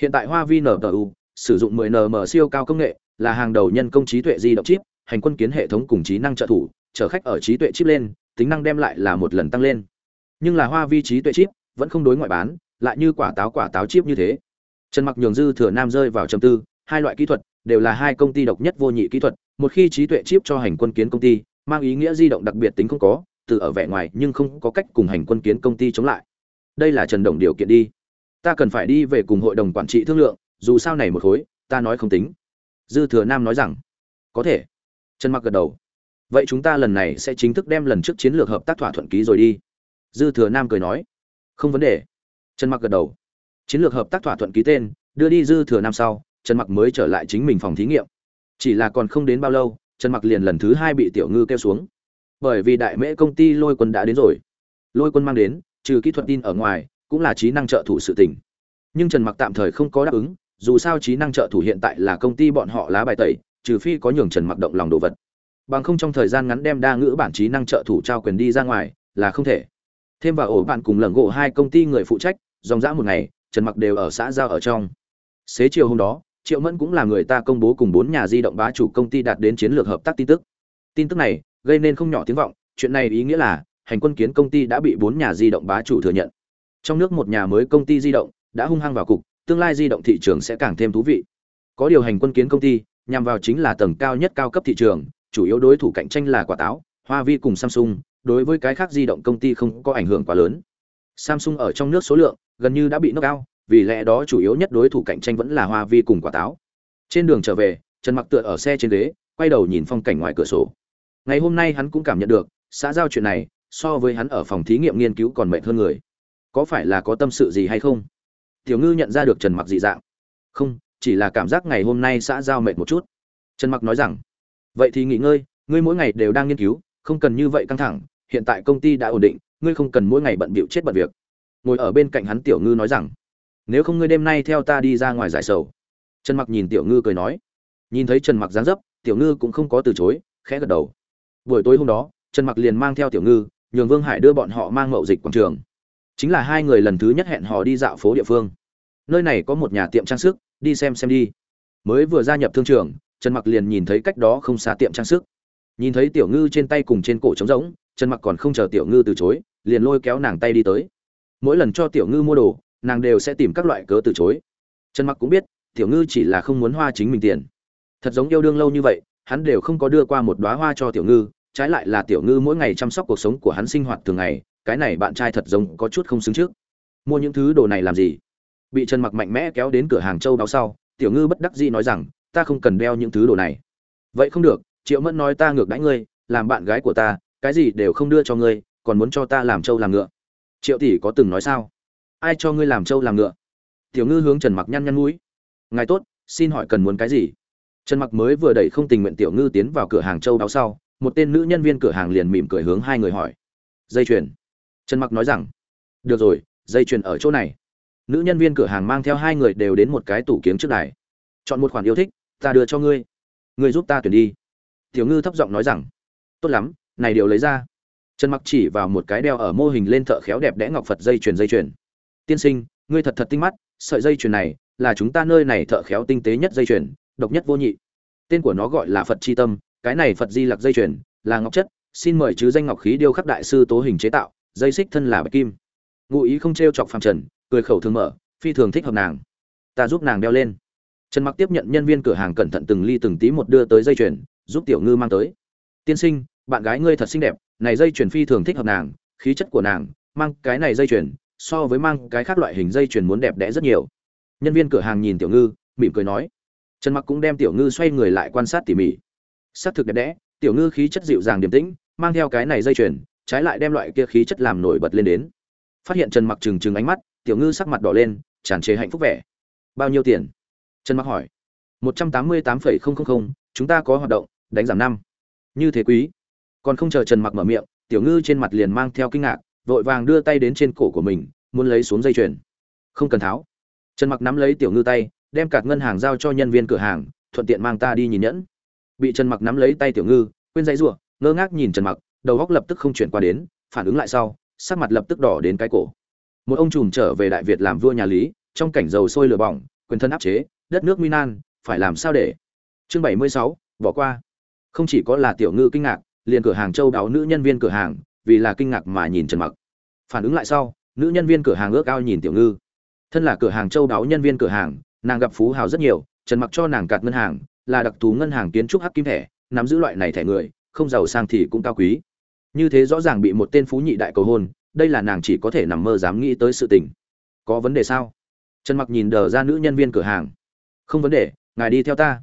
hiện tại hoa vi ntu sử dụng 10 nm siêu cao công nghệ, là hàng đầu nhân công trí tuệ di động chip, hành quân kiến hệ thống cùng trí năng trợ thủ, chở khách ở trí tuệ chip lên, tính năng đem lại là một lần tăng lên. Nhưng là hoa vi trí tuệ chip vẫn không đối ngoại bán, lại như quả táo quả táo chip như thế. Trần mặc nhường dư thừa nam rơi vào trầm tư, hai loại kỹ thuật đều là hai công ty độc nhất vô nhị kỹ thuật, một khi trí tuệ chip cho hành quân kiến công ty, mang ý nghĩa di động đặc biệt tính không có, từ ở vẻ ngoài nhưng không có cách cùng hành quân kiến công ty chống lại. Đây là trần đồng điều kiện đi ta cần phải đi về cùng hội đồng quản trị thương lượng, dù sao này một khối, ta nói không tính. Dư thừa nam nói rằng, có thể. Trần mặc gật đầu. Vậy chúng ta lần này sẽ chính thức đem lần trước chiến lược hợp tác thỏa thuận ký rồi đi. Dư thừa nam cười nói. Không vấn đề. Trần mặc gật đầu. Chiến lược hợp tác thỏa thuận ký tên, đưa đi dư thừa nam sau, trần mặc mới trở lại chính mình phòng thí nghiệm. Chỉ là còn không đến bao lâu, trần mặc liền lần thứ hai bị tiểu ngư kêu xuống. Bởi vì đại mễ công ty lôi quân đã đến rồi. Lôi quân mang đến, trừ kỹ thuật tin ở ngoài cũng là trí năng trợ thủ sự tình. Nhưng trần mặc tạm thời không có đáp ứng, dù sao trí năng trợ thủ hiện tại là công ty bọn họ lá bài tẩy, trừ phi có nhường trần mặc động lòng đồ vật. Bằng không trong thời gian ngắn đem đa ngữ bản trí năng trợ thủ trao quyền đi ra ngoài, là không thể. Thêm vào ổ bạn cùng lẩn gỗ hai công ty người phụ trách, dòng dã một ngày, trần mặc đều ở xã giao ở trong. Xế chiều hôm đó, triệu mẫn cũng là người ta công bố cùng bốn nhà di động bá chủ công ty đạt đến chiến lược hợp tác tin tức. Tin tức này, gây nên không nhỏ tiếng vọng, chuyện này ý nghĩa là, hành quân kiến công ty đã bị bốn nhà di động bá chủ thừa nhận trong nước một nhà mới công ty di động đã hung hăng vào cục, tương lai di động thị trường sẽ càng thêm thú vị. Có điều hành quân kiến công ty, nhằm vào chính là tầng cao nhất cao cấp thị trường, chủ yếu đối thủ cạnh tranh là quả táo, hoa vi cùng samsung, đối với cái khác di động công ty không có ảnh hưởng quá lớn. Samsung ở trong nước số lượng gần như đã bị nước cao vì lẽ đó chủ yếu nhất đối thủ cạnh tranh vẫn là hoa vi cùng quả táo. Trên đường trở về, trần mặc tựa ở xe trên ghế, quay đầu nhìn phong cảnh ngoài cửa sổ. Ngày hôm nay hắn cũng cảm nhận được, xã giao chuyện này so với hắn ở phòng thí nghiệm nghiên cứu còn mệt hơn người có phải là có tâm sự gì hay không? Tiểu ngư nhận ra được trần mặc dị dạng. Không, chỉ là cảm giác ngày hôm nay xã giao mệt một chút. Trần mặc nói rằng, vậy thì nghỉ ngơi, ngươi mỗi ngày đều đang nghiên cứu, không cần như vậy căng thẳng, hiện tại công ty đã ổn định, ngươi không cần mỗi ngày bận bịu chết bận việc. Ngồi ở bên cạnh hắn tiểu ngư nói rằng, nếu không ngươi đêm nay theo ta đi ra ngoài giải sầu. Trần mặc nhìn tiểu ngư cười nói. Nhìn thấy trần mặc dáng dấp, tiểu ngư cũng không có từ chối, khẽ gật đầu. Buổi tối hôm đó, trần mặc liền mang theo tiểu ngư, nhường vương hải đưa bọn họ mang mậu dịch quảng trường chính là hai người lần thứ nhất hẹn hò đi dạo phố địa phương. Nơi này có một nhà tiệm trang sức, đi xem xem đi. Mới vừa gia nhập thương trường, trần mặc liền nhìn thấy cách đó không xa tiệm trang sức. Nhìn thấy tiểu ngư trên tay cùng trên cổ trống rỗng, trần mặc còn không chờ tiểu ngư từ chối, liền lôi kéo nàng tay đi tới. Mỗi lần cho tiểu ngư mua đồ, nàng đều sẽ tìm các loại cớ từ chối. Trần mặc cũng biết, tiểu ngư chỉ là không muốn hoa chính mình tiền. Thật giống yêu đương lâu như vậy, hắn đều không có đưa qua một đóa hoa cho tiểu ngư, trái lại là tiểu ngư mỗi ngày chăm sóc cuộc sống của hắn sinh hoạt thường ngày cái này bạn trai thật giống có chút không xứng trước. Mua những thứ đồ này làm gì? Bị trần mặc mạnh mẽ kéo đến cửa hàng châu báo sau, tiểu ngư bất đắc dĩ nói rằng, ta không cần đeo những thứ đồ này. Vậy không được, triệu mẫn nói ta ngược đãi ngươi, làm bạn gái của ta, cái gì đều không đưa cho ngươi, còn muốn cho ta làm trâu làm ngựa. Triệu tỷ có từng nói sao? Ai cho ngươi làm trâu làm ngựa? Tiểu ngư hướng trần mặc nhăn nhăn mũi. Ngài tốt, xin hỏi cần muốn cái gì? Trần mặc mới vừa đẩy không tình nguyện tiểu ngư tiến vào cửa hàng châu đáo sau, một tên nữ nhân viên cửa hàng liền mỉm cười hướng hai người hỏi. Dây chuyền trần mặc nói rằng, được rồi, dây chuyền ở chỗ này. Nữ nhân viên cửa hàng mang theo hai người đều đến một cái tủ kiếng trước đài. Chọn một khoản yêu thích, ta đưa cho ngươi. Ngươi giúp ta tuyển đi. Tiểu ngư thấp giọng nói rằng, tốt lắm, này điều lấy ra. Trần mặc chỉ vào một cái đeo ở mô hình lên thợ khéo đẹp đẽ ngọc phật dây chuyền dây chuyền. Tiên sinh, ngươi thật thật tinh mắt, sợi dây chuyền này là chúng ta nơi này thợ khéo tinh tế nhất dây chuyền, độc nhất vô nhị. Tên của nó gọi là phật chi tâm, cái này phật di lặc dây chuyền là ngọc chất, xin mời chứ danh ngọc khí điêu khắc đại sư tố hình chế tạo dây xích thân là bạch kim. Ngụ ý không t chọc phàm trần, cười khẩu thường mở, phi thường thích hợp nàng. Ta giúp nàng đeo lên. Trần mặc tiếp nhận nhân viên cửa hàng cẩn thận từng ly từng tí một đưa tới dây chuyền, giúp tiểu ngư mang tới. Tiên sinh, bạn gái ngươi thật xinh đẹp, này dây chuyền phi thường thích hợp nàng, khí chất của nàng, mang cái này dây chuyền, so với mang cái khác loại hình dây chuyền muốn đẹp đẽ rất nhiều. Nhân viên cửa hàng nhìn tiểu ngư, mỉm cười nói. Trần mặc cũng đem tiểu ngư xoay người lại quan sát tỉ mỉ. Xác thực đẹp đẽ, tiểu ngư khí chất dịu dàng điềm tĩnh, mang theo cái này dây chuyền trái lại đem loại kia khí chất làm nổi bật lên đến. Phát hiện trần mặc trừng trừng ánh mắt, tiểu ngư sắc mặt đỏ lên, tràn trề hạnh phúc vẻ. Bao nhiêu tiền? Trần mặc hỏi. một trăm tám mươi tám phẩy không không không, chúng ta có hoạt động, đánh giảm năm. Như thế quý. Còn không chờ trần mặc mở miệng, tiểu ngư trên mặt liền mang theo kinh ngạc, vội vàng đưa tay đến trên cổ của mình, muốn lấy xuống dây chuyền. Không cần tháo. Trần mặc nắm lấy tiểu ngư tay, đem cạt ngân hàng giao cho nhân viên cửa hàng, thuận tiện mang ta đi nhìn nhẫn. Bị trần mặc nắm lấy tay tiểu ngư, quên dây rủa, ngơ ngác nhìn trần mặc đầu góc lập tức không chuyển qua đến, phản ứng lại sau, sắc mặt lập tức đỏ đến cái cổ. Một ông trùm trở về đại việt làm vua nhà lý, trong cảnh dầu sôi lửa bỏng, quyền thân áp chế, đất nước nguy nan, phải làm sao để? Chương bảy mươi sáu, bỏ qua. Không chỉ có là tiểu ngư kinh ngạc, liền cửa hàng châu đáo nữ nhân viên cửa hàng, vì là kinh ngạc mà nhìn trần mặc. Phản ứng lại sau, nữ nhân viên cửa hàng ước ao nhìn tiểu ngư. Thân là cửa hàng châu đáo nhân viên cửa hàng, nàng gặp phú hào rất nhiều, trần mặc cho nàng cạt ngân hàng, là đặc thù ngân hàng kiến trúc hắc kim thẻ, nắm giữ loại này thẻ người, không giàu sang thì cũng cao quý như thế rõ ràng bị một tên phú nhị đại cầu hôn, đây là nàng chỉ có thể nằm mơ dám nghĩ tới sự tình. Có vấn đề sao? Trần mặc nhìn đờ ra nữ nhân viên cửa hàng. Không vấn đề, ngài đi theo ta.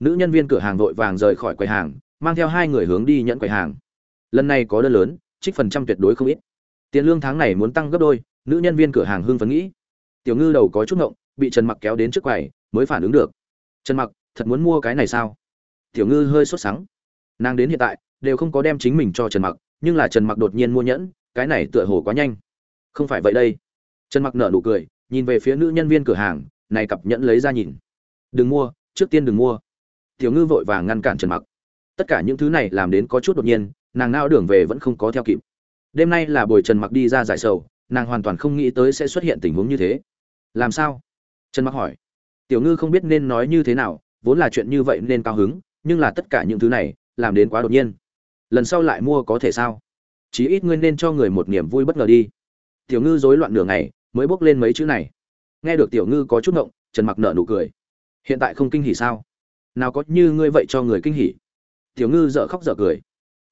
Nữ nhân viên cửa hàng vội vàng rời khỏi quầy hàng, mang theo hai người hướng đi nhận quầy hàng. Lần này có đơn lớn, trích phần trăm tuyệt đối không ít. Tiền lương tháng này muốn tăng gấp đôi, nữ nhân viên cửa hàng hưng phấn nghĩ. Tiểu ngư đầu có chút ngộng, bị trần mặc kéo đến trước quầy, mới phản ứng được. Trần mặc, thật muốn mua cái này sao? Tiểu ngư hơi sốt sắng. Nàng đến hiện tại, đều không có đem chính mình cho trần mặc nhưng là trần mặc đột nhiên mua nhẫn, cái này tựa hồ quá nhanh. Không phải vậy đây. Trần mặc nở nụ cười, nhìn về phía nữ nhân viên cửa hàng, này cặp nhẫn lấy ra nhìn. Đừng mua, trước tiên đừng mua. Tiểu ngư vội vàng ngăn cản trần mặc. Tất cả những thứ này làm đến có chút đột nhiên, nàng nao đường về vẫn không có theo kịp. Đêm nay là buổi trần mặc đi ra giải sầu, nàng hoàn toàn không nghĩ tới sẽ xuất hiện tình huống như thế. Làm sao? Trần mặc hỏi. Tiểu ngư không biết nên nói như thế nào, vốn là chuyện như vậy nên cao hứng, nhưng là tất cả những thứ này, làm đến quá đột nhiên lần sau lại mua có thể sao? Chí ít ngươi nên cho người một niềm vui bất ngờ đi. Tiểu ngư rối loạn nửa ngày, mới bốc lên mấy chữ này. Nghe được tiểu ngư có chút ngộng, trần mặc nở nụ cười. Hiện tại không kinh hỉ sao? Nào có như ngươi vậy cho người kinh hỉ? Tiểu ngư dở khóc dở cười.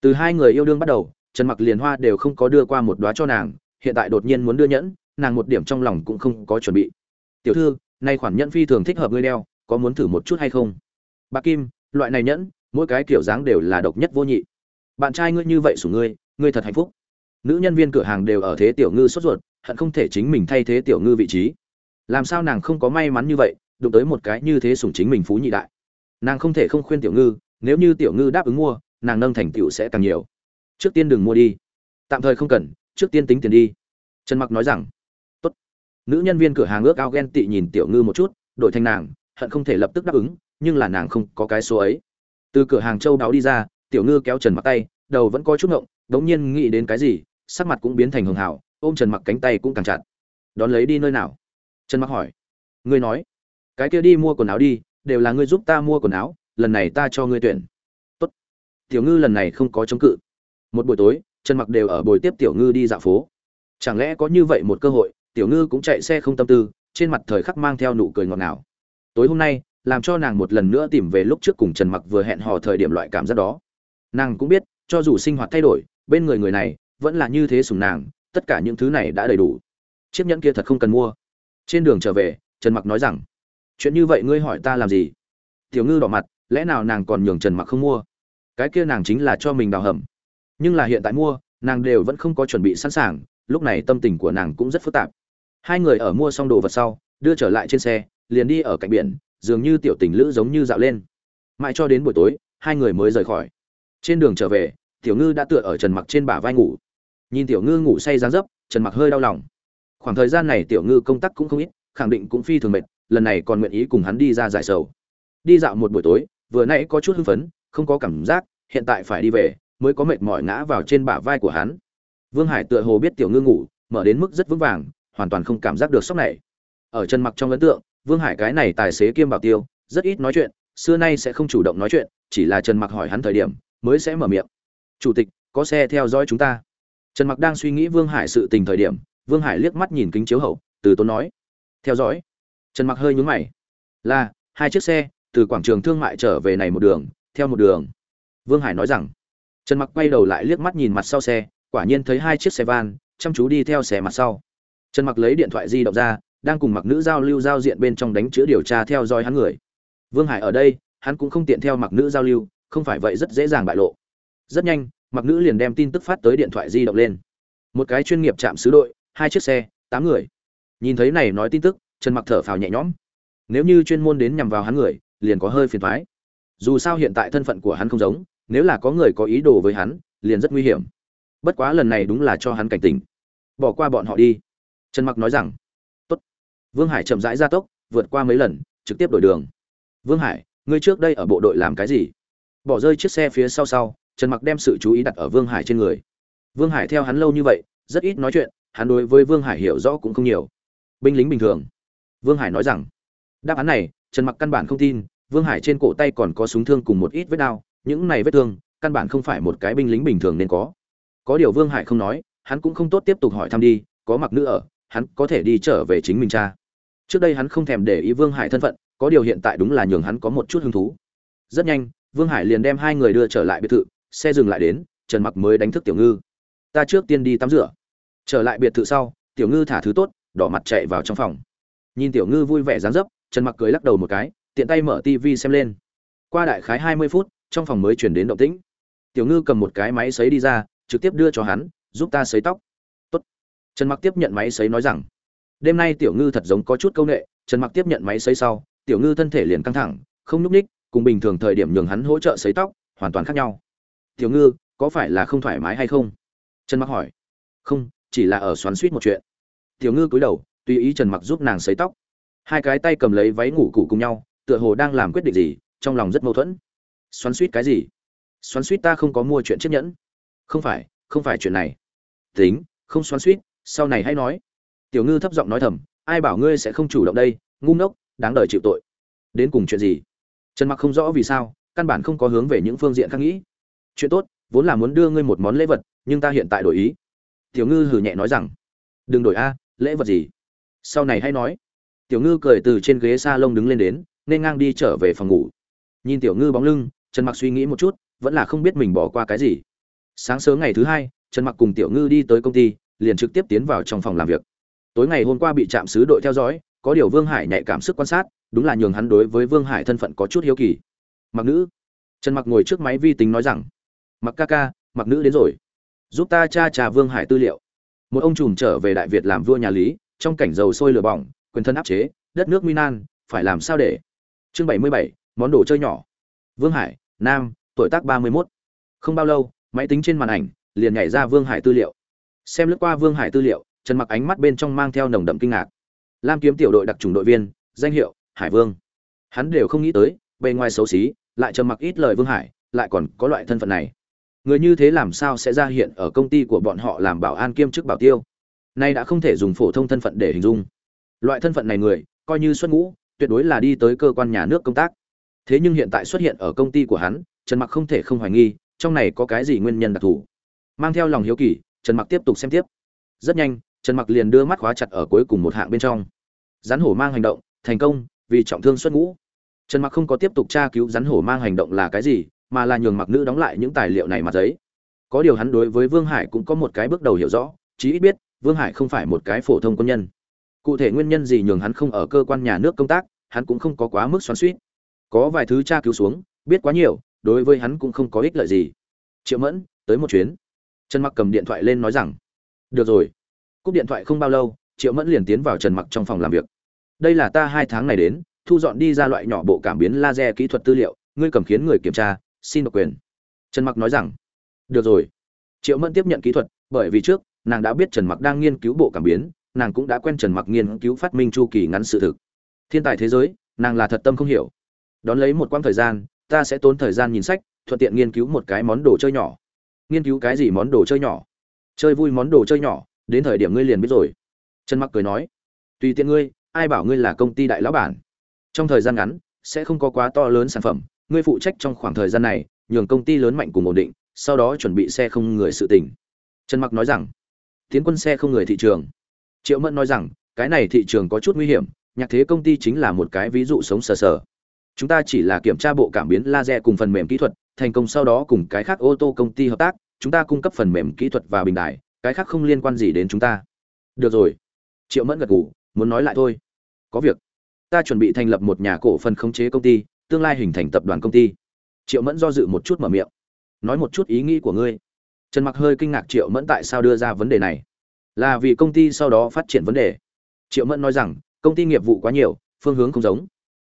Từ hai người yêu đương bắt đầu, trần mặc liền hoa đều không có đưa qua một đóa cho nàng, hiện tại đột nhiên muốn đưa nhẫn, nàng một điểm trong lòng cũng không có chuẩn bị. Tiểu thư, nay khoản nhẫn phi thường thích hợp ngươi đeo, có muốn thử một chút hay không? Bà kim, loại này nhẫn, mỗi cái kiểu dáng đều là độc nhất vô nhị bạn trai ngươi như vậy sủng ngươi ngươi thật hạnh phúc. Nữ nhân viên cửa hàng đều ở thế tiểu ngư sốt ruột, hận không thể chính mình thay thế tiểu ngư vị trí. Làm sao nàng không có may mắn như vậy, đụng tới một cái như thế sủng chính mình phú nhị đại. Nàng không thể không khuyên tiểu ngư, nếu như tiểu ngư đáp ứng mua, nàng nâng thành tựu sẽ càng nhiều. Trước tiên đừng mua đi. Tạm thời không cần, trước tiên tính tiền đi. Trần mặc nói rằng. Tốt. Nữ nhân viên cửa hàng ước ao ghen tị nhìn tiểu ngư một chút, đổi thành nàng, hận không thể lập tức đáp ứng, nhưng là nàng không có cái số ấy. Từ cửa hàng châu đáo đi ra tiểu ngư kéo trần mặc tay, đầu vẫn có chút ngộng, đống nhiên nghĩ đến cái gì, sắc mặt cũng biến thành hường hảo, ôm trần mặc cánh tay cũng càng chặt. Đón lấy đi nơi nào? Trần mặc hỏi. Ngươi nói, cái kia đi mua quần áo đi, đều là ngươi giúp ta mua quần áo, lần này ta cho ngươi tuyển. Tốt. Tiểu ngư lần này không có chống cự. Một buổi tối, trần mặc đều ở buổi tiếp tiểu ngư đi dạo phố. Chẳng lẽ có như vậy một cơ hội, tiểu ngư cũng chạy xe không tâm tư, trên mặt thời khắc mang theo nụ cười ngọt ngào. Tối hôm nay, làm cho nàng một lần nữa tìm về lúc trước cùng trần mặc vừa hẹn hò thời điểm loại cảm giác đó nàng cũng biết, cho dù sinh hoạt thay đổi, bên người người này vẫn là như thế sùng nàng, tất cả những thứ này đã đầy đủ. Chiếc nhẫn kia thật không cần mua. Trên đường trở về, trần mặc nói rằng, chuyện như vậy ngươi hỏi ta làm gì? Tiểu ngư đỏ mặt, lẽ nào nàng còn nhường trần mặc không mua? Cái kia nàng chính là cho mình đào hầm. Nhưng là hiện tại mua, nàng đều vẫn không có chuẩn bị sẵn sàng, lúc này tâm tình của nàng cũng rất phức tạp. Hai người ở mua xong đồ vật sau, đưa trở lại trên xe, liền đi ở cạnh biển, dường như tiểu tình lữ giống như dạo lên. Mãi cho đến buổi tối, hai người mới rời khỏi trên đường trở về, tiểu ngư đã tựa ở trần mặc trên bả vai ngủ. Nhìn tiểu ngư ngủ say dáng dấp, trần mặc hơi đau lòng. Khoảng thời gian này tiểu ngư công tác cũng không ít, khẳng định cũng phi thường mệt, lần này còn nguyện ý cùng hắn đi ra giải sầu. Đi dạo một buổi tối, vừa nãy có chút hưng phấn, không có cảm giác, hiện tại phải đi về, mới có mệt mỏi ngã vào trên bả vai của hắn. Vương hải tựa hồ biết tiểu ngư ngủ, mở đến mức rất vững vàng, hoàn toàn không cảm giác được sốc này. Ở chân mặc trong ấn tượng, vương hải cái này tài xế kiêm bảo tiêu, rất ít nói chuyện, xưa nay sẽ không chủ động nói chuyện, chỉ là trần mặc hỏi hắn thời điểm mới sẽ mở miệng. Chủ tịch, có xe theo dõi chúng ta. Trần mặc đang suy nghĩ vương hải sự tình thời điểm, vương hải liếc mắt nhìn kính chiếu hậu, từ tốn nói. Theo dõi. Trần mặc hơi nhún mày. Là, hai chiếc xe, từ quảng trường thương mại trở về này một đường, theo một đường. Vương hải nói rằng. Trần mặc quay đầu lại liếc mắt nhìn mặt sau xe, quả nhiên thấy hai chiếc xe van, chăm chú đi theo xe mặt sau. Trần mặc lấy điện thoại di động ra, đang cùng mặc nữ giao lưu giao diện bên trong đánh chữa điều tra theo dõi hắn người. Vương hải ở đây, hắn cũng không tiện theo mặc nữ giao lưu không phải vậy rất dễ dàng bại lộ. Rất nhanh, mặc nữ liền đem tin tức phát tới điện thoại di động lên. Một cái chuyên nghiệp chạm sứ đội, hai chiếc xe, tám người. Nhìn thấy này nói tin tức, trần mặc thở phào nhẹ nhõm. Nếu như chuyên môn đến nhằm vào hắn người, liền có hơi phiền thoái dù sao hiện tại thân phận của hắn không giống, nếu là có người có ý đồ với hắn, liền rất nguy hiểm. Bất quá lần này đúng là cho hắn cảnh tỉnh bỏ qua bọn họ đi. Trần mặc nói rằng, tốt. Vương hải chậm rãi ra tốc, vượt qua mấy lần, trực tiếp đổi đường. Vương hải, ngươi trước đây ở bộ đội làm cái gì? Bỏ rơi chiếc xe phía sau sau, trần mặc đem sự chú ý đặt ở vương hải trên người. Vương hải theo hắn lâu như vậy, rất ít nói chuyện, hắn đối với vương hải hiểu rõ cũng không nhiều. Binh lính bình thường. Vương hải nói rằng, đáp án này, trần mặc căn bản không tin, vương hải trên cổ tay còn có súng thương cùng một ít vết đao, những này vết thương, căn bản không phải một cái binh lính bình thường nên có. Có điều vương hải không nói, hắn cũng không tốt tiếp tục hỏi thăm đi, có mặc nữ ở, hắn có thể đi trở về chính mình cha. Trước đây hắn không thèm để ý vương hải thân phận, có điều hiện tại đúng là nhường hắn có một chút hứng thú. Rất nhanh vương hải liền đem hai người đưa trở lại biệt thự, xe dừng lại đến, trần mặc mới đánh thức tiểu ngư. Ta trước tiên đi tắm rửa. Trở lại biệt thự sau, tiểu ngư thả thứ tốt, đỏ mặt chạy vào trong phòng. Nhìn tiểu ngư vui vẻ dáng dấp, trần mặc cười lắc đầu một cái, tiện tay mở tivi xem lên. Qua đại khái 20 phút, trong phòng mới chuyển đến động tĩnh. Tiểu ngư cầm một cái máy sấy đi ra, trực tiếp đưa cho hắn, giúp ta sấy tóc. Tốt. trần mặc tiếp nhận máy sấy nói rằng, đêm nay tiểu ngư thật giống có chút câu nệ. Trần mặc tiếp nhận máy sấy sau, tiểu ngư thân thể liền căng thẳng, không nhúc ních cùng bình thường thời điểm nhường hắn hỗ trợ sấy tóc, hoàn toàn khác nhau. Tiểu ngư, có phải là không thoải mái hay không? Trần mặc hỏi. Không, chỉ là ở xoắn suýt một chuyện. Tiểu ngư cúi đầu, tùy ý trần mặc giúp nàng sấy tóc. Hai cái tay cầm lấy váy ngủ cụ cùng nhau, tựa hồ đang làm quyết định gì, trong lòng rất mâu thuẫn. Xoắn suýt cái gì? Xoắn suýt ta không có mua chuyện chiếc nhẫn. Không phải không phải chuyện này. Tính, không xoắn suýt, sau này hãy nói. Tiểu ngư thấp giọng nói thầm, ai bảo ngươi sẽ không chủ động đây, ngu ngốc, đáng đời chịu tội. Đến cùng chuyện gì? Trần mặc không rõ vì sao, căn bản không có hướng về những phương diện khác nghĩ. Chuyện tốt, vốn là muốn đưa ngươi một món lễ vật, nhưng ta hiện tại đổi ý. Tiểu ngư hừ nhẹ nói rằng, đừng đổi a, lễ vật gì? Sau này hãy nói. Tiểu ngư cười từ trên ghế s a lông đứng lên đến, nên ngang đi trở về phòng ngủ. Nhìn tiểu ngư bóng lưng, trần mặc suy nghĩ một chút, vẫn là không biết mình bỏ qua cái gì. Sáng sớm ngày thứ hai, trần mặc cùng tiểu ngư đi tới công ty, liền trực tiếp tiến vào trong phòng làm việc. Tối ngày hôm qua bị trạm sứ đội theo dõi, có điều vương hải nhạy cảm sức quan sát đúng là nhường hắn đối với vương hải thân phận có chút hiếu kỳ. Mặc nữ. Trần mặc ngồi trước máy vi tính nói rằng, mặc ca ca, mặc nữ đến rồi. Giúp ta tra trà vương hải tư liệu. Một ông trùm trở về đại việt làm vua nhà lý, trong cảnh dầu sôi lửa bỏng, quyền thân áp chế, đất nước minan phải làm sao để? Chương bảy mươi bảy, món đồ chơi nhỏ. Vương hải, nam, tuổi tác ba mươi 31. không bao lâu, máy tính trên màn ảnh liền nhảy ra vương hải tư liệu. Xem lướt qua vương hải tư liệu, trần mặc ánh mắt bên trong mang theo nồng đậm kinh ngạc. Lam kiếm tiểu đội đặc trùng đội viên, danh hiệu hải vương. Hắn đều không nghĩ tới, bề ngoài xấu xí, lại trầm mặc ít lời vương hải, lại còn có loại thân phận này. Người như thế làm sao sẽ ra hiện ở công ty của bọn họ làm bảo an kiêm chức bảo tiêu? Nay đã không thể dùng phổ thông thân phận để hình dung. Loại thân phận này người, coi như xuất ngũ, tuyệt đối là đi tới cơ quan nhà nước công tác. Thế nhưng hiện tại xuất hiện ở công ty của hắn, trần mặc không thể không hoài nghi, trong này có cái gì nguyên nhân đặc thù. Mang theo lòng hiếu kỳ, trần mặc tiếp tục xem tiếp. Rất nhanh, trần mặc liền đưa mắt khóa chặt ở cuối cùng một hạng bên trong. Rắn hổ mang hành động, thành công vì trọng thương xuất ngũ. Trần mặc không có tiếp tục tra cứu rắn hổ mang hành động là cái gì, mà là nhường mặc nữ đóng lại những tài liệu này mặt giấy. Có điều hắn đối với vương hải cũng có một cái bước đầu hiểu rõ, chí ít biết, vương hải không phải một cái phổ thông quân nhân. Cụ thể nguyên nhân gì nhường hắn không ở cơ quan nhà nước công tác, hắn cũng không có quá mức xoắn suýt có vài thứ tra cứu xuống, biết quá nhiều, đối với hắn cũng không có ích lợi gì. Triệu mẫn, tới một chuyến. Trần mặc cầm điện thoại lên nói rằng, được rồi. Cúp điện thoại không bao lâu, triệu mẫn liền tiến vào trần mặc trong phòng làm việc đây là ta hai tháng này đến, thu dọn đi ra loại nhỏ bộ cảm biến laser kỹ thuật tư liệu, ngươi cầm khiến người kiểm tra, xin độc quyền. Trần mặc nói rằng, được rồi. Triệu mẫn tiếp nhận kỹ thuật, bởi vì trước, nàng đã biết trần mặc đang nghiên cứu bộ cảm biến, nàng cũng đã quen trần mặc nghiên cứu phát minh chu kỳ ngắn sự thực. Thiên tài thế giới, nàng là thật tâm không hiểu. Đón lấy một quãng thời gian, ta sẽ tốn thời gian nhìn sách, thuận tiện nghiên cứu một cái món đồ chơi nhỏ. Nghiên cứu cái gì món đồ chơi nhỏ? Chơi vui món đồ chơi nhỏ, đến thời điểm ngươi liền biết rồi. Trần mặc cười nói, tùy tiện ngươi ai bảo ngươi là công ty đại lão bản? Trong thời gian ngắn, sẽ không có quá to lớn sản phẩm, ngươi phụ trách trong khoảng thời gian này, nhường công ty lớn mạnh cùng ổn định, sau đó chuẩn bị xe không người sự tỉnh trần mặc nói rằng. Tiến quân xe không người thị trường. Triệu mẫn nói rằng, cái này thị trường có chút nguy hiểm, nhạc thế công ty chính là một cái ví dụ sống sờ sờ. Chúng ta chỉ là kiểm tra bộ cảm biến laser cùng phần mềm kỹ thuật, thành công sau đó cùng cái khác ô tô công ty hợp tác, chúng ta cung cấp phần mềm kỹ thuật và bình đại cái khác không liên quan gì đến chúng ta. Được rồi. Triệu mẫn gật gù muốn nói lại thôi. Có việc. Ta chuẩn bị thành lập một nhà cổ phần khống chế công ty, tương lai hình thành tập đoàn công ty. Triệu mẫn do dự một chút mở miệng. Nói một chút ý nghĩ của ngươi. Trần mặc hơi kinh ngạc triệu mẫn tại sao đưa ra vấn đề này. Là vì công ty sau đó phát triển vấn đề. Triệu mẫn nói rằng, công ty nghiệp vụ quá nhiều, phương hướng không giống.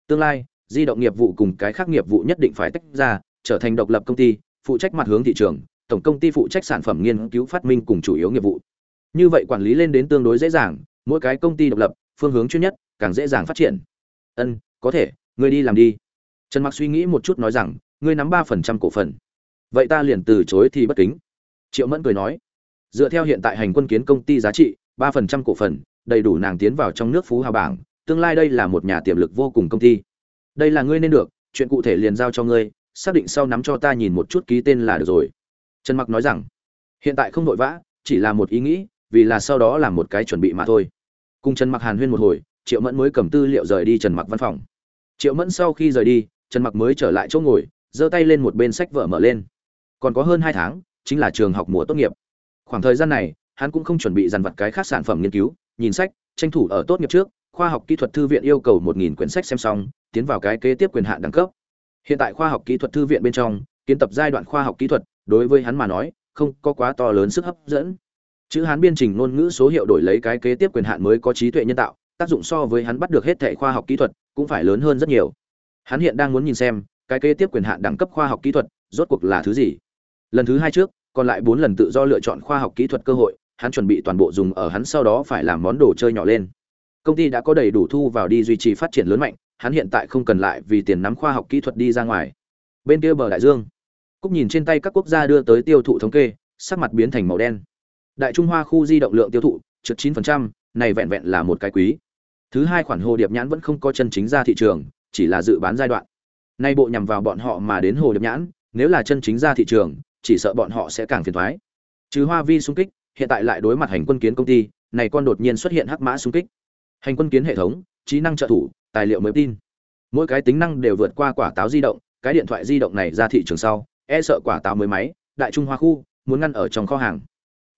Tương lai, di động nghiệp vụ cùng cái khác nghiệp vụ nhất định phải tách ra, trở thành độc lập công ty, phụ trách mặt hướng thị trường, tổng công ty phụ trách sản phẩm nghiên cứu phát minh cùng chủ yếu nghiệp vụ. Như vậy quản lý lên đến tương đối dễ dàng mỗi cái công ty độc lập, phương hướng chuyên nhất, càng dễ dàng phát triển. Ân, có thể, ngươi đi làm đi. Trần mặc suy nghĩ một chút nói rằng, ngươi nắm ba phần trăm cổ phần. Vậy ta liền từ chối thì bất kính. Triệu mẫn cười nói, dựa theo hiện tại hành quân kiến công ty giá trị, ba phần trăm cổ phần, đầy đủ nàng tiến vào trong nước phú hào bảng, tương lai đây là một nhà tiềm lực vô cùng công ty. Đây là ngươi nên được, chuyện cụ thể liền giao cho ngươi, xác định sau nắm cho ta nhìn một chút ký tên là được rồi. Trần mặc nói rằng, hiện tại không vội vã, chỉ là một ý nghĩ, vì là sau đó là một cái chuẩn bị mà thôi cùng trần mặc hàn huyên một hồi, triệu mẫn mới cầm tư liệu rời đi trần mặc văn phòng. Triệu mẫn sau khi rời đi, trần mặc mới trở lại chỗ ngồi, giơ tay lên một bên sách vở mở lên. Còn có hơn hai tháng, chính là trường học mùa tốt nghiệp. Khoảng thời gian này, hắn cũng không chuẩn bị dàn vật cái khác sản phẩm nghiên cứu, nhìn sách, tranh thủ ở tốt nghiệp trước, khoa học kỹ thuật thư viện yêu cầu một nghìn quyển sách xem xong, tiến vào cái kế tiếp quyền hạn đẳng cấp. Hiện tại khoa học kỹ thuật thư viện bên trong, kiến tập giai đoạn khoa học kỹ thuật, đối với hắn mà nói, không có quá to lớn sức hấp dẫn chữ hán biên trình ngôn ngữ số hiệu đổi lấy cái kế tiếp quyền hạn mới có trí tuệ nhân tạo, tác dụng so với hắn bắt được hết thẻ khoa học kỹ thuật cũng phải lớn hơn rất nhiều. Hắn hiện đang muốn nhìn xem, cái kế tiếp quyền hạn đẳng cấp khoa học kỹ thuật rốt cuộc là thứ gì. Lần thứ hai trước, còn lại bốn lần tự do lựa chọn khoa học kỹ thuật cơ hội, hắn chuẩn bị toàn bộ dùng ở hắn sau đó phải làm món đồ chơi nhỏ lên. Công ty đã có đầy đủ thu vào đi duy trì phát triển lớn mạnh, hắn hiện tại không cần lại vì tiền nắm khoa học kỹ thuật đi ra ngoài. Bên kia bờ đại dương, cúc nhìn trên tay các quốc gia đưa tới tiêu thụ thống kê, sắc mặt biến thành màu đen đại trung hoa khu di động lượng tiêu thụ trượt 9%, này vẹn vẹn là một cái quý. Thứ hai khoản hồ điệp nhãn vẫn không có chân chính ra thị trường chỉ là dự bán giai đoạn. Nay bộ nhằm vào bọn họ mà đến hồ điệp nhãn nếu là chân chính ra thị trường chỉ sợ bọn họ sẽ càng phiền thoái trừ hoa vi xung kích hiện tại lại đối mặt hành quân kiến công ty này con đột nhiên xuất hiện hắc mã xung kích. Hành quân kiến hệ thống trí năng trợ thủ tài liệu mới tin. Mỗi cái tính năng đều vượt qua quả táo di động cái điện thoại di động này ra thị trường sau e sợ quả táo mới máy đại trung hoa khu muốn ngăn ở trong kho hàng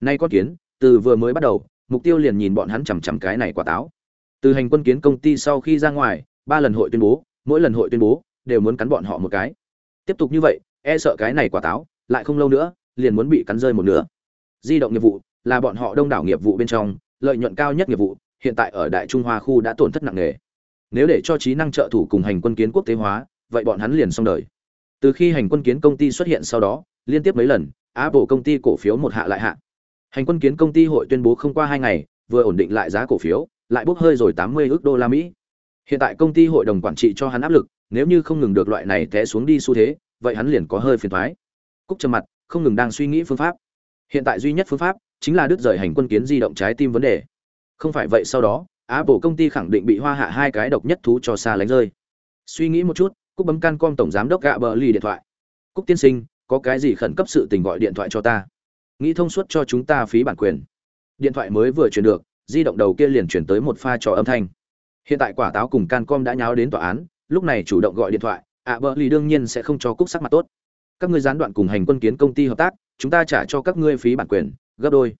nay con kiến, từ vừa mới bắt đầu, mục tiêu liền nhìn bọn hắn chằm chằm cái này quả táo. Từ hành quân kiến công ty sau khi ra ngoài, ba lần hội tuyên bố, mỗi lần hội tuyên bố, đều muốn cắn bọn họ một cái. Tiếp tục như vậy e sợ cái này quả táo, lại không lâu nữa, liền muốn bị cắn rơi một nửa. Di động nghiệp vụ, là bọn họ đông đảo nghiệp vụ bên trong, lợi nhuận cao nhất nghiệp vụ, hiện tại ở đại trung hoa khu đã tổn thất nặng nề. Nếu để cho trí năng trợ thủ cùng hành quân kiến quốc tế hóa, vậy bọn hắn liền xong đời. Từ khi hành quân kiến công ty xuất hiện sau đó, liên tiếp mấy lần, apple công ty cổ phiếu một hạ lại hạ hành quân kiến công ty hội tuyên bố không qua hai ngày, vừa ổn định lại giá cổ phiếu, lại bốc hơi rồi tám mươi đô la mỹ. Hiện tại công ty hội đồng quản trị cho hắn áp lực, nếu như không ngừng được loại này té xuống đi xu thế, vậy hắn liền có hơi phiền toái. cúc trầm mặt, không ngừng đang suy nghĩ phương pháp. Hiện tại duy nhất phương pháp chính là đứt rời hành quân kiến di động trái tim vấn đề. Không phải vậy sau đó, apple công ty khẳng định bị hoa hạ hai cái độc nhất thú cho xa lánh rơi. Suy nghĩ một chút, cúc bấm can com tổng giám đốc gạ bờ lì điện thoại. Cúc tiên sinh, có cái gì khẩn cấp sự tình gọi điện thoại cho ta nghĩ thông suốt cho chúng ta phí bản quyền. Điện thoại mới vừa chuyển được, di động đầu kia liền chuyển tới một pha trò âm thanh. Hiện tại quả táo cùng cancom đã nháo đến tòa án, lúc này chủ động gọi điện thoại à, ạ bờ lì đương nhiên sẽ không cho cúc sắc mặt tốt. Các ngươi gián đoạn cùng hành quân kiến công ty hợp tác, chúng ta trả cho các ngươi phí bản quyền, gấp đôi.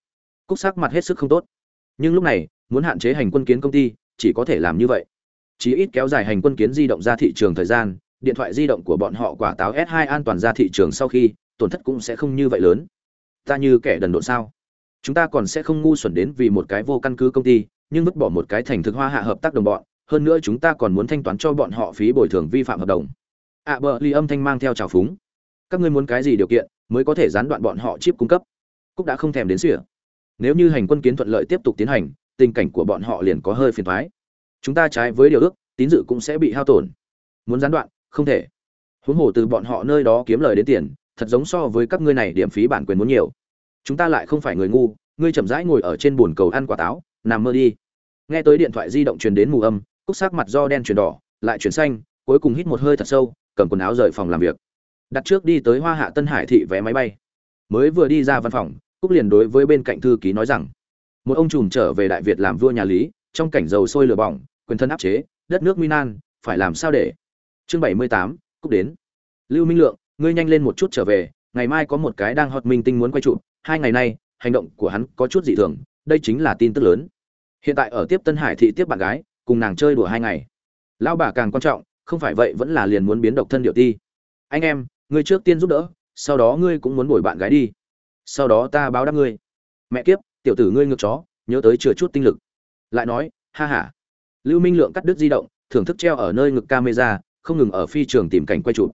Cúc sắc mặt hết sức không tốt. Nhưng lúc này, muốn hạn chế hành quân kiến công ty, chỉ có thể làm như vậy. Chí ít kéo dài hành quân kiến di động ra thị trường thời gian, điện thoại di động của bọn họ quả táo s 2 an toàn ra thị trường sau khi, tổn thất cũng sẽ không như vậy lớn ta như kẻ đần độn sao? Chúng ta còn sẽ không ngu xuẩn đến vì một cái vô căn cứ công ty nhưng vứt bỏ một cái thành thực hoa hạ hợp tác đồng bọn hơn nữa chúng ta còn muốn thanh toán cho bọn họ phí bồi thường vi phạm hợp đồng. Ạ à, bờ ly âm thanh mang theo trào phúng. Các ngươi muốn cái gì điều kiện mới có thể gián đoạn bọn họ chip cung cấp? Cúc đã không thèm đến sỉa. Nếu như hành quân kiến thuận lợi tiếp tục tiến hành tình cảnh của bọn họ liền có hơi phiền thoái chúng ta trái với điều ước tín dự cũng sẽ bị hao tổn. Muốn gián đoạn không thể. Huống hồ từ bọn họ nơi đó kiếm lời đến tiền thật giống so với các ngươi này điểm phí bản quyền muốn nhiều. Chúng ta lại không phải người ngu, ngươi chậm rãi ngồi ở trên bồn cầu ăn quả táo, nằm mơ đi. Nghe tới điện thoại di động truyền đến mù âm, cúc sắc mặt do đen chuyển đỏ, lại chuyển xanh, cuối cùng hít một hơi thật sâu, cầm quần áo rời phòng làm việc. Đặt trước đi tới hoa hạ tân hải thị vé máy bay. Mới vừa đi ra văn phòng, cúc liền đối với bên cạnh thư ký nói rằng, một ông trùm trở về đại việt làm vua nhà lý, trong cảnh dầu sôi lửa bỏng, quyền thân áp chế, đất nước minan phải làm sao để? Chương bảy mươi tám, cúc đến. Lưu minh lượng ngươi nhanh lên một chút trở về, ngày mai có một cái đang hot minh tinh muốn quay trụ hai ngày nay, hành động của hắn có chút dị thường, đây chính là tin tức lớn. Hiện tại ở tiếp tân hải thị tiếp bạn gái, cùng nàng chơi đùa hai ngày. Lão bà càng quan trọng, không phải vậy vẫn là liền muốn biến độc thân điệu ti. Anh em, ngươi trước tiên giúp đỡ, sau đó ngươi cũng muốn bồi bạn gái đi. Sau đó ta báo đáp ngươi. Mẹ kiếp, tiểu tử ngươi ngược chó, nhớ tới chừa chút tinh lực. Lại nói, ha ha. Lưu minh lượng cắt đứt di động, thưởng thức treo ở nơi ngực camera, không ngừng ở phi trường tìm cảnh quay chụp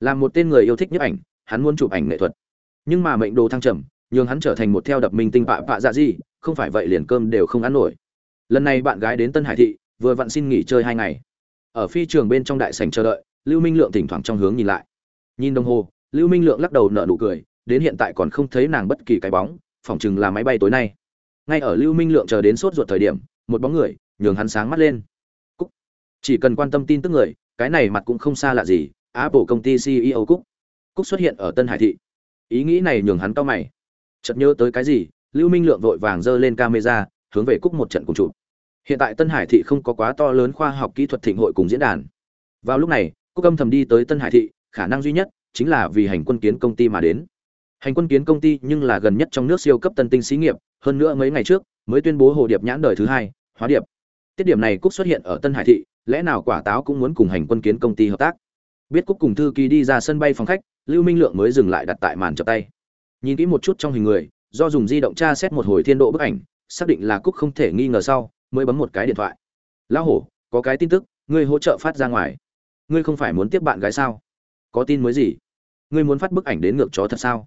làm một tên người yêu thích nhiếp ảnh, hắn muốn chụp ảnh nghệ thuật. Nhưng mà mệnh đồ thăng trầm, nhường hắn trở thành một theo đập minh tinh bạ bạ dạ gì, không phải vậy liền cơm đều không ăn nổi. Lần này bạn gái đến tân hải thị, vừa vặn xin nghỉ chơi hai ngày. Ở phi trường bên trong đại sảnh chờ đợi, lưu minh lượng thỉnh thoảng trong hướng nhìn lại. Nhìn đồng hồ, lưu minh lượng lắc đầu nở nụ cười, đến hiện tại còn không thấy nàng bất kỳ cái bóng, phỏng chừng là máy bay tối nay. Ngay ở lưu minh lượng chờ đến sốt ruột thời điểm, một bóng người nhường hắn sáng mắt lên. Cúc. Chỉ cần quan tâm tin tức người, cái này mặt cũng không xa lạ gì apple công ty ceo cúc cúc xuất hiện ở tân hải thị. Ý nghĩ này nhường hắn cau mày. Chợt nhớ tới cái gì, lưu minh lượng vội vàng giơ lên camera, hướng về cúc một trận cùng chụp. Hiện tại tân hải thị không có quá to lớn khoa học kỹ thuật thịnh hội cùng diễn đàn. Vào lúc này cúc âm thầm đi tới tân hải thị, khả năng duy nhất chính là vì hành quân kiến công ty mà đến. Hành quân kiến công ty nhưng là gần nhất trong nước siêu cấp tân tinh xí nghiệp, hơn nữa mấy ngày trước mới tuyên bố hồ điệp nhãn đời thứ hai, hóa điệp. Tiết điểm này cúc xuất hiện ở tân hải thị, lẽ nào quả táo cũng muốn cùng hành quân kiến công ty hợp tác? Biết cúc cùng thư ký đi ra sân bay phòng khách, lưu minh lượng mới dừng lại đặt tại màn chập tay. Nhìn kỹ một chút trong hình người, do dùng di động tra xét một hồi thiên độ bức ảnh, xác định là cúc không thể nghi ngờ sau, mới bấm một cái điện thoại. Lão hổ, có cái tin tức, ngươi hỗ trợ phát ra ngoài. Ngươi không phải muốn tiếp bạn gái sao? Có tin mới gì? Ngươi muốn phát bức ảnh đến ngược chó thật sao?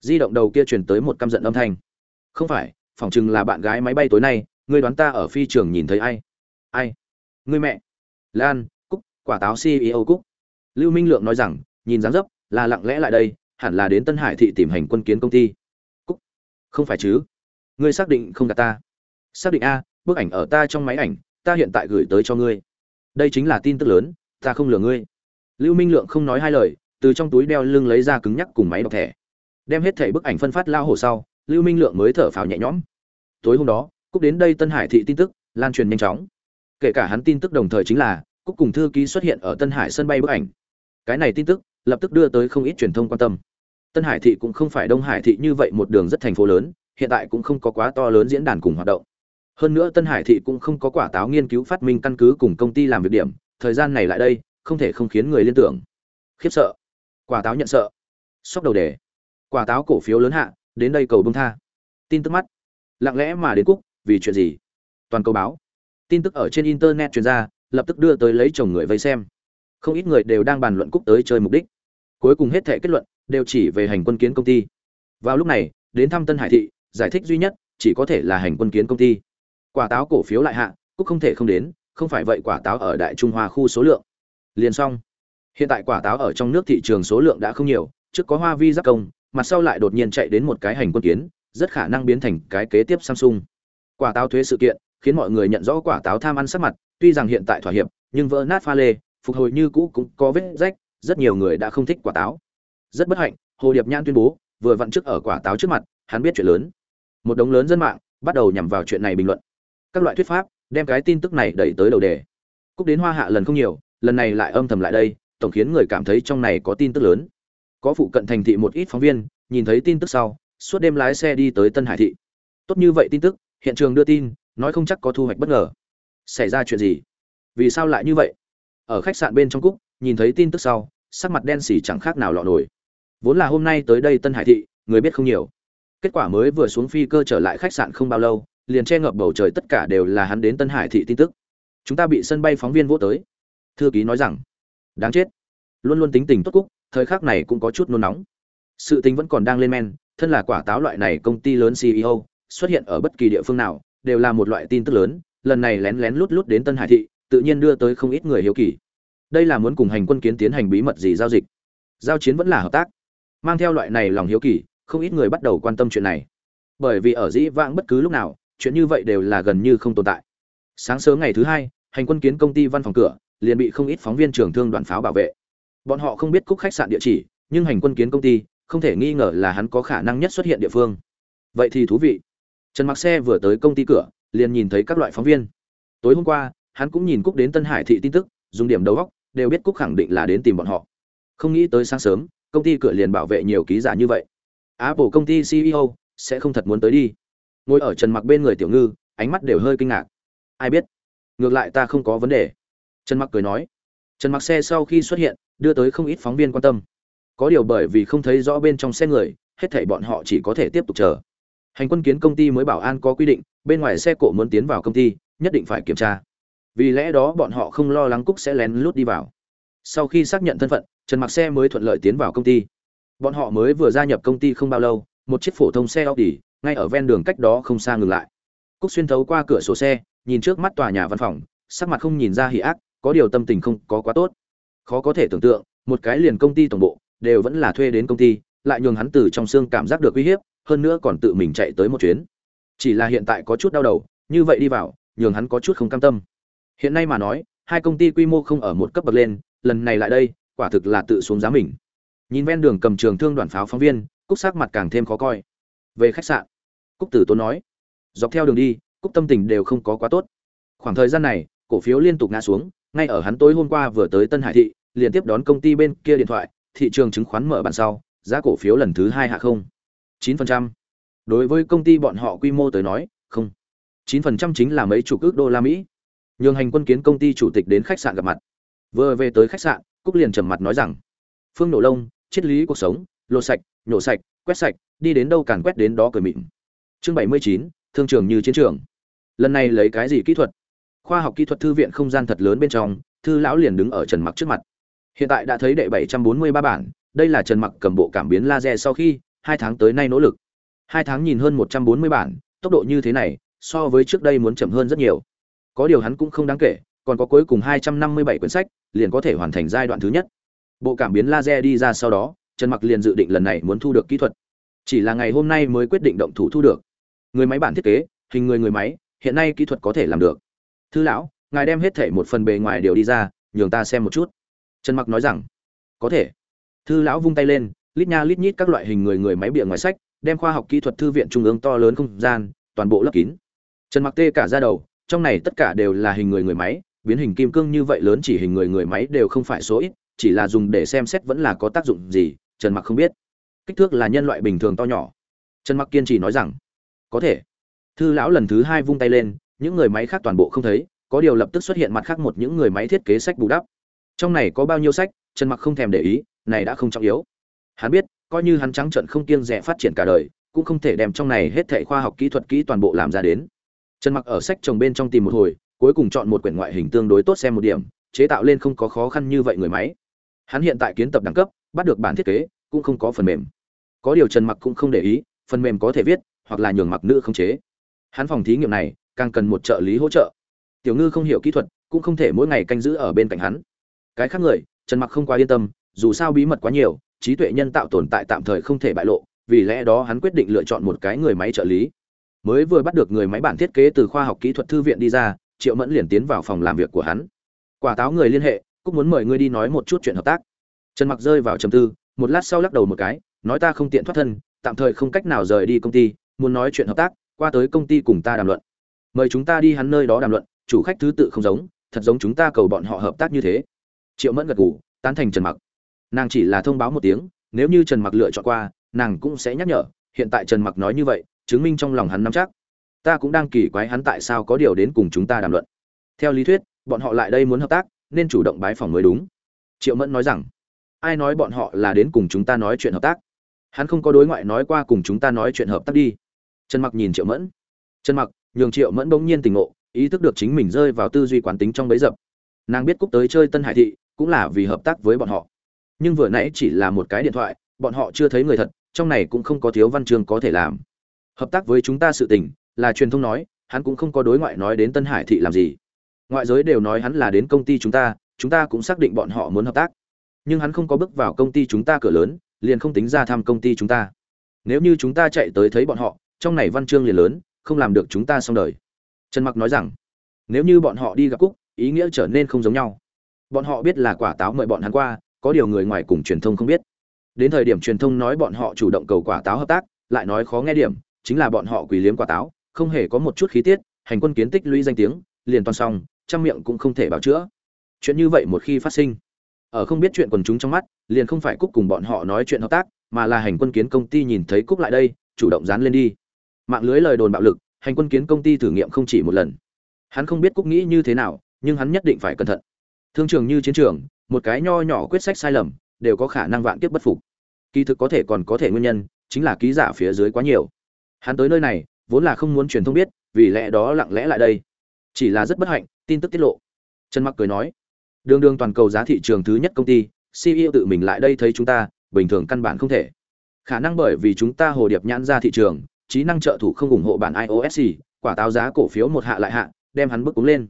Di động đầu kia truyền tới một căm giận âm thanh. Không phải, phỏng chừng là bạn gái máy bay tối nay, ngươi đoán ta ở phi trường nhìn thấy ai? Ai? Ngươi mẹ. Lan, cúc, quả táo ceo cúc lưu minh lượng nói rằng, nhìn dáng dấp, là lặng lẽ lại đây, hẳn là đến tân hải thị tìm hành quân kiến công ty. Cúc. Không phải chứ? Ngươi xác định không gạt ta. Xác định a, bức ảnh ở ta trong máy ảnh, ta hiện tại gửi tới cho ngươi. Đây chính là tin tức lớn, ta không lừa ngươi. Lưu minh lượng không nói hai lời, từ trong túi đeo lưng lấy ra cứng nhắc cùng máy đọc thẻ. Đem hết thẻ bức ảnh phân phát lao hồ sau, lưu minh lượng mới thở phào nhẹ nhõm. Tối hôm đó, cúc đến đây tân hải thị tin tức, lan truyền nhanh chóng. Kể cả hắn tin tức đồng thời chính là, cúc cùng thư ký xuất hiện ở tân hải sân bay bức ảnh cái này tin tức, lập tức đưa tới không ít truyền thông quan tâm. Tân hải thị cũng không phải đông hải thị như vậy một đường rất thành phố lớn, hiện tại cũng không có quá to lớn diễn đàn cùng hoạt động. Hơn nữa tân hải thị cũng không có quả táo nghiên cứu phát minh căn cứ cùng công ty làm việc điểm, thời gian này lại đây, không thể không khiến người liên tưởng. Khiếp sợ. Quả táo nhận sợ. Sốc đầu đề. Quả táo cổ phiếu lớn hạ, đến đây cầu bông tha. Tin tức mắt. Lặng lẽ mà đến cúc, vì chuyện gì? Toàn cầu báo. Tin tức ở trên internet truyền ra, lập tức đưa tới lấy chồng người vây xem không ít người đều đang bàn luận cúc tới chơi mục đích. Cuối cùng hết thể kết luận đều chỉ về hành quân kiến công ty. Vào lúc này, đến thăm tân hải thị, giải thích duy nhất chỉ có thể là hành quân kiến công ty. Quả táo cổ phiếu lại hạ, cúc không thể không đến, không phải vậy quả táo ở đại trung hoa khu số lượng. Liền xong. Hiện tại quả táo ở trong nước thị trường số lượng đã không nhiều, trước có hoa vi giáp công, mặt sau lại đột nhiên chạy đến một cái hành quân kiến, rất khả năng biến thành cái kế tiếp samsung. Quả táo thuế sự kiện khiến mọi người nhận rõ quả táo tham ăn sắc mặt, tuy rằng hiện tại thỏa hiệp, nhưng vỡ nát pha lê phục hồi như cũ cũng có vết rách, rất nhiều người đã không thích quả táo. Rất bất hạnh, hồ điệp nhãn tuyên bố, vừa vặn trước ở quả táo trước mặt, hắn biết chuyện lớn. Một đống lớn dân mạng bắt đầu nhằm vào chuyện này bình luận. Các loại thuyết pháp đem cái tin tức này đẩy tới đầu đề. Cúc đến hoa hạ lần không nhiều, lần này lại âm thầm lại đây, tổng khiến người cảm thấy trong này có tin tức lớn. Có phụ cận thành thị một ít phóng viên, nhìn thấy tin tức sau, suốt đêm lái xe đi tới tân hải thị. Tốt như vậy tin tức, hiện trường đưa tin, nói không chắc có thu hoạch bất ngờ. Xảy ra chuyện gì? Vì sao lại như vậy? Ở khách sạn bên trong cúc, nhìn thấy tin tức sau, sắc mặt đen xỉ chẳng khác nào lọ nổi vốn là hôm nay tới đây tân hải thị, người biết không nhiều. Kết quả mới vừa xuống phi cơ trở lại khách sạn không bao lâu, liền che ngập bầu trời tất cả đều là hắn đến tân hải thị tin tức. Chúng ta bị sân bay phóng viên vỗ tới. Thư ký nói rằng, đáng chết. Luôn luôn tính tình tốt cúc, thời khắc này cũng có chút nôn nóng. Sự tình vẫn còn đang lên men, thân là quả táo loại này công ty lớn ceo xuất hiện ở bất kỳ địa phương nào, đều là một loại tin tức lớn, lần này lén lén lút lút đến tân hải thị tự nhiên đưa tới không ít người hiếu kỳ. Đây là muốn cùng hành quân kiến tiến hành bí mật gì giao dịch? Giao chiến vẫn là hợp tác. Mang theo loại này lòng hiếu kỳ, không ít người bắt đầu quan tâm chuyện này. Bởi vì ở dĩ vãng bất cứ lúc nào, chuyện như vậy đều là gần như không tồn tại. Sáng sớm ngày thứ hai, hành quân kiến công ty văn phòng cửa, liền bị không ít phóng viên trưởng thương đoàn pháo bảo vệ. Bọn họ không biết cúc khách sạn địa chỉ, nhưng hành quân kiến công ty, không thể nghi ngờ là hắn có khả năng nhất xuất hiện địa phương. Vậy thì thú vị. Trần mặc xe vừa tới công ty cửa, liền nhìn thấy các loại phóng viên. Tối hôm qua hắn cũng nhìn cúc đến tân hải thị tin tức, dùng điểm đầu góc đều biết cúc khẳng định là đến tìm bọn họ. Không nghĩ tới sáng sớm, công ty cửa liền bảo vệ nhiều ký giả như vậy. Apple công ty ceo sẽ không thật muốn tới đi. Ngồi ở trần mặc bên người tiểu ngư, ánh mắt đều hơi kinh ngạc. Ai biết? Ngược lại ta không có vấn đề. Trần mặc cười nói. Trần mặc xe sau khi xuất hiện, đưa tới không ít phóng viên quan tâm. Có điều bởi vì không thấy rõ bên trong xe người, hết thảy bọn họ chỉ có thể tiếp tục chờ. Hành quân kiến công ty mới bảo an có quy định, bên ngoài xe cộ muốn tiến vào công ty, nhất định phải kiểm tra vì lẽ đó bọn họ không lo lắng cúc sẽ lén lút đi vào. Sau khi xác nhận thân phận, trần mặc xe mới thuận lợi tiến vào công ty. Bọn họ mới vừa gia nhập công ty không bao lâu, một chiếc phổ thông xe Audi, ngay ở ven đường cách đó không xa ngừng lại. Cúc xuyên thấu qua cửa sổ xe, nhìn trước mắt tòa nhà văn phòng, sắc mặt không nhìn ra hỉ ác, có điều tâm tình không có quá tốt. Khó có thể tưởng tượng, một cái liền công ty tổng bộ, đều vẫn là thuê đến công ty, lại nhường hắn từ trong xương cảm giác được uy hiếp, hơn nữa còn tự mình chạy tới một chuyến. Chỉ là hiện tại có chút đau đầu, như vậy đi vào, nhường hắn có chút không cam tâm hiện nay mà nói, hai công ty quy mô không ở một cấp bậc lên, lần này lại đây, quả thực là tự xuống giá mình. Nhìn ven đường cầm trường thương đoàn pháo phóng viên, cúc sắc mặt càng thêm khó coi. Về khách sạn, cúc tử tốn nói, dọc theo đường đi, cúc tâm tình đều không có quá tốt. Khoảng thời gian này, cổ phiếu liên tục ngã xuống, ngay ở hắn tối hôm qua vừa tới tân hải thị liên tiếp đón công ty bên kia điện thoại, thị trường chứng khoán mở bàn sau, giá cổ phiếu lần thứ hai hạ không. chín phần trăm. Đối với công ty bọn họ quy mô tới nói, không. chín phần trăm chính là mấy chục ước đô la mỹ nhường hành quân kiến công ty chủ tịch đến khách sạn gặp mặt. Vừa về tới khách sạn, cúc liền trầm mặt nói rằng, phương nổ lông, triết lý cuộc sống, lột sạch, nhổ sạch, quét sạch, đi đến đâu càn quét đến đó cười mịn. Chương bảy mươi chín, thương trường như chiến trường. Lần này lấy cái gì kỹ thuật? Khoa học kỹ thuật thư viện không gian thật lớn bên trong, thư lão liền đứng ở trần mặc trước mặt. Hiện tại đã thấy đệ bảy trăm bốn mươi ba bản, đây là trần mặc cầm bộ cảm biến laser sau khi, hai tháng tới nay nỗ lực. Hai tháng nhìn hơn một trăm bốn mươi bản, tốc độ như thế này, so với trước đây muốn chậm hơn rất nhiều có điều hắn cũng không đáng kể, còn có cuối cùng hai trăm năm mươi bảy quyển sách, liền có thể hoàn thành giai đoạn thứ nhất. Bộ cảm biến laser đi ra sau đó, trần mặc liền dự định lần này muốn thu được kỹ thuật. Chỉ là ngày hôm nay mới quyết định động thủ thu được. Người máy bản thiết kế, hình người người máy, hiện nay kỹ thuật có thể làm được. Thư lão, ngài đem hết thể một phần bề ngoài điều đi ra, nhường ta xem một chút. Trần mặc nói rằng, có thể. Thư lão vung tay lên, lít nha lít nhít các loại hình người người máy bịa ngoài sách, đem khoa học kỹ thuật thư viện trung ương to lớn không gian, toàn bộ lấp kín. Trần mặc tê cả ra đầu trong này tất cả đều là hình người người máy, biến hình kim cương như vậy lớn chỉ hình người người máy đều không phải số ít, chỉ là dùng để xem xét vẫn là có tác dụng gì, trần mặc không biết. Kích thước là nhân loại bình thường to nhỏ. Trần mặc kiên trì nói rằng, có thể. Thư lão lần thứ hai vung tay lên, những người máy khác toàn bộ không thấy, có điều lập tức xuất hiện mặt khác một những người máy thiết kế sách bù đắp. Trong này có bao nhiêu sách, trần mặc không thèm để ý, này đã không trọng yếu. Hắn biết, coi như hắn trắng trận không kiêng rẻ phát triển cả đời, cũng không thể đem trong này hết thảy khoa học kỹ thuật kỹ toàn bộ làm ra đến trần mặc ở sách trồng bên trong tìm một hồi, cuối cùng chọn một quyển ngoại hình tương đối tốt xem một điểm, chế tạo lên không có khó khăn như vậy người máy. Hắn hiện tại kiến tập đẳng cấp, bắt được bản thiết kế, cũng không có phần mềm. Có điều trần mặc cũng không để ý, phần mềm có thể viết, hoặc là nhường mặc nữ không chế. Hắn phòng thí nghiệm này, càng cần một trợ lý hỗ trợ. Tiểu ngư không hiểu kỹ thuật, cũng không thể mỗi ngày canh giữ ở bên cạnh hắn. Cái khác người, trần mặc không quá yên tâm, dù sao bí mật quá nhiều, trí tuệ nhân tạo tồn tại tạm thời không thể bại lộ, vì lẽ đó hắn quyết định lựa chọn một cái người máy trợ lý mới vừa bắt được người máy bản thiết kế từ khoa học kỹ thuật thư viện đi ra, triệu mẫn liền tiến vào phòng làm việc của hắn. Quả táo người liên hệ, cũng muốn mời ngươi đi nói một chút chuyện hợp tác. Trần mặc rơi vào trầm tư, một lát sau lắc đầu một cái, nói ta không tiện thoát thân, tạm thời không cách nào rời đi công ty, muốn nói chuyện hợp tác, qua tới công ty cùng ta đàm luận. Mời chúng ta đi hắn nơi đó đàm luận, chủ khách thứ tự không giống, thật giống chúng ta cầu bọn họ hợp tác như thế. Triệu mẫn gật gù, tán thành trần mặc. Nàng chỉ là thông báo một tiếng, nếu như trần mặc lựa chọn qua, nàng cũng sẽ nhắc nhở, hiện tại trần mặc nói như vậy chứng minh trong lòng hắn nắm chắc. Ta cũng đang kỳ quái hắn tại sao có điều đến cùng chúng ta đàm luận. Theo lý thuyết, bọn họ lại đây muốn hợp tác, nên chủ động bái phòng mới đúng. Triệu mẫn nói rằng, ai nói bọn họ là đến cùng chúng ta nói chuyện hợp tác? Hắn không có đối ngoại nói qua cùng chúng ta nói chuyện hợp tác đi. Trần mặc nhìn triệu mẫn. Trần mặc, nhường triệu mẫn bỗng nhiên tỉnh ngộ, ý thức được chính mình rơi vào tư duy quán tính trong bấy dập. Nàng biết cúc tới chơi tân hải thị, cũng là vì hợp tác với bọn họ. Nhưng vừa nãy chỉ là một cái điện thoại, bọn họ chưa thấy người thật, trong này cũng không có thiếu văn chương có thể làm hợp tác với chúng ta sự tình, là truyền thông nói, hắn cũng không có đối ngoại nói đến tân hải thị làm gì. Ngoại giới đều nói hắn là đến công ty chúng ta chúng ta cũng xác định bọn họ muốn hợp tác. Nhưng hắn không có bước vào công ty chúng ta cửa lớn, liền không tính ra thăm công ty chúng ta. Nếu như chúng ta chạy tới thấy bọn họ, trong này văn chương liền lớn, không làm được chúng ta xong đời. Trần mặc nói rằng, nếu như bọn họ đi gặp cúc, ý nghĩa trở nên không giống nhau. Bọn họ biết là quả táo mời bọn hắn qua, có điều người ngoài cùng truyền thông không biết. Đến thời điểm truyền thông nói bọn họ chủ động cầu quả táo hợp tác, lại nói khó nghe điểm chính là bọn họ quỳ liếm quả táo, không hề có một chút khí tiết, hành quân kiến tích lũy danh tiếng, liền toàn xong, trăm miệng cũng không thể bảo chữa. Chuyện như vậy một khi phát sinh, ở không biết chuyện quần chúng trong mắt, liền không phải cúc cùng bọn họ nói chuyện hợp tác, mà là hành quân kiến công ty nhìn thấy cúc lại đây, chủ động dán lên đi. Mạng lưới lời đồn bạo lực, hành quân kiến công ty thử nghiệm không chỉ một lần. Hắn không biết cúc nghĩ như thế nào, nhưng hắn nhất định phải cẩn thận. Thương trường như chiến trường, một cái nho nhỏ quyết sách sai lầm, đều có khả năng vạn kiếp bất phục. Kỳ thực có thể còn có thể nguyên nhân, chính là ký giả phía dưới quá nhiều hắn tới nơi này, vốn là không muốn truyền thông biết, vì lẽ đó lặng lẽ lại đây. Chỉ là rất bất hạnh, tin tức tiết lộ. Trần mặc cười nói, đường đường toàn cầu giá thị trường thứ nhất công ty ceo tự mình lại đây thấy chúng ta, bình thường căn bản không thể. Khả năng bởi vì chúng ta hồ điệp nhãn ra thị trường, trí năng trợ thủ không ủng hộ bản iOS quả táo giá cổ phiếu một hạ lại hạ, đem hắn bức cúng lên.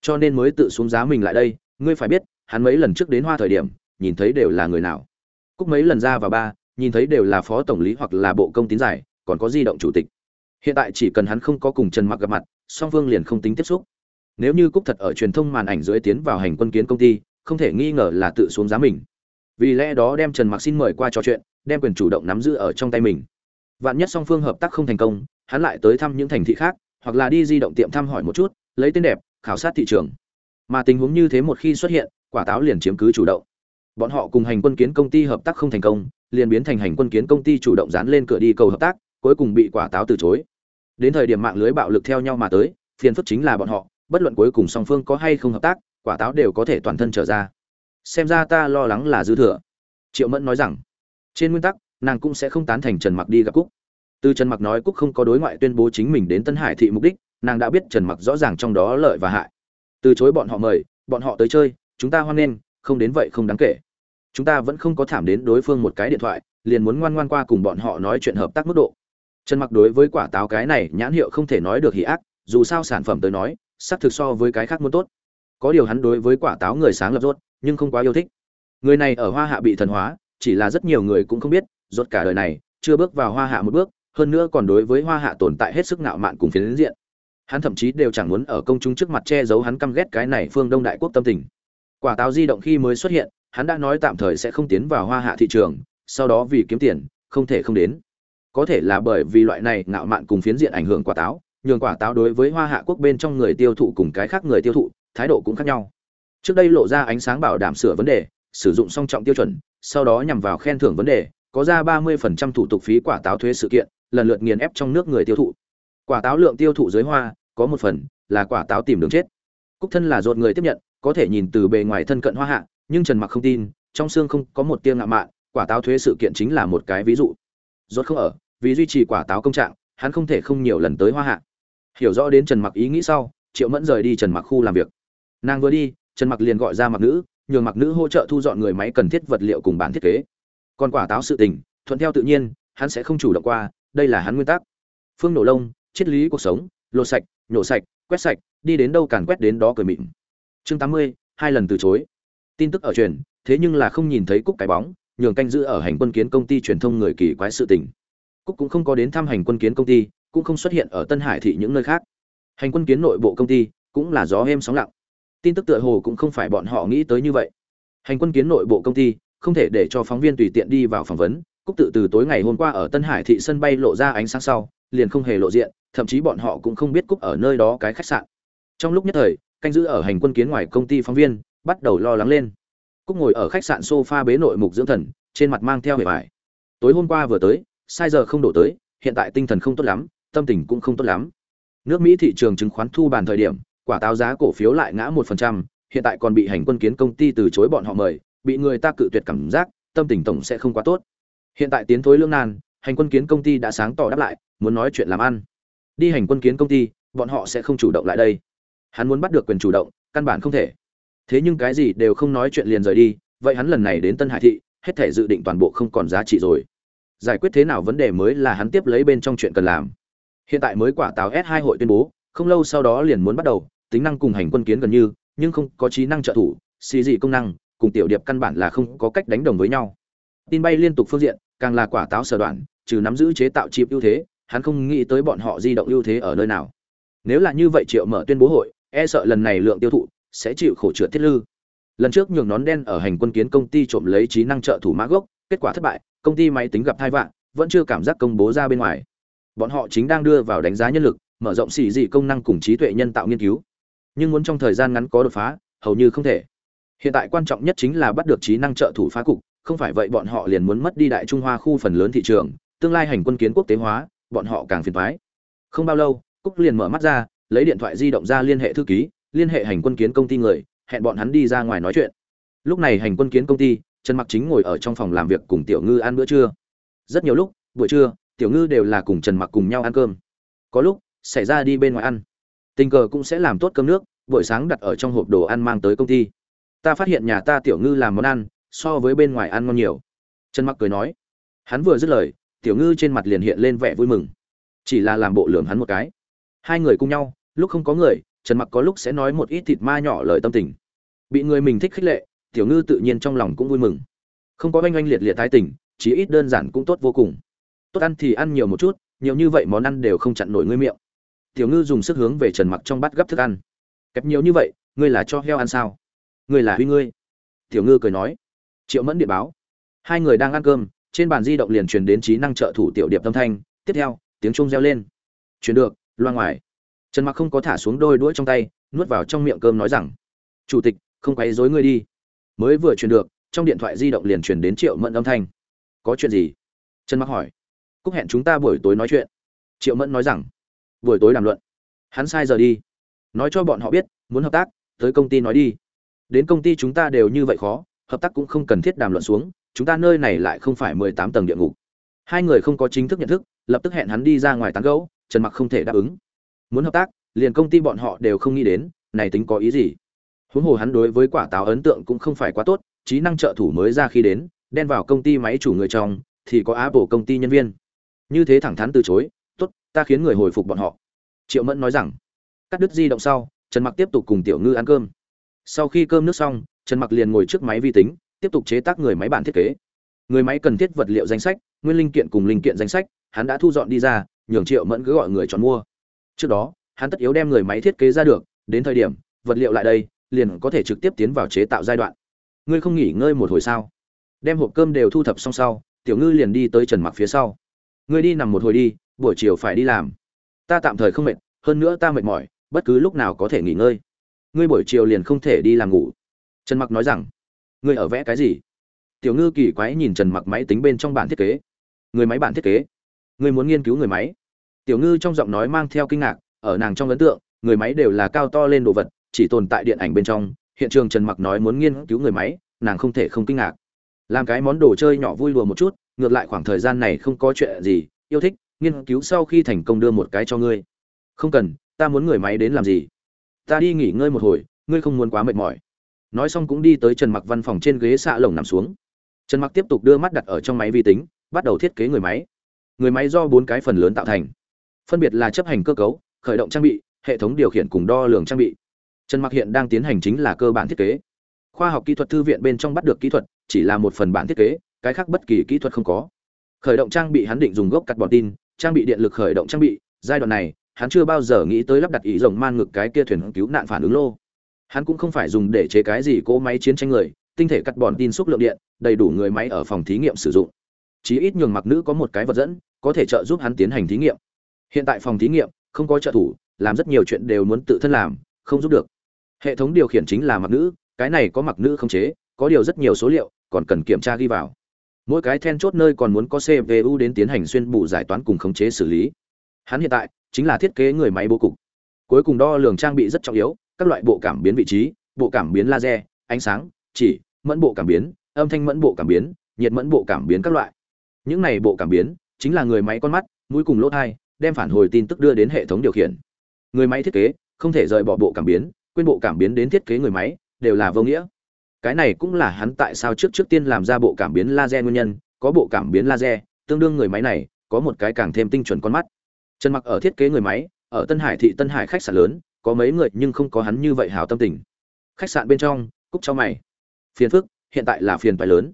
Cho nên mới tự xuống giá mình lại đây, ngươi phải biết, hắn mấy lần trước đến hoa thời điểm, nhìn thấy đều là người nào. Cúc mấy lần ra và ba, nhìn thấy đều là phó tổng lý hoặc là bộ công tín giải còn có di động chủ tịch. Hiện tại chỉ cần hắn không có cùng trần mặc gặp mặt, song phương liền không tính tiếp xúc. Nếu như cúc thật ở truyền thông màn ảnh dưới tiến vào hành quân kiến công ty, không thể nghi ngờ là tự xuống giá mình. Vì lẽ đó đem trần mặc xin mời qua trò chuyện, đem quyền chủ động nắm giữ ở trong tay mình. Vạn nhất song phương hợp tác không thành công, hắn lại tới thăm những thành thị khác, hoặc là đi di động tiệm thăm hỏi một chút, lấy tên đẹp, khảo sát thị trường. Mà tình huống như thế một khi xuất hiện, quả táo liền chiếm cứ chủ động. Bọn họ cùng hành quân kiến công ty hợp tác không thành công, liền biến thành hành quân kiến công ty chủ động dán lên cửa đi cầu hợp tác cuối cùng bị quả táo từ chối. Đến thời điểm mạng lưới bạo lực theo nhau mà tới, phiền phức chính là bọn họ, bất luận cuối cùng song phương có hay không hợp tác, quả táo đều có thể toàn thân trở ra. Xem ra ta lo lắng là dư thừa. Triệu mẫn nói rằng, trên nguyên tắc, nàng cũng sẽ không tán thành trần mặc đi gặp cúc. Từ trần mặc nói cúc không có đối ngoại tuyên bố chính mình đến tân hải thị mục đích, nàng đã biết trần mặc rõ ràng trong đó lợi và hại. Từ chối bọn họ mời, bọn họ tới chơi, chúng ta hoan nghênh, không đến vậy không đáng kể. Chúng ta vẫn không có thảm đến đối phương một cái điện thoại, liền muốn ngoan ngoan qua cùng bọn họ nói chuyện hợp tác mức độ trần mặc đối với quả táo cái này nhãn hiệu không thể nói được hỉ ác, dù sao sản phẩm tới nói, xác thực so với cái khác muốn tốt. Có điều hắn đối với quả táo người sáng lập rốt, nhưng không quá yêu thích. Người này ở hoa hạ bị thần hóa, chỉ là rất nhiều người cũng không biết, rốt cả đời này, chưa bước vào hoa hạ một bước, hơn nữa còn đối với hoa hạ tồn tại hết sức ngạo mạn cùng phiến diện. Hắn thậm chí đều chẳng muốn ở công chúng trước mặt che giấu hắn căm ghét cái này phương đông đại quốc tâm tình. Quả táo di động khi mới xuất hiện, hắn đã nói tạm thời sẽ không tiến vào hoa hạ thị trường, sau đó vì kiếm tiền, không thể không đến có thể là bởi vì loại này ngạo mạn cùng phiến diện ảnh hưởng quả táo, nhường quả táo đối với hoa hạ quốc bên trong người tiêu thụ cùng cái khác người tiêu thụ, thái độ cũng khác nhau. Trước đây lộ ra ánh sáng bảo đảm sửa vấn đề, sử dụng song trọng tiêu chuẩn, sau đó nhằm vào khen thưởng vấn đề, có ra 30% thủ tục phí quả táo thuế sự kiện, lần lượt nghiền ép trong nước người tiêu thụ. Quả táo lượng tiêu thụ dưới hoa, có một phần là quả táo tìm đường chết. Cúc thân là ruột người tiếp nhận, có thể nhìn từ bề ngoài thân cận hoa hạ, nhưng trần mặc không tin, trong xương không có một tiêu ngạo mạn, quả táo thuế sự kiện chính là một cái ví dụ. Rốt không ở vì duy trì quả táo công trạng hắn không thể không nhiều lần tới hoa hạ. Hiểu rõ đến trần mặc ý nghĩ sau triệu mẫn rời đi trần mặc khu làm việc. Nàng vừa đi trần mặc liền gọi ra mặc nữ nhường mặc nữ hỗ trợ thu dọn người máy cần thiết vật liệu cùng bản thiết kế. Còn quả táo sự tình thuận theo tự nhiên hắn sẽ không chủ động qua đây là hắn nguyên tắc. Phương nổ lông triết lý cuộc sống lột sạch nhổ sạch quét sạch đi đến đâu càn quét đến đó cười mịn. Chương 80, hai lần từ chối. Tin tức ở truyền thế nhưng là không nhìn thấy cúc cái bóng nhường canh giữ ở hành quân kiến công ty truyền thông người kỳ quái sự tình cúc cũng không có đến thăm hành quân kiến công ty, cũng không xuất hiện ở tân hải thị những nơi khác. Hành quân kiến nội bộ công ty cũng là gió êm sóng lặng. Tin tức tựa hồ cũng không phải bọn họ nghĩ tới như vậy. Hành quân kiến nội bộ công ty không thể để cho phóng viên tùy tiện đi vào phỏng vấn. Cúc tự từ tối ngày hôm qua ở tân hải thị sân bay lộ ra ánh sáng sau, liền không hề lộ diện, thậm chí bọn họ cũng không biết cúc ở nơi đó cái khách sạn. Trong lúc nhất thời, canh giữ ở hành quân kiến ngoài công ty phóng viên bắt đầu lo lắng lên. Cúc ngồi ở khách sạn sofa bế nội mục dưỡng thần, trên mặt mang theo vẻ vải. Tối hôm qua vừa tới sai giờ không đổ tới, hiện tại tinh thần không tốt lắm, tâm tình cũng không tốt lắm. Nước mỹ thị trường chứng khoán thu bàn thời điểm, quả táo giá cổ phiếu lại ngã một phần trăm, hiện tại còn bị hành quân kiến công ty từ chối bọn họ mời, bị người ta cự tuyệt cảm giác, tâm tình tổng sẽ không quá tốt. Hiện tại tiến thối lương nan, hành quân kiến công ty đã sáng tỏ đáp lại, muốn nói chuyện làm ăn. Đi hành quân kiến công ty, bọn họ sẽ không chủ động lại đây. Hắn muốn bắt được quyền chủ động, căn bản không thể. Thế nhưng cái gì đều không nói chuyện liền rời đi, vậy hắn lần này đến tân hải thị, hết thể dự định toàn bộ không còn giá trị rồi giải quyết thế nào vấn đề mới là hắn tiếp lấy bên trong chuyện cần làm. Hiện tại mới quả táo s 2 hội tuyên bố, không lâu sau đó liền muốn bắt đầu, tính năng cùng hành quân kiến gần như, nhưng không có trí năng trợ thủ, xì gì công năng, cùng tiểu điệp căn bản là không có cách đánh đồng với nhau. Tin bay liên tục phương diện, càng là quả táo sở đoạn, trừ nắm giữ chế tạo chip ưu thế, hắn không nghĩ tới bọn họ di động ưu thế ở nơi nào. Nếu là như vậy triệu mở tuyên bố hội e sợ lần này lượng tiêu thụ sẽ chịu khổ trượt thiết lư. Lần trước nhường nón đen ở hành quân kiến công ty trộm lấy trí năng trợ thủ mã gốc, kết quả thất bại công ty máy tính gặp thai vạn vẫn chưa cảm giác công bố ra bên ngoài. Bọn họ chính đang đưa vào đánh giá nhân lực, mở rộng xỉ dị công năng cùng trí tuệ nhân tạo nghiên cứu. Nhưng muốn trong thời gian ngắn có đột phá, hầu như không thể. Hiện tại quan trọng nhất chính là bắt được trí năng trợ thủ phá cục, không phải vậy bọn họ liền muốn mất đi đại trung hoa khu phần lớn thị trường, tương lai hành quân kiến quốc tế hóa, bọn họ càng phiền thoái không bao lâu, cúc liền mở mắt ra, lấy điện thoại di động ra liên hệ thư ký, liên hệ hành quân kiến công ty người, hẹn bọn hắn đi ra ngoài nói chuyện. Lúc này hành quân kiến công ty trần mặc chính ngồi ở trong phòng làm việc cùng tiểu ngư ăn bữa trưa. Rất nhiều lúc, buổi trưa, tiểu ngư đều là cùng trần mặc cùng nhau ăn cơm. Có lúc, xảy ra đi bên ngoài ăn. Tình cờ cũng sẽ làm tốt cơm nước, buổi sáng đặt ở trong hộp đồ ăn mang tới công ty. Ta phát hiện nhà ta tiểu ngư làm món ăn, so với bên ngoài ăn ngon nhiều. Trần mặc cười nói. Hắn vừa dứt lời, tiểu ngư trên mặt liền hiện lên vẻ vui mừng. Chỉ là làm bộ lường hắn một cái. Hai người cùng nhau, lúc không có người, trần mặc có lúc sẽ nói một ít thịt ma nhỏ lời tâm tình. Bị người mình thích khích lệ tiểu ngư tự nhiên trong lòng cũng vui mừng. Không có oanh oanh liệt liệt thái tình chỉ ít đơn giản cũng tốt vô cùng. Tốt ăn thì ăn nhiều một chút, nhiều như vậy món ăn đều không chặn nổi ngươi miệng. Tiểu ngư dùng sức hướng về trần mặc trong bát gấp thức ăn. Kẹp nhiều như vậy, ngươi là cho heo ăn sao? Ngươi là huy ngươi. Tiểu ngư cười nói. Triệu mẫn điện báo. Hai người đang ăn cơm, trên bàn di động liền truyền đến trí năng trợ thủ tiểu điệp tâm thanh, tiếp theo, tiếng trung reo lên. Truyền được, loa ngoài. Trần mặc không có thả xuống đôi đuôi trong tay, nuốt vào trong miệng cơm nói rằng, chủ tịch, không quấy rối ngươi đi mới vừa truyền được, trong điện thoại di động liền truyền đến triệu mẫn âm thanh. Có chuyện gì? Trần mặc hỏi. Cúc hẹn chúng ta buổi tối nói chuyện. Triệu mẫn nói rằng. Buổi tối đàm luận. Hắn sai giờ đi. Nói cho bọn họ biết, muốn hợp tác, tới công ty nói đi. Đến công ty chúng ta đều như vậy khó, hợp tác cũng không cần thiết đàm luận xuống, chúng ta nơi này lại không phải mười tám tầng địa ngục. Hai người không có chính thức nhận thức, lập tức hẹn hắn đi ra ngoài tán gẫu, trần mặc không thể đáp ứng. Muốn hợp tác, liền công ty bọn họ đều không nghĩ đến, này tính có ý gì? Huống hồ hắn đối với quả táo ấn tượng cũng không phải quá tốt, trí năng trợ thủ mới ra khi đến, đen vào công ty máy chủ người trong, thì có apple công ty nhân viên. Như thế thẳng thắn từ chối, tốt, ta khiến người hồi phục bọn họ. Triệu mẫn nói rằng. Cắt đứt di động sau, trần mặc tiếp tục cùng tiểu ngư ăn cơm. Sau khi cơm nước xong, trần mặc liền ngồi trước máy vi tính, tiếp tục chế tác người máy bản thiết kế. Người máy cần thiết vật liệu danh sách, nguyên linh kiện cùng linh kiện danh sách, hắn đã thu dọn đi ra, nhường triệu mẫn cứ gọi người chọn mua. Trước đó, hắn tất yếu đem người máy thiết kế ra được, đến thời điểm, vật liệu lại đây liền có thể trực tiếp tiến vào chế tạo giai đoạn. Ngươi không nghỉ ngơi một hồi sao? Đem hộp cơm đều thu thập xong sau, tiểu ngư liền đi tới trần mặc phía sau. Ngươi đi nằm một hồi đi, buổi chiều phải đi làm. Ta tạm thời không mệt, hơn nữa ta mệt mỏi, bất cứ lúc nào có thể nghỉ ngơi. Ngươi buổi chiều liền không thể đi làm ngủ. Trần mặc nói rằng, ngươi ở vẽ cái gì? Tiểu ngư kỳ quái nhìn trần mặc máy tính bên trong bản thiết kế. Người máy bản thiết kế? Ngươi muốn nghiên cứu người máy? Tiểu ngư trong giọng nói mang theo kinh ngạc, ở nàng trong ấn tượng, người máy đều là cao to lên đồ vật chỉ tồn tại điện ảnh bên trong, hiện trường trần mặc nói muốn nghiên cứu người máy, nàng không thể không kinh ngạc. Làm cái món đồ chơi nhỏ vui đùa một chút, ngược lại khoảng thời gian này không có chuyện gì, yêu thích, nghiên cứu sau khi thành công đưa một cái cho ngươi. Không cần, ta muốn người máy đến làm gì? Ta đi nghỉ ngơi một hồi, ngươi không muốn quá mệt mỏi. Nói xong cũng đi tới trần mặc văn phòng trên ghế xạ lồng nằm xuống. Trần mặc tiếp tục đưa mắt đặt ở trong máy vi tính, bắt đầu thiết kế người máy. Người máy do bốn cái phần lớn tạo thành. Phân biệt là chấp hành cơ cấu, khởi động trang bị, hệ thống điều khiển cùng đo lường trang bị trần mặc hiện đang tiến hành chính là cơ bản thiết kế. Khoa học kỹ thuật thư viện bên trong bắt được kỹ thuật, chỉ là một phần bản thiết kế, cái khác bất kỳ kỹ thuật không có. Khởi động trang bị hắn định dùng gốc cắt bọn tin, trang bị điện lực khởi động trang bị, giai đoạn này, hắn chưa bao giờ nghĩ tới lắp đặt ý rồng man ngực cái kia thuyền cứu nạn phản ứng lô. Hắn cũng không phải dùng để chế cái gì cỗ máy chiến tranh người, tinh thể cắt bọn tin xúc lượng điện, đầy đủ người máy ở phòng thí nghiệm sử dụng. Chí ít nhường mặc nữ có một cái vật dẫn, có thể trợ giúp hắn tiến hành thí nghiệm. Hiện tại phòng thí nghiệm, không có trợ thủ, làm rất nhiều chuyện đều muốn tự thân làm, không giúp được hệ thống điều khiển chính là mặc nữ, cái này có mặc nữ không chế, có điều rất nhiều số liệu, còn cần kiểm tra ghi vào. Mỗi cái then chốt nơi còn muốn có cpu đến tiến hành xuyên bù giải toán cùng khống chế xử lý. Hắn hiện tại, chính là thiết kế người máy bố cục. Cuối cùng đo lường trang bị rất trọng yếu, các loại bộ cảm biến vị trí, bộ cảm biến laser, ánh sáng, chỉ, mẫn bộ cảm biến, âm thanh mẫn bộ cảm biến, nhiệt mẫn bộ cảm biến các loại. Những này bộ cảm biến, chính là người máy con mắt, mũi cùng lỗ thai, đem phản hồi tin tức đưa đến hệ thống điều khiển. Người máy thiết kế, không thể rời bỏ bộ cảm biến quên bộ cảm biến đến thiết kế người máy, đều là vô nghĩa. Cái này cũng là hắn tại sao trước trước tiên làm ra bộ cảm biến laser nguyên nhân, có bộ cảm biến laser, tương đương người máy này, có một cái càng thêm tinh chuẩn con mắt. Trần mặc ở thiết kế người máy, ở tân hải thị tân hải khách sạn lớn, có mấy người nhưng không có hắn như vậy hào tâm tình. Khách sạn bên trong, cúc cho mày. Phiền phức, hiện tại là phiền phải lớn.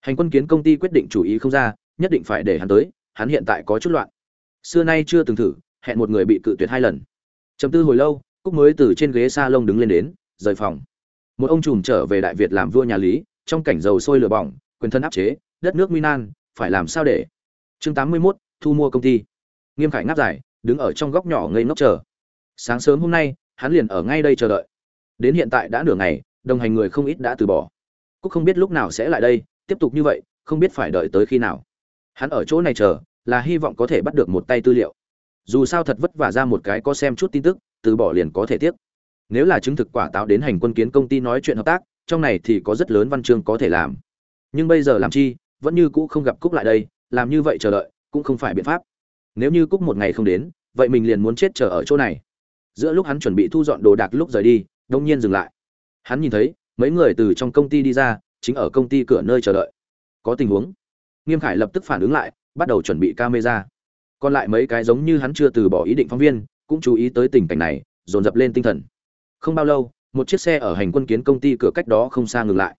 Hành quân kiến công ty quyết định chủ ý không ra, nhất định phải để hắn tới, hắn hiện tại có chút loạn. Xưa nay chưa từng thử, hẹn một người bị cự tuyệt hai lần. Chấm tư hồi lâu cúc mới từ trên ghế sa lông đứng lên đến rời phòng. Một ông trùm trở về đại việt làm vua nhà lý trong cảnh dầu sôi lửa bỏng quyền thân áp chế đất nước minan phải làm sao để? Chương tám mươi 81, thu mua công ty. Nghiêm khải ngáp dài đứng ở trong góc nhỏ ngây ngốc chờ. Sáng sớm hôm nay hắn liền ở ngay đây chờ đợi. Đến hiện tại đã nửa ngày đồng hành người không ít đã từ bỏ. Cúc không biết lúc nào sẽ lại đây tiếp tục như vậy không biết phải đợi tới khi nào. Hắn ở chỗ này chờ là hy vọng có thể bắt được một tay tư liệu. Dù sao thật vất vả ra một cái có xem chút tin tức từ bỏ liền có thể tiếp nếu là chứng thực quả táo đến hành quân kiến công ty nói chuyện hợp tác, trong này thì có rất lớn văn chương có thể làm. Nhưng bây giờ làm chi, vẫn như cũ không gặp cúc lại đây, làm như vậy chờ đợi, cũng không phải biện pháp. Nếu như cúc một ngày không đến, vậy mình liền muốn chết chờ ở chỗ này. Giữa lúc hắn chuẩn bị thu dọn đồ đạc lúc rời đi, đông nhiên dừng lại. Hắn nhìn thấy, mấy người từ trong công ty đi ra, chính ở công ty cửa nơi chờ đợi. Có tình huống. Nghiêm khải lập tức phản ứng lại, bắt đầu chuẩn bị camera. Còn lại mấy cái giống như hắn chưa từ bỏ ý định phóng viên cũng chú ý tới tình cảnh này, dồn dập lên tinh thần. Không bao lâu, một chiếc xe ở hành quân kiến công ty cửa cách đó không xa ngừng lại.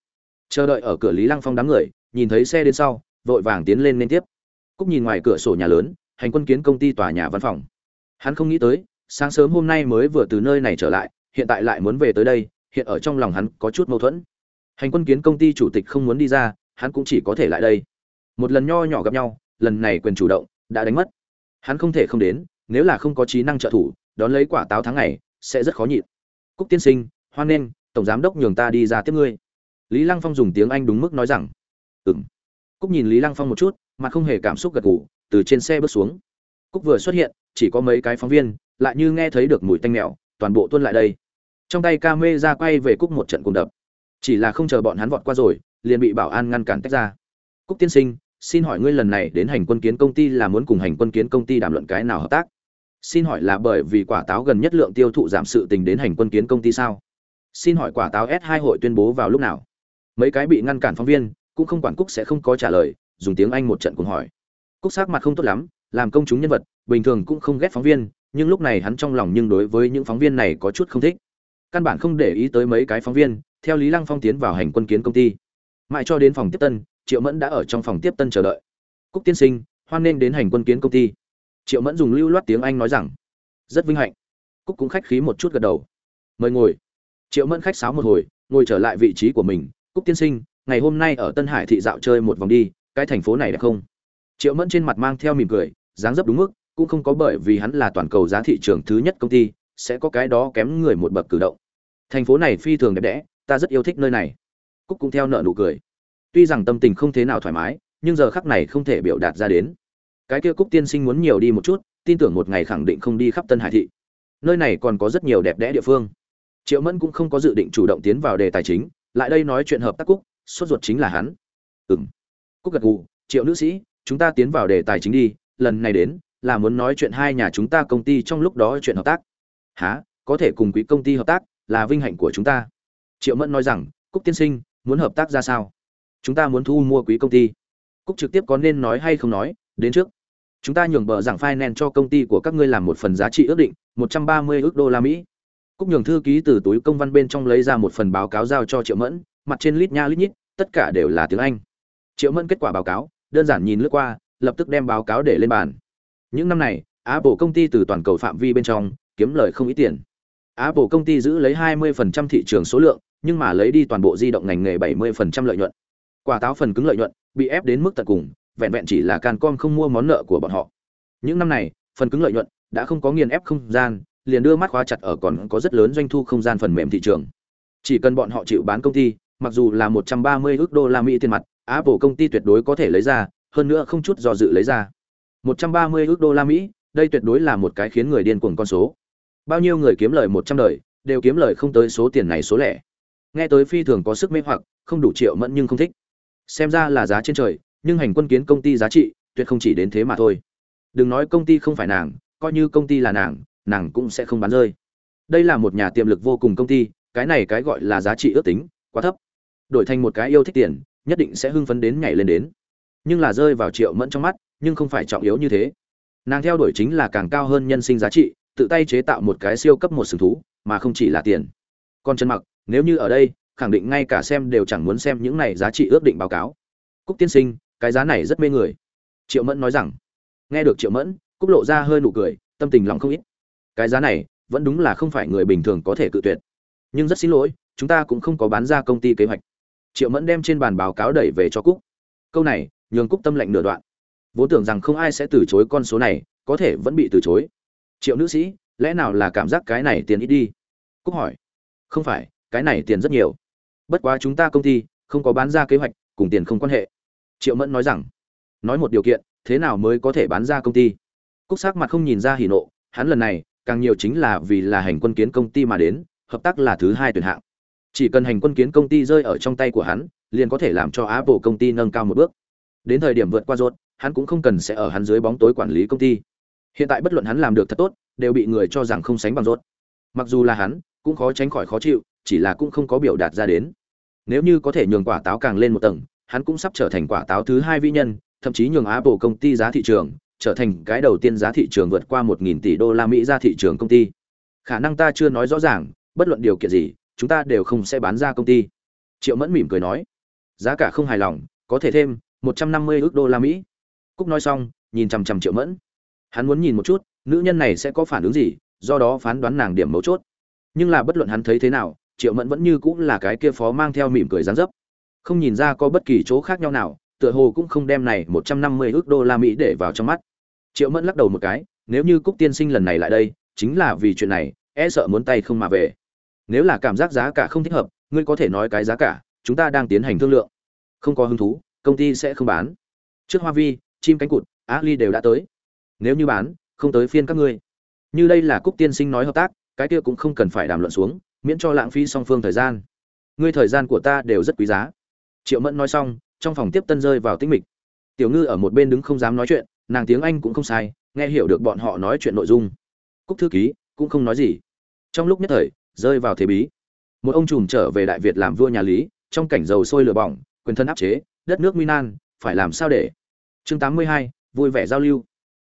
Chờ đợi ở cửa lý lăng phong đám người, nhìn thấy xe đến sau, vội vàng tiến lên liên tiếp. Cúc nhìn ngoài cửa sổ nhà lớn, hành quân kiến công ty tòa nhà văn phòng. Hắn không nghĩ tới, sáng sớm hôm nay mới vừa từ nơi này trở lại, hiện tại lại muốn về tới đây, hiện ở trong lòng hắn có chút mâu thuẫn. Hành quân kiến công ty chủ tịch không muốn đi ra, hắn cũng chỉ có thể lại đây. Một lần nho nhỏ gặp nhau, lần này quyền chủ động, đã đánh mất. Hắn không thể không đến nếu là không có trí năng trợ thủ, đón lấy quả táo tháng ngày, sẽ rất khó nhịn. Cúc tiên sinh, hoan nghênh, tổng giám đốc nhường ta đi ra tiếp ngươi. Lý lăng phong dùng tiếng anh đúng mức nói rằng ừng cúc nhìn lý lăng phong một chút mà không hề cảm xúc gật gù, từ trên xe bước xuống. Cúc vừa xuất hiện, chỉ có mấy cái phóng viên, lại như nghe thấy được mùi tanh mèo, toàn bộ tuân lại đây. Trong tay ca mê ra quay về cúc một trận cùng đập. Chỉ là không chờ bọn hắn vọt qua rồi, liền bị bảo an ngăn cản tách ra. Cúc tiên sinh, xin hỏi ngươi lần này đến hành quân kiến công ty là muốn cùng hành quân kiến công ty đàm luận cái nào hợp tác? Xin hỏi là bởi vì quả táo gần nhất lượng tiêu thụ giảm sự tình đến hành quân kiến công ty sao? Xin hỏi quả táo s 2 hội tuyên bố vào lúc nào? Mấy cái bị ngăn cản phóng viên, cũng không quản cúc sẽ không có trả lời, dùng tiếng anh một trận cùng hỏi. Cúc sắc mặt không tốt lắm, làm công chúng nhân vật, bình thường cũng không ghét phóng viên, nhưng lúc này hắn trong lòng nhưng đối với những phóng viên này có chút không thích. Căn bản không để ý tới mấy cái phóng viên, theo lý lăng phong tiến vào hành quân kiến công ty. Mãi cho đến phòng tiếp tân, triệu mẫn đã ở trong phòng tiếp tân chờ đợi. Cúc tiên sinh, hoan nghênh đến hành quân kiến công ty triệu mẫn dùng lưu loát tiếng anh nói rằng, rất vinh hạnh. Cúc cũng khách khí một chút gật đầu. Mời ngồi. Triệu mẫn khách sáo một hồi, ngồi trở lại vị trí của mình. Cúc tiên sinh, ngày hôm nay ở tân hải thị dạo chơi một vòng đi, cái thành phố này đẹp không? Triệu mẫn trên mặt mang theo mỉm cười, dáng dấp đúng mức, cũng không có bởi vì hắn là toàn cầu giá thị trường thứ nhất công ty, sẽ có cái đó kém người một bậc cử động. Thành phố này phi thường đẹp đẽ, ta rất yêu thích nơi này. Cúc cũng theo nợ nụ cười. Tuy rằng tâm tình không thế nào thoải mái, nhưng giờ khắc này không thể biểu đạt ra đến cái kia cúc tiên sinh muốn nhiều đi một chút, tin tưởng một ngày khẳng định không đi khắp tân hải thị. Nơi này còn có rất nhiều đẹp đẽ địa phương. Triệu mẫn cũng không có dự định chủ động tiến vào đề tài chính, lại đây nói chuyện hợp tác cúc, sốt ruột chính là hắn. Ừ m cúc gật gù, triệu nữ sĩ, chúng ta tiến vào đề tài chính đi, lần này đến là muốn nói chuyện hai nhà chúng ta công ty trong lúc đó chuyện hợp tác. Há có thể cùng quỹ công ty hợp tác, là vinh hạnh của chúng ta. Triệu mẫn nói rằng, cúc tiên sinh, muốn hợp tác ra sao? Chúng ta muốn thu mua quý công ty. Cúc trực tiếp có nên nói hay không nói đến trước. Chúng ta nhường bờ giảng finance cho công ty của các ngươi làm một phần giá trị ước định, một trăm ba mươi ước đô la mỹ. Cúc nhường thư ký từ túi công văn bên trong lấy ra một phần báo cáo giao cho triệu mẫn, mặt trên lít nha lít nhít, tất cả đều là tiếng anh. Triệu mẫn kết quả báo cáo, đơn giản nhìn lướt qua, lập tức đem báo cáo để lên bàn. Những năm này, apple công ty từ toàn cầu phạm vi bên trong, kiếm lời không ít tiền. Apple công ty giữ lấy 20% thị trường số lượng, nhưng mà lấy đi toàn bộ di động ngành nghề 70% lợi nhuận. Quả táo phần cứng lợi nhuận, bị ép đến mức tận cùng vẹn vẹn chỉ là cancom không mua món nợ của bọn họ. Những năm này, phần cứng lợi nhuận đã không có nghiền ép không gian, liền đưa mắt khóa chặt ở còn có rất lớn doanh thu không gian phần mềm thị trường. Chỉ cần bọn họ chịu bán công ty, mặc dù là 130 ước đô la mỹ tiền mặt, apple công ty tuyệt đối có thể lấy ra, hơn nữa không chút do dự lấy ra. 130 ước đô la mỹ, đây tuyệt đối là một cái khiến người điên cuồng con số. Bao nhiêu người kiếm lời 100 đời, đều kiếm lời không tới số tiền này số lẻ. Nghe tới phi thường có sức mê hoặc, không đủ triệu mẫn nhưng không thích. Xem ra là giá trên trời nhưng hành quân kiến công ty giá trị tuyệt không chỉ đến thế mà thôi. Đừng nói công ty không phải nàng, coi như công ty là nàng nàng cũng sẽ không bán rơi. Đây là một nhà tiềm lực vô cùng công ty, cái này cái gọi là giá trị ước tính, quá thấp. Đổi thành một cái yêu thích tiền, nhất định sẽ hưng phấn đến nhảy lên đến. Nhưng là rơi vào triệu mẫn trong mắt, nhưng không phải trọng yếu như thế. Nàng theo đuổi chính là càng cao hơn nhân sinh giá trị, tự tay chế tạo một cái siêu cấp một sừng thú, mà không chỉ là tiền. Còn chân mặc, nếu như ở đây, khẳng định ngay cả xem đều chẳng muốn xem những này giá trị ước định báo cáo. Cúc tiên sinh cái giá này rất mê người. Triệu mẫn nói rằng, nghe được triệu mẫn, cúc lộ ra hơi nụ cười, tâm tình lòng không ít. Cái giá này vẫn đúng là không phải người bình thường có thể cự tuyệt. Nhưng rất xin lỗi, chúng ta cũng không có bán ra công ty kế hoạch. Triệu mẫn đem trên bàn báo cáo đẩy về cho cúc. Câu này, nhường cúc tâm lệnh nửa đoạn. Vốn tưởng rằng không ai sẽ từ chối con số này, có thể vẫn bị từ chối. Triệu nữ sĩ, lẽ nào là cảm giác cái này tiền ít đi? Cúc hỏi. Không phải, cái này tiền rất nhiều. Bất quá chúng ta công ty không có bán ra kế hoạch, cùng tiền không quan hệ triệu mẫn nói rằng, nói một điều kiện, thế nào mới có thể bán ra công ty? Cúc sắc mặt không nhìn ra hỉ nộ, hắn lần này, càng nhiều chính là vì là hành quân kiến công ty mà đến, hợp tác là thứ hai tuyển hạng. Chỉ cần hành quân kiến công ty rơi ở trong tay của hắn, liền có thể làm cho apple công ty nâng cao một bước. Đến thời điểm vượt qua rốt hắn cũng không cần sẽ ở hắn dưới bóng tối quản lý công ty. Hiện tại bất luận hắn làm được thật tốt, đều bị người cho rằng không sánh bằng rốt mặc dù là hắn, cũng khó tránh khỏi khó chịu, chỉ là cũng không có biểu đạt ra đến. Nếu như có thể nhường quả táo càng lên một tầng hắn cũng sắp trở thành quả táo thứ hai vĩ nhân, thậm chí nhường apple công ty giá thị trường trở thành cái đầu tiên giá thị trường vượt qua một nghìn tỷ đô la mỹ ra thị trường công ty. Khả năng ta chưa nói rõ ràng, bất luận điều kiện gì, chúng ta đều không sẽ bán ra công ty. Triệu mẫn mỉm cười nói, giá cả không hài lòng, có thể thêm 150 ức đô la mỹ. Cúc nói xong, nhìn chằm chằm triệu mẫn. Hắn muốn nhìn một chút, nữ nhân này sẽ có phản ứng gì, do đó phán đoán nàng điểm mấu chốt. Nhưng là bất luận hắn thấy thế nào, triệu mẫn vẫn như cũng là cái kia phó mang theo mỉm cười dán dấp không nhìn ra có bất kỳ chỗ khác nhau nào, tựa hồ cũng không đem này một trăm năm mươi ước đô la mỹ để vào trong mắt. Triệu mẫn lắc đầu một cái, nếu như cúc tiên sinh lần này lại đây, chính là vì chuyện này e sợ muốn tay không mà về. Nếu là cảm giác giá cả không thích hợp, ngươi có thể nói cái giá cả, chúng ta đang tiến hành thương lượng. Không có hứng thú, công ty sẽ không bán. Trước hoa vi, chim cánh cụt, á ly đều đã tới. Nếu như bán, không tới phiên các ngươi. Như đây là cúc tiên sinh nói hợp tác, cái kia cũng không cần phải đàm luận xuống, miễn cho lãng phí song phương thời gian. Ngươi thời gian của ta đều rất quý giá triệu mẫn nói xong trong phòng tiếp tân rơi vào tĩnh mịch. Tiểu ngư ở một bên đứng không dám nói chuyện nàng tiếng anh cũng không sai nghe hiểu được bọn họ nói chuyện nội dung. Cúc thư ký cũng không nói gì. Trong lúc nhất thời rơi vào thế bí. Một ông trùm trở về đại việt làm vua nhà lý trong cảnh dầu sôi lửa bỏng quyền thân áp chế đất nước nguy nan phải làm sao để? Chương 82, vui vẻ giao lưu.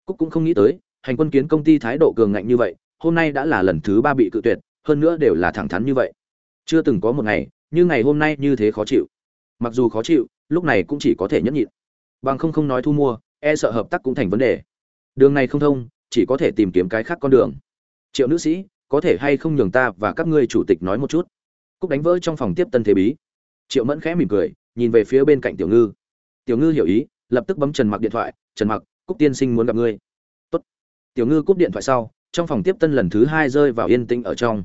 Cúc cũng không nghĩ tới hành quân kiến công ty thái độ cường ngạnh như vậy hôm nay đã là lần thứ ba bị cự tuyệt hơn nữa đều là thẳng thắn như vậy. Chưa từng có một ngày như ngày hôm nay như thế khó chịu mặc dù khó chịu, lúc này cũng chỉ có thể nhẫn nhịn. Bằng không không nói thu mua e sợ hợp tác cũng thành vấn đề. Đường này không thông, chỉ có thể tìm kiếm cái khác con đường. Triệu nữ sĩ, có thể hay không nhường ta và các ngươi chủ tịch nói một chút? Cúc đánh vỡ trong phòng tiếp tân thế bí. Triệu mẫn khẽ mỉm cười, nhìn về phía bên cạnh tiểu ngư. Tiểu ngư hiểu ý, lập tức bấm trần mặc điện thoại. Trần mặc, cúc tiên sinh muốn gặp ngươi. Tốt. tiểu ngư cúp điện thoại sau, trong phòng tiếp tân lần thứ hai rơi vào yên tĩnh ở trong.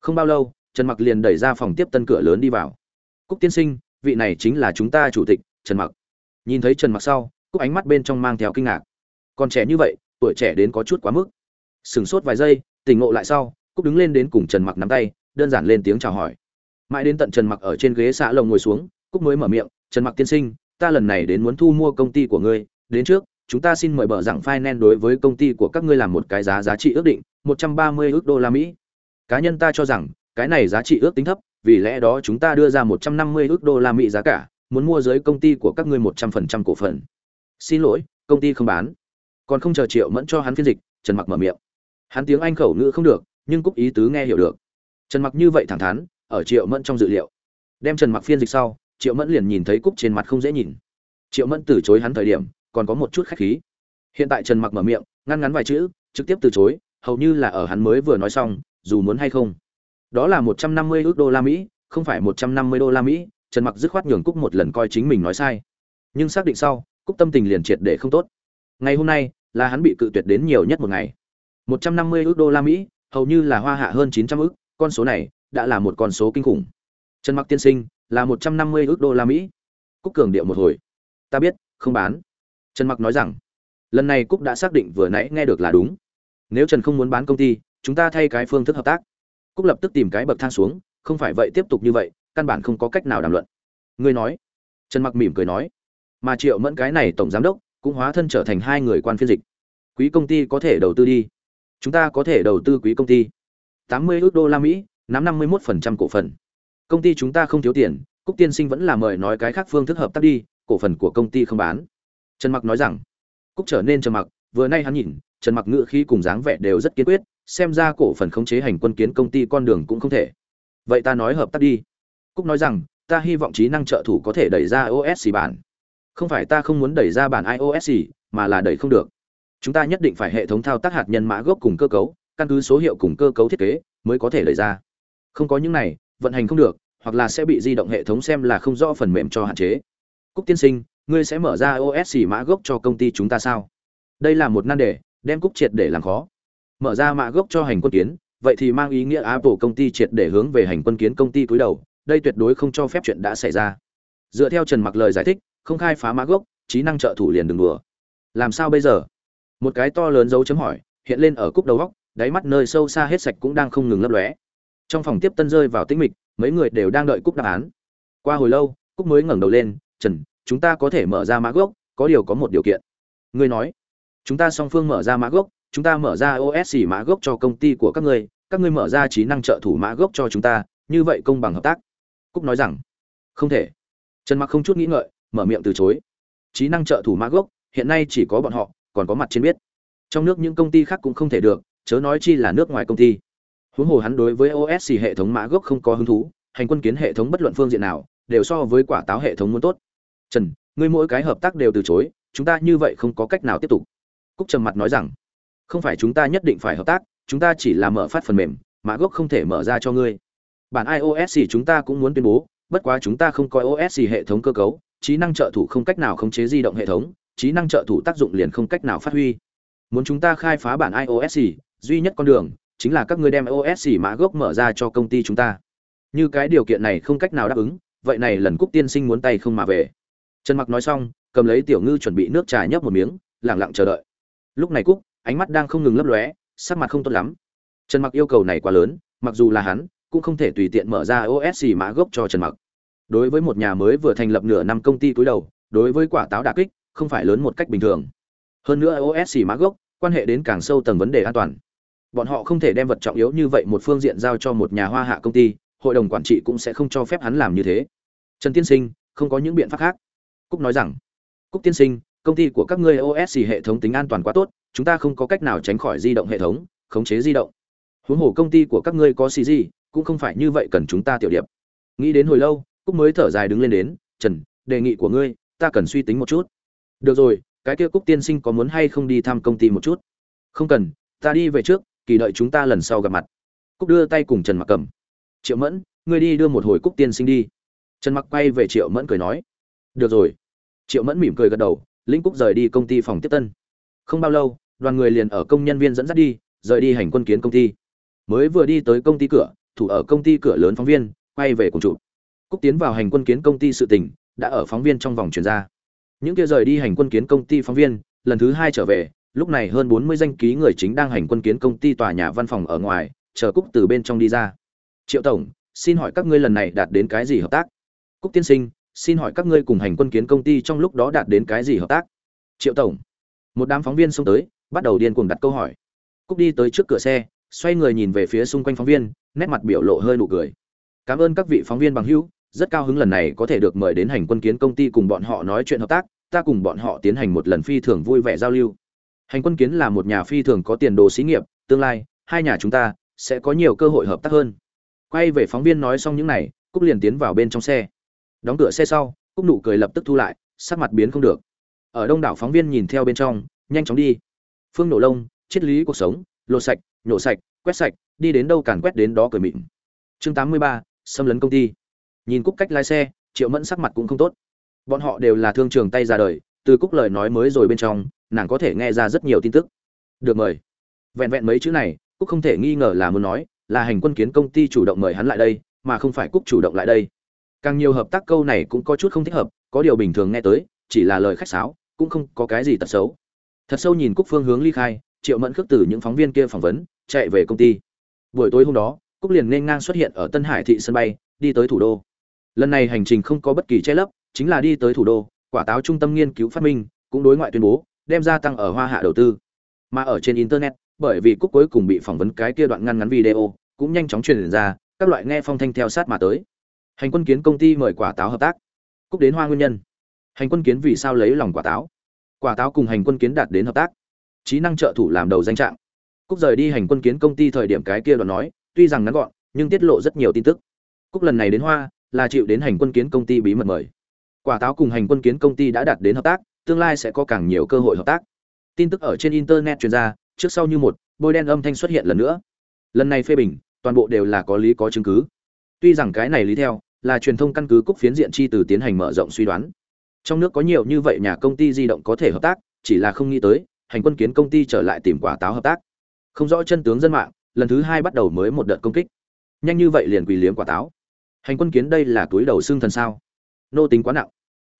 Không bao lâu, trần mặc liền đẩy ra phòng tiếp tân cửa lớn đi vào. Cúc tiên sinh vị này chính là chúng ta chủ tịch, trần mặc. Nhìn thấy trần mặc sau, cúc ánh mắt bên trong mang theo kinh ngạc. Còn trẻ như vậy, tuổi trẻ đến có chút quá mức. Sửng sốt vài giây, tỉnh ngộ lại sau, cúc đứng lên đến cùng trần mặc nắm tay, đơn giản lên tiếng chào hỏi. Mãi đến tận trần mặc ở trên ghế xạ lồng ngồi xuống, cúc mới mở miệng, trần mặc tiên sinh, ta lần này đến muốn thu mua công ty của ngươi. Đến trước, chúng ta xin mời bờ rằng finance đối với công ty của các ngươi làm một cái giá giá trị ước định 130 ước đô la mỹ. Cá nhân ta cho rằng, cái này giá trị ước tính thấp vì lẽ đó chúng ta đưa ra 150 ước đô la mỹ giá cả, muốn mua dưới công ty của các ngươi 100% cổ phần. Xin lỗi, công ty không bán. Còn không chờ triệu mẫn cho hắn phiên dịch, trần mặc mở miệng. Hắn tiếng anh khẩu ngữ không được, nhưng cúc ý tứ nghe hiểu được. Trần mặc như vậy thẳng thắn, ở triệu mẫn trong dự liệu. Đem trần mặc phiên dịch sau, triệu mẫn liền nhìn thấy cúc trên mặt không dễ nhìn. Triệu mẫn từ chối hắn thời điểm, còn có một chút khách khí. Hiện tại trần mặc mở miệng, ngăn ngắn vài chữ, trực tiếp từ chối, hầu như là ở hắn mới vừa nói xong, dù muốn hay không đó là một trăm năm mươi ước đô la mỹ, không phải một trăm năm mươi đô la mỹ, trần mặc dứt khoát nhường cúc một lần coi chính mình nói sai. Nhưng xác định sau, cúc tâm tình liền triệt để không tốt. Ngày hôm nay, là hắn bị cự tuyệt đến nhiều nhất một ngày. một trăm năm mươi ước đô la mỹ, hầu như là hoa hạ hơn chín trăm con số này đã là một con số kinh khủng. Trần mặc tiên sinh, là một trăm năm mươi ước đô la mỹ. Cúc cường điệu một hồi. Ta biết, không bán. Trần mặc nói rằng, lần này cúc đã xác định vừa nãy nghe được là đúng. Nếu trần không muốn bán công ty, chúng ta thay cái phương thức hợp tác cúc lập tức tìm cái bậc thang xuống, không phải vậy tiếp tục như vậy, căn bản không có cách nào đàm luận. Ngươi nói. Trần mặc mỉm cười nói. Mà triệu mẫn cái này tổng giám đốc, cũng hóa thân trở thành hai người quan phiên dịch. Quý công ty có thể đầu tư đi. Chúng ta có thể đầu tư quý công ty. Tám mươi ước đô la mỹ, nắm năm mươi một phần trăm cổ phần. Công ty chúng ta không thiếu tiền, cúc tiên sinh vẫn là mời nói cái khác phương thức hợp tác đi, cổ phần của công ty không bán. Trần mặc nói rằng. Cúc trở nên trần mặc, vừa nay hắn nhìn, trần mặc ngựa khí cùng dáng vẻ đều rất kiên quyết xem ra cổ phần khống chế hành quân kiến công ty con đường cũng không thể. Vậy ta nói hợp tác đi. Cúc nói rằng, ta hy vọng trí năng trợ thủ có thể đẩy ra iOS bản. Không phải ta không muốn đẩy ra bản iOS mà là đẩy không được. Chúng ta nhất định phải hệ thống thao tác hạt nhân mã gốc cùng cơ cấu, căn cứ số hiệu cùng cơ cấu thiết kế mới có thể đẩy ra. Không có những này, vận hành không được, hoặc là sẽ bị di động hệ thống xem là không rõ phần mềm cho hạn chế. Cúc tiên sinh, ngươi sẽ mở ra os mã gốc cho công ty chúng ta sao? Đây là một nan đề, đem cúc triệt để làm khó mở ra mã gốc cho hành quân kiến, vậy thì mang ý nghĩa apple công ty triệt để hướng về hành quân kiến công ty cuối đầu, đây tuyệt đối không cho phép chuyện đã xảy ra. Dựa theo trần mặc lời giải thích, không khai phá mã gốc, trí năng trợ thủ liền đừng đùa. Làm sao bây giờ? Một cái to lớn dấu chấm hỏi, hiện lên ở cúc đầu góc, đáy mắt nơi sâu xa hết sạch cũng đang không ngừng lấp lóe. Trong phòng tiếp tân rơi vào tĩnh mịch, mấy người đều đang đợi cúc đáp án. Qua hồi lâu cúc mới ngẩng đầu lên, trần, chúng ta có thể mở ra mã gốc, có điều có một điều kiện. Ngươi nói, chúng ta song phương mở ra mã gốc chúng ta mở ra OSC mã gốc cho công ty của các ngươi các ngươi mở ra trí năng trợ thủ mã gốc cho chúng ta, như vậy công bằng hợp tác. Cúc nói rằng, không thể. Trần mặc không chút nghĩ ngợi, mở miệng từ chối. Trí năng trợ thủ mã gốc, hiện nay chỉ có bọn họ, còn có mặt trên biết. Trong nước những công ty khác cũng không thể được, chớ nói chi là nước ngoài công ty. Huống hồ hắn đối với OSC hệ thống mã gốc không có hứng thú, hành quân kiến hệ thống bất luận phương diện nào, đều so với quả táo hệ thống muốn tốt. Trần, ngươi mỗi cái hợp tác đều từ chối, chúng ta như vậy không có cách nào tiếp tục. Cúc trầm mặt nói rằng không phải chúng ta nhất định phải hợp tác, chúng ta chỉ là mở phát phần mềm, mã gốc không thể mở ra cho ngươi. Bản iOS chúng ta cũng muốn tuyên bố, bất quá chúng ta không coi OS hệ thống cơ cấu, trí năng trợ thủ không cách nào khống chế di động hệ thống, trí năng trợ thủ tác dụng liền không cách nào phát huy. Muốn chúng ta khai phá bản iOS duy nhất con đường chính là các ngươi đem OS mã gốc mở ra cho công ty chúng ta. Như cái điều kiện này không cách nào đáp ứng, vậy này lần cúc tiên sinh muốn tay không mà về. Trần mặc nói xong, cầm lấy tiểu ngư chuẩn bị nước trà nhấp một miếng lẳng lặng chờ đợi. Lúc này cúc ánh mắt đang không ngừng lấp lóe, sắc mặt không tốt lắm. Trần mặc yêu cầu này quá lớn, mặc dù là hắn, cũng không thể tùy tiện mở ra OS mã gốc cho trần mặc. Đối với một nhà mới vừa thành lập nửa năm công ty túi đầu, đối với quả táo đà kích, không phải lớn một cách bình thường. Hơn nữa OS mã gốc, quan hệ đến càng sâu tầng vấn đề an toàn. Bọn họ không thể đem vật trọng yếu như vậy một phương diện giao cho một nhà hoa hạ công ty, hội đồng quản trị cũng sẽ không cho phép hắn làm như thế. Trần tiên sinh, không có những biện pháp khác. Cúc nói rằng, cúc tiên sinh, công ty của các ngươi os hệ thống tính an toàn quá tốt chúng ta không có cách nào tránh khỏi di động hệ thống, khống chế di động. Huống hồ công ty của các ngươi có xì gì cũng không phải như vậy cần chúng ta tiểu điệp. Nghĩ đến hồi lâu, cúc mới thở dài đứng lên đến, trần, đề nghị của ngươi, ta cần suy tính một chút. Được rồi, cái kia cúc tiên sinh có muốn hay không đi thăm công ty một chút? Không cần, ta đi về trước, kỳ đợi chúng ta lần sau gặp mặt. Cúc đưa tay cùng trần mặc cầm. Triệu mẫn, ngươi đi đưa một hồi cúc tiên sinh đi. Trần mặc quay về triệu mẫn cười nói. Được rồi. Triệu mẫn mỉm cười gật đầu, lĩnh cúc rời đi công ty phòng tiếp tân không bao lâu, đoàn người liền ở công nhân viên dẫn dắt đi, rời đi hành quân kiến công ty. Mới vừa đi tới công ty cửa, thủ ở công ty cửa lớn phóng viên, quay về cùng trụ. cúc tiến vào hành quân kiến công ty sự tình, đã ở phóng viên trong vòng chuyển ra. Những kia rời đi hành quân kiến công ty phóng viên, lần thứ hai trở về, lúc này hơn bốn mươi danh ký người chính đang hành quân kiến công ty tòa nhà văn phòng ở ngoài, chờ cúc từ bên trong đi ra. Triệu tổng, xin hỏi các ngươi lần này đạt đến cái gì hợp tác? Cúc tiên sinh, xin hỏi các ngươi cùng hành quân kiến công ty trong lúc đó đạt đến cái gì hợp tác? Triệu tổng một đám phóng viên xông tới, bắt đầu điên cuồng đặt câu hỏi. Cúc đi tới trước cửa xe, xoay người nhìn về phía xung quanh phóng viên, nét mặt biểu lộ hơi nụ cười. Cảm ơn các vị phóng viên bằng hữu, rất cao hứng lần này có thể được mời đến hành quân kiến công ty cùng bọn họ nói chuyện hợp tác, ta cùng bọn họ tiến hành một lần phi thường vui vẻ giao lưu. Hành quân kiến là một nhà phi thường có tiền đồ xí nghiệp, tương lai, hai nhà chúng ta sẽ có nhiều cơ hội hợp tác hơn. Quay về phóng viên nói xong những này, cúc liền tiến vào bên trong xe. Đóng cửa xe sau, cúc nụ cười lập tức thu lại, sắc mặt biến không được ở đông đảo phóng viên nhìn theo bên trong nhanh chóng đi. Phương nổ lông triết lý cuộc sống lột sạch nhổ sạch quét sạch đi đến đâu càn quét đến đó cười mịn. Chương 83, xâm lấn công ty. Nhìn cúc cách lái xe triệu mẫn sắc mặt cũng không tốt. Bọn họ đều là thương trường tay ra đời từ cúc lời nói mới rồi bên trong nàng có thể nghe ra rất nhiều tin tức. Được mời. Vẹn vẹn mấy chữ này cúc không thể nghi ngờ là muốn nói là hành quân kiến công ty chủ động mời hắn lại đây mà không phải cúc chủ động lại đây. Càng nhiều hợp tác câu này cũng có chút không thích hợp có điều bình thường nghe tới chỉ là lời khách sáo cũng không có cái gì tật xấu. Thật sâu nhìn cúc phương hướng ly khai, triệu mẫn khước từ những phóng viên kia phỏng vấn, chạy về công ty. Buổi tối hôm đó, cúc liền nên ngang xuất hiện ở tân hải thị sân bay, đi tới thủ đô. Lần này hành trình không có bất kỳ che lấp, chính là đi tới thủ đô, quả táo trung tâm nghiên cứu phát minh, cũng đối ngoại tuyên bố, đem gia tăng ở hoa hạ đầu tư. Mà ở trên internet, bởi vì cúc cuối cùng bị phỏng vấn cái kia đoạn ngăn ngắn video, cũng nhanh chóng truyền ra, các loại nghe phong thanh theo sát mà tới. Hành quân kiến công ty mời quả táo hợp tác. Cúc đến hoa nguyên nhân hành quân kiến vì sao lấy lòng quả táo? Quả táo cùng hành quân kiến đạt đến hợp tác. Trí năng trợ thủ làm đầu danh trạng. Cúc rời đi hành quân kiến công ty thời điểm cái kia đoạn nói, tuy rằng ngắn gọn, nhưng tiết lộ rất nhiều tin tức. Cúc lần này đến hoa, là chịu đến hành quân kiến công ty bí mật mời. Quả táo cùng hành quân kiến công ty đã đạt đến hợp tác, tương lai sẽ có càng nhiều cơ hội hợp tác. Tin tức ở trên internet truyền ra, trước sau như một, bôi đen âm thanh xuất hiện lần nữa. Lần này phê bình, toàn bộ đều là có lý có chứng cứ. Tuy rằng cái này lý theo, là truyền thông căn cứ cúc phiến diện chi từ tiến hành mở rộng suy đoán trong nước có nhiều như vậy nhà công ty di động có thể hợp tác, chỉ là không nghĩ tới, hành quân kiến công ty trở lại tìm quả táo hợp tác. Không rõ chân tướng dân mạng, lần thứ hai bắt đầu mới một đợt công kích. Nhanh như vậy liền quỳ liếm quả táo. Hành quân kiến đây là túi đầu xương thần sao? Nô tính quá nặng.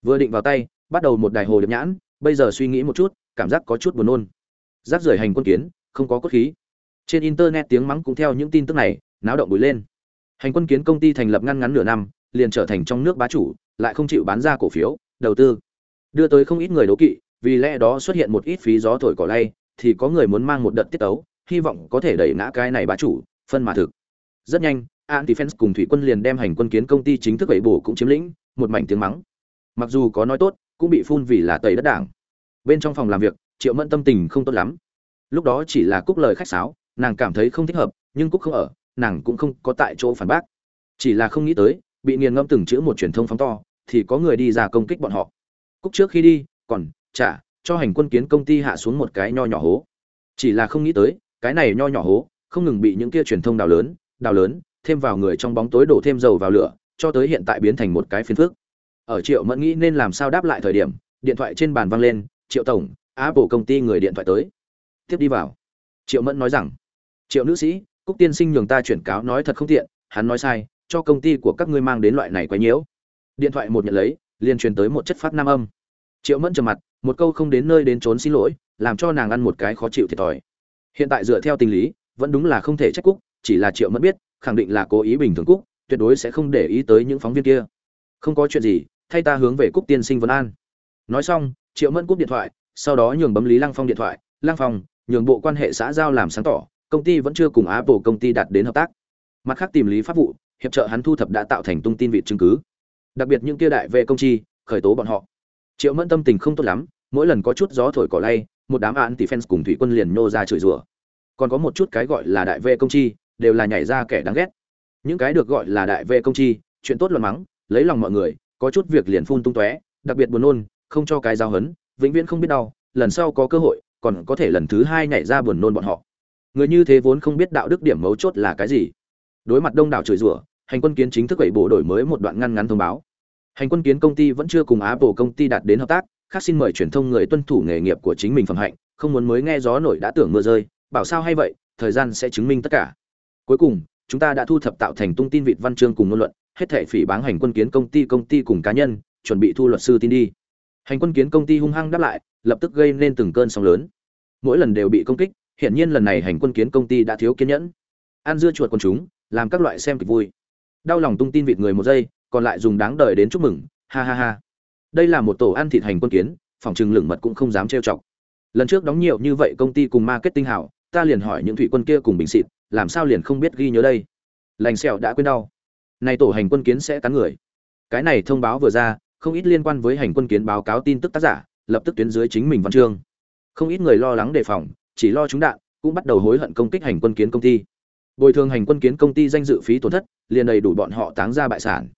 Vừa định vào tay, bắt đầu một đài hồ điệp nhãn, bây giờ suy nghĩ một chút, cảm giác có chút buồn nôn. Rác rưởi hành quân kiến, không có cốt khí. Trên internet tiếng mắng cũng theo những tin tức này, náo động bụi lên. Hành quân kiến công ty thành lập ngăn ngắn nửa năm, liền trở thành trong nước bá chủ, lại không chịu bán ra cổ phiếu đầu tư. Đưa tới không ít người đố kỵ, vì lẽ đó xuất hiện một ít phí gió thổi cỏ lay, thì có người muốn mang một đợt tiết tấu, hy vọng có thể đẩy ngã cái này bá chủ, phân mà thực. Rất nhanh anti cùng thủy quân liền đem hành quân kiến công ty chính thức bảy bổ cũng chiếm lĩnh, một mảnh tiếng mắng. Mặc dù có nói tốt, cũng bị phun vì là tẩy đất đảng. Bên trong phòng làm việc, triệu mẫn tâm tình không tốt lắm. Lúc đó chỉ là cúc lời khách sáo, nàng cảm thấy không thích hợp, nhưng cúc không ở, nàng cũng không có tại chỗ phản bác. Chỉ là không nghĩ tới, bị nghiền ngẫm từng chữ một truyền thông phóng to thì có người đi ra công kích bọn họ. Cúc trước khi đi, còn trả cho hành quân kiến công ty hạ xuống một cái nho nhỏ hố. Chỉ là không nghĩ tới, cái này nho nhỏ hố không ngừng bị những kia truyền thông đào lớn đào lớn, thêm vào người trong bóng tối đổ thêm dầu vào lửa, cho tới hiện tại biến thành một cái phiền phức. Ở triệu mẫn nghĩ nên làm sao đáp lại thời điểm, điện thoại trên bàn vang lên, triệu tổng, apple công ty người điện thoại tới. Tiếp đi vào. Triệu mẫn nói rằng, triệu nữ sĩ, cúc tiên sinh nhường ta chuyển cáo nói thật không tiện, hắn nói sai, cho công ty của các ngươi mang đến loại này quá nhiễu điện thoại một nhận lấy, liền truyền tới một chất phát nam âm. Triệu mẫn trầm mặt, một câu không đến nơi đến trốn xin lỗi, làm cho nàng ăn một cái khó chịu thiệt thòi. Hiện tại dựa theo tình lý, vẫn đúng là không thể trách cúc, chỉ là triệu mẫn biết, khẳng định là cố ý bình thường cúc, tuyệt đối sẽ không để ý tới những phóng viên kia. Không có chuyện gì, thay ta hướng về cúc tiên sinh vân an. Nói xong, triệu mẫn cúp điện thoại, sau đó nhường bấm lý lăng phong điện thoại. Lăng phong, nhường bộ quan hệ xã giao làm sáng tỏ, công ty vẫn chưa cùng apple công ty đạt đến hợp tác. Mặt khác tìm lý pháp vụ, hiệp trợ hắn thu thập đã tạo thành tung tin vị chứng cứ đặc biệt những kia đại về công chi, khởi tố bọn họ. Triệu mẫn tâm tình không tốt lắm, mỗi lần có chút gió thổi cỏ lay, một đám án tỷ fans cùng thủy quân liền nô ra chửi rủa. Còn có một chút cái gọi là đại vệ công chi, đều là nhảy ra kẻ đáng ghét. Những cái được gọi là đại vệ công chi, chuyện tốt luận mắng, lấy lòng mọi người, có chút việc liền phun tung tóe, đặc biệt buồn nôn, không cho cái giao hấn vĩnh viễn không biết đau, lần sau có cơ hội, còn có thể lần thứ hai nhảy ra buồn nôn bọn họ. Người như thế vốn không biết đạo đức điểm mấu chốt là cái gì. Đối mặt đông đảo chửi rủa hành quân kiến chính thức ủy bộ đổi mới một đoạn ngăn ngắn thông báo. Hành quân kiến công ty vẫn chưa cùng apple công ty đạt đến hợp tác, khác xin mời truyền thông người tuân thủ nghề nghiệp của chính mình phẩm hạnh, không muốn mới nghe gió nổi đã tưởng mưa rơi, bảo sao hay vậy, thời gian sẽ chứng minh tất cả. Cuối cùng, chúng ta đã thu thập tạo thành tung tin vịt văn chương cùng ngôn luận, hết thể phỉ báng hành quân kiến công ty công ty cùng cá nhân, chuẩn bị thu luật sư tin đi. Hành quân kiến công ty hung hăng đáp lại, lập tức gây nên từng cơn sóng lớn. Mỗi lần đều bị công kích, hiển nhiên lần này hành quân kiến công ty đã thiếu kiên nhẫn. Ăn dưa chuột quần chúng, làm các loại xem kịch vui đau lòng tung tin vịt người một giây, còn lại dùng đáng đời đến chúc mừng, ha ha ha. Đây là một tổ ăn thịt hành quân kiến, phòng trừng lửng mật cũng không dám trêu chọc. Lần trước đóng nhiều như vậy công ty cùng marketing hảo, ta liền hỏi những thủy quân kia cùng bình xịt, làm sao liền không biết ghi nhớ đây? Lành sẹo đã quên đau. Này tổ hành quân kiến sẽ cắn người. Cái này thông báo vừa ra, không ít liên quan với hành quân kiến báo cáo tin tức tác giả, lập tức tuyến dưới chính mình văn chương. Không ít người lo lắng đề phòng, chỉ lo trúng đạn, cũng bắt đầu hối hận công kích hành quân kiến công ty bồi thường hành quân kiến công ty danh dự phí tổn thất, liền đầy đủ bọn họ táng ra bại sản.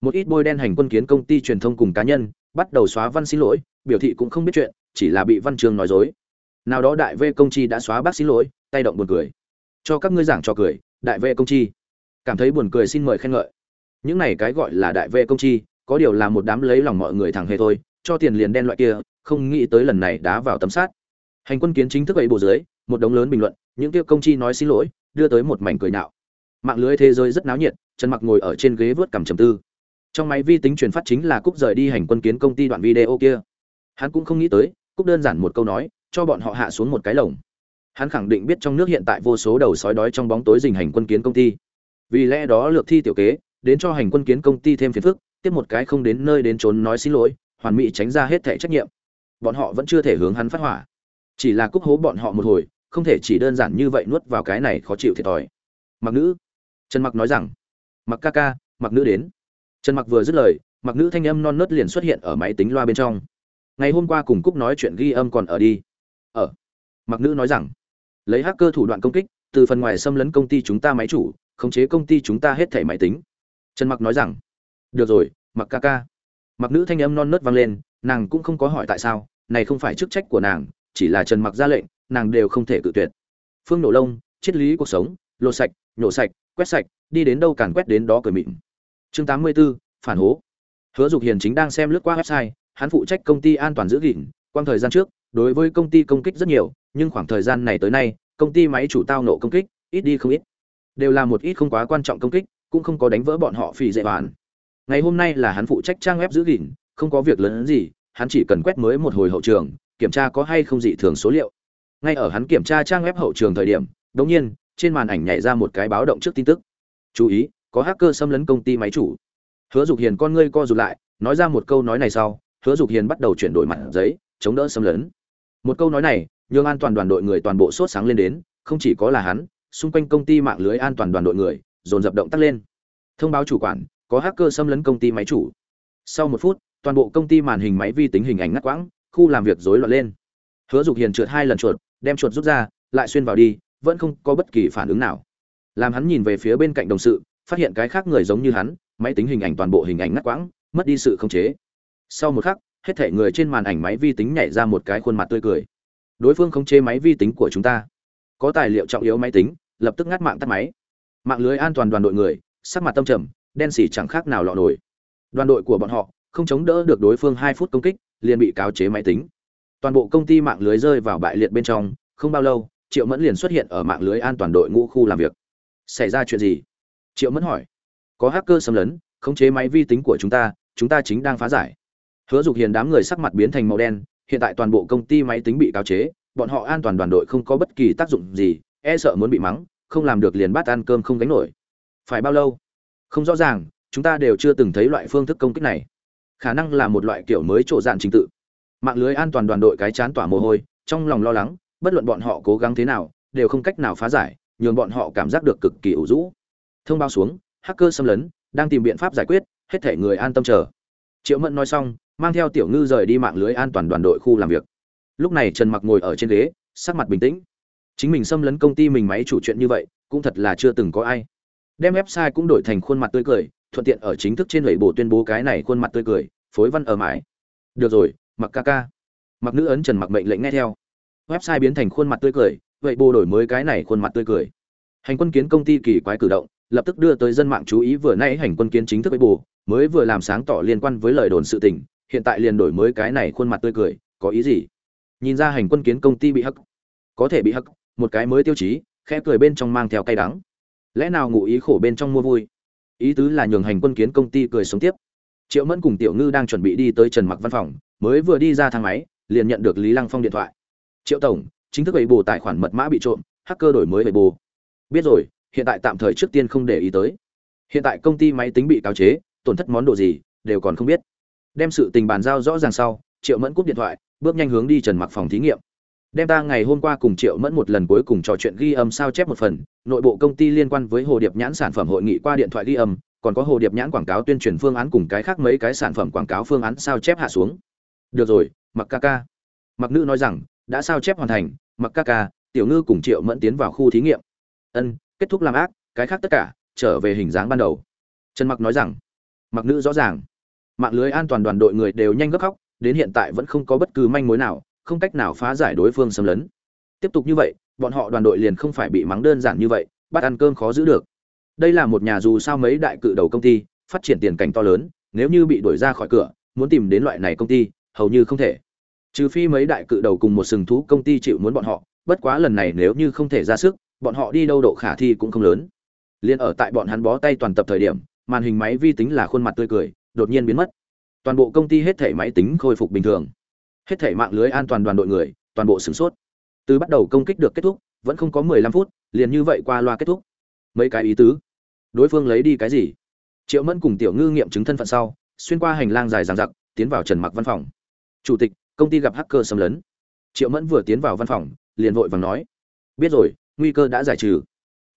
Một ít bôi đen hành quân kiến công ty truyền thông cùng cá nhân, bắt đầu xóa văn xin lỗi, biểu thị cũng không biết chuyện, chỉ là bị văn trường nói dối. Nào đó đại vê công chi đã xóa bác xin lỗi, tay động buồn cười. Cho các ngươi giảng cho cười, đại vê công chi. Cảm thấy buồn cười xin mời khen ngợi. Những này cái gọi là đại vê công chi, có điều là một đám lấy lòng mọi người thẳng hề thôi, cho tiền liền đen loại kia, không nghĩ tới lần này đá vào tấm sát hành quân kiến chính thức ấy bộ dưới, một đống lớn bình luận, những kia công chi nói xin lỗi đưa tới một mảnh cười nạo mạng lưới thế giới rất náo nhiệt, trần mặc ngồi ở trên ghế vớt cầm trầm tư. Trong máy vi tính truyền phát chính là cúc rời đi hành quân kiến công ty đoạn video kia. Hắn cũng không nghĩ tới, cúc đơn giản một câu nói, cho bọn họ hạ xuống một cái lồng. Hắn khẳng định biết trong nước hiện tại vô số đầu sói đói trong bóng tối dình hành quân kiến công ty. Vì lẽ đó lược thi tiểu kế, đến cho hành quân kiến công ty thêm phiền phức, tiếp một cái không đến nơi đến trốn nói xin lỗi, hoàn mỹ tránh ra hết thẻ trách nhiệm. Bọn họ vẫn chưa thể hướng hắn phát hỏa. Chỉ là cúc hố bọn họ một hồi không thể chỉ đơn giản như vậy nuốt vào cái này khó chịu thiệt thòi. Mặc nữ. Trần mặc nói rằng, mặc ca ca, mặc nữ đến. Trần mặc vừa dứt lời, mặc nữ thanh âm non nớt liền xuất hiện ở máy tính loa bên trong. Ngày hôm qua cùng cúc nói chuyện ghi âm còn ở đi. Ở. Mặc nữ nói rằng, lấy hacker thủ đoạn công kích, từ phần ngoài xâm lấn công ty chúng ta máy chủ, khống chế công ty chúng ta hết thẻ máy tính. Trần mặc nói rằng, được rồi, mặc ca ca. Mặc nữ thanh âm non nớt vang lên, nàng cũng không có hỏi tại sao, này không phải chức trách của nàng chỉ là trần mặc ra lệnh nàng đều không thể cự tuyệt. Phương nổ lông triết lý cuộc sống lột sạch nhổ sạch quét sạch đi đến đâu càn quét đến đó cười mịn. Chương 84, phản hố. Hứa dục hiền chính đang xem lướt qua website hắn phụ trách công ty an toàn giữ gìn. Quang thời gian trước đối với công ty công kích rất nhiều nhưng khoảng thời gian này tới nay công ty máy chủ tao nộ công kích ít đi không ít. Đều là một ít không quá quan trọng công kích cũng không có đánh vỡ bọn họ phì dễ bàn ngày hôm nay là hắn phụ trách trang web giữ gìn không có việc lớn gì hắn chỉ cần quét mới một hồi hậu trường kiểm tra có hay không dị thường số liệu. Ngay ở hắn kiểm tra trang web hậu trường thời điểm, đột nhiên, trên màn ảnh nhảy ra một cái báo động trước tin tức. Chú ý, có hacker xâm lấn công ty máy chủ. Hứa dục hiền con ngươi co rụt lại, nói ra một câu nói này sau, hứa dục hiền bắt đầu chuyển đổi mặt giấy, chống đỡ xâm lấn. Một câu nói này, nhường an toàn đoàn đội người toàn bộ sốt sáng lên đến, không chỉ có là hắn, xung quanh công ty mạng lưới an toàn đoàn đội người, dồn dập động tác lên. Thông báo chủ quản, có hacker xâm lấn công ty máy chủ. Sau một phút, toàn bộ công ty màn hình máy vi tính hình ảnh ngắt quãng khu làm việc rối loạn lên. Hứa dục hiền trượt hai lần chuột, đem chuột rút ra, lại xuyên vào đi, vẫn không có bất kỳ phản ứng nào. Làm hắn nhìn về phía bên cạnh đồng sự, phát hiện cái khác người giống như hắn, máy tính hình ảnh toàn bộ hình ảnh ngắt quãng, mất đi sự khống chế. Sau một khắc, hết thể người trên màn ảnh máy vi tính nhảy ra một cái khuôn mặt tươi cười. Đối phương khống chế máy vi tính của chúng ta. Có tài liệu trọng yếu máy tính, lập tức ngắt mạng tắt máy. Mạng lưới an toàn đoàn đội người, sắc mặt tâm trầm, đen xỉ chẳng khác nào lọ nổi đoàn đội của bọn họ, không chống đỡ được đối phương hai phút công kích liền bị cáo chế máy tính. Toàn bộ công ty mạng lưới rơi vào bại liệt bên trong, không bao lâu, triệu mẫn liền xuất hiện ở mạng lưới an toàn đội ngũ khu làm việc. Xảy ra chuyện gì? Triệu mẫn hỏi. Có hacker xâm lấn, khống chế máy vi tính của chúng ta chúng ta chính đang phá giải. Hứa dục hiền đám người sắc mặt biến thành màu đen, hiện tại toàn bộ công ty máy tính bị cáo chế, bọn họ an toàn đoàn đội không có bất kỳ tác dụng gì e sợ muốn bị mắng, không làm được liền bắt ăn cơm không gánh nổi. Phải bao lâu? Không rõ ràng, chúng ta đều chưa từng thấy loại phương thức công kích này khả năng là một loại kiểu mới trộ dạn trình tự. Mạng lưới an toàn đoàn đội cái chán tỏa mồ hôi, trong lòng lo lắng, bất luận bọn họ cố gắng thế nào, đều không cách nào phá giải, nhường bọn họ cảm giác được cực kỳ ủ rũ. Thông báo xuống, hacker xâm lấn, đang tìm biện pháp giải quyết, hết thể người an tâm chờ. Triệu mẫn nói xong, mang theo tiểu ngư rời đi mạng lưới an toàn đoàn đội khu làm việc. Lúc này trần mặc ngồi ở trên ghế, sắc mặt bình tĩnh. Chính mình xâm lấn công ty mình máy chủ chuyện như vậy, cũng thật là chưa từng có ai. Đem website cũng đổi thành khuôn mặt tươi cười thuận tiện ở chính thức trên lẩy bộ tuyên bố cái này khuôn mặt tươi cười, phối văn ở mãi. Được rồi mặc ca ca. Mặc nữ ấn trần mặc mệnh lệnh nghe theo. Website biến thành khuôn mặt tươi cười vậy bồ đổi mới cái này khuôn mặt tươi cười. Hành quân kiến công ty kỳ quái cử động, lập tức đưa tới dân mạng chú ý vừa nay hành quân kiến chính thức với bồ mới vừa làm sáng tỏ liên quan với lời đồn sự tình, hiện tại liền đổi mới cái này khuôn mặt tươi cười, có ý gì? Nhìn ra hành quân kiến công ty bị hắc. Có thể bị hắc, một cái mới tiêu chí, khẽ cười bên trong mang theo cay đắng. Lẽ nào ngụ ý khổ bên trong mua vui? Ý tứ là nhường hành quân kiến công ty cười sống tiếp. Triệu mẫn cùng tiểu ngư đang chuẩn bị đi tới trần mặc văn phòng, mới vừa đi ra thang máy, liền nhận được lý lăng phong điện thoại. Triệu tổng, chính thức ấy bù tài khoản mật mã bị trộm, hacker đổi mới ấy bù biết rồi, hiện tại tạm thời trước tiên không để ý tới. Hiện tại công ty máy tính bị cáo chế, tổn thất món đồ gì, đều còn không biết. Đem sự tình bàn giao rõ ràng sau, triệu mẫn cúp điện thoại, bước nhanh hướng đi trần mặc phòng thí nghiệm đem ta ngày hôm qua cùng triệu mẫn một lần cuối cùng trò chuyện ghi âm sao chép một phần, nội bộ công ty liên quan với hồ điệp nhãn sản phẩm hội nghị qua điện thoại ghi âm, còn có hồ điệp nhãn quảng cáo tuyên truyền phương án cùng cái khác mấy cái sản phẩm quảng cáo phương án sao chép hạ xuống. Được rồi mặc ca ca. Mặc nữ nói rằng, đã sao chép hoàn thành mặc ca ca, tiểu ngư cùng triệu mẫn tiến vào khu thí nghiệm. Ân, kết thúc làm ác, cái khác tất cả, trở về hình dáng ban đầu. Trần mặc nói rằng mặc nữ rõ ràng. Mạng lưới an toàn đoàn đội người đều nhanh gấp khóc, đến hiện tại vẫn không có bất cứ manh mối nào không cách nào phá giải đối phương xâm lấn. Tiếp tục như vậy, bọn họ đoàn đội liền không phải bị mắng đơn giản như vậy, bắt ăn cơm khó giữ được. Đây là một nhà dù sao mấy đại cự đầu công ty, phát triển tiền cảnh to lớn, nếu như bị đuổi ra khỏi cửa, muốn tìm đến loại này công ty, hầu như không thể. Trừ phi mấy đại cự đầu cùng một sừng thú công ty chịu muốn bọn họ, bất quá lần này nếu như không thể ra sức, bọn họ đi đâu độ khả thi cũng không lớn. Liền ở tại bọn hắn bó tay toàn tập thời điểm, màn hình máy vi tính là khuôn mặt tươi cười, đột nhiên biến mất. Toàn bộ công ty hết thể máy tính khôi phục bình thường hết thể mạng lưới an toàn đoàn đội người, toàn bộ sửng sốt. Từ bắt đầu công kích được kết thúc, vẫn không có mười lăm phút, liền như vậy qua loa kết thúc. Mấy cái ý tứ? Đối phương lấy đi cái gì? Triệu mẫn cùng tiểu ngư nghiệm chứng thân phận sau, xuyên qua hành lang dài dằng dặc, tiến vào trần mặc văn phòng. Chủ tịch, công ty gặp hacker xâm lấn. Triệu mẫn vừa tiến vào văn phòng, liền vội vàng nói, biết rồi, nguy cơ đã giải trừ.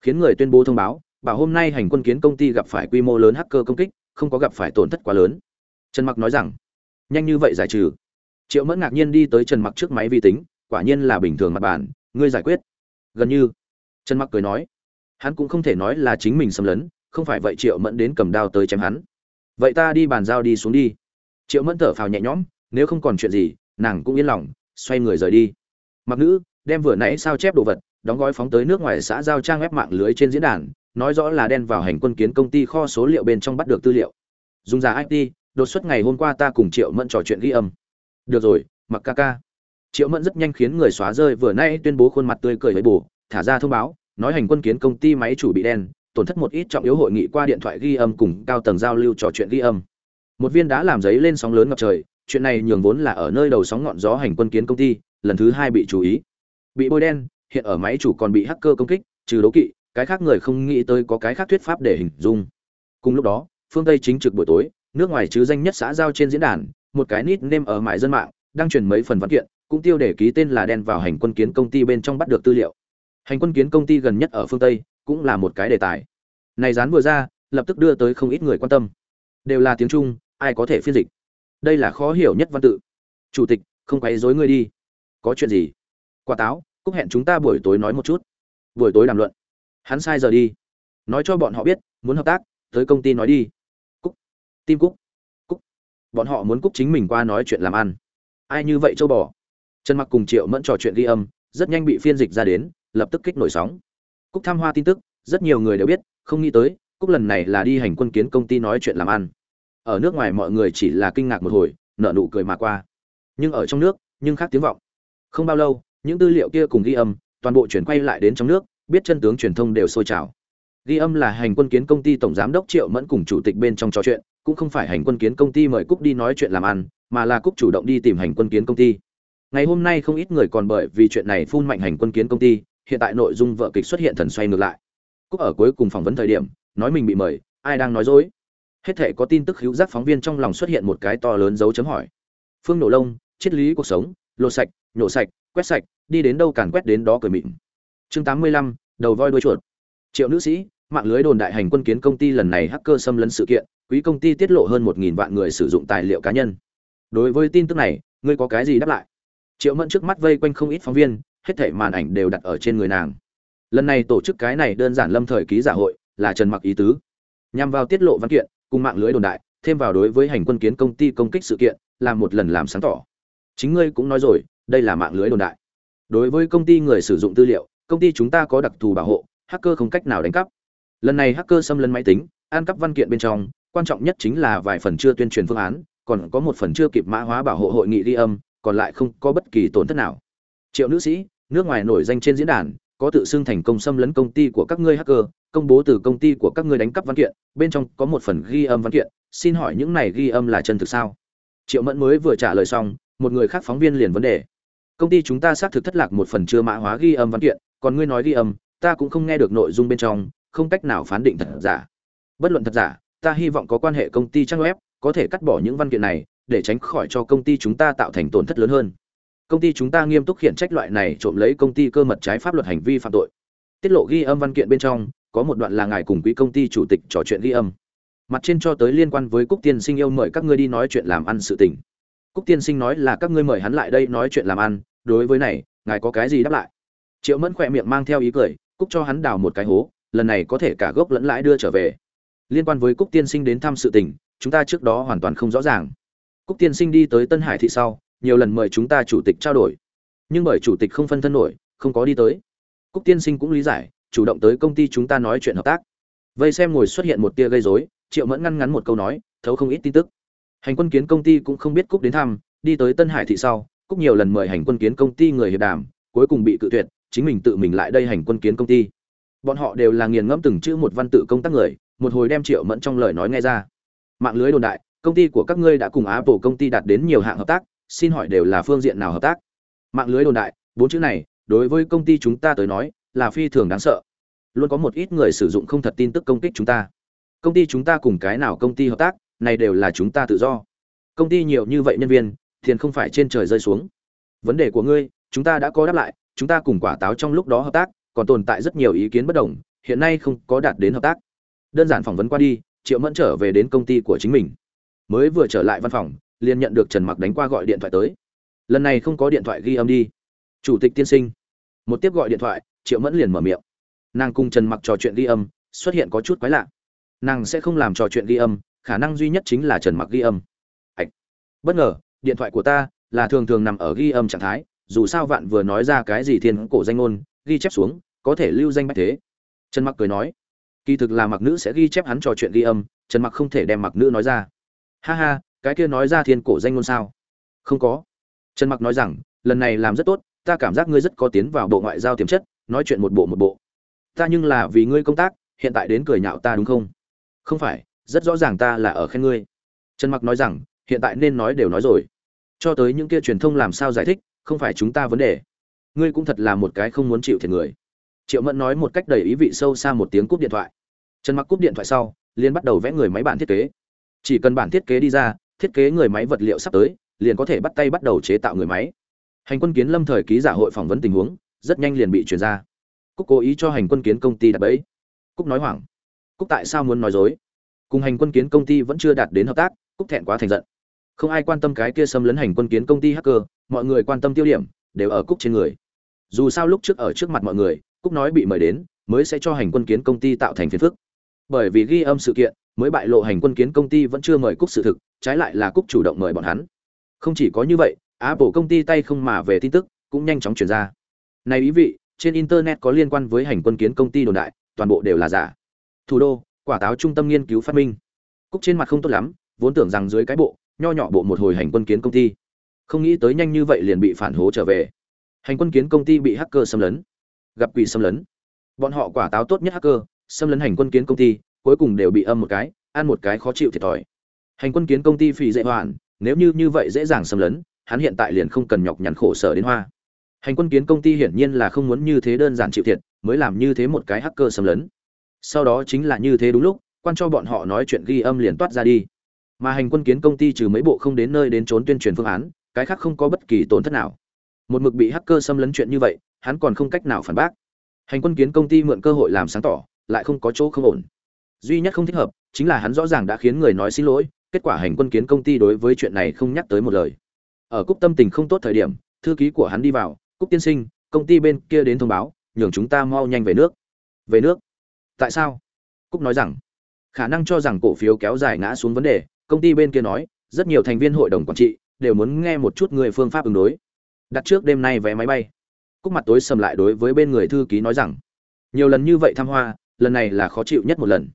Khiến người tuyên bố thông báo, bảo hôm nay hành quân kiến công ty gặp phải quy mô lớn hacker công kích, không có gặp phải tổn thất quá lớn. Trần mặc nói rằng, nhanh như vậy giải trừ triệu mẫn ngạc nhiên đi tới trần mặc trước máy vi tính, quả nhiên là bình thường mặt bàn, ngươi giải quyết. Gần như. Trần mặc cười nói. Hắn cũng không thể nói là chính mình xâm lấn, không phải vậy triệu mẫn đến cầm đao tới chém hắn. Vậy ta đi bàn giao đi xuống đi. Triệu mẫn thở phào nhẹ nhõm, nếu không còn chuyện gì, nàng cũng yên lòng, xoay người rời đi. Mặc nữ, đem vừa nãy sao chép đồ vật, đóng gói phóng tới nước ngoài xã giao trang web mạng lưới trên diễn đàn, nói rõ là đen vào hành quân kiến công ty kho số liệu bên trong bắt được tư liệu. Dùng giả it đột xuất ngày hôm qua ta cùng triệu mẫn trò chuyện ghi âm được rồi, mặc ca ca. Triệu mẫn rất nhanh khiến người xóa rơi vừa nay tuyên bố khuôn mặt tươi cười với bù thả ra thông báo, nói hành quân kiến công ty máy chủ bị đen, tổn thất một ít trọng yếu hội nghị qua điện thoại ghi âm cùng cao tầng giao lưu trò chuyện ghi âm. Một viên đã làm giấy lên sóng lớn ngập trời, chuyện này nhường vốn là ở nơi đầu sóng ngọn gió hành quân kiến công ty, lần thứ hai bị chú ý. Bị bôi đen, hiện ở máy chủ còn bị hacker công kích, trừ đấu kỵ, cái khác người không nghĩ tới có cái khác thuyết pháp để hình dung. Cùng lúc đó, phương tây chính trực buổi tối, nước ngoài chứ danh nhất xã giao trên diễn đàn một cái nít nêm ở mại dân mạng, đang truyền mấy phần văn kiện, cũng tiêu để ký tên là đen vào hành quân kiến công ty bên trong bắt được tư liệu. Hành quân kiến công ty gần nhất ở phương tây, cũng là một cái đề tài. Này dán vừa ra, lập tức đưa tới không ít người quan tâm. Đều là tiếng trung, ai có thể phiên dịch? Đây là khó hiểu nhất văn tự. Chủ tịch, không quấy dối ngươi đi. Có chuyện gì? Quả táo, cúc hẹn chúng ta buổi tối nói một chút. Buổi tối đàm luận. Hắn sai giờ đi. Nói cho bọn họ biết, muốn hợp tác, tới công ty nói đi. Cúc. Tim cúc bọn họ muốn cúc chính mình qua nói chuyện làm ăn. Ai như vậy châu bò? Trần mặc cùng triệu mẫn trò chuyện ghi âm, rất nhanh bị phiên dịch ra đến, lập tức kích nổi sóng. Cúc tham hoa tin tức, rất nhiều người đều biết, không nghĩ tới, cúc lần này là đi hành quân kiến công ty nói chuyện làm ăn. Ở nước ngoài mọi người chỉ là kinh ngạc một hồi, nở nụ cười mà qua. Nhưng ở trong nước, nhưng khác tiếng vọng. Không bao lâu, những tư liệu kia cùng ghi âm, toàn bộ chuyển quay lại đến trong nước, biết chân tướng truyền thông đều sôi trào ghi âm là hành quân kiến công ty tổng giám đốc triệu mẫn cùng chủ tịch bên trong trò chuyện, cũng không phải hành quân kiến công ty mời cúc đi nói chuyện làm ăn, mà là cúc chủ động đi tìm hành quân kiến công ty. Ngày hôm nay không ít người còn bởi vì chuyện này phun mạnh hành quân kiến công ty, hiện tại nội dung vợ kịch xuất hiện thần xoay ngược lại. Cúc ở cuối cùng phỏng vấn thời điểm, nói mình bị mời, ai đang nói dối? Hết thể có tin tức hữu giác phóng viên trong lòng xuất hiện một cái to lớn dấu chấm hỏi. Phương nổ lông, triết lý cuộc sống, lột sạch, nhổ sạch, quét sạch, đi đến đâu càn quét đến đó cười mịn. Chương tám mươi lăm, đầu voi đuôi chuột triệu nữ sĩ, mạng lưới đồn đại hành quân kiến công ty lần này hacker xâm lấn sự kiện, quý công ty tiết lộ hơn một nghìn vạn người sử dụng tài liệu cá nhân. Đối với tin tức này, ngươi có cái gì đáp lại? Triệu mẫn trước mắt vây quanh không ít phóng viên, hết thảy màn ảnh đều đặt ở trên người nàng. Lần này tổ chức cái này đơn giản lâm thời ký giả hội, là trần mặc ý tứ. Nhằm vào tiết lộ văn kiện, cùng mạng lưới đồn đại, thêm vào đối với hành quân kiến công ty công kích sự kiện, làm một lần làm sáng tỏ. Chính ngươi cũng nói rồi, đây là mạng lưới đồn đại. Đối với công ty người sử dụng tư liệu, công ty chúng ta có đặc thù bảo hộ hacker không cách nào đánh cắp. Lần này hacker xâm lấn máy tính, ăn cắp văn kiện bên trong, quan trọng nhất chính là vài phần chưa tuyên truyền phương án, còn có một phần chưa kịp mã hóa bảo hộ hội nghị ghi âm, còn lại không có bất kỳ tổn thất nào. Triệu nữ sĩ, nước ngoài nổi danh trên diễn đàn, có tự xưng thành công xâm lấn công ty của các ngươi hacker, công bố từ công ty của các ngươi đánh cắp văn kiện, bên trong có một phần ghi âm văn kiện, xin hỏi những này ghi âm là chân thực sao? Triệu mẫn mới vừa trả lời xong, một người khác phóng viên liền vấn đề. Công ty chúng ta xác thực thất lạc một phần chưa mã hóa ghi âm văn kiện, còn ngươi nói ghi âm ta cũng không nghe được nội dung bên trong, không cách nào phán định thật giả. Bất luận thật giả, ta hy vọng có quan hệ công ty trang web, có thể cắt bỏ những văn kiện này, để tránh khỏi cho công ty chúng ta tạo thành tổn thất lớn hơn. Công ty chúng ta nghiêm túc khiển trách loại này trộm lấy công ty cơ mật trái pháp luật hành vi phạm tội. Tiết lộ ghi âm văn kiện bên trong, có một đoạn là ngài cùng quý công ty chủ tịch trò chuyện ghi âm. Mặt trên cho tới liên quan với cúc tiên sinh yêu mời các ngươi đi nói chuyện làm ăn sự tình. Cúc tiên sinh nói là các ngươi mời hắn lại đây nói chuyện làm ăn, đối với này, ngài có cái gì đáp lại? Triệu mẫn khỏe miệng mang theo ý cười cúc cho hắn đào một cái hố, lần này có thể cả gốc lẫn lãi đưa trở về. Liên quan với cúc tiên sinh đến thăm sự tình, chúng ta trước đó hoàn toàn không rõ ràng. Cúc tiên sinh đi tới tân hải thị sau, nhiều lần mời chúng ta chủ tịch trao đổi. Nhưng bởi chủ tịch không phân thân nổi, không có đi tới. Cúc tiên sinh cũng lý giải, chủ động tới công ty chúng ta nói chuyện hợp tác. Vây xem ngồi xuất hiện một tia gây rối, triệu mẫn ngăn ngắn một câu nói, thấu không ít tin tức. Hành quân kiến công ty cũng không biết cúc đến thăm, đi tới tân hải thị sau, cúc nhiều lần mời hành quân kiến công ty người hiệp đàm, cuối cùng bị cự tuyệt chính mình tự mình lại đây hành quân kiến công ty. Bọn họ đều là nghiền ngẫm từng chữ một văn tự công tác người, một hồi đem triệu mẫn trong lời nói nghe ra. Mạng lưới đồn đại, công ty của các ngươi đã cùng apple công ty đạt đến nhiều hạng hợp tác, xin hỏi đều là phương diện nào hợp tác? Mạng lưới đồn đại, bốn chữ này, đối với công ty chúng ta tới nói, là phi thường đáng sợ. Luôn có một ít người sử dụng không thật tin tức công kích chúng ta. Công ty chúng ta cùng cái nào công ty hợp tác, này đều là chúng ta tự do. Công ty nhiều như vậy nhân viên, tiền không phải trên trời rơi xuống. Vấn đề của ngươi, chúng ta đã có đáp lại chúng ta cùng quả táo trong lúc đó hợp tác, còn tồn tại rất nhiều ý kiến bất đồng, hiện nay không có đạt đến hợp tác. Đơn giản phỏng vấn qua đi, triệu mẫn trở về đến công ty của chính mình. Mới vừa trở lại văn phòng, liền nhận được trần mặc đánh qua gọi điện thoại tới. Lần này không có điện thoại ghi âm đi. Chủ tịch tiên sinh. Một tiếp gọi điện thoại, triệu mẫn liền mở miệng. Nàng cùng trần mặc trò chuyện ghi âm, xuất hiện có chút quái lạ. Nàng sẽ không làm trò chuyện ghi âm, khả năng duy nhất chính là trần mặc ghi âm. Ạch. Bất ngờ, điện thoại của ta là thường thường nằm ở ghi âm trạng thái dù sao vạn vừa nói ra cái gì thiên cổ danh ngôn, ghi chép xuống, có thể lưu danh bách thế. Trần mặc cười nói, kỳ thực là mặc nữ sẽ ghi chép hắn trò chuyện ghi âm, trần mặc không thể đem mặc nữ nói ra. Ha ha, cái kia nói ra thiên cổ danh ngôn sao? Không có. Trần mặc nói rằng, lần này làm rất tốt, ta cảm giác ngươi rất có tiến vào bộ ngoại giao tiềm chất, nói chuyện một bộ một bộ. Ta nhưng là vì ngươi công tác, hiện tại đến cười nhạo ta đúng không? Không phải, rất rõ ràng ta là ở khen ngươi. Trần mặc nói rằng, hiện tại nên nói đều nói rồi cho tới những kia truyền thông làm sao giải thích, không phải chúng ta vấn đề. Ngươi cũng thật là một cái không muốn chịu thiệt người. Triệu mẫn nói một cách đầy ý vị sâu xa một tiếng cúp điện thoại. Trần mặc cúp điện thoại sau liên bắt đầu vẽ người máy bản thiết kế. Chỉ cần bản thiết kế đi ra, thiết kế người máy vật liệu sắp tới, liền có thể bắt tay bắt đầu chế tạo người máy. Hành quân kiến lâm thời ký giả hội phỏng vấn tình huống, rất nhanh liền bị truyền ra. Cúc cố ý cho hành quân kiến công ty đặt bẫy. Cúc nói hoảng. Cúc tại sao muốn nói dối? Cùng hành quân kiến công ty vẫn chưa đạt đến hợp tác, cúc thẹn quá thành giận không ai quan tâm cái kia xâm lấn hành quân kiến công ty hacker, mọi người quan tâm tiêu điểm, đều ở cúc trên người. Dù sao lúc trước ở trước mặt mọi người, cúc nói bị mời đến, mới sẽ cho hành quân kiến công ty tạo thành phiền phức. Bởi vì ghi âm sự kiện, mới bại lộ hành quân kiến công ty vẫn chưa mời cúc sự thực, trái lại là cúc chủ động mời bọn hắn. Không chỉ có như vậy, apple công ty tay không mà về tin tức, cũng nhanh chóng chuyển ra. Này ý vị, trên internet có liên quan với hành quân kiến công ty đồn đại, toàn bộ đều là giả. Thủ đô, quả táo trung tâm nghiên cứu phát minh. Cúc trên mặt không tốt lắm, vốn tưởng rằng dưới cái bộ nho nhỏ bộ một hồi hành quân kiến công ty. Không nghĩ tới nhanh như vậy liền bị phản hố trở về. Hành quân kiến công ty bị hacker xâm lấn. Gặp quỷ xâm lấn. Bọn họ quả táo tốt nhất hacker xâm lấn hành quân kiến công ty cuối cùng đều bị âm một cái ăn một cái khó chịu thiệt thòi. Hành quân kiến công ty phì dễ hoạn, nếu như như vậy dễ dàng xâm lấn hắn hiện tại liền không cần nhọc nhằn khổ sở đến hoa. Hành quân kiến công ty hiển nhiên là không muốn như thế đơn giản chịu thiệt mới làm như thế một cái hacker xâm lấn. Sau đó chính là như thế đúng lúc quan cho bọn họ nói chuyện ghi âm liền toát ra đi mà hành quân kiến công ty trừ mấy bộ không đến nơi đến trốn tuyên truyền phương án, cái khác không có bất kỳ tổn thất nào. Một mực bị hacker xâm lấn chuyện như vậy, hắn còn không cách nào phản bác. Hành quân kiến công ty mượn cơ hội làm sáng tỏ, lại không có chỗ không ổn. Duy nhất không thích hợp, chính là hắn rõ ràng đã khiến người nói xin lỗi, kết quả hành quân kiến công ty đối với chuyện này không nhắc tới một lời. Ở cúc tâm tình không tốt thời điểm, thư ký của hắn đi vào cúc tiên sinh, công ty bên kia đến thông báo, nhường chúng ta mau nhanh về nước. Về nước? Tại sao? Cúc nói rằng, khả năng cho rằng cổ phiếu kéo dài ngã xuống vấn đề công ty bên kia nói, rất nhiều thành viên hội đồng quản trị đều muốn nghe một chút người phương pháp ứng đối. Đặt trước đêm nay vé máy bay. Cúc mặt tối sầm lại đối với bên người thư ký nói rằng, nhiều lần như vậy tham hoa, lần này là khó chịu nhất một lần.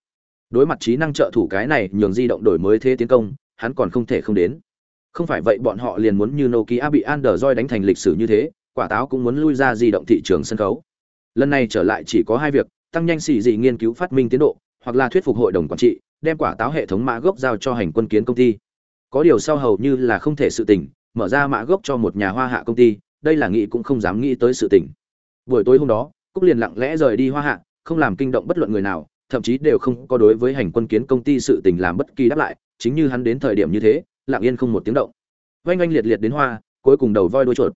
Đối mặt trí năng trợ thủ cái này, nhường di động đổi mới thế tiến công, hắn còn không thể không đến. Không phải vậy bọn họ liền muốn như nokia bị android đánh thành lịch sử như thế, quả táo cũng muốn lui ra di động thị trường sân khấu. Lần này trở lại chỉ có hai việc, tăng nhanh xì dị nghiên cứu phát minh tiến độ, hoặc là thuyết phục hội đồng quản trị đem quả táo hệ thống mã gốc giao cho hành quân kiến công ty. Có điều sau hầu như là không thể sự tình, mở ra mã gốc cho một nhà hoa hạ công ty, đây là nghĩ cũng không dám nghĩ tới sự tình. Buổi tối hôm đó, cúc liền lặng lẽ rời đi hoa hạ, không làm kinh động bất luận người nào, thậm chí đều không có đối với hành quân kiến công ty sự tình làm bất kỳ đáp lại, chính như hắn đến thời điểm như thế, lặng yên không một tiếng động. Oanh oanh liệt liệt đến hoa, cuối cùng đầu voi đuôi chuột.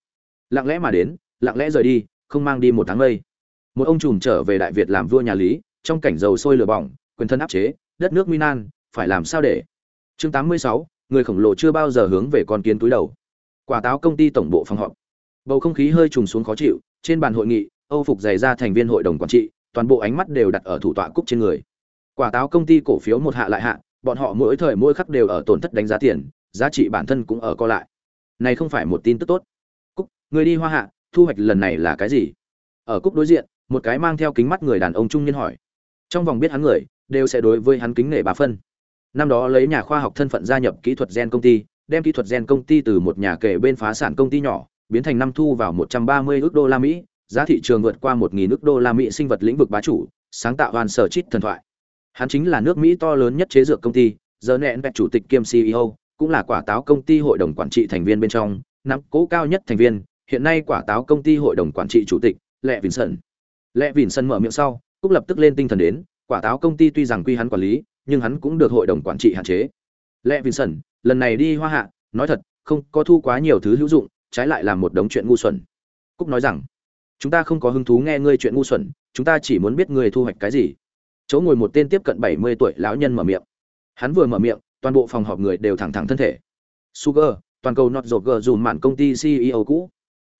Lặng lẽ mà đến, lặng lẽ rời đi, không mang đi một tháng mây. Một ông trùm trở về đại việt làm vua nhà lý, trong cảnh dầu sôi lửa bỏng, quyền thân áp chế đất nước minan phải làm sao để? Chương 86, người khổng lồ chưa bao giờ hướng về con kiến túi đầu. Quả táo công ty tổng bộ phòng họp. Bầu không khí hơi trùng xuống khó chịu trên bàn hội nghị âu phục dày ra thành viên hội đồng quản trị toàn bộ ánh mắt đều đặt ở thủ tọa cúc trên người. Quả táo công ty cổ phiếu một hạ lại hạ bọn họ mỗi thời mỗi khắc đều ở tổn thất đánh giá tiền giá trị bản thân cũng ở co lại. Này không phải một tin tức tốt. Cúc người đi hoa hạ thu hoạch lần này là cái gì? Ở cúc đối diện một cái mang theo kính mắt người đàn ông trung niên hỏi. Trong vòng biết hắn người đều sẽ đối với hắn kính nể bà phân năm đó lấy nhà khoa học thân phận gia nhập kỹ thuật gen công ty đem kỹ thuật gen công ty từ một nhà kể bên phá sản công ty nhỏ biến thành năm thu vào 130 ức đô la Mỹ, giá thị trường vượt qua 1000 ức đô la Mỹ sinh vật lĩnh vực bá chủ, sáng tạo hoàn sở chít thần thoại. Hắn chính là nước Mỹ to lớn nhất chế dược công ty, giờ nẹn chủ tịch kiêm CEO, cũng là quả táo công ty hội đồng quản trị thành viên bên trong, nắm cố cao nhất thành viên, hiện nay quả táo công ty hội đồng quản trị chủ tịch, Lệ Vincent. Lệ Vincent mở miệng sau, cũng lập tức lên tinh thần đến, quả táo công ty tuy rằng quy hắn quản lý, nhưng hắn cũng được hội đồng quản trị hạn chế. Lệ Vincent, lần này đi Hoa Hạ, nói thật, không có thu quá nhiều thứ hữu dụng, trái lại là một đống chuyện ngu xuẩn. Cúc nói rằng chúng ta không có hứng thú nghe ngươi chuyện ngu xuẩn chúng ta chỉ muốn biết ngươi thu hoạch cái gì. Chỗ ngồi một tên tiếp cận bảy mươi tuổi lão nhân mở miệng. Hắn vừa mở miệng toàn bộ phòng họp người đều thẳng thẳng thân thể. Sugar toàn cầu nọt rột gờ dùm mạn công ty ceo cũ.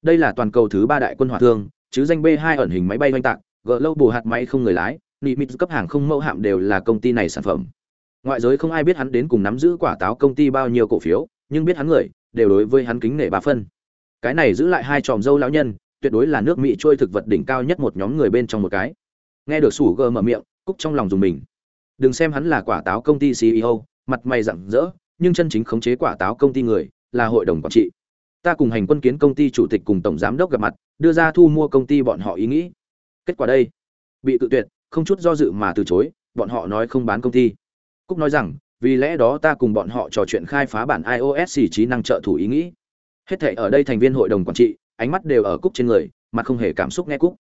Đây là toàn cầu thứ ba đại quân hỏa thương chứ danh b hai ẩn hình máy bay oanh tạc gờ lâu bù hạt máy không người lái nị mịt cấp hàng không mẫu hạm đều là công ty này sản phẩm. Ngoại giới không ai biết hắn đến cùng nắm giữ quả táo công ty bao nhiêu cổ phiếu, nhưng biết hắn người, đều đối với hắn kính nể ba phân. Cái này giữ lại hai tròm dâu lão nhân, tuyệt đối là nước mỹ trôi thực vật đỉnh cao nhất một nhóm người bên trong một cái. Nghe được sủ gơ mở miệng, cúc trong lòng dùng mình. Đừng xem hắn là quả táo công ty ceo mặt mày rặng rỡ, nhưng chân chính khống chế quả táo công ty người, là hội đồng quản trị. Ta cùng hành quân kiến công ty chủ tịch cùng tổng giám đốc gặp mặt, đưa ra thu mua công ty bọn họ ý nghĩ. Kết quả đây. Bị tự tuyệt không chút do dự mà từ chối bọn họ nói không bán công ty cúc nói rằng vì lẽ đó ta cùng bọn họ trò chuyện khai phá bản ios trí năng trợ thủ ý nghĩ hết thảy ở đây thành viên hội đồng quản trị ánh mắt đều ở cúc trên người mà không hề cảm xúc nghe cúc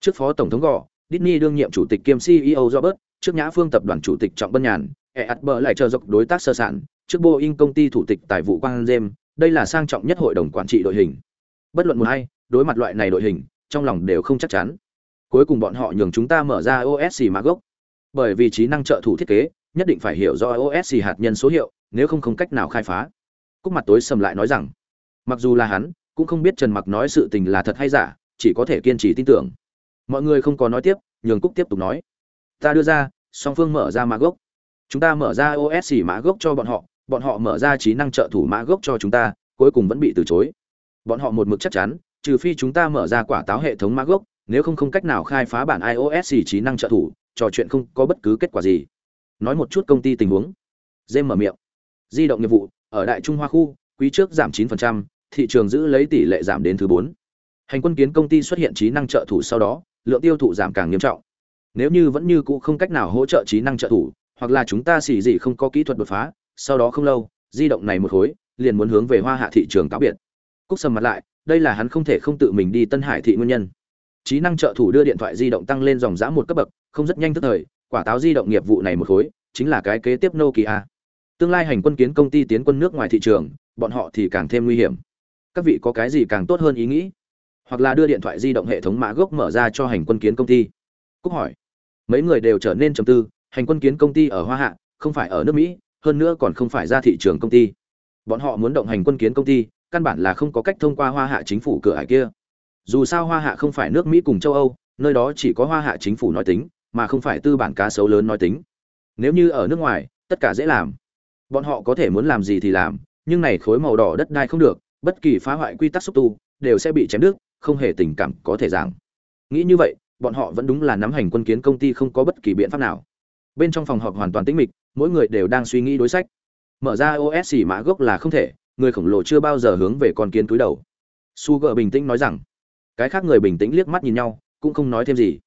trước phó tổng thống gò Disney đương nhiệm chủ tịch kiêm CEO Robert, trước Nhã Phương tập đoàn chủ tịch Trọng Bân Nhàn, Eatber lại chờ dọc đối tác sơ sản, trước Boeing công ty thủ tịch tài vụ Quang James, đây là sang trọng nhất hội đồng quản trị đội hình. Bất luận một hay, đối mặt loại này đội hình, trong lòng đều không chắc chắn. Cuối cùng bọn họ nhường chúng ta mở ra OSC mã gốc. Bởi vì trí năng trợ thủ thiết kế, nhất định phải hiểu rõ OSC hạt nhân số hiệu, nếu không không cách nào khai phá. Cúc mặt tối sầm lại nói rằng, mặc dù là hắn cũng không biết trần mặc nói sự tình là thật hay giả chỉ có thể kiên trì tin tưởng mọi người không có nói tiếp nhường cúc tiếp tục nói ta đưa ra song phương mở ra mã gốc chúng ta mở ra osc mã gốc cho bọn họ bọn họ mở ra trí năng trợ thủ mã gốc cho chúng ta cuối cùng vẫn bị từ chối bọn họ một mực chắc chắn trừ phi chúng ta mở ra quả táo hệ thống mã gốc nếu không không cách nào khai phá bản iOS trí năng trợ thủ, trò chuyện không có bất cứ kết quả gì. Nói một chút công ty tình huống. Dêm mở miệng. Di động nghiệp vụ, ở Đại Trung Hoa khu, quý trước giảm 9%, thị trường giữ lấy tỷ lệ giảm đến thứ 4. Hành quân kiến công ty xuất hiện trí năng trợ thủ sau đó, lượng tiêu thụ giảm càng nghiêm trọng. Nếu như vẫn như cũ không cách nào hỗ trợ trí năng trợ thủ, hoặc là chúng ta xỉ gì không có kỹ thuật đột phá, sau đó không lâu, di động này một khối, liền muốn hướng về Hoa Hạ thị trường cáo biệt. Cúc sầm mặt lại, đây là hắn không thể không tự mình đi Tân Hải thị nguyên nhân. Trí năng trợ thủ đưa điện thoại di động tăng lên dòng giá một cấp bậc, không rất nhanh tức thời, quả táo di động nghiệp vụ này một khối, chính là cái kế tiếp Nokia. Tương lai hành quân kiến công ty tiến quân nước ngoài thị trường, bọn họ thì càng thêm nguy hiểm. Các vị có cái gì càng tốt hơn ý nghĩ? Hoặc là đưa điện thoại di động hệ thống mã gốc mở ra cho hành quân kiến công ty? Cúc hỏi. Mấy người đều trở nên trầm tư, hành quân kiến công ty ở Hoa Hạ, không phải ở nước Mỹ, hơn nữa còn không phải ra thị trường công ty. Bọn họ muốn động hành quân kiến công ty, căn bản là không có cách thông qua Hoa Hạ chính phủ cửa ải kia. Dù sao Hoa Hạ không phải nước Mỹ cùng châu Âu, nơi đó chỉ có Hoa Hạ chính phủ nói tính, mà không phải tư bản cá sấu lớn nói tính. Nếu như ở nước ngoài, tất cả dễ làm. Bọn họ có thể muốn làm gì thì làm, nhưng này khối màu đỏ đất đai không được, bất kỳ phá hoại quy tắc xúc tu đều sẽ bị chém đứt, không hề tình cảm có thể giảng. Nghĩ như vậy, bọn họ vẫn đúng là nắm hành quân kiến công ty không có bất kỳ biện pháp nào. Bên trong phòng họp hoàn toàn tĩnh mịch, mỗi người đều đang suy nghĩ đối sách. Mở ra OS xỉ mã gốc là không thể, người khổng lồ chưa bao giờ hướng về con kiến túi đầu. Su Gờ bình tĩnh nói rằng, cái khác người bình tĩnh liếc mắt nhìn nhau, cũng không nói thêm gì.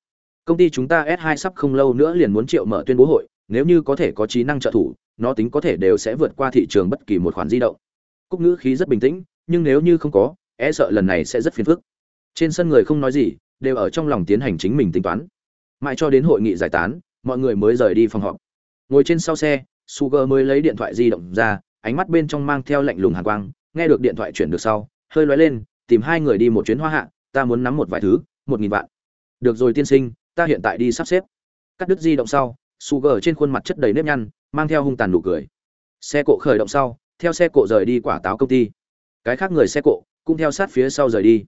Công ty chúng ta S2 sắp không lâu nữa liền muốn triệu mở tuyên bố hội, nếu như có thể có trí năng trợ thủ, nó tính có thể đều sẽ vượt qua thị trường bất kỳ một khoản di động. Cúc ngữ khí rất bình tĩnh, nhưng nếu như không có, e sợ lần này sẽ rất phiền phức. Trên sân người không nói gì, đều ở trong lòng tiến hành chính mình tính toán. Mãi cho đến hội nghị giải tán, mọi người mới rời đi phòng họp. Ngồi trên sau xe, Sugar mới lấy điện thoại di động ra, ánh mắt bên trong mang theo lạnh lùng hàn quang, nghe được điện thoại chuyển được sau, hơi lóe lên, tìm hai người đi một chuyến hoa hạ, ta muốn nắm một vài thứ, một nghìn vạn. Được rồi tiên sinh, ta hiện tại đi sắp xếp. Cắt đứt di động sau, Sugar trên khuôn mặt chất đầy nếp nhăn, mang theo hung tàn nụ cười. Xe cộ khởi động sau, theo xe cộ rời đi quả táo công ty. Cái khác người xe cộ cũng theo sát phía sau rời đi.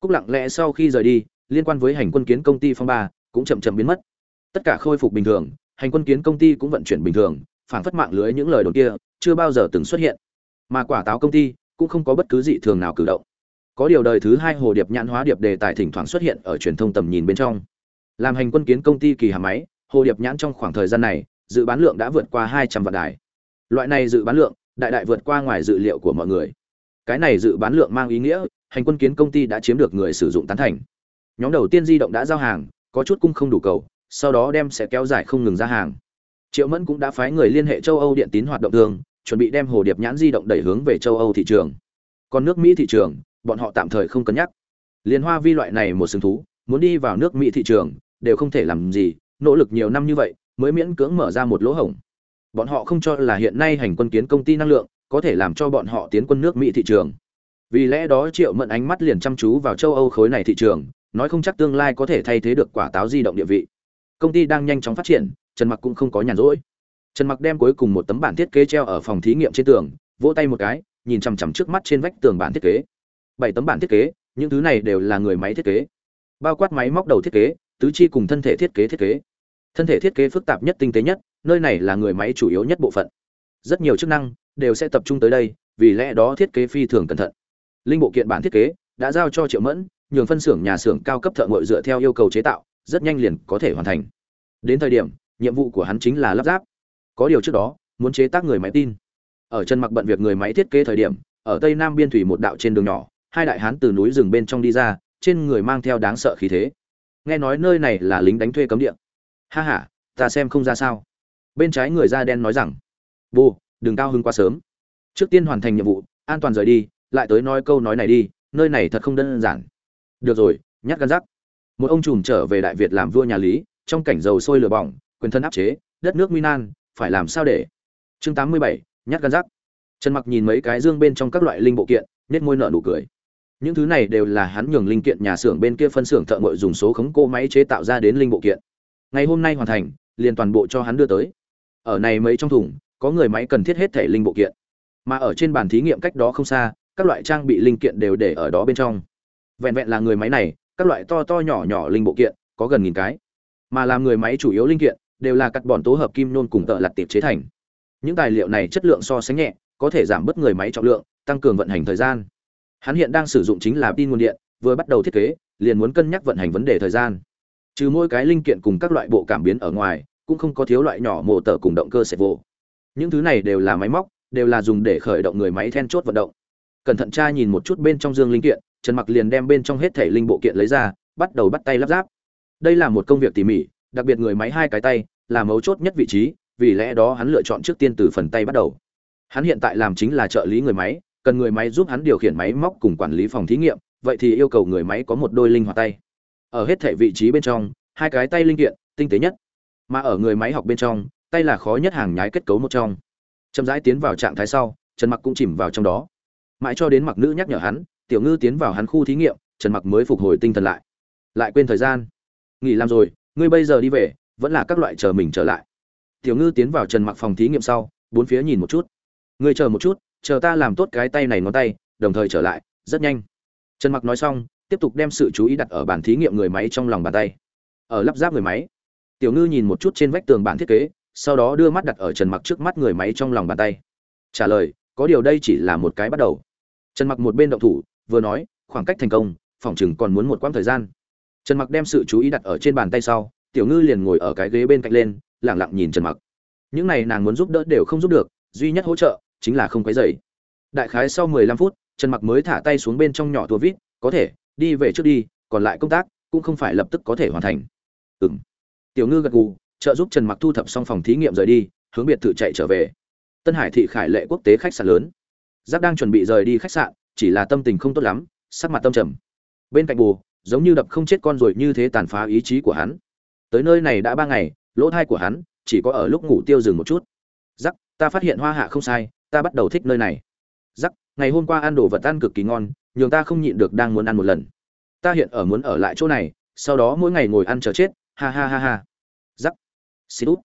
Cúc lặng lẽ sau khi rời đi, liên quan với hành quân kiến công ty phong ba cũng chậm chậm biến mất. Tất cả khôi phục bình thường, hành quân kiến công ty cũng vận chuyển bình thường, phản phất mạng lưới những lời đồn kia chưa bao giờ từng xuất hiện. Mà quả táo công ty cũng không có bất cứ dị thường nào cử động. Có điều đời thứ hai hồ điệp nhãn hóa điệp đề tài thỉnh thoảng xuất hiện ở truyền thông tầm nhìn bên trong. Làm hành quân kiến công ty kỳ hàm máy, hồ điệp nhãn trong khoảng thời gian này, dự bán lượng đã vượt qua 200 vạn đài. Loại này dự bán lượng, đại đại vượt qua ngoài dự liệu của mọi người. Cái này dự bán lượng mang ý nghĩa, hành quân kiến công ty đã chiếm được người sử dụng tán thành. Nhóm đầu tiên di động đã giao hàng, có chút cung không đủ cầu, sau đó đem sẽ kéo dài không ngừng ra hàng. Triệu Mẫn cũng đã phái người liên hệ châu Âu điện tín hoạt động thường, chuẩn bị đem hồ điệp nhãn di động đẩy hướng về châu Âu thị trường. Còn nước Mỹ thị trường, bọn họ tạm thời không cân nhắc. Liên Hoa Vi loại này một sừng thú, muốn đi vào nước Mỹ thị trường, đều không thể làm gì, nỗ lực nhiều năm như vậy, mới miễn cưỡng mở ra một lỗ hổng. Bọn họ không cho là hiện nay hành quân kiến công ty năng lượng có thể làm cho bọn họ tiến quân nước Mỹ thị trường. Vì lẽ đó Triệu Mẫn ánh mắt liền chăm chú vào châu Âu khối này thị trường, nói không chắc tương lai có thể thay thế được quả táo di động địa vị. Công ty đang nhanh chóng phát triển, Trần Mặc cũng không có nhàn rỗi. Trần Mặc đem cuối cùng một tấm bản thiết kế treo ở phòng thí nghiệm trên tường, vỗ tay một cái, nhìn chằm chằm trước mắt trên vách tường bản thiết kế. Bảy tấm bản thiết kế, những thứ này đều là người máy thiết kế. Bao quát máy móc đầu thiết kế, tứ chi cùng thân thể thiết kế thiết kế. Thân thể thiết kế phức tạp nhất tinh tế nhất nơi này là người máy chủ yếu nhất bộ phận. Rất nhiều chức năng đều sẽ tập trung tới đây vì lẽ đó thiết kế phi thường cẩn thận. Linh bộ kiện bản thiết kế đã giao cho triệu mẫn nhường phân xưởng nhà xưởng cao cấp thợ ngội dựa theo yêu cầu chế tạo rất nhanh liền có thể hoàn thành. Đến thời điểm nhiệm vụ của hắn chính là lắp ráp. Có điều trước đó muốn chế tác người máy tin. Ở chân mặc bận việc người máy thiết kế thời điểm ở tây nam biên thủy một đạo trên đường nhỏ hai đại hán từ núi rừng bên trong đi ra trên người mang theo đáng sợ khí thế. Nghe nói nơi này là lính đánh thuê cấm địa. Ha ha, ta xem không ra sao. Bên trái người da đen nói rằng bù đừng cao hứng quá sớm. Trước tiên hoàn thành nhiệm vụ an toàn rời đi lại tới nói câu nói này đi nơi này thật không đơn giản. Được rồi nhát gan rắc. Một ông trùm trở về đại việt làm vua nhà lý trong cảnh dầu sôi lửa bỏng quyền thân áp chế đất nước nguy nan phải làm sao để? Chương tám mươi bảy nhát gan rắc. Trần mặc nhìn mấy cái dương bên trong các loại linh bộ kiện nết môi nợ nụ cười những thứ này đều là hắn nhường linh kiện nhà xưởng bên kia phân xưởng thợ ngội dùng số khống cô máy chế tạo ra đến linh bộ kiện. Ngày hôm nay hoàn thành, liền toàn bộ cho hắn đưa tới. Ở này mấy trong thùng, có người máy cần thiết hết thể linh bộ kiện. Mà ở trên bàn thí nghiệm cách đó không xa, các loại trang bị linh kiện đều để ở đó bên trong. Vẹn vẹn là người máy này, các loại to to nhỏ nhỏ linh bộ kiện, có gần nghìn cái. Mà làm người máy chủ yếu linh kiện, đều là cắt bọn tố hợp kim nôn cùng tợ lặt tiệp chế thành. Những tài liệu này chất lượng so sánh nhẹ, có thể giảm bớt người máy trọng lượng, tăng cường vận hành thời gian hắn hiện đang sử dụng chính là tin nguồn điện, vừa bắt đầu thiết kế, liền muốn cân nhắc vận hành vấn đề thời gian. Trừ mỗi cái linh kiện cùng các loại bộ cảm biến ở ngoài, cũng không có thiếu loại nhỏ mô tờ cùng động cơ xe vô những thứ này đều là máy móc, đều là dùng để khởi động người máy then chốt vận động. Cẩn thận tra nhìn một chút bên trong dương linh kiện, trần mặc liền đem bên trong hết thể linh bộ kiện lấy ra, bắt đầu bắt tay lắp ráp. Đây là một công việc tỉ mỉ, đặc biệt người máy hai cái tay, là mấu chốt nhất vị trí, vì lẽ đó hắn lựa chọn trước tiên từ phần tay bắt đầu. Hắn hiện tại làm chính là trợ lý người máy cần người máy giúp hắn điều khiển máy móc cùng quản lý phòng thí nghiệm, vậy thì yêu cầu người máy có một đôi linh hoạt tay. Ở hết thể vị trí bên trong, hai cái tay linh kiện, tinh tế nhất. Mà ở người máy học bên trong, tay là khó nhất hàng nhái kết cấu một trong. Chậm rãi tiến vào trạng thái sau, trần mặc cũng chìm vào trong đó. Mãi cho đến mặc nữ nhắc nhở hắn, tiểu ngư tiến vào hắn khu thí nghiệm, trần mặc mới phục hồi tinh thần lại. Lại quên thời gian. Nghỉ làm rồi, ngươi bây giờ đi về, vẫn là các loại chờ mình trở lại. Tiểu ngư tiến vào trần mặc phòng thí nghiệm sau, bốn phía nhìn một chút. Ngươi chờ một chút chờ ta làm tốt cái tay này ngón tay, đồng thời trở lại, rất nhanh. Trần mặc nói xong, tiếp tục đem sự chú ý đặt ở bàn thí nghiệm người máy trong lòng bàn tay. Ở lắp ráp người máy, tiểu ngư nhìn một chút trên vách tường bản thiết kế, sau đó đưa mắt đặt ở trần mặc trước mắt người máy trong lòng bàn tay. Trả lời, có điều đây chỉ là một cái bắt đầu. Trần mặc một bên động thủ, vừa nói, khoảng cách thành công, phòng chừng còn muốn một quãng thời gian. Trần mặc đem sự chú ý đặt ở trên bàn tay sau, tiểu ngư liền ngồi ở cái ghế bên cạnh lên lẳng lặng nhìn trần mặc. Những này nàng muốn giúp đỡ đều không giúp được, duy nhất hỗ trợ chính là không quấy dậy đại khái sau 15 phút, trần mặc mới thả tay xuống bên trong nhỏ tua vít, có thể, đi về trước đi, còn lại công tác cũng không phải lập tức có thể hoàn thành. Ừm. Tiểu ngư gật gù, trợ giúp trần mặc thu thập xong phòng thí nghiệm rời đi, hướng biệt thự chạy trở về. Tân hải thị khải lệ quốc tế khách sạn lớn. Giáp đang chuẩn bị rời đi khách sạn, chỉ là tâm tình không tốt lắm, sắc mặt tâm trầm. Bên cạnh bù, giống như đập không chết con rồi như thế tàn phá ý chí của hắn. Tới nơi này đã ba ngày, lỗ thai của hắn chỉ có ở lúc ngủ tiêu dừng một chút. Giắc ta phát hiện hoa hạ không sai ta bắt đầu thích nơi này. Giắc ngày hôm qua ăn đồ vật ăn cực kỳ ngon, nhường ta không nhịn được đang muốn ăn một lần. Ta hiện ở muốn ở lại chỗ này, sau đó mỗi ngày ngồi ăn chờ chết, ha ha ha ha. Giắc xì út.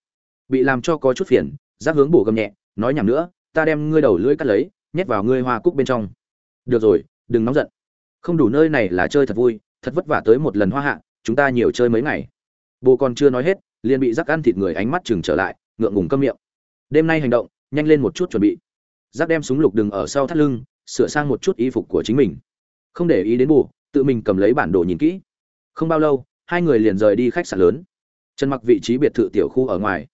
Bị làm cho có chút phiền giáp hướng bổ gầm nhẹ, nói nhảm nữa, ta đem ngươi đầu lưỡi cắt lấy, nhét vào ngươi hoa cúc bên trong. Được rồi, đừng nóng giận. Không đủ nơi này là chơi thật vui, thật vất vả tới một lần hoa hạ, chúng ta nhiều chơi mấy ngày. Bồ còn chưa nói hết, liền bị rắc ăn thịt người ánh mắt chừng trở lại, ngượng ngùng câm miệng. Đêm nay hành động, nhanh lên một chút chuẩn bị giáp đem súng lục đừng ở sau thắt lưng, sửa sang một chút y phục của chính mình. Không để ý đến bù, tự mình cầm lấy bản đồ nhìn kỹ. Không bao lâu, hai người liền rời đi khách sạn lớn. Trần mặc vị trí biệt thự tiểu khu ở ngoài.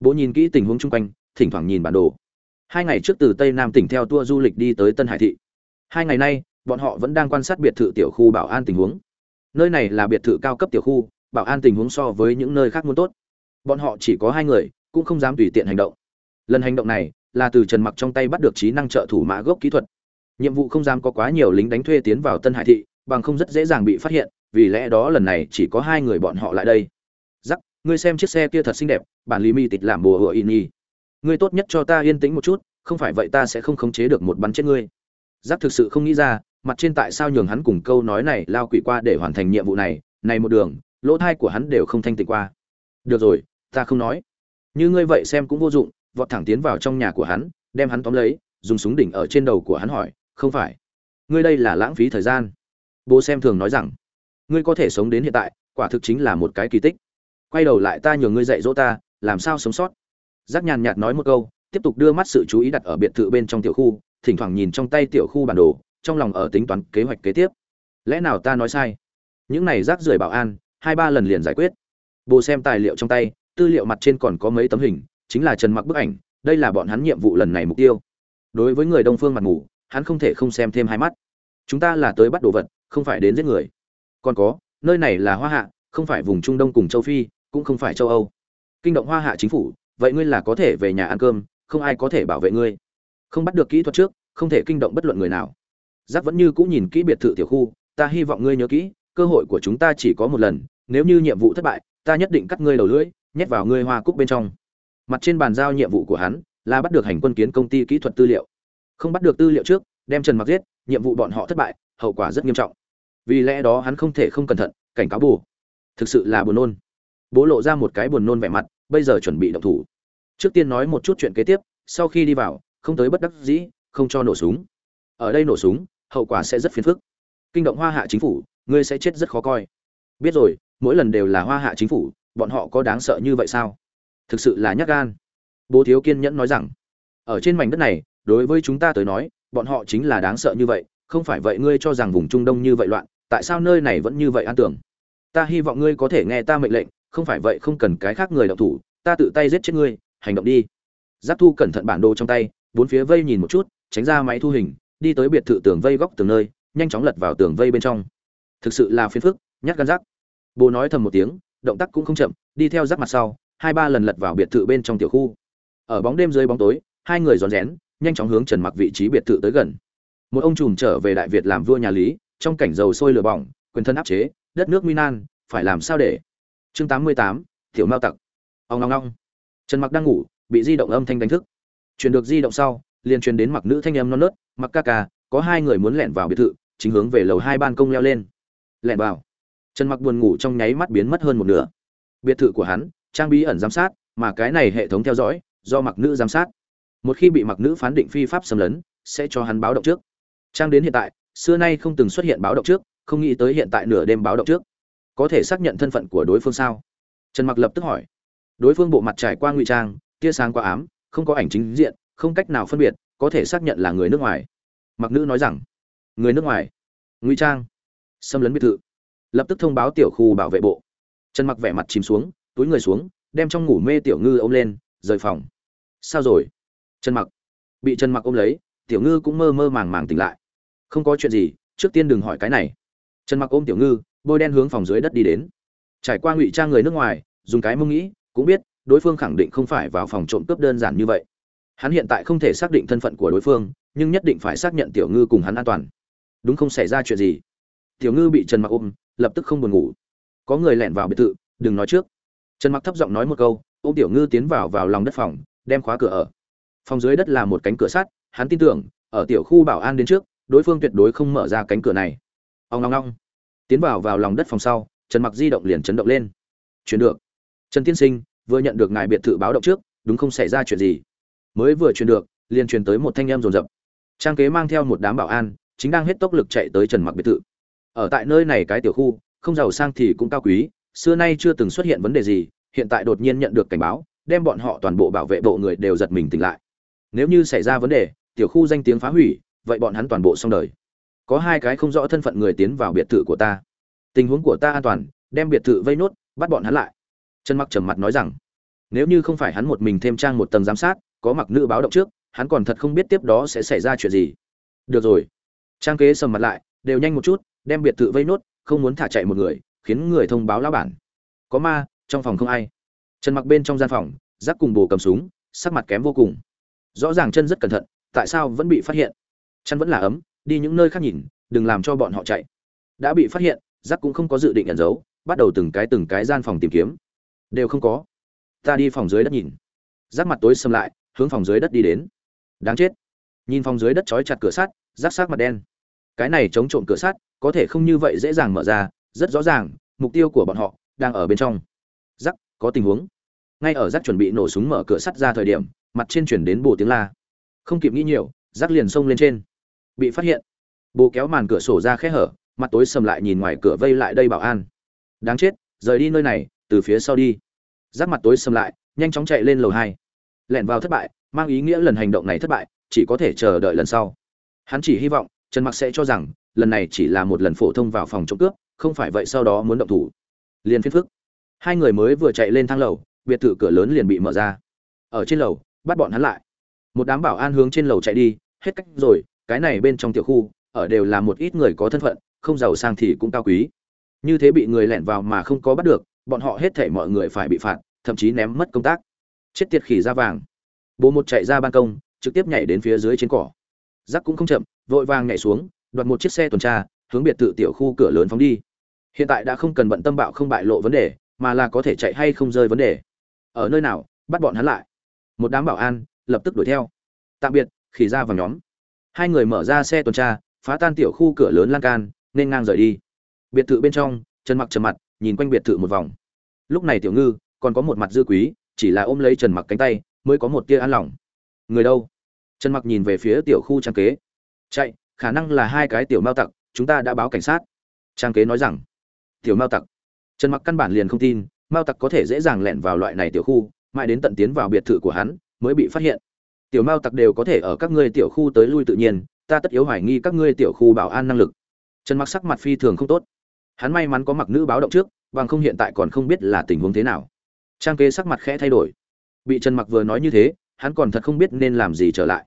Bố nhìn kỹ tình huống chung quanh, thỉnh thoảng nhìn bản đồ. Hai ngày trước từ tây nam tỉnh theo tour du lịch đi tới tân hải thị. Hai ngày nay, bọn họ vẫn đang quan sát biệt thự tiểu khu bảo an tình huống. Nơi này là biệt thự cao cấp tiểu khu, bảo an tình huống so với những nơi khác muốn tốt. Bọn họ chỉ có hai người, cũng không dám tùy tiện hành động. Lần hành động này là từ trần mặc trong tay bắt được trí năng trợ thủ mã gốc kỹ thuật. Nhiệm vụ không dám có quá nhiều lính đánh thuê tiến vào tân hải thị, bằng không rất dễ dàng bị phát hiện, vì lẽ đó lần này chỉ có hai người bọn họ lại đây. Giắc ngươi xem chiếc xe kia thật xinh đẹp, bản lý mi tịch làm bùa hựa in y ngươi tốt nhất cho ta yên tĩnh một chút, không phải vậy ta sẽ không khống chế được một bắn chết ngươi. Giáp thực sự không nghĩ ra, mặt trên tại sao nhường hắn cùng câu nói này lao quỷ qua để hoàn thành nhiệm vụ này này một đường, lỗ thai của hắn đều không thanh tịnh qua. Được rồi, ta không nói. Như ngươi vậy xem cũng vô dụng vọt thẳng tiến vào trong nhà của hắn, đem hắn tóm lấy, dùng súng đỉnh ở trên đầu của hắn hỏi, không phải, ngươi đây là lãng phí thời gian? Bố xem thường nói rằng, ngươi có thể sống đến hiện tại, quả thực chính là một cái kỳ tích. Quay đầu lại ta nhờ ngươi dạy dỗ ta, làm sao sống sót? Giác nhàn nhạt nói một câu, tiếp tục đưa mắt sự chú ý đặt ở biệt thự bên trong tiểu khu, thỉnh thoảng nhìn trong tay tiểu khu bản đồ, trong lòng ở tính toán kế hoạch kế tiếp. Lẽ nào ta nói sai? Những này rác rưởi bảo an, hai ba lần liền giải quyết. Bồ xem tài liệu trong tay, tư liệu mặt trên còn có mấy tấm hình chính là trần mặc bức ảnh, đây là bọn hắn nhiệm vụ lần này mục tiêu. Đối với người đông phương mặt ngủ hắn không thể không xem thêm hai mắt. Chúng ta là tới bắt đồ vật, không phải đến giết người. Còn có, nơi này là hoa hạ, không phải vùng trung đông cùng châu phi, cũng không phải châu âu. Kinh động hoa hạ chính phủ, vậy ngươi là có thể về nhà ăn cơm, không ai có thể bảo vệ ngươi. Không bắt được kỹ thuật trước, không thể kinh động bất luận người nào. Giác vẫn như cũng nhìn kỹ biệt thự tiểu khu, ta hy vọng ngươi nhớ kỹ, cơ hội của chúng ta chỉ có một lần, nếu như nhiệm vụ thất bại, ta nhất định cắt ngươi đầu lưỡi, nhét vào ngươi hoa cúc bên trong mặt trên bàn giao nhiệm vụ của hắn là bắt được hành quân kiến công ty kỹ thuật tư liệu. Không bắt được tư liệu trước, đem trần mặc giết, nhiệm vụ bọn họ thất bại, hậu quả rất nghiêm trọng. Vì lẽ đó hắn không thể không cẩn thận, cảnh cáo bù. Thực sự là buồn nôn. Bố lộ ra một cái buồn nôn vẻ mặt, bây giờ chuẩn bị động thủ. Trước tiên nói một chút chuyện kế tiếp, sau khi đi vào, không tới bất đắc dĩ, không cho nổ súng. Ở đây nổ súng, hậu quả sẽ rất phiền phức. Kinh động hoa hạ chính phủ, ngươi sẽ chết rất khó coi. Biết rồi, mỗi lần đều là hoa hạ chính phủ, bọn họ có đáng sợ như vậy sao? Thực sự là nhát gan. Bố thiếu kiên nhẫn nói rằng ở trên mảnh đất này đối với chúng ta tới nói bọn họ chính là đáng sợ như vậy không phải vậy ngươi cho rằng vùng trung đông như vậy loạn tại sao nơi này vẫn như vậy an tưởng? Ta hy vọng ngươi có thể nghe ta mệnh lệnh không phải vậy không cần cái khác người động thủ ta tự tay giết chết ngươi hành động đi. Giáp thu cẩn thận bản đồ trong tay bốn phía vây nhìn một chút tránh ra máy thu hình đi tới biệt thự tường vây góc tường nơi nhanh chóng lật vào tường vây bên trong. Thực sự là phiền phức nhát gan giáp, bố nói thầm một tiếng động tác cũng không chậm đi theo giáp mặt sau hai ba lần lật vào biệt thự bên trong tiểu khu. Ở bóng đêm dưới bóng tối hai người rón rén nhanh chóng hướng trần mặc vị trí biệt thự tới gần. Một ông trùm trở về đại việt làm vua nhà lý trong cảnh dầu sôi lửa bỏng quyền thân áp chế đất nước minan phải làm sao để? Chương 88, tiểu mao tặc. Ông ngong ngong trần mặc đang ngủ bị di động âm thanh đánh thức. Truyền được di động sau liền truyền đến mặc nữ thanh em non nớt mặc ca ca có hai người muốn lẻn vào biệt thự chính hướng về lầu hai ban công leo lên. Lẻn vào. Trần mặc buồn ngủ trong nháy mắt biến mất hơn một nửa. Biệt thự của hắn trang bí ẩn giám sát, mà cái này hệ thống theo dõi, do mặc nữ giám sát. Một khi bị mặc nữ phán định phi pháp xâm lấn, sẽ cho hắn báo động trước. Trang đến hiện tại, xưa nay không từng xuất hiện báo động trước, không nghĩ tới hiện tại nửa đêm báo động trước. Có thể xác nhận thân phận của đối phương sao? Trần mặc lập tức hỏi. Đối phương bộ mặt trải qua ngụy trang, tia sáng qua ám, không có ảnh chính diện, không cách nào phân biệt, có thể xác nhận là người nước ngoài. Mặc nữ nói rằng, người nước ngoài. Ngụy trang. Xâm lấn biệt thự. Lập tức thông báo tiểu khu bảo vệ bộ. Trần mặc vẻ mặt chìm xuống túi người xuống, đem trong ngủ mê tiểu ngư ôm lên, rời phòng. Sao rồi? Trần mặc. Bị trần mặc ôm lấy, tiểu ngư cũng mơ mơ màng màng tỉnh lại. Không có chuyện gì, trước tiên đừng hỏi cái này. Trần mặc ôm tiểu ngư, bôi đen hướng phòng dưới đất đi đến. Trải qua ngụy trang người nước ngoài, dùng cái mông nghĩ, cũng biết, đối phương khẳng định không phải vào phòng trộm cướp đơn giản như vậy. Hắn hiện tại không thể xác định thân phận của đối phương, nhưng nhất định phải xác nhận tiểu ngư cùng hắn an toàn. Đúng không xảy ra chuyện gì? Tiểu ngư bị trần mặc ôm, lập tức không buồn ngủ. Có người lẻn vào biệt thự, đừng nói trước trần mặc thấp giọng nói một câu, ôm tiểu ngư tiến vào vào lòng đất phòng, đem khóa cửa ở. Phòng dưới đất là một cánh cửa sắt, hắn tin tưởng, ở tiểu khu bảo an đến trước, đối phương tuyệt đối không mở ra cánh cửa này. Ông long long tiến vào vào lòng đất phòng sau, trần mặc di động liền chấn động lên. Chuyển được. Trần tiên sinh, vừa nhận được ngài biệt thự báo động trước, đúng không xảy ra chuyện gì? Mới vừa truyền được, liền truyền tới một thanh em rồn rập trang kế mang theo một đám bảo an, chính đang hết tốc lực chạy tới trần mặc biệt thự. Ở tại nơi này cái tiểu khu, không giàu sang thì cũng cao quý xưa nay chưa từng xuất hiện vấn đề gì, hiện tại đột nhiên nhận được cảnh báo, đem bọn họ toàn bộ bảo vệ bộ người đều giật mình tỉnh lại. Nếu như xảy ra vấn đề, tiểu khu danh tiếng phá hủy, vậy bọn hắn toàn bộ xong đời. Có hai cái không rõ thân phận người tiến vào biệt thự của ta. Tình huống của ta an toàn, đem biệt thự vây nốt, bắt bọn hắn lại. Chân mặc trầm mặt nói rằng, nếu như không phải hắn một mình thêm trang một tầng giám sát, có mặc nữ báo động trước, hắn còn thật không biết tiếp đó sẽ xảy ra chuyện gì. Được rồi. Trang kế sầm mặt lại, đều nhanh một chút, đem biệt thự vây nốt, không muốn thả chạy một người khiến người thông báo lão bản. Có ma, trong phòng không ai. Trần mặc bên trong gian phòng, giác cùng bồ cầm súng, sắc mặt kém vô cùng. Rõ ràng chân rất cẩn thận, tại sao vẫn bị phát hiện? Chân vẫn là ấm, đi những nơi khác nhìn, đừng làm cho bọn họ chạy. Đã bị phát hiện, giác cũng không có dự định ẩn giấu, bắt đầu từng cái từng cái gian phòng tìm kiếm. Đều không có. Ta đi phòng dưới đất nhìn. Giác mặt tối xâm lại, hướng phòng dưới đất đi đến. Đáng chết. Nhìn phòng dưới đất trói chặt cửa sắt, giác sát mặt đen. Cái này chống trộm cửa sắt, có thể không như vậy dễ dàng mở ra rất rõ ràng, mục tiêu của bọn họ đang ở bên trong. Giắc có tình huống. Ngay ở giắc chuẩn bị nổ súng mở cửa sắt ra thời điểm, mặt trên chuyển đến bồ tiếng la. Không kịp nghĩ nhiều giắc liền xông lên trên. Bị phát hiện. Bồ kéo màn cửa sổ ra khẽ hở, mặt tối sầm lại nhìn ngoài cửa vây lại đây bảo an. Đáng chết, rời đi nơi này, từ phía sau đi. Giác mặt tối sầm lại, nhanh chóng chạy lên lầu hai. Lẻn vào thất bại, mang ý nghĩa lần hành động này thất bại, chỉ có thể chờ đợi lần sau. Hắn chỉ hy vọng, trần mặc sẽ cho rằng, lần này chỉ là một lần phổ thông vào phòng trộm cướp không phải vậy sau đó muốn động thủ. Liền phiên phức. Hai người mới vừa chạy lên thang lầu, biệt thự cửa lớn liền bị mở ra. Ở trên lầu, bắt bọn hắn lại. Một đám bảo an hướng trên lầu chạy đi, hết cách rồi, cái này bên trong tiểu khu, ở đều là một ít người có thân phận, không giàu sang thì cũng cao quý. Như thế bị người lẻn vào mà không có bắt được, bọn họ hết thể mọi người phải bị phạt, thậm chí ném mất công tác. Chết tiệt khỉ da vàng. Bố một chạy ra ban công, trực tiếp nhảy đến phía dưới trên cỏ. Giắc cũng không chậm, vội vàng nhảy xuống, đoạt một chiếc xe tuần tra hướng biệt thự tiểu khu cửa lớn phóng đi. Hiện tại đã không cần bận tâm bạo không bại lộ vấn đề, mà là có thể chạy hay không rơi vấn đề. Ở nơi nào, bắt bọn hắn lại. Một đám bảo an, lập tức đuổi theo. Tạm biệt, khỉ ra vào nhóm. Hai người mở ra xe tuần tra, phá tan tiểu khu cửa lớn lan can, nên ngang rời đi. Biệt thự bên trong, trần mặc trần mặt, nhìn quanh biệt thự một vòng. Lúc này tiểu ngư, còn có một mặt dư quý, chỉ là ôm lấy trần mặc cánh tay, mới có một tia an lòng. Người đâu? Trần mặc nhìn về phía tiểu khu trang kế. Chạy, khả năng là hai cái tiểu mao tặc chúng ta đã báo cảnh sát. Trang kế nói rằng, tiểu mao tặc. Trần mặc căn bản liền không tin, mao tặc có thể dễ dàng lẻn vào loại này tiểu khu, mãi đến tận tiến vào biệt thự của hắn mới bị phát hiện. Tiểu mao tặc đều có thể ở các ngươi tiểu khu tới lui tự nhiên, ta tất yếu hoài nghi các ngươi tiểu khu bảo an năng lực. Trần mặc sắc mặt phi thường không tốt. Hắn may mắn có mặc nữ báo động trước, bằng không hiện tại còn không biết là tình huống thế nào. Trang kế sắc mặt khẽ thay đổi. Bị trần mặc vừa nói như thế, hắn còn thật không biết nên làm gì trở lại.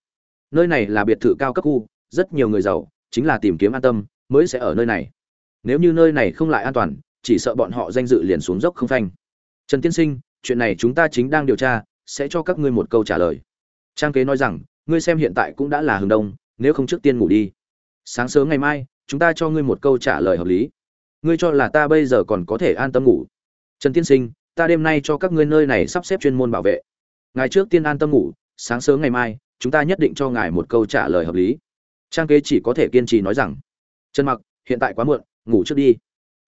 Nơi này là biệt thự cao cấp khu, rất nhiều người giàu, chính là tìm kiếm an tâm mới sẽ ở nơi này. Nếu như nơi này không lại an toàn, chỉ sợ bọn họ danh dự liền xuống dốc không phanh. Trần tiên sinh, chuyện này chúng ta chính đang điều tra, sẽ cho các ngươi một câu trả lời. Trang kế nói rằng, ngươi xem hiện tại cũng đã là hừng đông, nếu không trước tiên ngủ đi. Sáng sớm ngày mai, chúng ta cho ngươi một câu trả lời hợp lý. Ngươi cho là ta bây giờ còn có thể an tâm ngủ. Trần tiên sinh, ta đêm nay cho các ngươi nơi này sắp xếp chuyên môn bảo vệ. Ngài trước tiên an tâm ngủ, sáng sớm ngày mai, chúng ta nhất định cho ngài một câu trả lời hợp lý. Trang kế chỉ có thể kiên trì nói rằng trần mặc, hiện tại quá muộn, ngủ trước đi.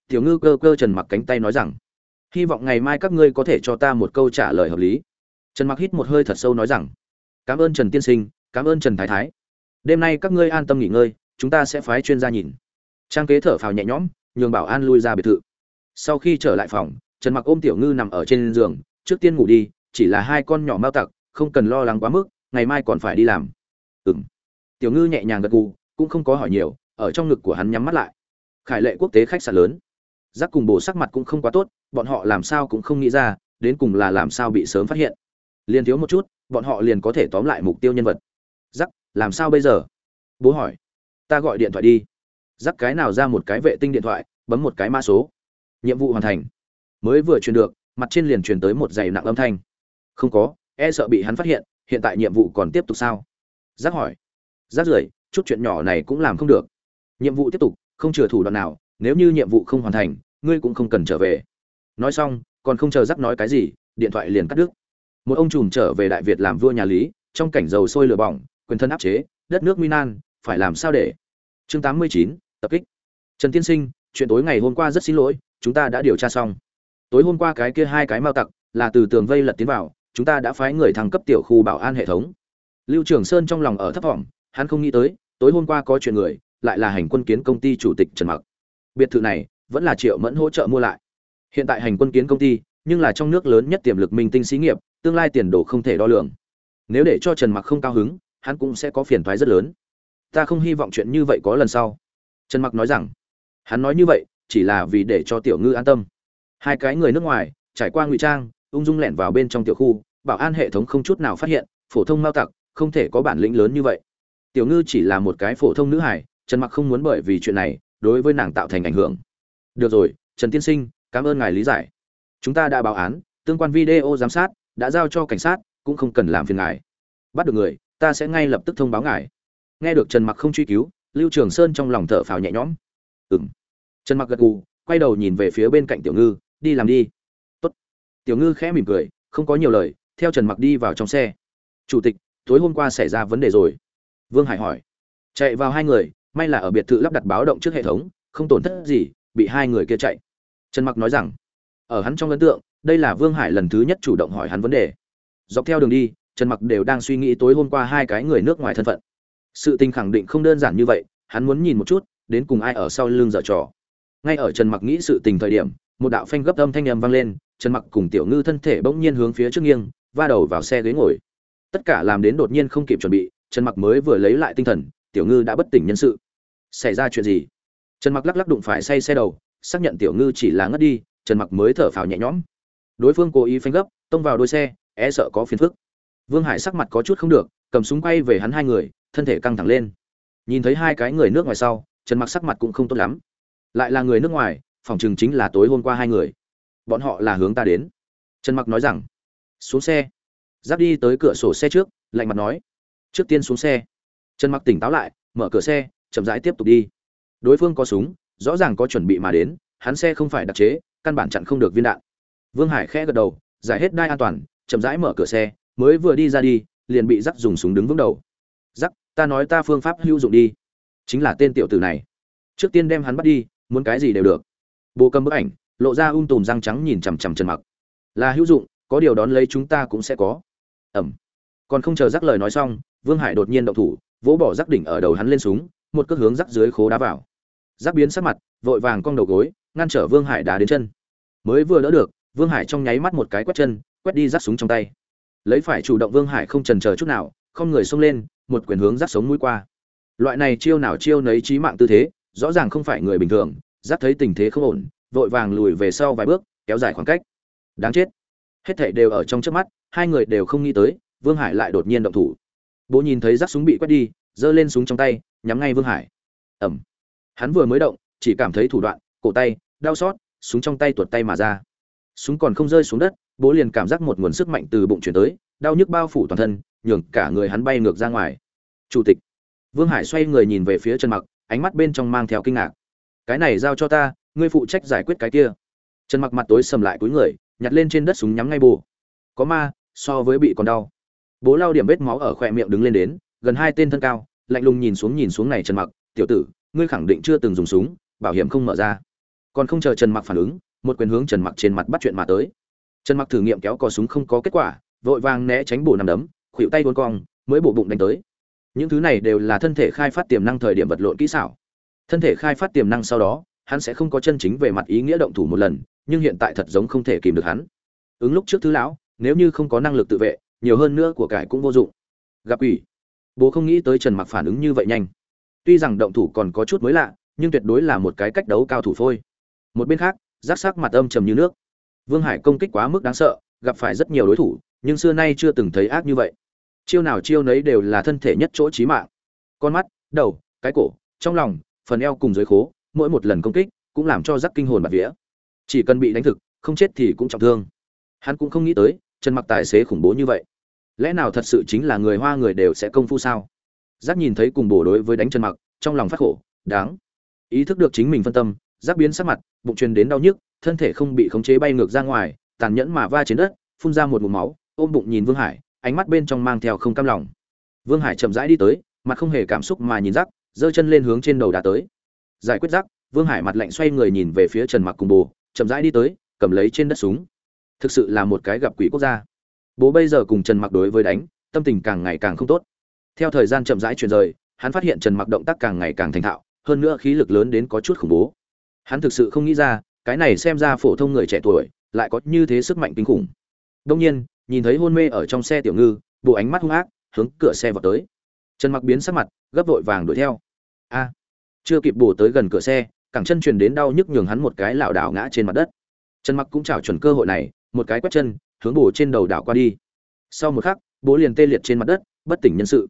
Tiểu ngư cơ cơ trần mặc cánh tay nói rằng, hy vọng ngày mai các ngươi có thể cho ta một câu trả lời hợp lý. Trần mặc hít một hơi thật sâu nói rằng, cảm ơn trần tiên sinh, cảm ơn trần thái thái. Đêm nay các ngươi an tâm nghỉ ngơi, chúng ta sẽ phái chuyên gia nhìn. Trang kế thở phào nhẹ nhõm, nhường bảo an lui ra biệt thự. Sau khi trở lại phòng, trần mặc ôm tiểu ngư nằm ở trên giường, trước tiên ngủ đi, chỉ là hai con nhỏ mao tặc, không cần lo lắng quá mức, ngày mai còn phải đi làm. Ừm. Tiểu ngư nhẹ nhàng gật gù, cũng không có hỏi nhiều ở trong ngực của hắn nhắm mắt lại. Khải lệ quốc tế khách sạn lớn. Giác cùng bồ sắc mặt cũng không quá tốt, bọn họ làm sao cũng không nghĩ ra, đến cùng là làm sao bị sớm phát hiện. Liền thiếu một chút, bọn họ liền có thể tóm lại mục tiêu nhân vật. Giác, làm sao bây giờ? Bố hỏi. Ta gọi điện thoại đi. Giác cái nào ra một cái vệ tinh điện thoại, bấm một cái mã số. Nhiệm vụ hoàn thành. Mới vừa truyền được, mặt trên liền truyền tới một giày nặng âm thanh. Không có e sợ bị hắn phát hiện hiện tại nhiệm vụ còn tiếp tục sao? Giác hỏi. Giác rưởi, chút chuyện nhỏ này cũng làm không được nhiệm vụ tiếp tục không chừa thủ đoạn nào nếu như nhiệm vụ không hoàn thành ngươi cũng không cần trở về. Nói xong còn không chờ giắc nói cái gì điện thoại liền cắt đứt. Một ông trùm trở về đại việt làm vua nhà lý trong cảnh dầu sôi lửa bỏng quyền thân áp chế đất nước minan phải làm sao để? Chương 89, tập kích. Trần tiên sinh chuyện tối ngày hôm qua rất xin lỗi chúng ta đã điều tra xong. Tối hôm qua cái kia hai cái mao tặc là từ tường vây lật tiến vào chúng ta đã phái người thăng cấp tiểu khu bảo an hệ thống. Lưu trường sơn trong lòng ở thấp thỏm hắn không nghĩ tới tối hôm qua có chuyện người lại là hành quân kiến công ty chủ tịch trần mặc. Biệt thự này vẫn là triệu mẫn hỗ trợ mua lại. Hiện tại hành quân kiến công ty, nhưng là trong nước lớn nhất tiềm lực minh tinh xí nghiệp, tương lai tiền đồ không thể đo lường. Nếu để cho trần mặc không cao hứng, hắn cũng sẽ có phiền toái rất lớn. Ta không hy vọng chuyện như vậy có lần sau. Trần mặc nói rằng, hắn nói như vậy chỉ là vì để cho tiểu ngư an tâm. Hai cái người nước ngoài, trải qua ngụy trang, ung dung lẻn vào bên trong tiểu khu, bảo an hệ thống không chút nào phát hiện, phổ thông mao tặc, không thể có bản lĩnh lớn như vậy. Tiểu ngư chỉ là một cái phổ thông nữ hải trần mặc không muốn bởi vì chuyện này đối với nàng tạo thành ảnh hưởng. Được rồi, trần tiên sinh, cảm ơn ngài lý giải. Chúng ta đã báo án, tương quan video giám sát đã giao cho cảnh sát, cũng không cần làm phiền ngài. Bắt được người, ta sẽ ngay lập tức thông báo ngài. Nghe được trần mặc không truy cứu, lưu trường sơn trong lòng thở phào nhẹ nhõm. Ừng trần mặc gật gù, quay đầu nhìn về phía bên cạnh tiểu ngư, đi làm đi. Tốt. tiểu ngư khẽ mỉm cười, không có nhiều lời, theo trần mặc đi vào trong xe. Chủ tịch, tối hôm qua xảy ra vấn đề rồi. Vương hải hỏi. Chạy vào hai người may là ở biệt thự lắp đặt báo động trước hệ thống, không tổn thất gì, bị hai người kia chạy. Trần mặc nói rằng, ở hắn trong ấn tượng, đây là vương hải lần thứ nhất chủ động hỏi hắn vấn đề. Dọc theo đường đi, trần mặc đều đang suy nghĩ tối hôm qua hai cái người nước ngoài thân phận. Sự tình khẳng định không đơn giản như vậy, hắn muốn nhìn một chút, đến cùng ai ở sau lưng dở trò. Ngay ở trần mặc nghĩ sự tình thời điểm, một đạo phanh gấp âm thanh âm vang lên, trần mặc cùng tiểu ngư thân thể bỗng nhiên hướng phía trước nghiêng, va đầu vào xe ghế ngồi. Tất cả làm đến đột nhiên không kịp chuẩn bị, trần mặc mới vừa lấy lại tinh thần tiểu ngư đã bất tỉnh nhân sự. Xảy ra chuyện gì? Trần mặc lắc lắc đụng phải say xe đầu, xác nhận tiểu ngư chỉ là ngất đi, trần mặc mới thở phào nhẹ nhõm. Đối phương cố ý phanh gấp, tông vào đuôi xe e sợ có phiền phức. Vương hải sắc mặt có chút không được, cầm súng quay về hắn hai người, thân thể căng thẳng lên. Nhìn thấy hai cái người nước ngoài sau, trần mặc sắc mặt cũng không tốt lắm. Lại là người nước ngoài, phòng chừng chính là tối hôm qua hai người. Bọn họ là hướng ta đến. Trần mặc nói rằng, xuống xe. Giáp đi tới cửa sổ xe trước, lạnh mặt nói, trước tiên xuống xe trần mặc tỉnh táo lại, mở cửa xe, chậm rãi tiếp tục đi. Đối phương có súng, rõ ràng có chuẩn bị mà đến, hắn xe không phải đặc chế, căn bản chặn không được viên đạn. Vương hải khẽ gật đầu, giải hết đai an toàn, chậm rãi mở cửa xe, mới vừa đi ra đi, liền bị giắc dùng súng đứng vững đầu. Giắc, ta nói ta phương pháp hữu dụng đi. Chính là tên tiểu tử này. Trước tiên đem hắn bắt đi, muốn cái gì đều được. Bồ cầm bức ảnh, lộ ra um tùm răng trắng nhìn chằm chằm trần mặc. Là hữu dụng, có điều đón lấy chúng ta cũng sẽ có. Ẩm. Còn không chờ rắc lời nói xong, vương hải đột nhiên động thủ vỗ bỏ rắc đỉnh ở đầu hắn lên súng, một cước hướng rắc dưới khố đá vào. Rắc biến sắc mặt, vội vàng cong đầu gối, ngăn trở vương hải đá đến chân. Mới vừa đỡ được, vương hải trong nháy mắt một cái quét chân, quét đi rắc súng trong tay. Lấy phải chủ động vương hải không trần chờ chút nào, không người xông lên, một quyền hướng rắc sống mũi qua. Loại này chiêu nào chiêu nấy trí mạng tư thế, rõ ràng không phải người bình thường, Rắc thấy tình thế không ổn, vội vàng lùi về sau vài bước, kéo dài khoảng cách. Đáng chết. Hết thảy đều ở trong trước mắt, hai người đều không nghĩ tới, vương hải lại đột nhiên động thủ bố nhìn thấy rác súng bị quét đi, giơ lên súng trong tay, nhắm ngay vương hải. Ẩm. Hắn vừa mới động, chỉ cảm thấy thủ đoạn, cổ tay, đau xót, súng trong tay tuột tay mà ra. Súng còn không rơi xuống đất, bố liền cảm giác một nguồn sức mạnh từ bụng chuyển tới, đau nhức bao phủ toàn thân, nhường cả người hắn bay ngược ra ngoài. Chủ tịch. Vương hải xoay người nhìn về phía trần mặc, ánh mắt bên trong mang theo kinh ngạc. Cái này giao cho ta, ngươi phụ trách giải quyết cái kia. Trần mặc mặt tối sầm lại cuối người, nhặt lên trên đất súng nhắm ngay bồ có ma, so với bị còn đau bố lao điểm vết máu ở khỏe miệng đứng lên đến, gần hai tên thân cao, lạnh lùng nhìn xuống nhìn xuống này trần mặc, tiểu tử, ngươi khẳng định chưa từng dùng súng, bảo hiểm không mở ra. Còn không chờ trần mặc phản ứng, một quyền hướng trần mặc trên mặt bắt chuyện mà tới. Trần mặc thử nghiệm kéo cò súng không có kết quả, vội vàng né tránh bổ nằm đấm khuỵu tay cuốn cong, mới bổ bụng đánh tới. Những thứ này đều là thân thể khai phát tiềm năng thời điểm vật lộn kỹ xảo. Thân thể khai phát tiềm năng sau đó, hắn sẽ không có chân chính về mặt ý nghĩa động thủ một lần, nhưng hiện tại thật giống không thể kìm được hắn. Ứng lúc trước thứ lão, nếu như không có năng lực tự vệ nhiều hơn nữa của cải cũng vô dụng. Gặp quỷ. bố không nghĩ tới trần mặc phản ứng như vậy nhanh. Tuy rằng động thủ còn có chút mới lạ, nhưng tuyệt đối là một cái cách đấu cao thủ phôi. Một bên khác giác sắc mặt âm trầm như nước. Vương hải công kích quá mức đáng sợ, gặp phải rất nhiều đối thủ, nhưng xưa nay chưa từng thấy ác như vậy. Chiêu nào chiêu nấy đều là thân thể nhất chỗ chí mạng. Con mắt, đầu, cái cổ, trong lòng, phần eo cùng dưới khố, mỗi một lần công kích cũng làm cho rắc kinh hồn bạt vía. Chỉ cần bị đánh thực, không chết thì cũng trọng thương. Hắn cũng không nghĩ tới trần mặc tài xế khủng bố như vậy. Lẽ nào thật sự chính là người hoa người đều sẽ công phu sao? Giác nhìn thấy cùng bổ đối với đánh trần mặc trong lòng phát khổ đáng. Ý thức được chính mình phân tâm giác biến sắc mặt bụng truyền đến đau nhức thân thể không bị khống chế bay ngược ra ngoài tàn nhẫn mà va trên đất phun ra một ngụm máu ôm bụng nhìn vương hải ánh mắt bên trong mang theo không cam lòng. Vương hải chậm rãi đi tới mặt không hề cảm xúc mà nhìn giác, giơ chân lên hướng trên đầu đá tới. Giải quyết giác, vương hải mặt lạnh xoay người nhìn về phía trần mặc cùng bồ chậm rãi đi tới cầm lấy trên đất súng thực sự là một cái gặp quỷ quốc gia. Bố bây giờ cùng trần mặc đối với đánh, tâm tình càng ngày càng không tốt. Theo thời gian chậm rãi chuyển rời, hắn phát hiện trần mặc động tác càng ngày càng thành thạo, hơn nữa khí lực lớn đến có chút khủng bố. Hắn thực sự không nghĩ ra, cái này xem ra phổ thông người trẻ tuổi lại có như thế sức mạnh kinh khủng. Đông nhiên, nhìn thấy hôn mê ở trong xe tiểu ngư, bộ ánh mắt hung ác, hướng cửa xe vào tới. Trần mặc biến sắc mặt, gấp vội vàng đuổi theo. A! Chưa kịp bổ tới gần cửa xe, cẳng chân truyền đến đau nhức nhường hắn một cái lảo đảo ngã trên mặt đất. Trần mặc cũng chảo chuẩn cơ hội này một cái quét chân, hướng bổ trên đầu đảo qua đi. Sau một khắc, bố liền tê liệt trên mặt đất, bất tỉnh nhân sự.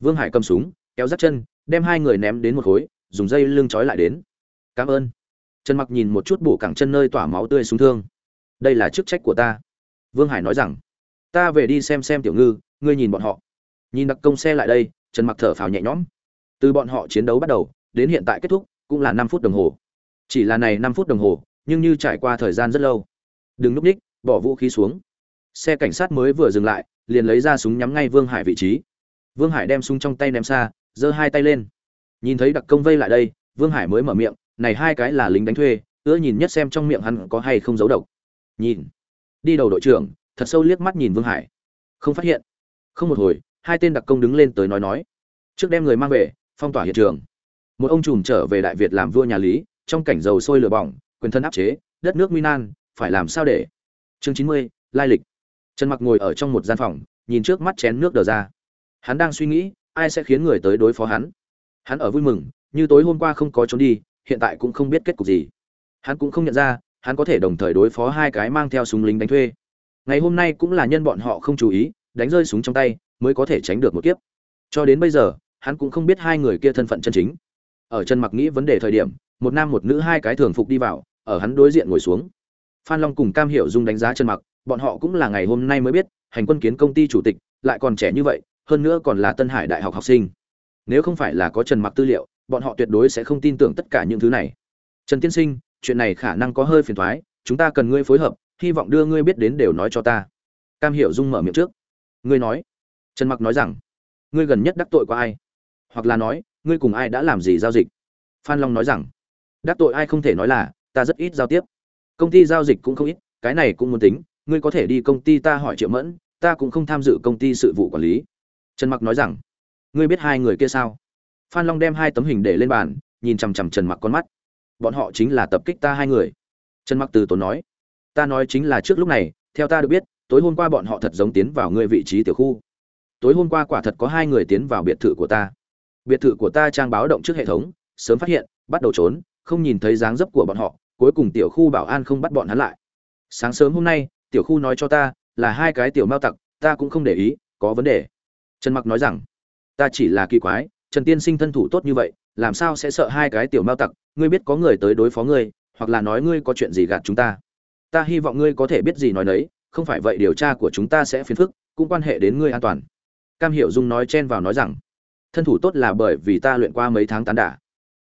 Vương hải cầm súng, kéo dắt chân, đem hai người ném đến một khối, dùng dây lưng trói lại đến. Cảm ơn. Trần mặc nhìn một chút bổ cẳng chân nơi tỏa máu tươi xuống thương. Đây là chức trách của ta. Vương hải nói rằng, ta về đi xem xem tiểu ngư, ngươi nhìn bọn họ. Nhìn đặc công xe lại đây, trần mặc thở phào nhẹ nhõm. Từ bọn họ chiến đấu bắt đầu, đến hiện tại kết thúc, cũng là năm phút đồng hồ. Chỉ là này năm phút đồng hồ, nhưng như trải qua thời gian rất lâu. Đừng núp ních bỏ vũ khí xuống. Xe cảnh sát mới vừa dừng lại, liền lấy ra súng nhắm ngay vương hải vị trí. Vương hải đem súng trong tay ném xa, giơ hai tay lên. Nhìn thấy đặc công vây lại đây, vương hải mới mở miệng, này hai cái là lính đánh thuê, ưa nhìn nhất xem trong miệng hắn có hay không giấu độc. Nhìn. Đi đầu đội trưởng, thật sâu liếc mắt nhìn vương hải. Không phát hiện. Không một hồi, hai tên đặc công đứng lên tới nói nói. Trước đem người mang về, phong tỏa hiện trường. Một ông trùm trở về đại việt làm vua nhà lý, trong cảnh dầu sôi lửa bỏng, quyền thân áp chế, đất nước minan phải làm sao để chương chín mươi, lai lịch. Trần mặc ngồi ở trong một gian phòng, nhìn trước mắt chén nước đờ ra. Hắn đang suy nghĩ, ai sẽ khiến người tới đối phó hắn. Hắn ở vui mừng, như tối hôm qua không có trốn đi, hiện tại cũng không biết kết cục gì. Hắn cũng không nhận ra, hắn có thể đồng thời đối phó hai cái mang theo súng lính đánh thuê. Ngày hôm nay cũng là nhân bọn họ không chú ý, đánh rơi súng trong tay, mới có thể tránh được một kiếp. Cho đến bây giờ, hắn cũng không biết hai người kia thân phận chân chính. Ở chân mặc nghĩ vấn đề thời điểm, một nam một nữ hai cái thường phục đi vào, ở hắn đối diện ngồi xuống phan long cùng cam hiểu dung đánh giá Trần mặc bọn họ cũng là ngày hôm nay mới biết hành quân kiến công ty chủ tịch lại còn trẻ như vậy hơn nữa còn là tân hải đại học học sinh. Nếu không phải là có trần mặc tư liệu bọn họ tuyệt đối sẽ không tin tưởng tất cả những thứ này. Trần tiên sinh chuyện này khả năng có hơi phiền toái, chúng ta cần ngươi phối hợp hy vọng đưa ngươi biết đến đều nói cho ta. Cam hiểu dung mở miệng trước. Ngươi nói. Trần mặc nói rằng ngươi gần nhất đắc tội qua ai? Hoặc là nói ngươi cùng ai đã làm gì giao dịch? Phan long nói rằng đắc tội ai không thể nói là ta rất ít giao tiếp công ty giao dịch cũng không ít, cái này cũng muốn tính, ngươi có thể đi công ty ta hỏi triệu mẫn, ta cũng không tham dự công ty sự vụ quản lý. Trần mặc nói rằng, ngươi biết hai người kia sao? Phan long đem hai tấm hình để lên bàn, nhìn chằm chằm trần mặc con mắt. Bọn họ chính là tập kích ta hai người. Trần mặc từ tốn nói, ta nói chính là trước lúc này, theo ta được biết, tối hôm qua bọn họ thật giống tiến vào ngươi vị trí tiểu khu. Tối hôm qua quả thật có hai người tiến vào biệt thự của ta. Biệt thự của ta trang báo động trước hệ thống, sớm phát hiện, bắt đầu trốn, không nhìn thấy dáng dấp của bọn họ cuối cùng tiểu khu bảo an không bắt bọn hắn lại. Sáng sớm hôm nay, tiểu khu nói cho ta, là hai cái tiểu mao tặc, ta cũng không để ý, có vấn đề. Trần mặc nói rằng, ta chỉ là kỳ quái, trần tiên sinh thân thủ tốt như vậy, làm sao sẽ sợ hai cái tiểu mao tặc? Ngươi biết có người tới đối phó ngươi, hoặc là nói ngươi có chuyện gì gạt chúng ta. Ta hy vọng ngươi có thể biết gì nói nấy, không phải vậy điều tra của chúng ta sẽ phiền phức, cũng quan hệ đến ngươi an toàn. Cam hiệu dung nói chen vào nói rằng, thân thủ tốt là bởi vì ta luyện qua mấy tháng tán đả.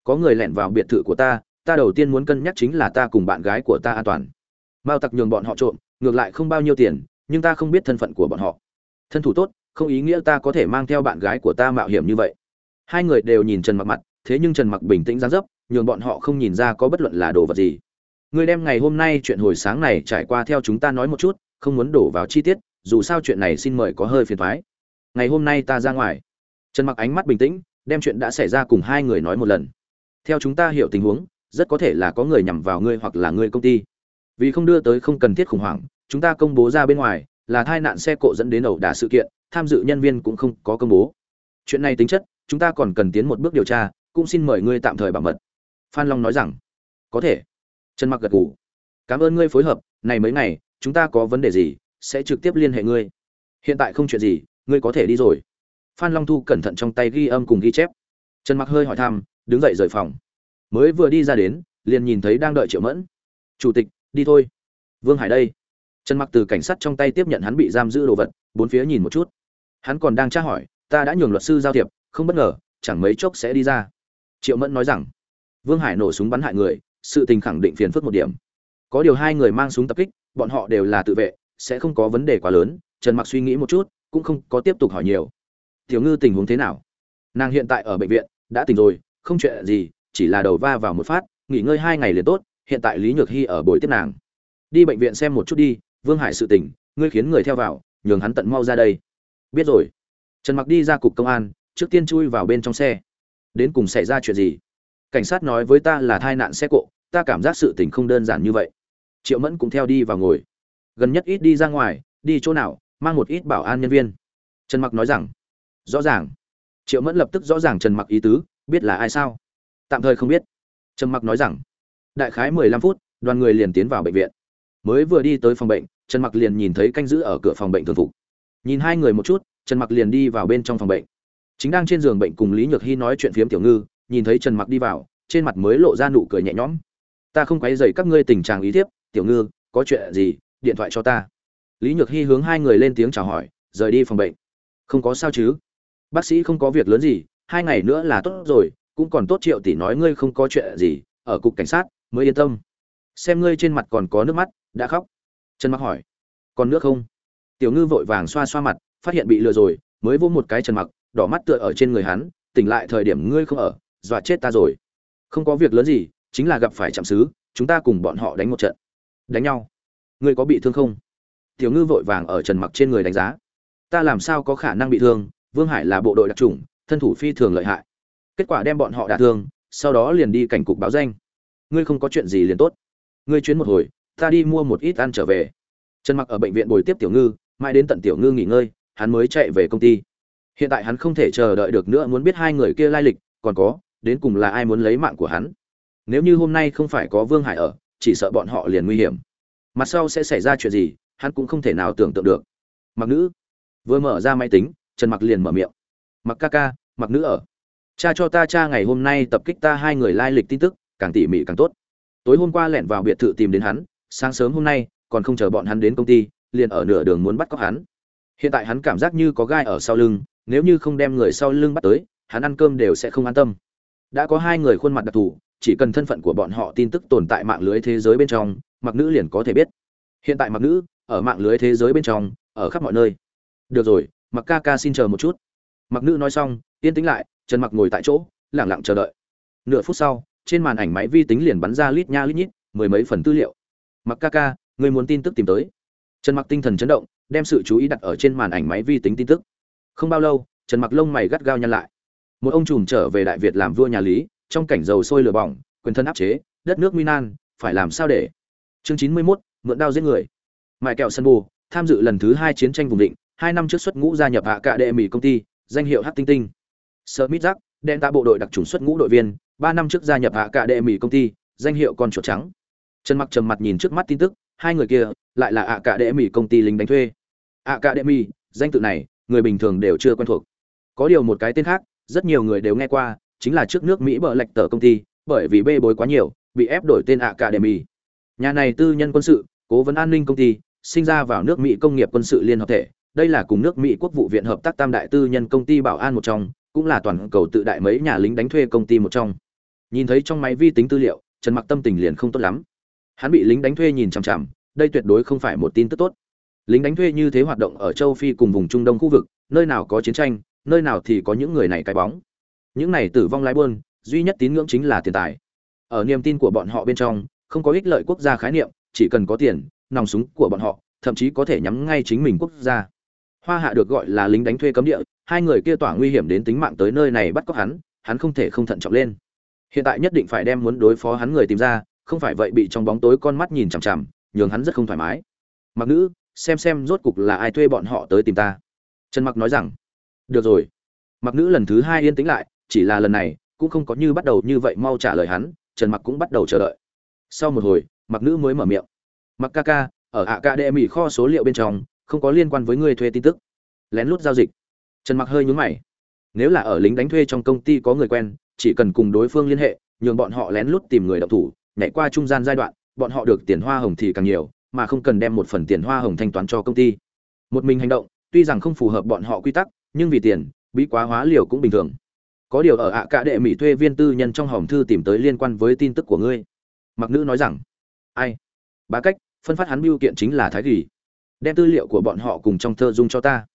Có người lẻn vào biệt thự của ta ta đầu tiên muốn cân nhắc chính là ta cùng bạn gái của ta an toàn. Mao tặc nhường bọn họ trộm, ngược lại không bao nhiêu tiền, nhưng ta không biết thân phận của bọn họ. Thân thủ tốt, không ý nghĩa ta có thể mang theo bạn gái của ta mạo hiểm như vậy. Hai người đều nhìn trần mặc mặt, thế nhưng trần mặc bình tĩnh giáng dấp, nhường bọn họ không nhìn ra có bất luận là đồ vật gì. Người đem ngày hôm nay chuyện hồi sáng này trải qua theo chúng ta nói một chút, không muốn đổ vào chi tiết, dù sao chuyện này xin mời có hơi phiền thoái ngày hôm nay ta ra ngoài. Trần mặc ánh mắt bình tĩnh, đem chuyện đã xảy ra cùng hai người nói một lần. Theo chúng ta hiểu tình huống rất có thể là có người nhằm vào ngươi hoặc là ngươi công ty. Vì không đưa tới không cần thiết khủng hoảng, chúng ta công bố ra bên ngoài là tai nạn xe cộ dẫn đến ẩu đả sự kiện, tham dự nhân viên cũng không có công bố. Chuyện này tính chất, chúng ta còn cần tiến một bước điều tra, cũng xin mời ngươi tạm thời bảo mật. Phan long nói rằng. Có thể. Trần mặc gật gù. Cảm ơn ngươi phối hợp, này mấy ngày, chúng ta có vấn đề gì, sẽ trực tiếp liên hệ ngươi. Hiện tại không chuyện gì, ngươi có thể đi rồi. Phan long thu cẩn thận trong tay ghi âm cùng ghi chép. Trần mặc hơi hỏi thăm, đứng dậy rời phòng mới vừa đi ra đến, liền nhìn thấy đang đợi triệu mẫn. Chủ tịch, đi thôi. Vương hải đây. Trần mặc từ cảnh sát trong tay tiếp nhận hắn bị giam giữ đồ vật, bốn phía nhìn một chút. Hắn còn đang tra hỏi, ta đã nhường luật sư giao thiệp, không bất ngờ, chẳng mấy chốc sẽ đi ra. Triệu mẫn nói rằng, vương hải nổ súng bắn hại người, sự tình khẳng định phiền phức một điểm. Có điều hai người mang súng tập kích, bọn họ đều là tự vệ, sẽ không có vấn đề quá lớn. Trần mặc suy nghĩ một chút, cũng không có tiếp tục hỏi nhiều. Tiểu ngư tình huống thế nào? Nàng hiện tại ở bệnh viện, đã tỉnh rồi, không chuyện gì chỉ là đầu va vào một phát, nghỉ ngơi hai ngày liền tốt, hiện tại lý nhược hy ở buổi tiếp nàng. Đi bệnh viện xem một chút đi, vương hải sự tỉnh ngươi khiến người theo vào, nhường hắn tận mau ra đây. Biết rồi. Trần mặc đi ra cục công an, trước tiên chui vào bên trong xe. Đến cùng xảy ra chuyện gì? Cảnh sát nói với ta là tai nạn xe cộ, ta cảm giác sự tình không đơn giản như vậy. Triệu mẫn cũng theo đi vào ngồi. Gần nhất ít đi ra ngoài, đi chỗ nào, mang một ít bảo an nhân viên. Trần mặc nói rằng, rõ ràng. Triệu mẫn lập tức rõ ràng trần mặc ý tứ, biết là ai sao? Tạm thời không biết. Trần mặc nói rằng, đại khái 15 phút, đoàn người liền tiến vào bệnh viện. Mới vừa đi tới phòng bệnh, trần mặc liền nhìn thấy canh giữ ở cửa phòng bệnh thường phục. Nhìn hai người một chút, trần mặc liền đi vào bên trong phòng bệnh. Chính đang trên giường bệnh cùng lý nhược hy nói chuyện phiếm tiểu ngư, nhìn thấy trần mặc đi vào, trên mặt mới lộ ra nụ cười nhẹ nhõm. Ta không quấy dày các ngươi tình trạng ý thiếp, tiểu ngư, có chuyện gì, điện thoại cho ta. Lý nhược hy hướng hai người lên tiếng chào hỏi, rời đi phòng bệnh. Không có sao chứ. Bác sĩ không có việc lớn gì, hai ngày nữa là tốt rồi cũng còn tốt triệu tỷ nói ngươi không có chuyện gì, ở cục cảnh sát, mới yên tâm. Xem ngươi trên mặt còn có nước mắt, đã khóc. Trần mặc hỏi, còn nước không? Tiểu ngư vội vàng xoa xoa mặt, phát hiện bị lừa rồi, mới vô một cái trần mặc, đỏ mắt tựa ở trên người hắn, tỉnh lại thời điểm ngươi không ở, dọa chết ta rồi. Không có việc lớn gì, chính là gặp phải chạm xứ, chúng ta cùng bọn họ đánh một trận. Đánh nhau. Ngươi có bị thương không? Tiểu ngư vội vàng ở trần mặc trên người đánh giá. Ta làm sao có khả năng bị thương, vương hải là bộ đội đặc trùng thân thủ phi thường lợi hại kết quả đem bọn họ đả thương, sau đó liền đi cảnh cục báo danh. Ngươi không có chuyện gì liền tốt. Ngươi chuyến một hồi, ta đi mua một ít ăn trở về. Trần mặc ở bệnh viện bồi tiếp tiểu ngư, mãi đến tận tiểu ngư nghỉ ngơi, hắn mới chạy về công ty. Hiện tại hắn không thể chờ đợi được nữa muốn biết hai người kia lai lịch, còn có, đến cùng là ai muốn lấy mạng của hắn. Nếu như hôm nay không phải có vương hải ở, chỉ sợ bọn họ liền nguy hiểm. Mặt sau sẽ xảy ra chuyện gì, hắn cũng không thể nào tưởng tượng được. Mặc nữ. Vừa mở ra máy tính, trần mặc liền mở miệng. Mặc ca ca, mặc nữ ở cha cho ta, cha ngày hôm nay tập kích ta, hai người lai lịch tin tức, càng tỉ mỉ càng tốt. Tối hôm qua lẻn vào biệt thự tìm đến hắn, sáng sớm hôm nay, còn không chờ bọn hắn đến công ty, liền ở nửa đường muốn bắt cóc hắn. Hiện tại hắn cảm giác như có gai ở sau lưng, nếu như không đem người sau lưng bắt tới, hắn ăn cơm đều sẽ không an tâm. Đã có hai người khuôn mặt đặc thù, chỉ cần thân phận của bọn họ tin tức tồn tại mạng lưới thế giới bên trong, mặc nữ liền có thể biết. Hiện tại mặc nữ, ở mạng lưới thế giới bên trong, ở khắp mọi nơi. Được rồi, mặc ca ca xin chờ một chút. Mặc nữ nói xong, yên tĩnh lại trần mặc ngồi tại chỗ lẳng lặng chờ đợi. Nửa phút sau trên màn ảnh máy vi tính liền bắn ra lít nha lít nhít mười mấy phần tư liệu. Mặc ca ca người muốn tin tức tìm tới. Trần mặc tinh thần chấn động đem sự chú ý đặt ở trên màn ảnh máy vi tính tin tức. Không bao lâu trần mặc lông mày gắt gao nhăn lại. Một ông trùm trở về đại việt làm vua nhà lý trong cảnh dầu sôi lửa bỏng quyền thân áp chế đất nước nguy nan phải làm sao để? Chương chín mươi 91, mượn đao giết người. Mại kẹo sân bù tham dự lần thứ hai chiến tranh vùng định hai năm trước xuất ngũ gia nhập hạ cạ đệ mỹ công ty danh hiệu hát tinh tinh. Smith Jack, giác đen tạ bộ đội đặc trùng xuất ngũ đội viên ba năm trước gia nhập hạ cạ đệ mỹ công ty danh hiệu con chuột trắng. Trần mặc trầm mặt nhìn trước mắt tin tức hai người kia lại là ạ cạ đệ mỹ công ty lính đánh thuê. Ạ cạ đệ mỹ danh tự này người bình thường đều chưa quen thuộc. Có điều một cái tên khác rất nhiều người đều nghe qua chính là trước nước mỹ bờ lạch tờ công ty bởi vì bê bối quá nhiều bị ép đổi tên ạ cạ đệ mỹ nhà này tư nhân quân sự cố vấn an ninh công ty sinh ra vào nước mỹ công nghiệp quân sự liên hợp thể. Đây là cùng nước mỹ quốc vụ viện hợp tác tam đại tư nhân công ty bảo an một trong cũng là toàn cầu tự đại mấy nhà lính đánh thuê công ty một trong. Nhìn thấy trong máy vi tính tư liệu, trần mặc tâm tình liền không tốt lắm. Hắn bị lính đánh thuê nhìn chằm chằm, đây tuyệt đối không phải một tin tức tốt. Lính đánh thuê như thế hoạt động ở châu phi cùng vùng trung đông khu vực, nơi nào có chiến tranh, nơi nào thì có những người này cái bóng. Những này tử vong lái buôn, duy nhất tín ngưỡng chính là tiền tài. Ở niềm tin của bọn họ bên trong, không có ích lợi quốc gia khái niệm, chỉ cần có tiền, nòng súng của bọn họ, thậm chí có thể nhắm ngay chính mình quốc gia. Hoa hạ được gọi là lính đánh thuê cấm địa hai người kia tỏa nguy hiểm đến tính mạng tới nơi này bắt cóc hắn hắn không thể không thận trọng lên. Hiện tại nhất định phải đem muốn đối phó hắn người tìm ra, không phải vậy bị trong bóng tối con mắt nhìn chằm chằm, nhường hắn rất không thoải mái. Mặc nữ, xem xem rốt cục là ai thuê bọn họ tới tìm ta. Trần mặc nói rằng, được rồi. Mặc nữ lần thứ hai yên tĩnh lại, chỉ là lần này, cũng không có như bắt đầu như vậy mau trả lời hắn, trần mặc cũng bắt đầu chờ đợi. Sau một hồi, mặc nữ mới mở miệng, mặc ca ca, ở ạ ca đệ mỹ kho số liệu bên trong, không có liên quan với người thuê tin tức. Lén lút giao dịch trần mặc hơi nhướng mày. Nếu là ở lính đánh thuê trong công ty có người quen, chỉ cần cùng đối phương liên hệ, nhường bọn họ lén lút tìm người đọc thủ, nhảy qua trung gian giai đoạn, bọn họ được tiền hoa hồng thì càng nhiều, mà không cần đem một phần tiền hoa hồng thanh toán cho công ty. Một mình hành động, tuy rằng không phù hợp bọn họ quy tắc, nhưng vì tiền, bí quá hóa liều cũng bình thường. Có điều ở ạ cả đệ mỹ thuê viên tư nhân trong hòm thư tìm tới liên quan với tin tức của ngươi. Mặc nữ nói rằng, ai? Bá cách, phân phát hắn biêu kiện chính là thái gì đem tư liệu của bọn họ cùng trong thơ dung cho ta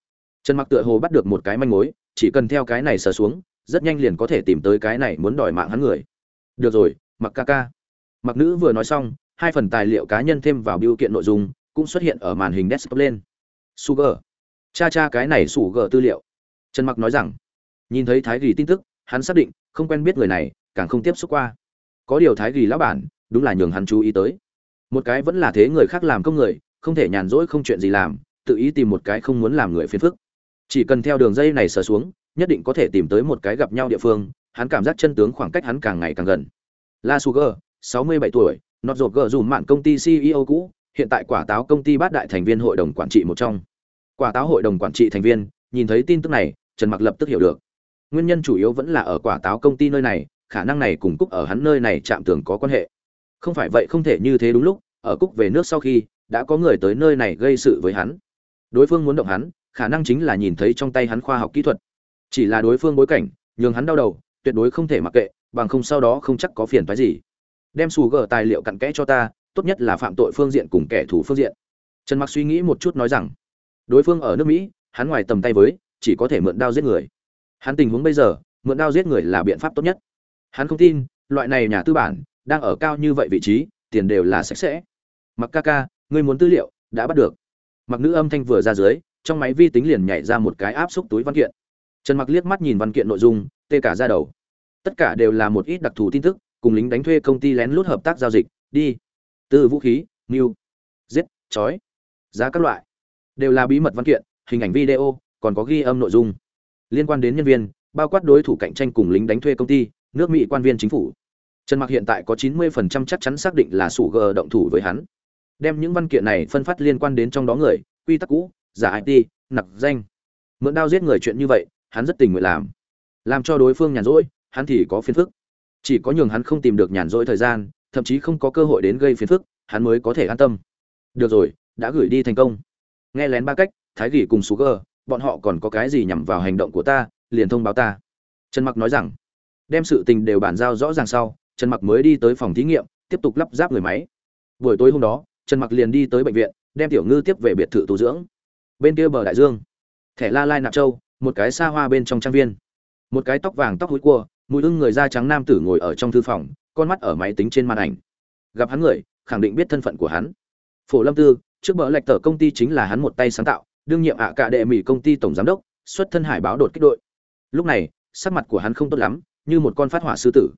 trần mặc tựa hồ bắt được một cái manh mối, chỉ cần theo cái này sờ xuống, rất nhanh liền có thể tìm tới cái này muốn đòi mạng hắn người. Được rồi, mặc ca ca. Mặc nữ vừa nói xong, hai phần tài liệu cá nhân thêm vào biểu kiện nội dung, cũng xuất hiện ở màn hình desktop lên. Sugar. Cha cha cái này sủ gờ tư liệu. Trần mặc nói rằng, nhìn thấy thái ghi tin tức, hắn xác định, không quen biết người này, càng không tiếp xúc qua. Có điều thái ghi lão bản, đúng là nhường hắn chú ý tới. Một cái vẫn là thế người khác làm công người, không thể nhàn rỗi không chuyện gì làm, tự ý tìm một cái không muốn làm người phiền phức chỉ cần theo đường dây này sờ xuống, nhất định có thể tìm tới một cái gặp nhau địa phương, hắn cảm giác chân tướng khoảng cách hắn càng ngày càng gần. La sugar 67 tuổi, nọt rột gờ dùm mạn công ty ceo cũ, hiện tại quả táo công ty bát đại thành viên hội đồng quản trị một trong. Quả táo hội đồng quản trị thành viên, nhìn thấy tin tức này, trần mặc lập tức hiểu được. Nguyên nhân chủ yếu vẫn là ở quả táo công ty nơi này, khả năng này cùng cúc ở hắn nơi này chạm tường có quan hệ. Không phải vậy không thể như thế đúng lúc, ở cúc về nước sau khi, đã có người tới nơi này gây sự với hắn. Đối phương muốn động hắn khả năng chính là nhìn thấy trong tay hắn khoa học kỹ thuật. Chỉ là đối phương bối cảnh, nhường hắn đau đầu, tuyệt đối không thể mặc kệ, bằng không sau đó không chắc có phiền phái gì. Đem xù gở tài liệu cặn kẽ cho ta, tốt nhất là phạm tội phương diện cùng kẻ thù phương diện. Trần mặc suy nghĩ một chút nói rằng, đối phương ở nước mỹ, hắn ngoài tầm tay với, chỉ có thể mượn đao giết người. Hắn tình huống bây giờ, mượn đao giết người là biện pháp tốt nhất. Hắn không tin, loại này nhà tư bản, đang ở cao như vậy vị trí, tiền đều là sạch sẽ. Mặc ca ca, ngươi muốn tư liệu, đã bắt được. Mặc nữ âm thanh vừa ra dưới trong máy vi tính liền nhảy ra một cái áp xúc túi văn kiện. Trần mặc liếc mắt nhìn văn kiện nội dung, tê cả ra đầu. Tất cả đều là một ít đặc thù tin tức, cùng lính đánh thuê công ty lén lút hợp tác giao dịch, đi. Từ vũ khí mưu giết chói, giá các loại. Đều là bí mật văn kiện, hình ảnh video, còn có ghi âm nội dung. Liên quan đến nhân viên, bao quát đối thủ cạnh tranh cùng lính đánh thuê công ty, nước mỹ quan viên chính phủ. Trần mặc hiện tại có 90% chắc chắn xác định là sủ g động thủ với hắn. Đem những văn kiện này phân phát liên quan đến trong đó người, quy tắc cũ giả it nặc danh. Mượn đao giết người chuyện như vậy, hắn rất tình nguyện làm. Làm cho đối phương nhàn rỗi, hắn thì có phiền phức. Chỉ có nhường hắn không tìm được nhàn rỗi thời gian, thậm chí không có cơ hội đến gây phiền phức, hắn mới có thể an tâm. Được rồi, đã gửi đi thành công. Nghe lén ba cách, thái gỉ cùng sugar, bọn họ còn có cái gì nhằm vào hành động của ta, liền thông báo ta. Trần mặc nói rằng, đem sự tình đều bàn giao rõ ràng sau, trần mặc mới đi tới phòng thí nghiệm, tiếp tục lắp ráp người máy. Buổi tối hôm đó, trần mặc liền đi tới bệnh viện, đem tiểu ngư tiếp về biệt thự tu dưỡng bên kia bờ đại dương, thẻ la lai nạp châu, một cái xa hoa bên trong trang viên. Một cái tóc vàng tóc hối cua, mùi hưng người da trắng nam tử ngồi ở trong thư phòng, con mắt ở máy tính trên màn ảnh. Gặp hắn người, khẳng định biết thân phận của hắn. Phổ lâm tư, trước bờ lệch tờ công ty chính là hắn một tay sáng tạo, đương nhiệm ạ cả đệ mỹ công ty tổng giám đốc, xuất thân hải báo đột kích đội. Lúc này, sắc mặt của hắn không tốt lắm, như một con phát hỏa sư tử.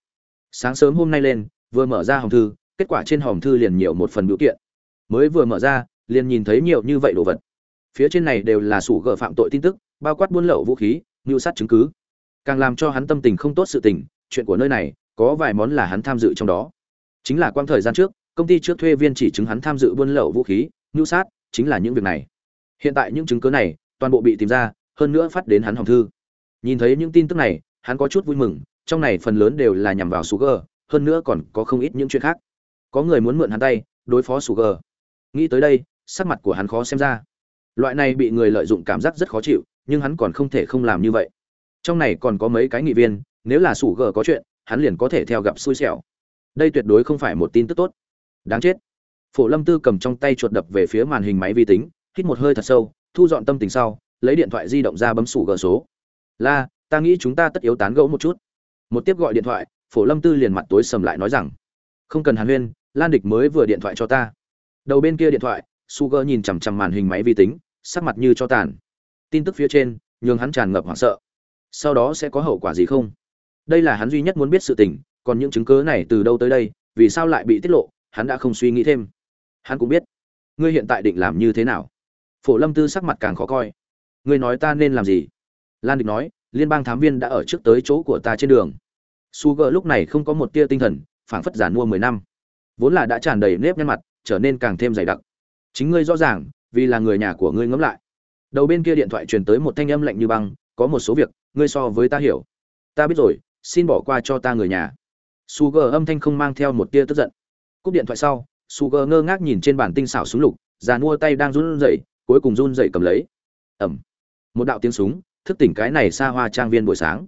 Sáng sớm hôm nay lên, vừa mở ra hòm thư, kết quả trên hòm thư liền nhiều một phần biểu kiện. Mới vừa mở ra, liền nhìn thấy nhiều như vậy đồ vật phía trên này đều là sủ gỡ phạm tội tin tức, bao quát buôn lậu vũ khí, mưu sát chứng cứ. Càng làm cho hắn tâm tình không tốt sự tình, chuyện của nơi này, có vài món là hắn tham dự trong đó. Chính là quang thời gian trước, công ty trước thuê viên chỉ chứng hắn tham dự buôn lậu vũ khí, mưu sát, chính là những việc này. Hiện tại những chứng cứ này, toàn bộ bị tìm ra, hơn nữa phát đến hắn hòng thư. Nhìn thấy những tin tức này, hắn có chút vui mừng, trong này phần lớn đều là nhằm vào sugar hơn nữa còn có không ít những chuyện khác. Có người muốn mượn hắn tay, đối phó sugar nghĩ tới đây, sắc mặt của hắn khó xem ra loại này bị người lợi dụng cảm giác rất khó chịu, nhưng hắn còn không thể không làm như vậy. Trong này còn có mấy cái nghị viên, nếu là sủ gờ có chuyện, hắn liền có thể theo gặp xui xẻo. Đây tuyệt đối không phải một tin tức tốt. Đáng chết. Phổ lâm tư cầm trong tay chuột đập về phía màn hình máy vi tính, hít một hơi thật sâu, thu dọn tâm tình sau, lấy điện thoại di động ra bấm sủ gờ số. La, ta nghĩ chúng ta tất yếu tán gẫu một chút. Một tiếp gọi điện thoại, phổ lâm tư liền mặt tối sầm lại nói rằng, không cần hàn huyên, lan địch mới vừa điện thoại cho ta. Đầu bên kia điện thoại sugar nhìn chằm chằm màn hình máy vi tính, sắc mặt như cho tàn. Tin tức phía trên, nhường hắn tràn ngập hoảng sợ. Sau đó sẽ có hậu quả gì không? Đây là hắn duy nhất muốn biết sự tình, còn những chứng cứ này từ đâu tới đây, vì sao lại bị tiết lộ, hắn đã không suy nghĩ thêm. Hắn cũng biết. Ngươi hiện tại định làm như thế nào? Phổ lâm tư sắc mặt càng khó coi. Ngươi nói ta nên làm gì? Lan địch nói, liên bang thám viên đã ở trước tới chỗ của ta trên đường. Su gờ lúc này không có một tia tinh thần, phảng phất giản mua mười năm. Vốn là đã tràn đầy nếp nhăn mặt, trở nên càng thêm dày đặc chính ngươi rõ ràng, vì là người nhà của ngươi ngẫm lại. Đầu bên kia điện thoại truyền tới một thanh âm lạnh như băng, có một số việc, ngươi so với ta hiểu. Ta biết rồi, xin bỏ qua cho ta người nhà. Sugar âm thanh không mang theo một tia tức giận. Cúp điện thoại sau, sugar ngơ ngác nhìn trên bản tinh xảo súng lục, già mua tay đang run rẩy, cuối cùng run rẩy cầm lấy. Ẩm một đạo tiếng súng, thức tỉnh cái này xa hoa trang viên buổi sáng.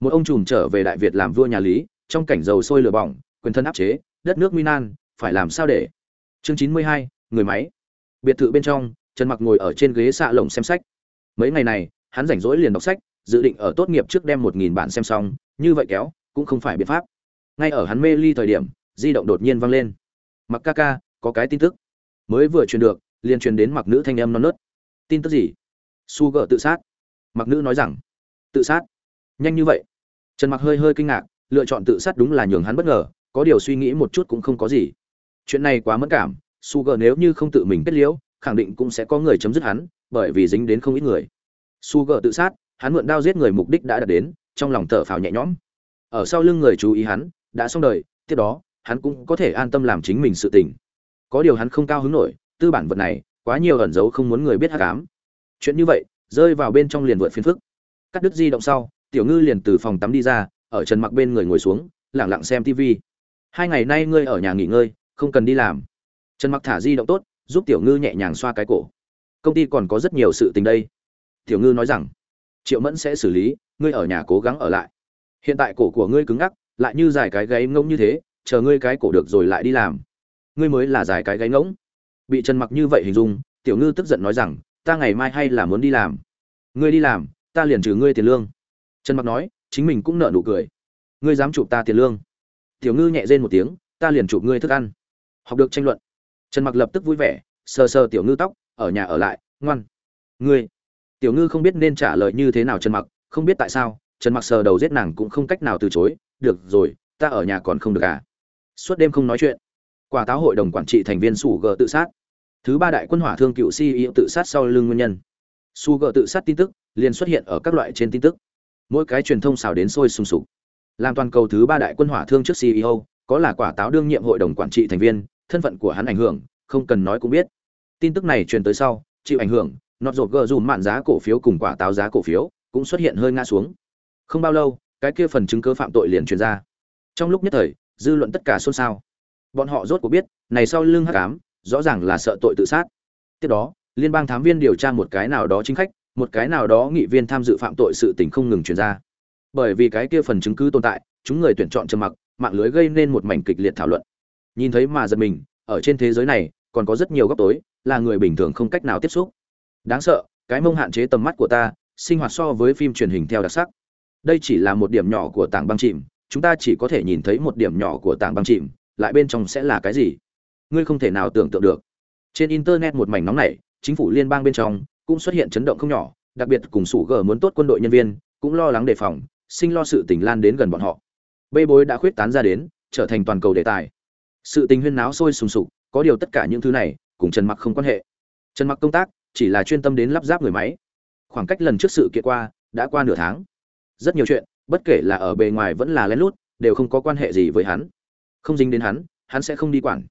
Một ông trùm trở về đại việt làm vua nhà lý, trong cảnh dầu sôi lửa bỏng, quyền thân áp chế, đất nước minan phải làm sao để? Chương chín mươi hai, người máy biệt thự bên trong, trần mặc ngồi ở trên ghế xạ lồng xem sách. Mấy ngày này, hắn rảnh rỗi liền đọc sách, dự định ở tốt nghiệp trước đem một nghìn bản xem xong, như vậy kéo, cũng không phải biện pháp. Ngay ở hắn mê ly thời điểm, di động đột nhiên vang lên. Mặc ca ca, có cái tin tức. Mới vừa truyền được, liền truyền đến mặc nữ thanh âm non nớt. Tin tức gì? Su gợ tự sát. Mặc nữ nói rằng, tự sát. Nhanh như vậy? Trần mặc hơi hơi kinh ngạc, lựa chọn tự sát đúng là nhường hắn bất ngờ, có điều suy nghĩ một chút cũng không có gì. Chuyện này quá mất cảm su nếu như không tự mình kết liễu, khẳng định cũng sẽ có người chấm dứt hắn, bởi vì dính đến không ít người. Su tự sát, hắn mượn đao giết người mục đích đã đạt đến, trong lòng thở phào nhẹ nhõm. Ở sau lưng người chú ý hắn, đã xong đời, tiếp đó, hắn cũng có thể an tâm làm chính mình sự tình. Có điều hắn không cao hứng nổi, tư bản vật này, quá nhiều ẩn dấu không muốn người biết hắc ám. Chuyện như vậy, rơi vào bên trong liền vượt phiền phức. Cắt đứt di động sau, tiểu ngư liền từ phòng tắm đi ra, ở trần mặc bên người ngồi xuống, lặng lặng xem tv hai ngày nay ngươi ở nhà nghỉ ngơi, không cần đi làm trần mặc thả di động tốt, giúp tiểu ngư nhẹ nhàng xoa cái cổ. Công ty còn có rất nhiều sự tình đây. Tiểu ngư nói rằng, triệu mẫn sẽ xử lý, ngươi ở nhà cố gắng ở lại. Hiện tại cổ của ngươi cứng ngắc, lại như dài cái gáy ngỗng như thế, chờ ngươi cái cổ được rồi lại đi làm. Ngươi mới là dài cái gáy ngỗng. Bị trần mặc như vậy hình dung, tiểu ngư tức giận nói rằng, ta ngày mai hay là muốn đi làm. Ngươi đi làm, ta liền trừ ngươi tiền lương. Trần mặc nói, chính mình cũng nợ nụ cười. Ngươi dám chụp ta tiền lương? Tiểu ngư nhẹ rên một tiếng, ta liền chụp ngươi thức ăn. Học được tranh luận trần mặc lập tức vui vẻ, sờ sờ tiểu ngư tóc, ở nhà ở lại, ngoan. Ngươi? Tiểu ngư không biết nên trả lời như thế nào trần mặc, không biết tại sao, trần mặc sờ đầu giết nàng cũng không cách nào từ chối, được rồi, ta ở nhà còn không được à? Suốt đêm không nói chuyện quả táo hội đồng quản trị thành viên sủ g tự sát. Thứ ba đại quân hỏa thương cựu ceo tự sát sau lưng nguyên nhân. Su g tự sát tin tức liền xuất hiện ở các loại trên tin tức. Mỗi cái truyền thông xào đến sôi sùng sục. Làm toàn cầu thứ ba đại quân hỏa thương trước ceo có là quả táo đương nhiệm hội đồng quản trị thành viên thân phận của hắn ảnh hưởng, không cần nói cũng biết. Tin tức này truyền tới sau, chịu ảnh hưởng, nọt rột gờ dùm mạn giá cổ phiếu cùng quả táo giá cổ phiếu cũng xuất hiện hơi ngã xuống. Không bao lâu, cái kia phần chứng cứ phạm tội liền truyền ra. Trong lúc nhất thời, dư luận tất cả xôn xao. Bọn họ rốt cuộc biết, này sau lưng hắc ám, rõ ràng là sợ tội tự sát. Tiếp đó, liên bang thám viên điều tra một cái nào đó chính khách, một cái nào đó nghị viên tham dự phạm tội sự tình không ngừng truyền ra. Bởi vì cái kia phần chứng cứ tồn tại, chúng người tuyển chọn trầm mặc, mạng lưới gây nên một mảnh kịch liệt thảo luận nhìn thấy mà giật mình, ở trên thế giới này, còn có rất nhiều góc tối, là người bình thường không cách nào tiếp xúc. Đáng sợ, cái mông hạn chế tầm mắt của ta, sinh hoạt so với phim truyền hình theo đặc sắc. Đây chỉ là một điểm nhỏ của tảng băng chìm, chúng ta chỉ có thể nhìn thấy một điểm nhỏ của tảng băng chìm, lại bên trong sẽ là cái gì? Ngươi không thể nào tưởng tượng được. Trên internet một mảnh nóng này chính phủ liên bang bên trong cũng xuất hiện chấn động không nhỏ, đặc biệt cùng sủ g muốn tốt quân đội nhân viên cũng lo lắng đề phòng, sinh lo sự tình lan đến gần bọn họ. Bê bối đã khuyết tán ra đến, trở thành toàn cầu đề tài sự tình huyên náo sôi sùng sục, có điều tất cả những thứ này, cùng trần mặc không quan hệ. Trần mặc công tác, chỉ là chuyên tâm đến lắp ráp người máy. Khoảng cách lần trước sự kiện qua, đã qua nửa tháng. Rất nhiều chuyện, bất kể là ở bề ngoài vẫn là lén lút, đều không có quan hệ gì với hắn. Không dính đến hắn hắn sẽ không đi quản.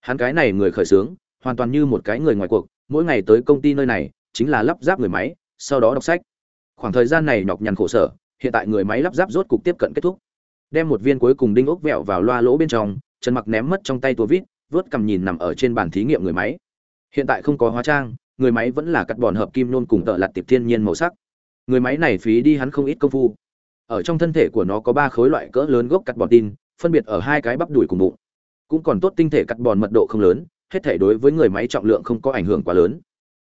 Hắn cái này người khởi xướng, hoàn toàn như một cái người ngoài cuộc, mỗi ngày tới công ty nơi này, chính là lắp ráp người máy, sau đó đọc sách. Khoảng thời gian này nhọc nhằn khổ sở, hiện tại người máy lắp ráp rốt cục tiếp cận kết thúc. Đem một viên cuối cùng đinh ốc vẹo vào loa lỗ bên trong trần mặc ném mất trong tay tua vít, vớt cầm nhìn nằm ở trên bàn thí nghiệm người máy. Hiện tại không có hóa trang, người máy vẫn là cắt bòn hợp kim nôn cùng tợ lặt tiệp thiên nhiên màu sắc. Người máy này phí đi hắn không ít công phu. Ở trong thân thể của nó có ba khối loại cỡ lớn gốc cắt bòn tin, phân biệt ở hai cái bắp đùi cùng bụng. Cũng còn tốt tinh thể cắt bòn mật độ không lớn, hết thể đối với người máy trọng lượng không có ảnh hưởng quá lớn.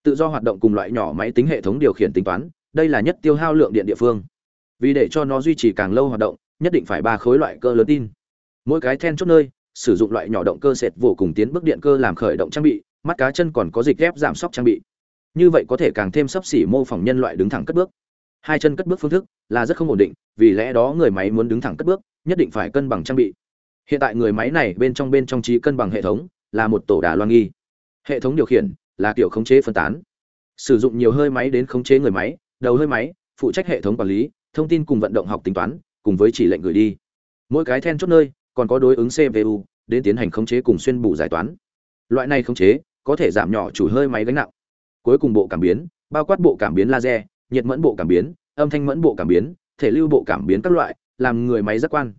Tự do hoạt động cùng loại nhỏ máy tính hệ thống điều khiển tính toán, đây là nhất tiêu hao lượng điện địa phương. Vì để cho nó duy trì càng lâu hoạt động, nhất định phải ba khối loại cơ lớn tin. Mỗi cái then chốt nơi sử dụng loại nhỏ động cơ sệt vô cùng tiến bước điện cơ làm khởi động trang bị, mắt cá chân còn có dịch ghép giảm sóc trang bị. Như vậy có thể càng thêm sấp xỉ mô phỏng nhân loại đứng thẳng cất bước. Hai chân cất bước phương thức là rất không ổn định, vì lẽ đó người máy muốn đứng thẳng cất bước, nhất định phải cân bằng trang bị. Hiện tại người máy này bên trong bên trong trí cân bằng hệ thống là một tổ đà loan nghi. Hệ thống điều khiển là kiểu khống chế phân tán. Sử dụng nhiều hơi máy đến khống chế người máy, đầu hơi máy, phụ trách hệ thống quản lý, thông tin cùng vận động học tính toán, cùng với chỉ lệnh gửi đi. Mỗi cái then chốt nơi còn có đối ứng cpu đến tiến hành khống chế cùng xuyên bù giải toán. Loại này khống chế có thể giảm nhỏ chủ hơi máy gánh nặng. Cuối cùng bộ cảm biến, bao quát bộ cảm biến laser, nhiệt mẫn bộ cảm biến, âm thanh mẫn bộ cảm biến, thể lưu bộ cảm biến các loại, làm người máy giác quan.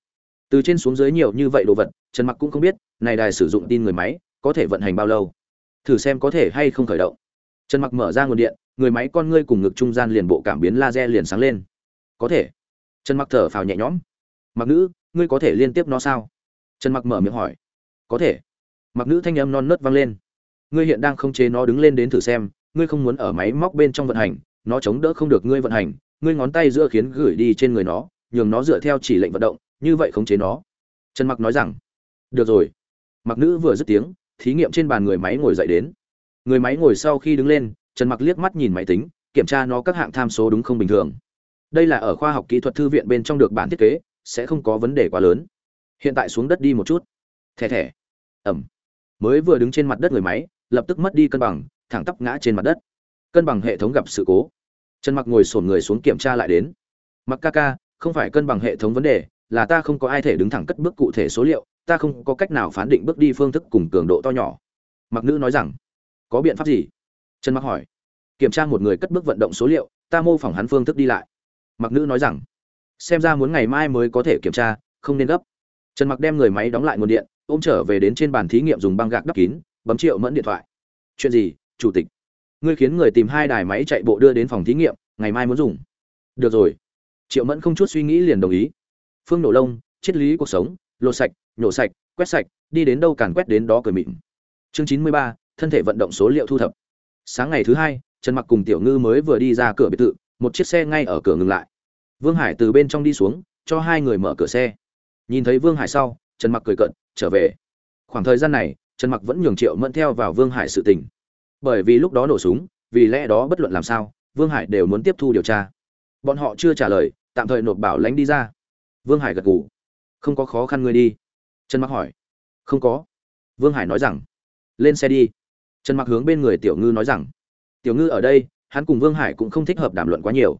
Từ trên xuống dưới nhiều như vậy đồ vật, trần mặc cũng không biết, này đài sử dụng tin người máy có thể vận hành bao lâu. Thử xem có thể hay không khởi động. Trần mặc mở ra nguồn điện, người máy con ngươi cùng ngực trung gian liền bộ cảm biến laser liền sáng lên. Có thể. Trần mặc thở phào nhẹ nhõm. Mặc nữ, ngươi có thể liên tiếp nó sao? Trần mặc mở miệng hỏi có thể. Mặc nữ thanh âm non nớt vang lên. Ngươi hiện đang không chế nó đứng lên đến thử xem, ngươi không muốn ở máy móc bên trong vận hành, nó chống đỡ không được ngươi vận hành, ngươi ngón tay giữa khiến gửi đi trên người nó, nhường nó dựa theo chỉ lệnh vận động, như vậy khống chế nó. Trần mặc nói rằng, được rồi. Mặc nữ vừa dứt tiếng, thí nghiệm trên bàn người máy ngồi dậy đến. Người máy ngồi sau khi đứng lên, trần mặc liếc mắt nhìn máy tính, kiểm tra nó các hạng tham số đúng không bình thường. Đây là ở khoa học kỹ thuật thư viện bên trong được bản thiết kế, sẽ không có vấn đề quá lớn. Hiện tại xuống đất đi một chút. Thẻ thẻ ẩm. Mới vừa đứng trên mặt đất người máy, lập tức mất đi cân bằng, thẳng tắp ngã trên mặt đất. Cân bằng hệ thống gặp sự cố. Trần mặc ngồi sổn người xuống kiểm tra lại đến. Mặc ca ca, không phải cân bằng hệ thống vấn đề, là ta không có ai thể đứng thẳng cất bước cụ thể số liệu, ta không có cách nào phán định bước đi phương thức cùng cường độ to nhỏ. Mặc nữ nói rằng, có biện pháp gì? Trần mặc hỏi. Kiểm tra một người cất bước vận động số liệu, ta mô phỏng hắn phương thức đi lại. Mặc nữ nói rằng, xem ra muốn ngày mai mới có thể kiểm tra, không nên gấp. Trần mặc đem người máy đóng lại nguồn điện ôm trở về đến trên bàn thí nghiệm dùng băng gạc đắp kín, bấm triệu mẫn điện thoại. Chuyện gì, chủ tịch? Ngươi khiến người tìm hai đài máy chạy bộ đưa đến phòng thí nghiệm, ngày mai muốn dùng. Được rồi. Triệu mẫn không chút suy nghĩ liền đồng ý. Phương nổ lông triết lý cuộc sống, lột sạch, nhổ sạch, quét sạch, đi đến đâu càn quét đến đó cười mịn. Chương chín mươi ba, thân thể vận động số liệu thu thập. Sáng ngày thứ hai, trần mặc cùng tiểu ngư mới vừa đi ra cửa biệt thự, một chiếc xe ngay ở cửa ngừng lại. Vương hải từ bên trong đi xuống, cho hai người mở cửa xe. Nhìn thấy vương hải sau, trần mặc cười cận trở về. Khoảng thời gian này, trần mặc vẫn nhường triệu mẫn theo vào vương hải sự tình. Bởi vì lúc đó nổ súng, vì lẽ đó bất luận làm sao, vương hải đều muốn tiếp thu điều tra. Bọn họ chưa trả lời, tạm thời nộp bảo lãnh đi ra. Vương hải gật gù. Không có khó khăn ngươi đi. Trần mặc hỏi. Không có. Vương hải nói rằng. Lên xe đi. Trần mặc hướng bên người tiểu ngư nói rằng. Tiểu ngư ở đây, hắn cùng vương hải cũng không thích hợp đàm luận quá nhiều.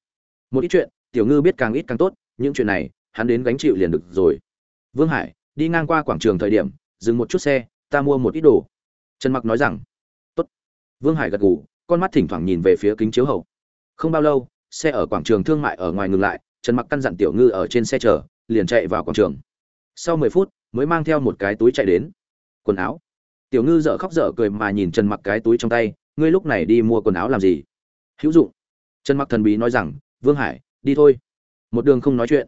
Một ít chuyện, tiểu ngư biết càng ít càng tốt, những chuyện này, hắn đến gánh chịu liền được rồi. Vương hải đi ngang qua quảng trường thời điểm, dừng một chút xe, ta mua một ít đồ. Trần mặc nói rằng, tốt. Vương hải gật gù, con mắt thỉnh thoảng nhìn về phía kính chiếu hậu. Không bao lâu, xe ở quảng trường thương mại ở ngoài ngừng lại, trần mặc căn dặn tiểu ngư ở trên xe chờ, liền chạy vào quảng trường. Sau 10 phút, mới mang theo một cái túi chạy đến. Quần áo. Tiểu ngư dở khóc dở cười mà nhìn trần mặc cái túi trong tay, ngươi lúc này đi mua quần áo làm gì? Hữu dụng. Trần mặc thần bí nói rằng, vương hải, đi thôi. Một đường không nói chuyện.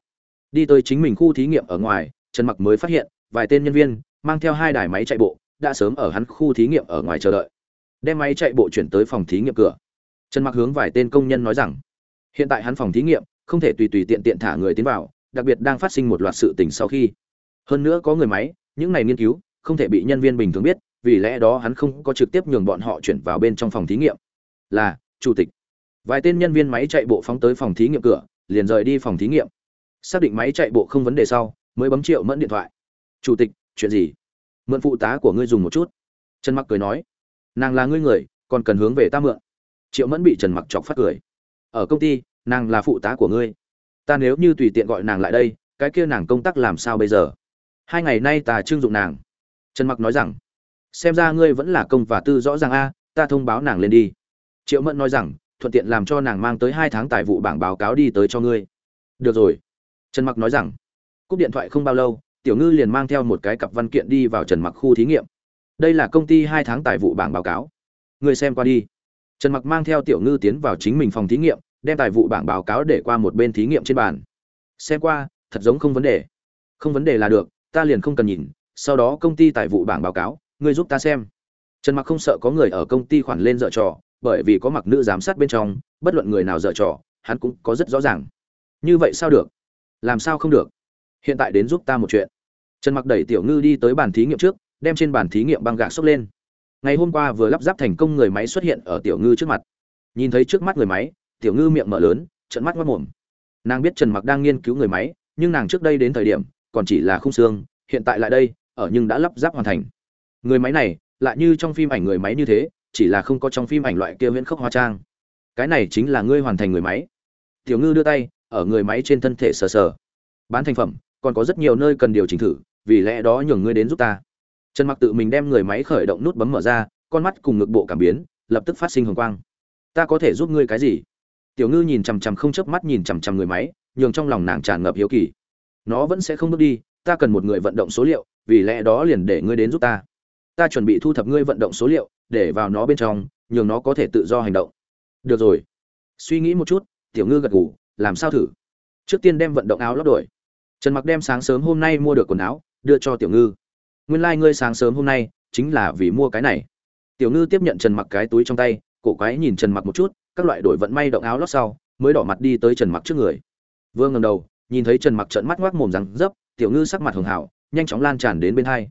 Đi tới chính mình khu thí nghiệm ở ngoài trần mặc mới phát hiện, vài tên nhân viên mang theo hai đài máy chạy bộ đã sớm ở hắn khu thí nghiệm ở ngoài chờ đợi. Đem máy chạy bộ chuyển tới phòng thí nghiệm cửa. Trần mặc hướng vài tên công nhân nói rằng, hiện tại hắn phòng thí nghiệm không thể tùy tùy tiện tiện thả người tiến vào, đặc biệt đang phát sinh một loạt sự tình sau khi. Hơn nữa có người máy, những này nghiên cứu không thể bị nhân viên bình thường biết, vì lẽ đó hắn không có trực tiếp nhường bọn họ chuyển vào bên trong phòng thí nghiệm. Là, chủ tịch. Vài tên nhân viên máy chạy bộ phóng tới phòng thí nghiệm cửa, liền rời đi phòng thí nghiệm. Xác định máy chạy bộ không vấn đề sau mới bấm triệu mẫn điện thoại. Chủ tịch, chuyện gì? Mượn phụ tá của ngươi dùng một chút. Trần mặc cười nói. Nàng là ngươi người, còn cần hướng về ta mượn. Triệu mẫn bị trần mặc chọc phát cười. Ở công ty, nàng là phụ tá của ngươi. Ta nếu như tùy tiện gọi nàng lại đây, cái kia nàng công tác làm sao bây giờ? Hai ngày nay ta trưng dụng nàng. Trần mặc nói rằng. Xem ra ngươi vẫn là công và tư rõ ràng a, ta thông báo nàng lên đi. Triệu mẫn nói rằng. Thuận tiện làm cho nàng mang tới hai tháng tài vụ bảng báo cáo đi tới cho ngươi. Được rồi. Trần mặc nói rằng cúp điện thoại không bao lâu, tiểu ngư liền mang theo một cái cặp văn kiện đi vào trần mặc khu thí nghiệm. Đây là công ty hai tháng tài vụ bảng báo cáo. Người xem qua đi. Trần mặc mang theo tiểu ngư tiến vào chính mình phòng thí nghiệm, đem tài vụ bảng báo cáo để qua một bên thí nghiệm trên bàn. Xem qua, thật giống không vấn đề. Không vấn đề là được, ta liền không cần nhìn, sau đó công ty tài vụ bảng báo cáo, ngươi giúp ta xem. Trần mặc không sợ có người ở công ty khoản lên dở trò, bởi vì có mặc nữ giám sát bên trong, bất luận người nào dở trò, hắn cũng có rất rõ ràng. Như vậy sao được? Làm sao không được? Hiện tại đến giúp ta một chuyện. Trần mặc đẩy tiểu ngư đi tới bàn thí nghiệm trước, đem trên bàn thí nghiệm băng gạc xốc lên. Ngày hôm qua vừa lắp ráp thành công người máy xuất hiện ở tiểu ngư trước mặt. Nhìn thấy trước mắt người máy, tiểu ngư miệng mở lớn trận mắt mất mồm nàng biết trần mặc đang nghiên cứu người máy, nhưng nàng trước đây đến thời điểm, còn chỉ là khung xương, hiện tại lại đây, ở nhưng đã lắp ráp hoàn thành. Người máy này, lại như trong phim ảnh người máy như thế, chỉ là không có trong phim ảnh loại kia viễn khốc hóa trang. Cái này chính là ngươi hoàn thành người máy. Tiểu ngư đưa tay, ở người máy trên thân thể sờ sờ. Bán thành phẩm còn có rất nhiều nơi cần điều chỉnh thử, vì lẽ đó nhường ngươi đến giúp ta. Trần mặc tự mình đem người máy khởi động nút bấm mở ra, con mắt cùng ngực bộ cảm biến, lập tức phát sinh hồng quang. Ta có thể giúp ngươi cái gì? Tiểu ngư nhìn chằm chằm không chớp mắt nhìn chằm chằm người máy, nhường trong lòng nàng tràn ngập hiếu kỳ. Nó vẫn sẽ không bước đi, ta cần một người vận động số liệu, vì lẽ đó liền để ngươi đến giúp ta. Ta chuẩn bị thu thập ngươi vận động số liệu, để vào nó bên trong, nhường nó có thể tự do hành động. Được rồi. Suy nghĩ một chút, tiểu ngư gật gù, làm sao thử? Trước tiên đem vận động áo lót đổi trần mặc đem sáng sớm hôm nay mua được quần áo, đưa cho tiểu ngư. Nguyên lai like ngươi sáng sớm hôm nay chính là vì mua cái này. Tiểu ngư tiếp nhận trần mặc cái túi trong tay, cổ quái nhìn trần mặc một chút, các loại đổi vận may động áo lót sau, mới đỏ mặt đi tới trần mặc trước người. Vừa ngầm đầu, nhìn thấy trần mặc trợn mắt ngoác mồm răng dấp, tiểu ngư sắc mặt hường hảo, nhanh chóng lan tràn đến bên hai.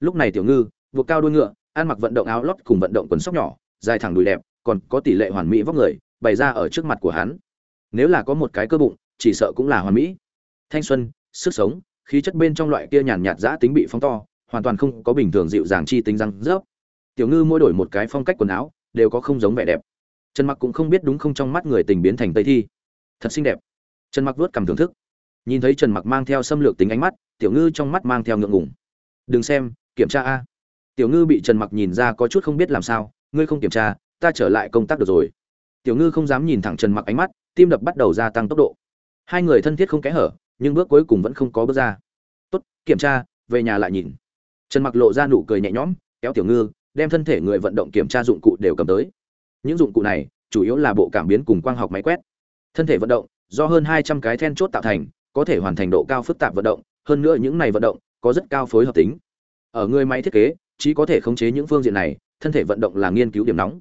Lúc này tiểu ngư buộc cao đuôi ngựa, ăn mặc vận động áo lót cùng vận động quần sóc nhỏ, dài thẳng đùi đẹp, còn có tỷ lệ hoàn mỹ vóc người, bày ra ở trước mặt của hắn. Nếu là có một cái cơ bụng, chỉ sợ cũng là hoàn mỹ. Thanh xuân sức sống, khí chất bên trong loại kia nhàn nhạt giã tính bị phóng to, hoàn toàn không có bình thường dịu dàng chi tính răng rớp. Tiểu ngư mỗi đổi một cái phong cách quần áo, đều có không giống vẻ đẹp. Trần mặc cũng không biết đúng không trong mắt người tình biến thành tây thi. Thật xinh đẹp. Trần mặc vuốt cầm thưởng thức. Nhìn thấy trần mặc mang theo xâm lược tính ánh mắt, tiểu ngư trong mắt mang theo ngượng ngùng. Đừng xem, kiểm tra a. Tiểu ngư bị trần mặc nhìn ra có chút không biết làm sao, ngươi không kiểm tra, ta trở lại công tác được rồi. Tiểu ngư không dám nhìn thẳng trần mặc ánh mắt, tim đập bắt đầu gia tăng tốc độ. Hai người thân thiết không kẽ hở nhưng bước cuối cùng vẫn không có bước ra. Tốt, kiểm tra, về nhà lại nhìn. Trần mặc lộ ra nụ cười nhẹ nhõm, kéo tiểu ngư, đem thân thể người vận động kiểm tra dụng cụ đều cầm tới. Những dụng cụ này, chủ yếu là bộ cảm biến cùng quang học máy quét. Thân thể vận động, do hơn 200 cái then chốt tạo thành, có thể hoàn thành độ cao phức tạp vận động, hơn nữa những này vận động, có rất cao phối hợp tính. Ở người máy thiết kế, chỉ có thể khống chế những phương diện này, thân thể vận động là nghiên cứu điểm nóng.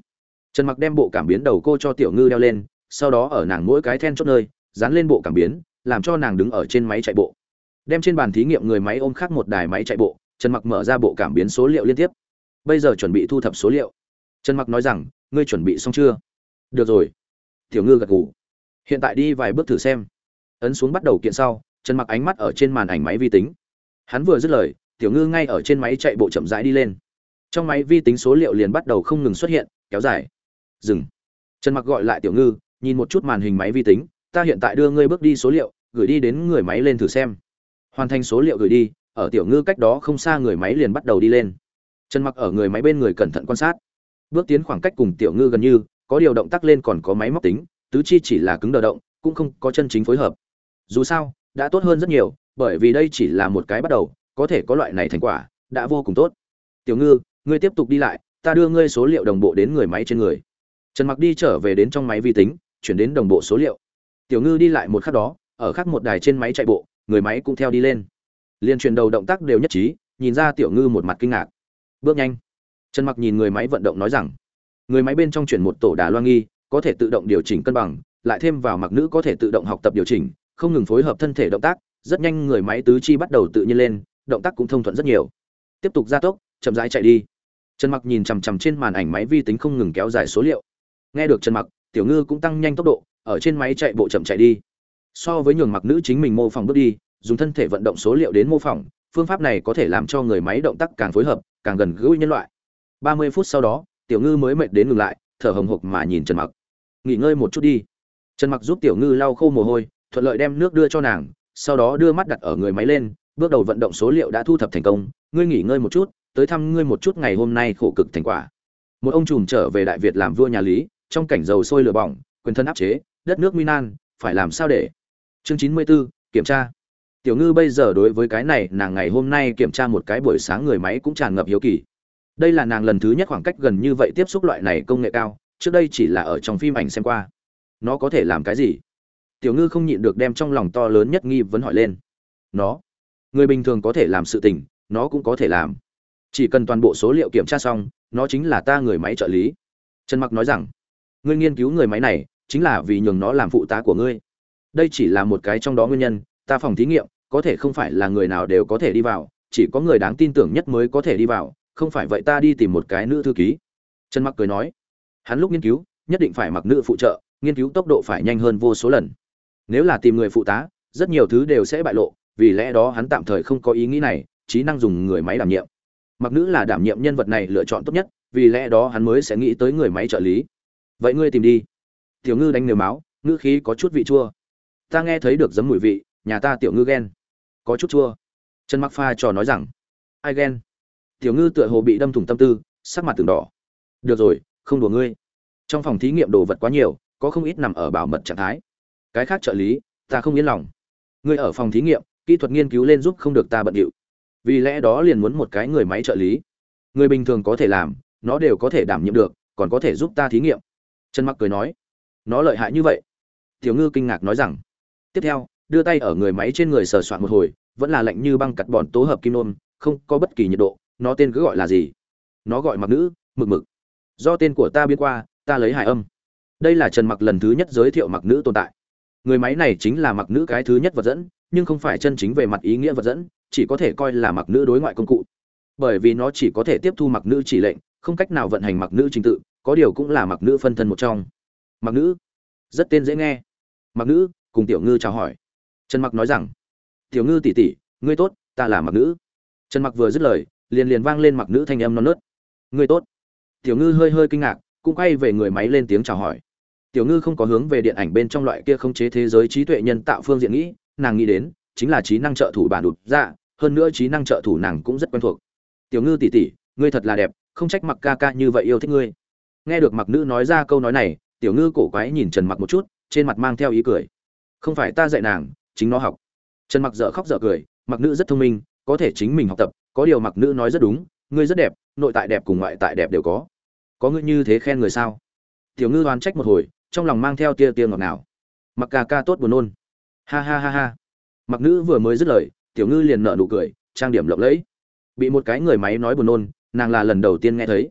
Trần mặc đem bộ cảm biến đầu cô cho tiểu ngư đeo lên, sau đó ở nàng mỗi cái then chốt nơi, dán lên bộ cảm biến làm cho nàng đứng ở trên máy chạy bộ. Đem trên bàn thí nghiệm người máy ôm khác một đài máy chạy bộ, trần mặc mở ra bộ cảm biến số liệu liên tiếp. Bây giờ chuẩn bị thu thập số liệu. Trần mặc nói rằng, ngươi chuẩn bị xong chưa? Được rồi. Tiểu ngư gật gù. Hiện tại đi vài bước thử xem. Ấn xuống bắt đầu kiện sau, trần mặc ánh mắt ở trên màn ảnh máy vi tính. Hắn vừa dứt lời, tiểu ngư ngay ở trên máy chạy bộ chậm rãi đi lên. Trong máy vi tính số liệu liền bắt đầu không ngừng xuất hiện, kéo dài. Dừng. Trần mặc gọi lại tiểu ngư, nhìn một chút màn hình máy vi tính ta hiện tại đưa ngươi bước đi số liệu, gửi đi đến người máy lên thử xem. Hoàn thành số liệu gửi đi, ở tiểu ngư cách đó không xa người máy liền bắt đầu đi lên. Trần mặc ở người máy bên người cẩn thận quan sát. Bước tiến khoảng cách cùng tiểu ngư gần như, có điều động tác lên còn có máy móc tính, tứ chi chỉ là cứng đờ động, cũng không có chân chính phối hợp. Dù sao, đã tốt hơn rất nhiều, bởi vì đây chỉ là một cái bắt đầu, có thể có loại này thành quả, đã vô cùng tốt. Tiểu ngư, ngươi tiếp tục đi lại, ta đưa ngươi số liệu đồng bộ đến người máy trên người. Trần mặc đi trở về đến trong máy vi tính, chuyển đến đồng bộ số liệu tiểu ngư đi lại một khắc đó, ở khắc một đài trên máy chạy bộ, người máy cũng theo đi lên. Liên truyền đầu động tác đều nhất trí, nhìn ra tiểu ngư một mặt kinh ngạc. Bước nhanh. Trần mặc nhìn người máy vận động nói rằng, người máy bên trong chuyển một tổ đà loa nghi, có thể tự động điều chỉnh cân bằng, lại thêm vào mặc nữ có thể tự động học tập điều chỉnh, không ngừng phối hợp thân thể động tác, rất nhanh người máy tứ chi bắt đầu tự nhiên lên, động tác cũng thông thuận rất nhiều. Tiếp tục gia tốc, chậm rãi chạy đi. Trần mặc nhìn chằm chằm trên màn ảnh máy vi tính không ngừng kéo dài số liệu. Nghe được trần mặc, tiểu ngư cũng tăng nhanh tốc độ ở trên máy chạy bộ chậm chạy đi. So với nhường mặc nữ chính mình mô phỏng bước đi, dùng thân thể vận động số liệu đến mô phỏng, phương pháp này có thể làm cho người máy động tác càng phối hợp, càng gần gũi nhân loại. 30 phút sau đó, tiểu ngư mới mệt đến ngừng lại, thở hồng hộc mà nhìn trần mặc. Nghỉ ngơi một chút đi. Trần mặc giúp tiểu ngư lau khô mồ hôi, thuận lợi đem nước đưa cho nàng, sau đó đưa mắt đặt ở người máy lên, bước đầu vận động số liệu đã thu thập thành công, ngươi nghỉ ngơi một chút, tới thăm ngươi một chút ngày hôm nay khổ cực thành quả. Một ông trùm trở về đại việt làm vua nhà lý, trong cảnh dầu sôi lửa bỏng, quyền thân áp chế đất nước minan phải làm sao để? Chương chín mươi 94, kiểm tra. Tiểu ngư bây giờ đối với cái này nàng ngày hôm nay kiểm tra một cái buổi sáng người máy cũng tràn ngập hiếu kỳ. Đây là nàng lần thứ nhất khoảng cách gần như vậy tiếp xúc loại này công nghệ cao trước đây chỉ là ở trong phim ảnh xem qua. Nó có thể làm cái gì? Tiểu ngư không nhịn được đem trong lòng to lớn nhất nghi vấn hỏi lên. Nó người bình thường có thể làm sự tình nó cũng có thể làm. Chỉ cần toàn bộ số liệu kiểm tra xong nó chính là ta người máy trợ lý. Trần mặc nói rằng ngươi nghiên cứu người máy này chính là vì nhường nó làm phụ tá của ngươi. Đây chỉ là một cái trong đó nguyên nhân, ta phòng thí nghiệm, có thể không phải là người nào đều có thể đi vào, chỉ có người đáng tin tưởng nhất mới có thể đi vào, không phải vậy ta đi tìm một cái nữ thư ký. Trần mặc cười nói. Hắn lúc nghiên cứu, nhất định phải mặc nữ phụ trợ, nghiên cứu tốc độ phải nhanh hơn vô số lần. Nếu là tìm người phụ tá, rất nhiều thứ đều sẽ bại lộ, vì lẽ đó hắn tạm thời không có ý nghĩ này trí năng dùng người máy đảm nhiệm. Mặc nữ là đảm nhiệm nhân vật này lựa chọn tốt nhất, vì lẽ đó hắn mới sẽ nghĩ tới người máy trợ lý. Vậy ngươi tìm đi tiểu ngư đánh nều máu, ngư khí có chút vị chua. Ta nghe thấy được giấm mùi vị, nhà ta tiểu ngư ghen. Có chút chua. Trần mặc pha trò nói rằng, ai ghen? Tiểu ngư tựa hồ bị đâm thủng tâm tư, sắc mặt từng đỏ. Được rồi, không đùa ngươi. Trong phòng thí nghiệm đồ vật quá nhiều, có không ít nằm ở bảo mật trạng thái. Cái khác trợ lý, ta không yên lòng. Ngươi ở phòng thí nghiệm, kỹ thuật nghiên cứu lên giúp không được ta bận điệu. Vì lẽ đó liền muốn một cái người máy trợ lý. Người bình thường có thể làm, nó đều có thể đảm nhiệm được, còn có thể giúp ta thí nghiệm. Trần mặc cười nói nó lợi hại như vậy. Tiểu ngư kinh ngạc nói rằng, tiếp theo, đưa tay ở người máy trên người sờ soạn một hồi, vẫn là lạnh như băng cặt bòn tố hợp kim nôm, không có bất kỳ nhiệt độ, nó tên cứ gọi là gì? Nó gọi mặc nữ, mực mực. Do tên của ta biên qua, ta lấy hải âm. Đây là trần mặc lần thứ nhất giới thiệu mặc nữ tồn tại. Người máy này chính là mặc nữ cái thứ nhất vật dẫn, nhưng không phải chân chính về mặt ý nghĩa vật dẫn, chỉ có thể coi là mặc nữ đối ngoại công cụ. Bởi vì nó chỉ có thể tiếp thu mặc nữ chỉ lệnh, không cách nào vận hành mặc nữ trình tự, có điều cũng là mặc nữ phân thân một trong mặc nữ. Rất tên dễ nghe. Mặc nữ, cùng tiểu ngư chào hỏi. Trần mặc nói rằng, tiểu ngư tỷ tỷ, ngươi tốt, ta là mặc nữ. Trần mặc vừa dứt lời, liền liền vang lên mặc nữ thanh âm non nớt. Ngươi tốt. Tiểu ngư hơi hơi kinh ngạc, cũng quay về người máy lên tiếng chào hỏi. Tiểu ngư không có hướng về điện ảnh bên trong loại kia không chế thế giới trí tuệ nhân tạo phương diện nghĩ, nàng nghĩ đến, chính là trí năng trợ thủ bản đụt dạ hơn nữa trí năng trợ thủ nàng cũng rất quen thuộc. Tiểu ngư tỷ tỷ, ngươi thật là đẹp, không trách mặc ca ca như vậy yêu thích ngươi. Nghe được mặc nữ nói ra câu nói này tiểu ngư cổ quái nhìn trần mặc một chút, trên mặt mang theo ý cười. Không phải ta dạy nàng, chính nó học. Trần mặc dở khóc dở cười, mặc nữ rất thông minh, có thể chính mình học tập, có điều mặc nữ nói rất đúng, ngươi rất đẹp, nội tại đẹp cùng ngoại tại đẹp đều có. Có ngươi như thế khen người sao? Tiểu ngư đoán trách một hồi, trong lòng mang theo tia tia ngọt nào mặc ca ca tốt buồn nôn. Ha ha ha ha. Mặc nữ vừa mới dứt lời, tiểu ngư liền nợ nụ cười, trang điểm lộng lẫy. Bị một cái người máy nói buồn nôn, nàng là lần đầu tiên nghe thấy.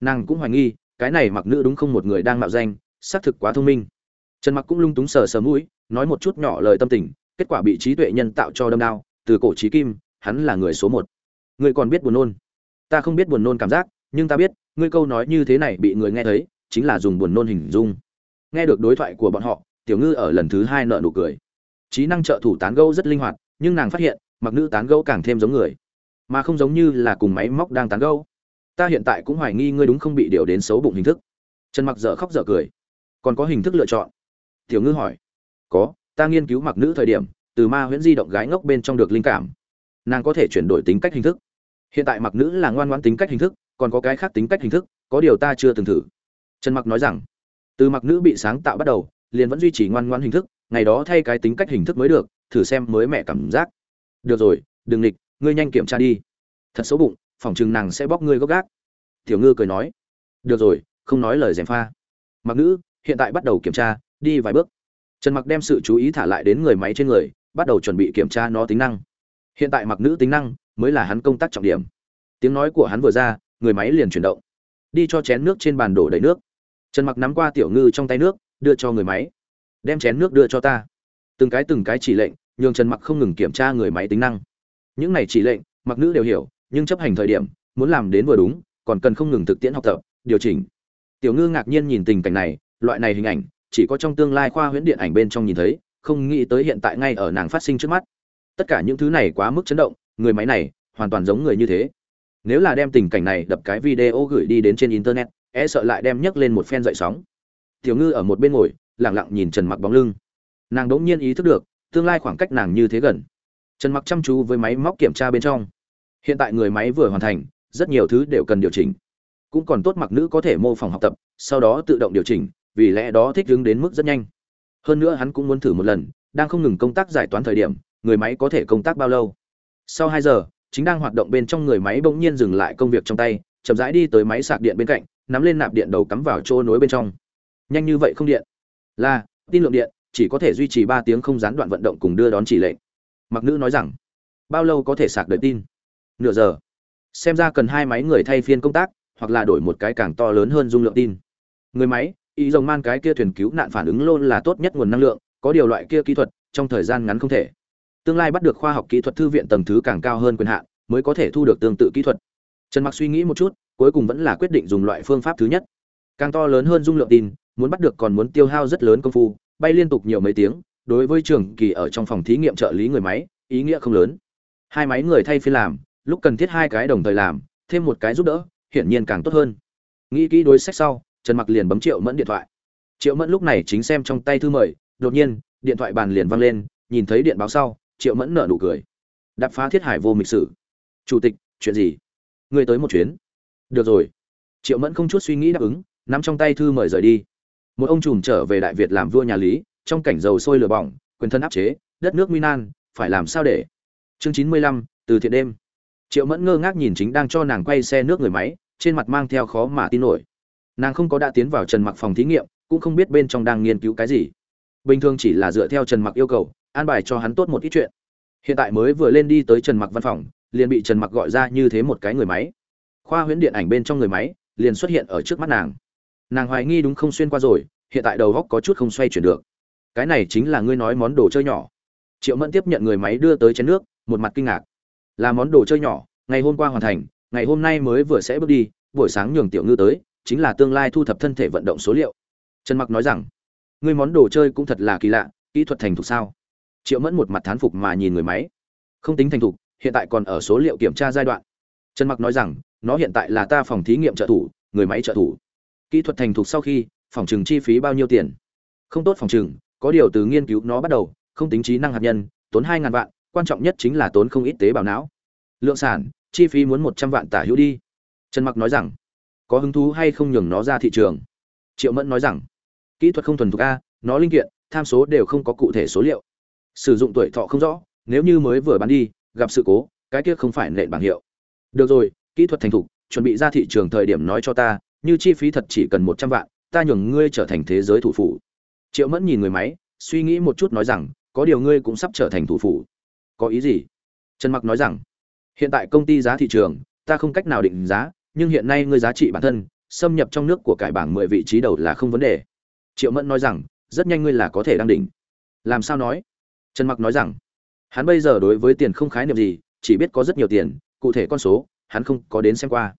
Nàng cũng hoài nghi, cái này mặc nữ đúng không một người đang mạo danh xác thực quá thông minh. Trần mặc cũng lung túng sờ sờ mũi, nói một chút nhỏ lời tâm tình, kết quả bị trí tuệ nhân tạo cho đâm đao từ cổ trí kim, hắn là người số một. Ngươi còn biết buồn nôn. Ta không biết buồn nôn cảm giác, nhưng ta biết, ngươi câu nói như thế này bị người nghe thấy, chính là dùng buồn nôn hình dung. Nghe được đối thoại của bọn họ, tiểu ngư ở lần thứ hai nợ nụ cười. Trí năng trợ thủ tán gẫu rất linh hoạt, nhưng nàng phát hiện, mặc nữ tán gẫu càng thêm giống người. Mà không giống như là cùng máy móc đang tán gẫu. Ta hiện tại cũng hoài nghi ngươi đúng không bị điều đến xấu bụng hình thức. Trần mặc dở khóc dở cười còn có hình thức lựa chọn. Tiểu ngư hỏi. Có, ta nghiên cứu mặc nữ thời điểm, từ ma huyễn di động gái ngốc bên trong được linh cảm. Nàng có thể chuyển đổi tính cách hình thức. Hiện tại mặc nữ là ngoan ngoãn tính cách hình thức, còn có cái khác tính cách hình thức, có điều ta chưa từng thử. Trần mặc nói rằng, từ mặc nữ bị sáng tạo bắt đầu, liền vẫn duy trì ngoan ngoãn hình thức, ngày đó thay cái tính cách hình thức mới được, thử xem mới mẹ cảm giác. Được rồi, đừng nghịch, ngươi nhanh kiểm tra đi. Thật xấu bụng, phòng chừng nàng sẽ bóc ngươi gốc gác. Tiểu ngư cười nói. Được rồi, không nói lời gièm pha. Mặc nữ hiện tại bắt đầu kiểm tra, đi vài bước. Trần mặc đem sự chú ý thả lại đến người máy trên người, bắt đầu chuẩn bị kiểm tra nó tính năng. Hiện tại mặc nữ tính năng mới là hắn công tác trọng điểm. Tiếng nói của hắn vừa ra, người máy liền chuyển động. Đi cho chén nước trên bàn đổ đầy nước. Trần mặc nắm qua tiểu ngư trong tay nước, đưa cho người máy. Đem chén nước đưa cho ta. Từng cái từng cái chỉ lệnh, nhường trần mặc không ngừng kiểm tra người máy tính năng. Những này chỉ lệnh, mặc nữ đều hiểu, nhưng chấp hành thời điểm, muốn làm đến vừa đúng, còn cần không ngừng thực tiễn học tập, điều chỉnh. Tiểu ngư ngạc nhiên nhìn tình cảnh này loại này hình ảnh, chỉ có trong tương lai khoa huyễn điện ảnh bên trong nhìn thấy, không nghĩ tới hiện tại ngay ở nàng phát sinh trước mắt. Tất cả những thứ này quá mức chấn động, người máy này, hoàn toàn giống người như thế. Nếu là đem tình cảnh này đập cái video gửi đi đến trên internet e sợ lại đem nhấc lên một phen dậy sóng. Tiểu ngư ở một bên ngồi lẳng lặng nhìn trần mặc bóng lưng. Nàng đỗng nhiên ý thức được, tương lai khoảng cách nàng như thế gần. Trần mặc chăm chú với máy móc kiểm tra bên trong. Hiện tại người máy vừa hoàn thành, rất nhiều thứ đều cần điều chỉnh. Cũng còn tốt mặc nữ có thể mô phỏng học tập, sau đó tự động điều chỉnh vì lẽ đó thích ứng đến mức rất nhanh. Hơn nữa hắn cũng muốn thử một lần, đang không ngừng công tác giải toán thời điểm, người máy có thể công tác bao lâu. Sau hai giờ, chính đang hoạt động bên trong người máy bỗng nhiên dừng lại công việc trong tay, chậm rãi đi tới máy sạc điện bên cạnh, nắm lên nạp điện đầu cắm vào chỗ nối bên trong. Nhanh như vậy không điện? Là, tin lượng điện, chỉ có thể duy trì ba tiếng không gián đoạn vận động cùng đưa đón chỉ lệnh. Mặc nữ nói rằng, bao lâu có thể sạc đợi tin? Nửa giờ. Xem ra cần hai máy người thay phiên công tác, hoặc là đổi một cái càng to lớn hơn dung lượng tin. Người máy ý rồng man cái kia thuyền cứu nạn phản ứng luôn là tốt nhất nguồn năng lượng, có điều loại kia kỹ thuật, trong thời gian ngắn không thể. Tương lai bắt được khoa học kỹ thuật thư viện tầng thứ càng cao hơn quyền hạn, mới có thể thu được tương tự kỹ thuật. Trần mặc suy nghĩ một chút, cuối cùng vẫn là quyết định dùng loại phương pháp thứ nhất. Càng to lớn hơn dung lượng tin, muốn bắt được còn muốn tiêu hao rất lớn công phu, bay liên tục nhiều mấy tiếng, đối với trường kỳ ở trong phòng thí nghiệm trợ lý người máy, ý nghĩa không lớn. Hai máy người thay phiên làm, lúc cần thiết hai cái đồng thời làm, thêm một cái giúp đỡ, hiển nhiên càng tốt hơn. Nghĩ kỹ đối sách sau trần mặc liền bấm triệu mẫn điện thoại. Triệu mẫn lúc này chính xem trong tay thư mời, đột nhiên, điện thoại bàn liền văng lên, nhìn thấy điện báo sau, triệu mẫn nở nụ cười. Đập phá thiết hải vô mịch sử. Chủ tịch, chuyện gì? Người tới một chuyến. Được rồi. Triệu mẫn không chút suy nghĩ đáp ứng, nắm trong tay thư mời rời đi. Một ông trùm trở về đại việt làm vua nhà lý, trong cảnh dầu sôi lửa bỏng, quyền thân áp chế, đất nước nguy nan, phải làm sao để? Chương chín mươi lăm, từ thiện đêm. Triệu mẫn ngơ ngác nhìn chính đang cho nàng quay xe nước người máy, trên mặt mang theo khó mà tin nổi nàng không có đã tiến vào trần mặc phòng thí nghiệm, cũng không biết bên trong đang nghiên cứu cái gì. Bình thường chỉ là dựa theo trần mặc yêu cầu, an bài cho hắn tốt một ít chuyện. Hiện tại mới vừa lên đi tới trần mặc văn phòng, liền bị trần mặc gọi ra như thế một cái người máy. Khoa huyễn điện ảnh bên trong người máy, liền xuất hiện ở trước mắt nàng. Nàng hoài nghi đúng không xuyên qua rồi, hiện tại đầu góc có chút không xoay chuyển được. Cái này chính là ngươi nói món đồ chơi nhỏ. Triệu mẫn tiếp nhận người máy đưa tới chén nước, một mặt kinh ngạc. Là món đồ chơi nhỏ, ngày hôm qua hoàn thành, ngày hôm nay mới vừa sẽ bước đi, buổi sáng nhường tiểu ngư tới chính là tương lai thu thập thân thể vận động số liệu. Trần mặc nói rằng, ngươi món đồ chơi cũng thật là kỳ lạ, kỹ thuật thành thục sao? Triệu mẫn một mặt thán phục mà nhìn người máy. Không tính thành thục, hiện tại còn ở số liệu kiểm tra giai đoạn. Trần mặc nói rằng, nó hiện tại là ta phòng thí nghiệm trợ thủ, người máy trợ thủ. Kỹ thuật thành thục sau khi, phòng trừng chi phí bao nhiêu tiền? Không tốt phòng trừng, có điều từ nghiên cứu nó bắt đầu, không tính trí năng hạt nhân, tốn hai ngàn vạn, quan trọng nhất chính là tốn không ít tế bào não. Lượng sản, chi phí muốn một trăm vạn tả hữu đi. Trần mặc nói rằng có hứng thú hay không nhường nó ra thị trường? Triệu mẫn nói rằng, kỹ thuật không thuần thục a, nó linh kiện, tham số đều không có cụ thể số liệu. Sử dụng tuổi thọ không rõ, nếu như mới vừa bán đi, gặp sự cố, cái kia không phải nện bảng hiệu. Được rồi, kỹ thuật thành thục, chuẩn bị ra thị trường thời điểm nói cho ta, như chi phí thật chỉ cần một trăm vạn, ta nhường ngươi trở thành thế giới thủ phủ. Triệu mẫn nhìn người máy, suy nghĩ một chút nói rằng, có điều ngươi cũng sắp trở thành thủ phủ. Có ý gì? Trần mặc nói rằng, hiện tại công ty giá thị trường, ta không cách nào định giá nhưng hiện nay ngươi giá trị bản thân, xâm nhập trong nước của cải bảng mười vị trí đầu là không vấn đề. Triệu mẫn nói rằng, rất nhanh ngươi là có thể đăng đỉnh. Làm sao nói? Trần mặc nói rằng, hắn bây giờ đối với tiền không khái niệm gì, chỉ biết có rất nhiều tiền, cụ thể con số, hắn không có đến xem qua.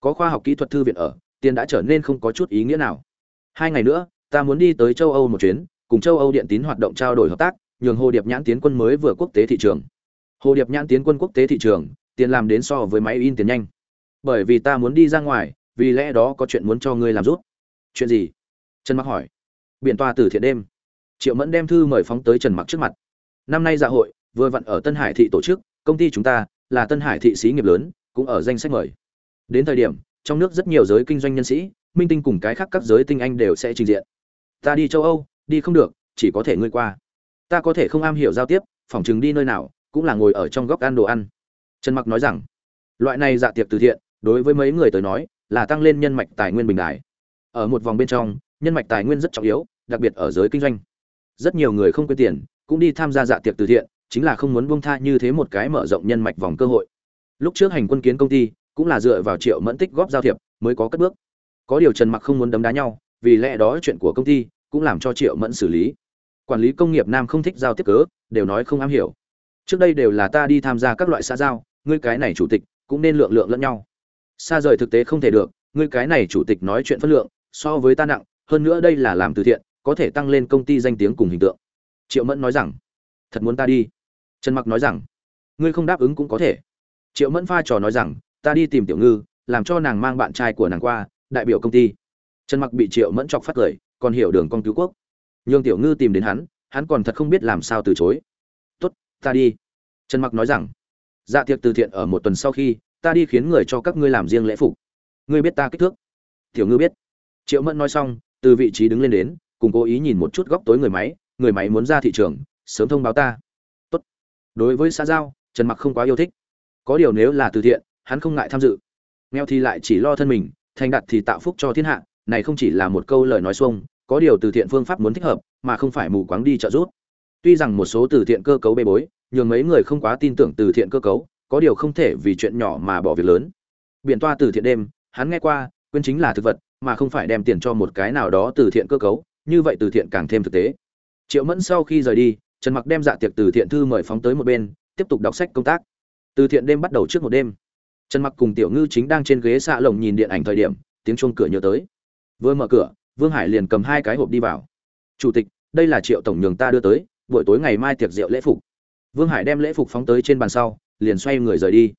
Có khoa học kỹ thuật thư viện ở, tiền đã trở nên không có chút ý nghĩa nào. Hai ngày nữa, ta muốn đi tới châu âu một chuyến, cùng châu âu điện tín hoạt động trao đổi hợp tác, nhường hồ điệp nhãn tiến quân mới vừa quốc tế thị trường. Hồ điệp nhãn tiến quân quốc tế thị trường, tiền làm đến so với máy in tiền nhanh bởi vì ta muốn đi ra ngoài, vì lẽ đó có chuyện muốn cho ngươi làm rút. Chuyện gì? Trần mặc hỏi. Biện toa từ thiện đêm. Triệu mẫn đem thư mời phóng tới trần mặc trước mặt. Năm nay dạ hội, vừa vặn ở tân hải thị tổ chức, công ty chúng ta là tân hải thị xí nghiệp lớn, cũng ở danh sách mời. Đến thời điểm, trong nước rất nhiều giới kinh doanh nhân sĩ, minh tinh cùng cái khác các giới tinh anh đều sẽ trình diện. Ta đi châu âu, đi không được, chỉ có thể ngươi qua. Ta có thể không am hiểu giao tiếp, phỏng chừng đi nơi nào, cũng là ngồi ở trong góc ăn đồ ăn. Trần mặc nói rằng, loại này dạ tiệc từ thiện đối với mấy người tới nói, là tăng lên nhân mạch tài nguyên bình đại. Ở một vòng bên trong, nhân mạch tài nguyên rất trọng yếu, đặc biệt ở giới kinh doanh. Rất nhiều người không quên tiền, cũng đi tham gia dạ tiệc từ thiện, chính là không muốn buông tha như thế một cái mở rộng nhân mạch vòng cơ hội. Lúc trước hành quân kiến công ty, cũng là dựa vào triệu mẫn tích góp giao thiệp, mới có cất bước. Có điều trần mặc không muốn đấm đá nhau, vì lẽ đó chuyện của công ty, cũng làm cho triệu mẫn xử lý. Quản lý công nghiệp nam không thích giao tiếp cớ, đều nói không am hiểu. Trước đây đều là ta đi tham gia các loại xã giao, ngươi cái này chủ tịch, cũng nên lượng lượng lẫn nhau xa rời thực tế không thể được, ngươi cái này chủ tịch nói chuyện phân lượng, so với ta nặng, hơn nữa đây là làm từ thiện, có thể tăng lên công ty danh tiếng cùng hình tượng. Triệu mẫn nói rằng, thật muốn ta đi? Trần mặc nói rằng, ngươi không đáp ứng cũng có thể. Triệu mẫn pha trò nói rằng, ta đi tìm tiểu ngư, làm cho nàng mang bạn trai của nàng qua, đại biểu công ty. Trần mặc bị triệu mẫn chọc phát cười, còn hiểu đường con cứu quốc. Nhường tiểu ngư tìm đến hắn hắn còn thật không biết làm sao từ chối. Ta đi. Trần mặc nói rằng dạ tiệc từ thiện ở một tuần sau khi ta đi khiến người cho các ngươi làm riêng lễ phục. Ngươi biết ta kích thước? Tiểu ngư biết. Triệu mẫn nói xong, từ vị trí đứng lên đến, cùng cố ý nhìn một chút góc tối người máy người máy muốn ra thị trường, sớm thông báo ta. Tốt. đối với xã giao, trần mặc không quá yêu thích. Có điều nếu là từ thiện, hắn không ngại tham dự. Nghèo thì lại chỉ lo thân mình, thành đạt thì tạo phúc cho thiên hạ, này không chỉ là một câu lời nói xuông, có điều từ thiện phương pháp muốn thích hợp, mà không phải mù quáng đi trợ giúp. Tuy rằng một số từ thiện cơ cấu bê bối, nhường mấy người không quá tin tưởng từ thiện cơ cấu có điều không thể vì chuyện nhỏ mà bỏ việc lớn. Biển toa từ thiện đêm, hắn nghe qua quyên chính là thực vật, mà không phải đem tiền cho một cái nào đó từ thiện cơ cấu, như vậy từ thiện càng thêm thực tế. Triệu mẫn sau khi rời đi, trần mặc đem dạ tiệc từ thiện thư mời phóng tới một bên, tiếp tục đọc sách công tác. Từ thiện đêm bắt đầu trước một đêm. Trần mặc cùng tiểu ngư chính đang trên ghế xạ lồng nhìn điện ảnh thời điểm, tiếng chuông cửa nhớ tới. Vừa mở cửa, vương hải liền cầm hai cái hộp đi vào. Chủ tịch, đây là triệu tổng nhường ta đưa tới, buổi tối ngày mai tiệc rượu lễ phục. Vương hải đem lễ phục phóng tới trên bàn sau liền xoay người rời đi.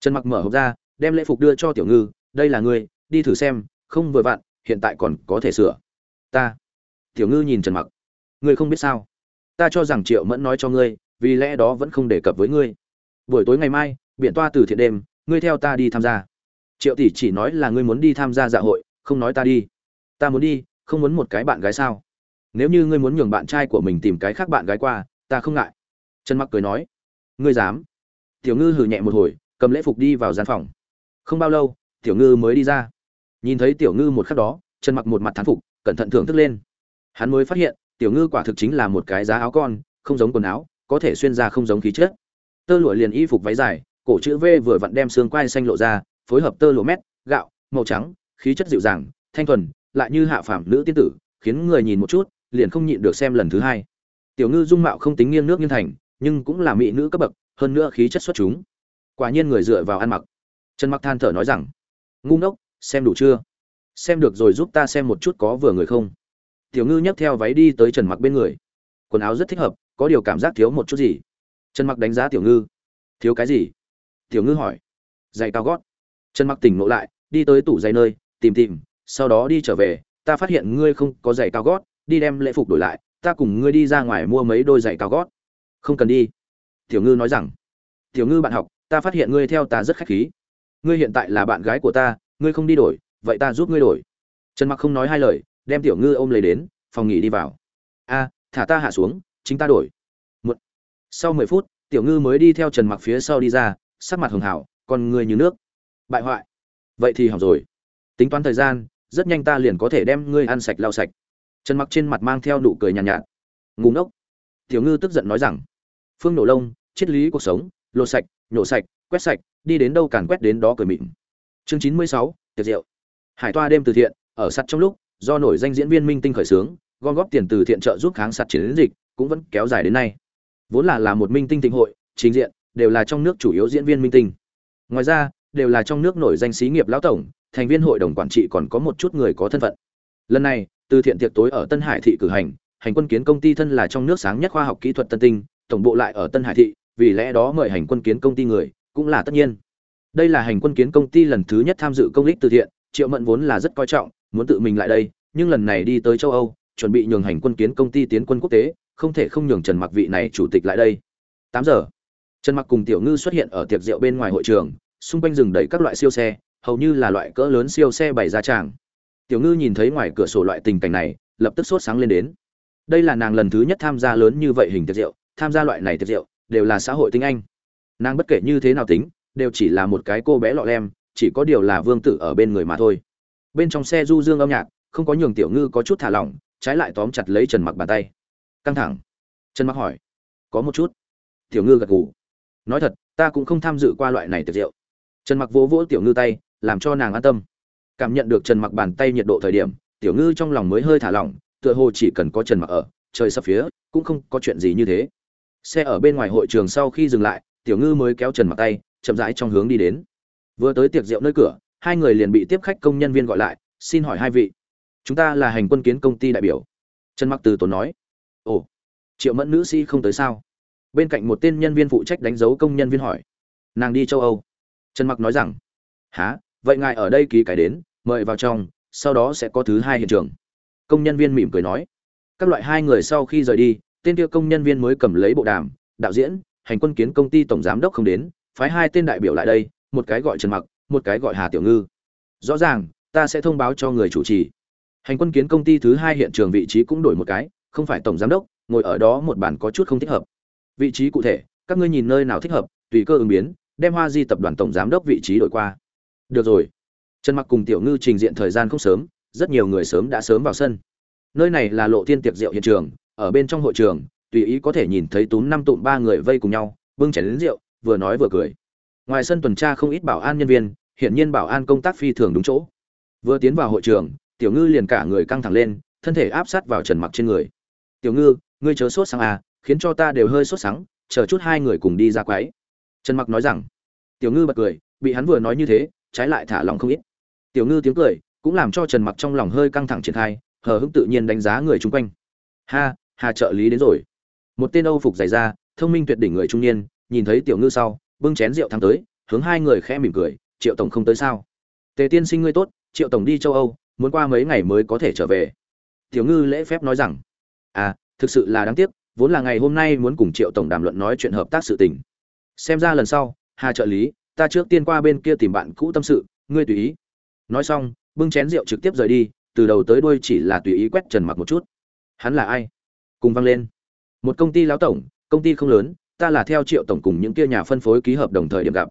Trần mặc mở hộp ra, đem lễ phục đưa cho tiểu ngư, đây là ngươi, đi thử xem, không vừa vặn, hiện tại còn có thể sửa. Ta. Tiểu ngư nhìn trần mặc. Ngươi không biết sao? Ta cho rằng triệu mẫn nói cho ngươi, vì lẽ đó vẫn không đề cập với ngươi. Buổi tối ngày mai biện toa từ thiện đêm, ngươi theo ta đi tham gia. Triệu tỷ chỉ nói là ngươi muốn đi tham gia dạ hội, không nói ta đi. Ta muốn đi, không muốn một cái bạn gái sao? Nếu như ngươi muốn nhường bạn trai của mình tìm cái khác bạn gái qua, ta không ngại. Trần mặc cười nói. Ngươi dám? Tiểu ngư hừ nhẹ một hồi, cầm lễ phục đi vào gian phòng. Không bao lâu, tiểu ngư mới đi ra. Nhìn thấy tiểu ngư một khắc đó trần mặc một mặt thán phục, cẩn thận thưởng thức lên. Hắn mới phát hiện, tiểu ngư quả thực chính là một cái giá áo con, không giống quần áo, có thể xuyên ra không giống khí chất. Tơ lụa liền y phục váy dài, cổ chữ v vừa vặn đem xương quai xanh lộ ra, phối hợp tơ lụa mét, gạo, màu trắng, khí chất dịu dàng, thanh thuần, lại như hạ phàm nữ tiên tử, khiến người nhìn một chút, liền không nhịn được xem lần thứ hai. Tiểu ngư dung mạo không tính nghiêng nước nghiêng thành, nhưng cũng là mỹ nữ cấp bậc hơn nữa khí chất xuất chúng. Quả nhiên người dựa vào ăn mặc. Trần mặc than thở nói rằng, ngu ngốc, xem đủ chưa? Xem được rồi giúp ta xem một chút có vừa người không? Tiểu ngư nhấc theo váy đi tới trần mặc bên người. Quần áo rất thích hợp, có điều cảm giác thiếu một chút gì. Trần mặc đánh giá tiểu ngư. Thiếu cái gì? Tiểu ngư hỏi. Giày cao gót. Trần mặc tỉnh ngộ lại, đi tới tủ giày nơi, tìm tìm, sau đó đi trở về. Ta phát hiện ngươi không có giày cao gót, đi đem lễ phục đổi lại, ta cùng ngươi đi ra ngoài mua mấy đôi giày cao gót. Không cần đi tiểu ngư nói rằng tiểu ngư bạn học ta phát hiện ngươi theo ta rất khách khí. Ngươi hiện tại là bạn gái của ta ngươi không đi đổi vậy ta giúp ngươi đổi. Trần mặc không nói hai lời đem tiểu ngư ôm lấy đến phòng nghỉ đi vào. A thả ta hạ xuống chính ta đổi. Một sau mười phút tiểu ngư mới đi theo trần mặc phía sau đi ra sắc mặt hường hảo còn ngươi như nước. Bại hoại. Vậy thì hỏng rồi. Tính toán thời gian rất nhanh ta liền có thể đem ngươi ăn sạch lau sạch. Trần mặc trên mặt mang theo nụ cười nhàn nhạt, nhạt ngủ ngốc. Tiểu ngư tức giận nói rằng phương nổ lông, triết lý cuộc sống, lột sạch, nhổ sạch, quét sạch, đi đến đâu càn quét đến đó cười mịn. Chương chín mươi sáu, tiệc rượu. Hải toa đêm từ thiện, ở sắt trong lúc, do nổi danh diễn viên minh tinh khởi xướng, gom góp tiền từ thiện trợ giúp kháng sạt chiến dịch, cũng vẫn kéo dài đến nay. Vốn là là một minh tinh tịnh hội, trình diện đều là trong nước chủ yếu diễn viên minh tinh. Ngoài ra, đều là trong nước nổi danh xí nghiệp lão tổng, thành viên hội đồng quản trị còn có một chút người có thân phận. Lần này, từ thiện tiệc tối ở tân hải thị cử hành hành quân kiến công ty thân là trong nước sáng nhất khoa học kỹ thuật tân tinh tổng bộ lại ở tân hải thị, vì lẽ đó mời hành quân kiến công ty người, cũng là tất nhiên. Đây là hành quân kiến công ty lần thứ nhất tham dự công lịch từ thiện, triệu mẫn vốn là rất coi trọng, muốn tự mình lại đây, nhưng lần này đi tới châu âu, chuẩn bị nhường hành quân kiến công ty tiến quân quốc tế, không thể không nhường trần mặc vị này chủ tịch lại đây. Tám giờ, trần mặc cùng tiểu ngư xuất hiện ở tiệc rượu bên ngoài hội trường, xung quanh rừng đầy các loại siêu xe, hầu như là loại cỡ lớn siêu xe bày ra tràng. Tiểu ngư nhìn thấy ngoài cửa sổ loại tình cảnh này, lập tức sốt sáng lên đến. Đây là nàng lần thứ nhất tham gia lớn như vậy hình tiệc rượu tham gia loại này tiệc rượu, đều là xã hội tinh anh. Nàng bất kể như thế nào tính, đều chỉ là một cái cô bé lọ lem, chỉ có điều là vương tử ở bên người mà thôi. Bên trong xe du dương âm nhạc, không có nhường tiểu ngư có chút thả lỏng, trái lại tóm chặt lấy trần mặc bàn tay. Căng thẳng. Trần mặc hỏi. Có một chút. Tiểu ngư gật gù. Nói thật, ta cũng không tham dự qua loại này tiệc rượu. Trần mặc vỗ vỗ tiểu ngư tay, làm cho nàng an tâm. Cảm nhận được trần mặc bàn tay nhiệt độ thời điểm, tiểu ngư trong lòng mới hơi thả lỏng, tựa hồ chỉ cần có trần mặc ở, trời sắp phía, cũng không có chuyện gì như thế xe ở bên ngoài hội trường sau khi dừng lại, tiểu ngư mới kéo trần mặc tay, chậm rãi trong hướng đi đến. Vừa tới tiệc rượu nơi cửa, hai người liền bị tiếp khách công nhân viên gọi lại, xin hỏi hai vị, chúng ta là hành quân kiến công ty đại biểu. Trần mặc từ tốn nói, ồ, triệu mẫn nữ sĩ không tới sao? Bên cạnh một tên nhân viên phụ trách đánh dấu công nhân viên hỏi, nàng đi châu âu? Trần mặc nói rằng há vậy ngài ở đây ký cái đến, mời vào trong, sau đó sẽ có thứ hai hiện trường. Công nhân viên mỉm cười nói, các loại hai người sau khi rời đi tên kia công nhân viên mới cầm lấy bộ đàm, đạo diễn, hành quân kiến công ty tổng giám đốc không đến, phái hai tên đại biểu lại đây, một cái gọi trần mặc, một cái gọi hà tiểu ngư. Rõ ràng, ta sẽ thông báo cho người chủ trì. Hành quân kiến công ty thứ hai hiện trường vị trí cũng đổi một cái, không phải tổng giám đốc, ngồi ở đó một bàn có chút không thích hợp. Vị trí cụ thể, các ngươi nhìn nơi nào thích hợp, tùy cơ ứng biến, đem hoa di tập đoàn tổng giám đốc vị trí đổi qua. Được rồi. Trần mặc cùng tiểu ngư trình diện thời gian không sớm, rất nhiều người sớm đã sớm vào sân. Nơi này là lộ thiên tiệc rượu hiện trường ở bên trong hội trường, tùy ý có thể nhìn thấy túm năm tụm ba người vây cùng nhau, bưng chén đến rượu, vừa nói vừa cười. Ngoài sân tuần tra không ít bảo an nhân viên, hiển nhiên bảo an công tác phi thường đúng chỗ. Vừa tiến vào hội trường, tiểu ngư liền cả người căng thẳng lên, thân thể áp sát vào trần mặc trên người. Tiểu ngư, ngươi chớ sốt sáng à khiến cho ta đều hơi sốt sáng, chờ chút hai người cùng đi ra quái trần mặc nói rằng. Tiểu ngư bật cười, bị hắn vừa nói như thế, trái lại thả lòng không ít. Tiểu ngư tiếng cười, cũng làm cho trần mặc trong lòng hơi căng thẳng triển khai, hờ hững tự nhiên đánh giá người chung quanh. Ha hà trợ lý đến rồi. Một tên âu phục dày da, thông minh tuyệt đỉnh người trung niên nhìn thấy tiểu ngư sau bưng chén rượu thắng tới hướng hai người khẽ mỉm cười triệu tổng không tới sao? Tề tiên sinh ngươi tốt triệu tổng đi châu âu muốn qua mấy ngày mới có thể trở về. Tiểu ngư lễ phép nói rằng à thực sự là đáng tiếc vốn là ngày hôm nay muốn cùng triệu tổng đàm luận nói chuyện hợp tác sự tình. Xem ra lần sau hà trợ lý ta trước tiên qua bên kia tìm bạn cũ tâm sự ngươi tùy ý. Nói xong bưng chén rượu trực tiếp rời đi từ đầu tới đuôi chỉ là tùy ý quét trần mặc một chút. Hắn là ai? Cùng vang lên. Một công ty lão tổng, công ty không lớn, ta là theo triệu tổng cùng những kia nhà phân phối ký hợp đồng thời điểm gặp.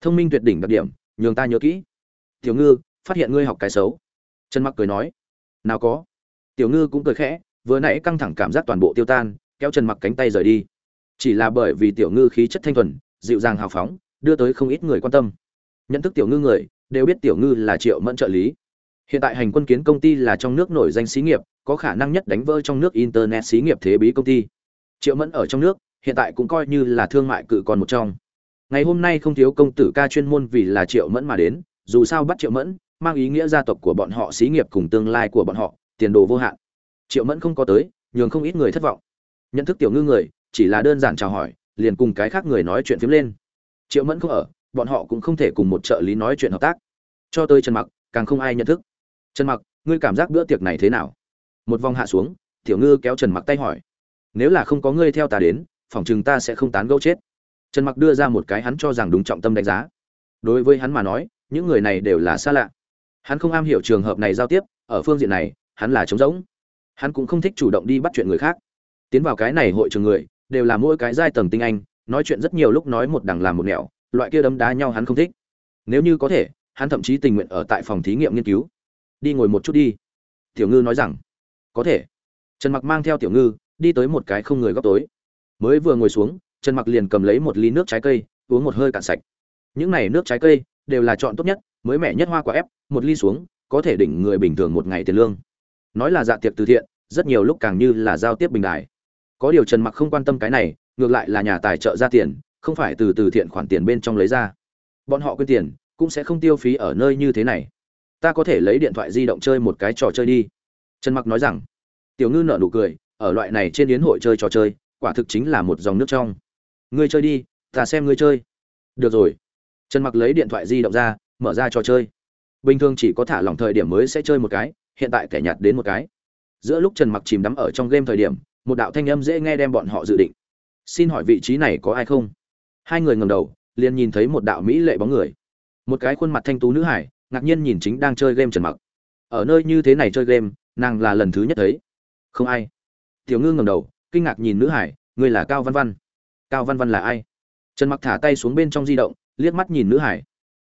Thông minh tuyệt đỉnh đặc điểm, nhường ta nhớ kỹ. Tiểu ngư, phát hiện ngươi học cái xấu. Trần mặc cười nói. Nào có. Tiểu ngư cũng cười khẽ, vừa nãy căng thẳng cảm giác toàn bộ tiêu tan, kéo trần mặc cánh tay rời đi. Chỉ là bởi vì tiểu ngư khí chất thanh thuần, dịu dàng hào phóng, đưa tới không ít người quan tâm. Nhận thức tiểu ngư người, đều biết tiểu ngư là triệu mẫn trợ lý. Hiện tại hành quân kiến công ty là trong nước nổi danh xí nghiệp có khả năng nhất đánh vỡ trong nước internet xí nghiệp thế bí công ty. Triệu mẫn ở trong nước, hiện tại cũng coi như là thương mại cự còn một trong. Ngày hôm nay không thiếu công tử ca chuyên môn vì là triệu mẫn mà đến, dù sao bắt triệu mẫn, mang ý nghĩa gia tộc của bọn họ xí nghiệp cùng tương lai của bọn họ, tiền đồ vô hạn. Triệu mẫn không có tới, nhường không ít người thất vọng. Nhận thức tiểu ngư người, chỉ là đơn giản chào hỏi, liền cùng cái khác người nói chuyện phiếm lên. Triệu mẫn không ở, bọn họ cũng không thể cùng một trợ lý nói chuyện hợp tác. Cho tới trần mặc, càng không ai nhận thức. Trần mặc, ngươi cảm giác bữa tiệc này thế nào? Một vòng hạ xuống, tiểu ngư kéo trần mặc tay hỏi, nếu là không có ngươi theo ta đến phỏng chừng ta sẽ không tán gẫu chết. Trần mặc đưa ra một cái hắn cho rằng đúng trọng tâm đánh giá. Đối với hắn mà nói, những người này đều là xa lạ. Hắn không am hiểu trường hợp này giao tiếp, ở phương diện này, hắn là trống rỗng. Hắn cũng không thích chủ động đi bắt chuyện người khác. Tiến vào cái này hội trường người, đều là mỗi cái giai tầng tinh anh, nói chuyện rất nhiều lúc nói một đằng làm một nẻo, loại kia đấm đá nhau hắn không thích. Nếu như có thể, hắn thậm chí tình nguyện ở tại phòng thí nghiệm nghiên cứu. Đi ngồi một chút đi. Tiểu ngư nói rằng có thể. Trần mặc mang theo tiểu ngư, đi tới một cái không người góc tối. Mới vừa ngồi xuống, trần mặc liền cầm lấy một ly nước trái cây, uống một hơi cạn sạch. Những này nước trái cây đều là chọn tốt nhất, mới mẻ nhất hoa quả ép, một ly xuống, có thể đỉnh người bình thường một ngày tiền lương. Nói là dạ tiệc từ thiện, rất nhiều lúc càng như là giao tiếp bình đại có điều trần mặc không quan tâm cái này, ngược lại là nhà tài trợ ra tiền, không phải từ từ thiện khoản tiền bên trong lấy ra. Bọn họ quên tiền, cũng sẽ không tiêu phí ở nơi như thế này. Ta có thể lấy điện thoại di động chơi một cái trò chơi đi trần mặc nói rằng, tiểu ngư nở nụ cười, ở loại này trên yến hội chơi trò chơi, quả thực chính là một dòng nước trong. Ngươi chơi đi, ta xem ngươi chơi. Được rồi. Trần mặc lấy điện thoại di động ra, mở ra trò chơi. Bình thường chỉ có thả lỏng thời điểm mới sẽ chơi một cái, hiện tại kẻ nhạt đến một cái. Giữa lúc trần mặc chìm đắm ở trong game thời điểm, một đạo thanh âm dễ nghe đem bọn họ dự định. Xin hỏi vị trí này có ai không? Hai người ngầm đầu, liền nhìn thấy một đạo mỹ lệ bóng người. Một cái khuôn mặt thanh tú nữ hải, ngạc nhiên nhìn chính đang chơi game trần mặc. Ở nơi như thế này chơi game nàng là lần thứ nhất thấy. Không ai. Tiểu ngư ngầm đầu, kinh ngạc nhìn nữ hải, người là cao văn văn. Cao văn văn là ai? Trần mặc thả tay xuống bên trong di động, liếc mắt nhìn nữ hải.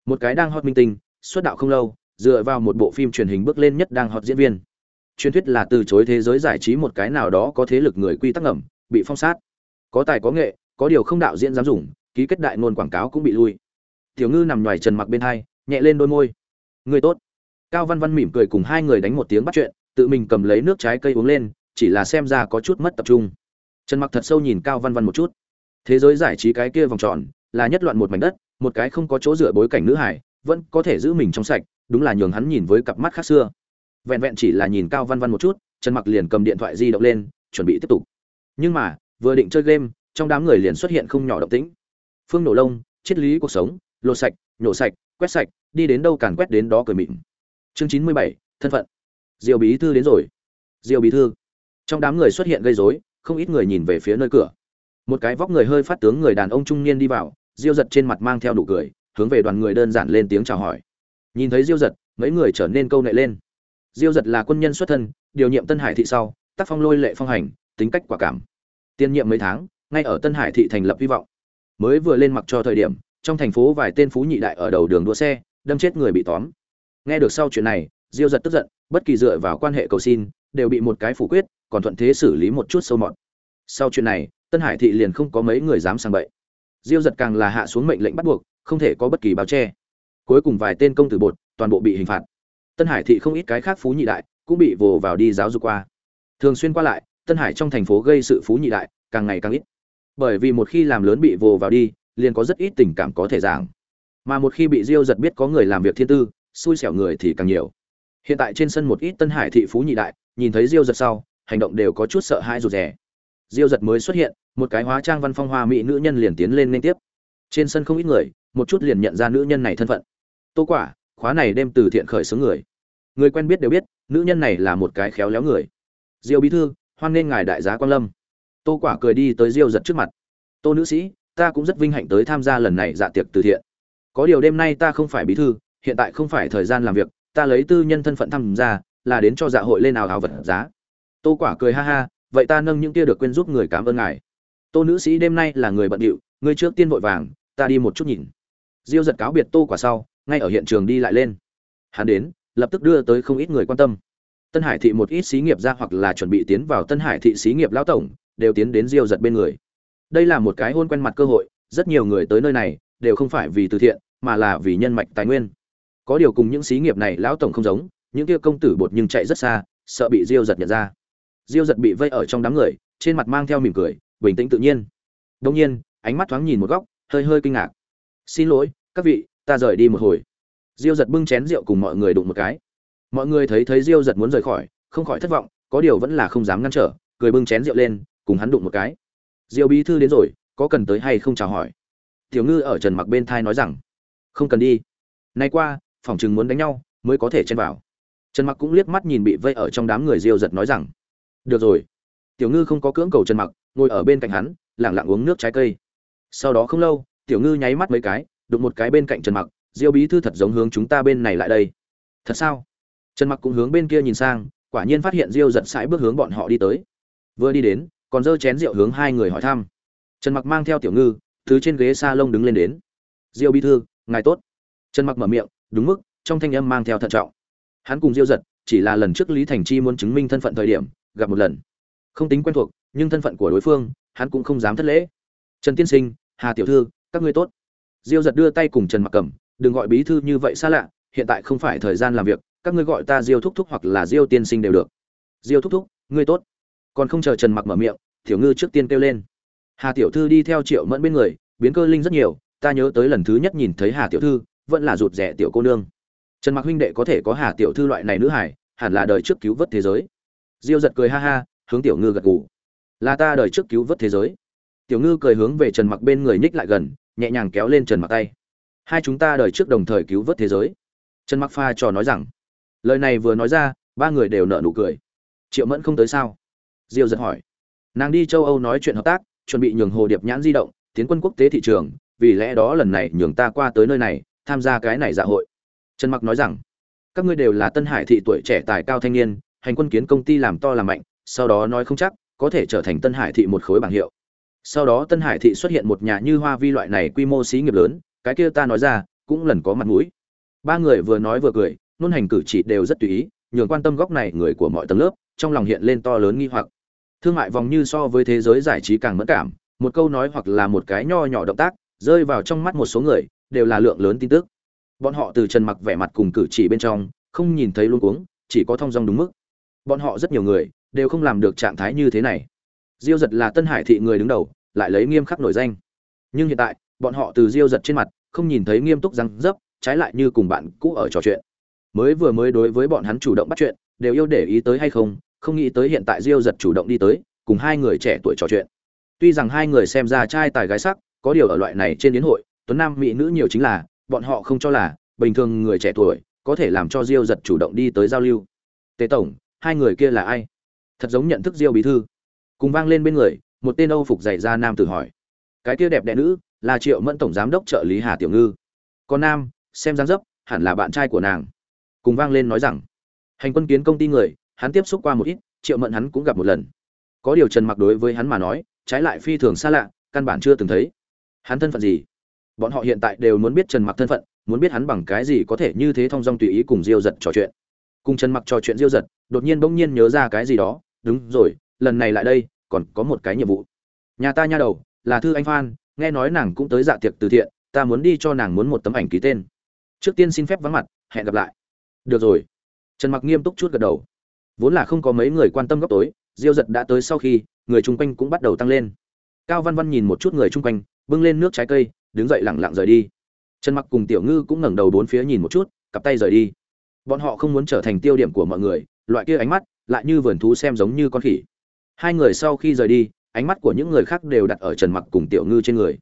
Một cái đang hot minh tinh, xuất đạo không lâu, dựa vào một bộ phim truyền hình bước lên nhất đang hot diễn viên. Truyền thuyết là từ chối thế giới giải trí một cái nào đó có thế lực người quy tắc ngầm, bị phong sát. Có tài có nghệ, có điều không đạo diễn dám dùng, ký kết đại ngôn quảng cáo cũng bị lui. Tiểu ngư nằm ngoài trần mặc bên hai, nhẹ lên đôi môi. Người tốt. Cao văn văn mỉm cười cùng hai người đánh một tiếng bắt chuyện tự mình cầm lấy nước trái cây uống lên, chỉ là xem ra có chút mất tập trung. Trần mặc thật sâu nhìn cao văn văn một chút. Thế giới giải trí cái kia vòng tròn là nhất loạn một mảnh đất, một cái không có chỗ dựa bối cảnh nữ hải, vẫn có thể giữ mình trong sạch, đúng là nhường hắn nhìn với cặp mắt khác xưa. Vẹn vẹn chỉ là nhìn cao văn văn một chút, trần mặc liền cầm điện thoại di động lên, chuẩn bị tiếp tục. Nhưng mà, vừa định chơi game, trong đám người liền xuất hiện không nhỏ động tĩnh. Phương nổ lông, triết lý cuộc sống, lột sạch, nhổ sạch, quét sạch, đi đến đâu càn quét đến đó cười mịn. Chương chín mươi bảy, thân phận diều bí thư đến rồi. Diều bí thư. Trong đám người xuất hiện gây rối, không ít người nhìn về phía nơi cửa. Một cái vóc người hơi phát tướng người đàn ông trung niên đi vào, diêu giật trên mặt mang theo nụ cười, hướng về đoàn người đơn giản lên tiếng chào hỏi. Nhìn thấy diêu giật mấy người trở nên câu nệ lên. Diêu giật là quân nhân xuất thân, điều nhiệm tân hải thị sau, tác phong lôi lệ phong hành, tính cách quả cảm. Tiên nhiệm mấy tháng, ngay ở tân hải thị thành lập hy vọng. Mới vừa lên mặc cho thời điểm, trong thành phố vài tên phú nhị đại ở đầu đường đua xe, đâm chết người bị tóm. Nghe được sau chuyện này, diêu giật tức giận bất kỳ dựa vào quan hệ cầu xin, đều bị một cái phủ quyết, còn thuận thế xử lý một chút sâu mọt. Sau chuyện này, tân hải thị liền không có mấy người dám sang bậy. Diêu giật càng là hạ xuống mệnh lệnh bắt buộc, không thể có bất kỳ báo che. Cuối cùng vài tên công tử bột, toàn bộ bị hình phạt. Tân hải thị không ít cái khác phú nhị đại, cũng bị vồ vào đi giáo dục qua. Thường xuyên qua lại, tân hải trong thành phố gây sự phú nhị đại, càng ngày càng ít. Bởi vì một khi làm lớn bị vồ vào đi, liền có rất ít tình cảm có thể giảng. Mà một khi bị diêu giật biết có người làm việc thiên tư, xui xẻo người thì càng nhiều hiện tại trên sân một ít tân hải thị phú nhị đại, nhìn thấy diêu giật sau, hành động đều có chút sợ hãi rụt rè. Diêu giật mới xuất hiện, một cái hóa trang văn phong hoa mỹ nữ nhân liền tiến lên liên tiếp. Trên sân không ít người, một chút liền nhận ra nữ nhân này thân phận. Tô quả, khóa này đem từ thiện khởi xướng người. Người quen biết đều biết, nữ nhân này là một cái khéo léo người. Diêu bí thư, hoan nghênh ngài đại giá quan lâm. Tô quả cười đi tới diêu giật trước mặt. Tô nữ sĩ, ta cũng rất vinh hạnh tới tham gia lần này dạ tiệc từ thiện. Có điều đêm nay ta không phải bí thư, hiện tại không phải thời gian làm việc ta lấy tư nhân thân phận tham gia, là đến cho dạ hội lên nào hào vật giá. Tô quả cười ha ha, vậy ta nâng những kia được quên giúp người cảm ơn ngài. Tô nữ sĩ đêm nay là người bận điệu người trước tiên vội vàng, ta đi một chút nhìn. Diêu giật cáo biệt tô quả sau, ngay ở hiện trường đi lại lên. Hắn đến, lập tức đưa tới không ít người quan tâm. Tân hải thị một ít xí nghiệp ra hoặc là chuẩn bị tiến vào tân hải thị xí nghiệp lão tổng, đều tiến đến diêu giật bên người. Đây là một cái hôn quen mặt cơ hội, rất nhiều người tới nơi này, đều không phải vì từ thiện, mà là vì nhân mạch tài nguyên có điều cùng những xí nghiệp này lão tổng không giống, những kia công tử bột nhưng chạy rất xa, sợ bị diêu giật nhận ra. Diêu giật bị vây ở trong đám người, trên mặt mang theo mỉm cười, bình tĩnh tự nhiên. Đông nhiên, ánh mắt thoáng nhìn một góc, hơi hơi kinh ngạc. Xin lỗi, các vị, ta rời đi một hồi. Diêu giật bưng chén rượu cùng mọi người đụng một cái. Mọi người thấy thấy diêu giật muốn rời khỏi, không khỏi thất vọng, có điều vẫn là không dám ngăn trở, cười bưng chén rượu lên, cùng hắn đụng một cái. Diêu bí thư đến rồi, có cần tới hay không chào hỏi? Tiểu ngư ở trần mặc bên thai nói rằng. Không cần đi. Nay qua phòng chừng muốn đánh nhau, mới có thể chen vào. Trần mặc cũng liếc mắt nhìn bị vây ở trong đám người diêu giật nói rằng, được rồi. Tiểu ngư không có cưỡng cầu trần mặc, ngồi ở bên cạnh hắn, lẳng lặng uống nước trái cây. Sau đó không lâu, tiểu ngư nháy mắt mấy cái, đụng một cái bên cạnh trần mặc, diêu bí thư thật giống hướng chúng ta bên này lại đây. Thật sao? Trần mặc cũng hướng bên kia nhìn sang, quả nhiên phát hiện diêu giật sải bước hướng bọn họ đi tới. Vừa đi đến, còn dơ chén rượu hướng hai người hỏi thăm. Trần mặc mang theo tiểu ngư thứ trên ghế sa lông đứng lên đến. Diêu bí thư, ngài tốt. Trần mặc mở miệng đúng mức, trong thanh âm mang theo thận trọng. Hắn cùng diêu giật chỉ là lần trước lý thành chi muốn chứng minh thân phận thời điểm, gặp một lần. Không tính quen thuộc, nhưng thân phận của đối phương, hắn cũng không dám thất lễ. Trần tiên sinh, hà tiểu thư, các ngươi tốt. Diêu giật đưa tay cùng trần mặc cầm đừng gọi bí thư như vậy xa lạ, hiện tại không phải thời gian làm việc, các ngươi gọi ta diêu thúc thúc hoặc là diêu tiên sinh đều được. Diêu thúc thúc, ngươi tốt. Còn không chờ trần mặc mở miệng, tiểu ngư trước tiên kêu lên. Hà tiểu thư đi theo triệu mẫn bên người, biến cơ linh rất nhiều, ta nhớ tới lần thứ nhất nhìn thấy hà tiểu thư vẫn là rụt rẻ tiểu cô nương. Trần mặc huynh đệ có thể có hà tiểu thư loại này nữ hải hẳn là đời trước cứu vớt thế giới. Diêu giật cười ha ha, hướng tiểu ngư gật gù. Là ta đời trước cứu vớt thế giới. Tiểu ngư cười hướng về trần mặc bên người nhích lại gần, nhẹ nhàng kéo lên trần mặc tay. Hai chúng ta đời trước đồng thời cứu vớt thế giới. Trần mặc pha trò nói rằng. Lời này vừa nói ra, ba người đều nợ nụ cười. Triệu mẫn không tới sao? Diêu giật hỏi. Nàng đi châu âu nói chuyện hợp tác, chuẩn bị nhường hồ điệp nhãn di động, tiến quân quốc tế thị trường, vì lẽ đó lần này nhường ta qua tới nơi này tham gia cái này dạ hội. Trần mặc nói rằng, các ngươi đều là tân hải thị tuổi trẻ tài cao thanh niên, hành quân kiến công ty làm to làm mạnh, sau đó nói không chắc, có thể trở thành tân hải thị một khối bảng hiệu. Sau đó tân hải thị xuất hiện một nhà như hoa vi loại này quy mô xí nghiệp lớn, cái kia ta nói ra, cũng lần có mặt mũi. Ba người vừa nói vừa cười, nôn hành cử chỉ đều rất tùy ý, nhường quan tâm góc này người của mọi tầng lớp, trong lòng hiện lên to lớn nghi hoặc. Thương mại vòng như so với thế giới giải trí càng mẫn cảm, một câu nói hoặc là một cái nho nhỏ động tác, rơi vào trong mắt một số người đều là lượng lớn tin tức. Bọn họ từ trần mặc vẻ mặt cùng cử chỉ bên trong, không nhìn thấy luôn cuống, chỉ có thong dong đúng mức. Bọn họ rất nhiều người, đều không làm được trạng thái như thế này. Diêu giật là tân hải thị người đứng đầu, lại lấy nghiêm khắc nổi danh. Nhưng hiện tại, bọn họ từ diêu giật trên mặt, không nhìn thấy nghiêm túc răng dấp, trái lại như cùng bạn cũ ở trò chuyện. Mới vừa mới đối với bọn hắn chủ động bắt chuyện, đều yêu để ý tới hay không không nghĩ tới hiện tại diêu giật chủ động đi tới, cùng hai người trẻ tuổi trò chuyện. Tuy rằng hai người xem ra trai tài gái sắc, có điều ở loại này trên đến hội tuấn nam mỹ nữ nhiều chính là, bọn họ không cho là, bình thường người trẻ tuổi có thể làm cho diêu giật chủ động đi tới giao lưu. Tề tổng, hai người kia là ai? Thật giống nhận thức diêu bí thư. Cùng vang lên bên người, một tên âu phục dày ra nam tử hỏi. Cái kia đẹp đẽ nữ, là triệu mẫn tổng giám đốc trợ lý hà tiểu ngư. Còn nam, xem dáng dấp, hẳn là bạn trai của nàng. Cùng vang lên nói rằng. Hành quân kiến công ty người, hắn tiếp xúc qua một ít, triệu mẫn hắn cũng gặp một lần. Có điều trần mặc đối với hắn mà nói, trái lại phi thường xa lạ, căn bản chưa từng thấy. Hắn thân phận gì? Bọn họ hiện tại đều muốn biết trần mặc thân phận, muốn biết hắn bằng cái gì có thể như thế thong dong tùy ý cùng diêu giật trò chuyện. Cùng trần mặc trò chuyện diêu giật đột nhiên bỗng nhiên nhớ ra cái gì đó, đúng rồi, lần này lại đây, còn có một cái nhiệm vụ. Nhà ta nha đầu, là thư anh phan, nghe nói nàng cũng tới dạ tiệc từ thiện, ta muốn đi cho nàng muốn một tấm ảnh ký tên. Trước tiên xin phép vắng mặt, hẹn gặp lại. Được rồi. Trần mặc nghiêm túc chút gật đầu. Vốn là không có mấy người quan tâm góc tối, diêu giật đã tới sau khi, người chung quanh cũng bắt đầu tăng lên. Cao văn văn nhìn một chút người chung quanh, bưng lên nước trái cây đứng dậy lẳng lặng rời đi. Trần mặc cùng tiểu ngư cũng ngẩng đầu bốn phía nhìn một chút, cặp tay rời đi. Bọn họ không muốn trở thành tiêu điểm của mọi người, loại kia ánh mắt lại như vườn thú xem giống như con khỉ. Hai người sau khi rời đi, ánh mắt của những người khác đều đặt ở trần mặc cùng tiểu ngư trên người.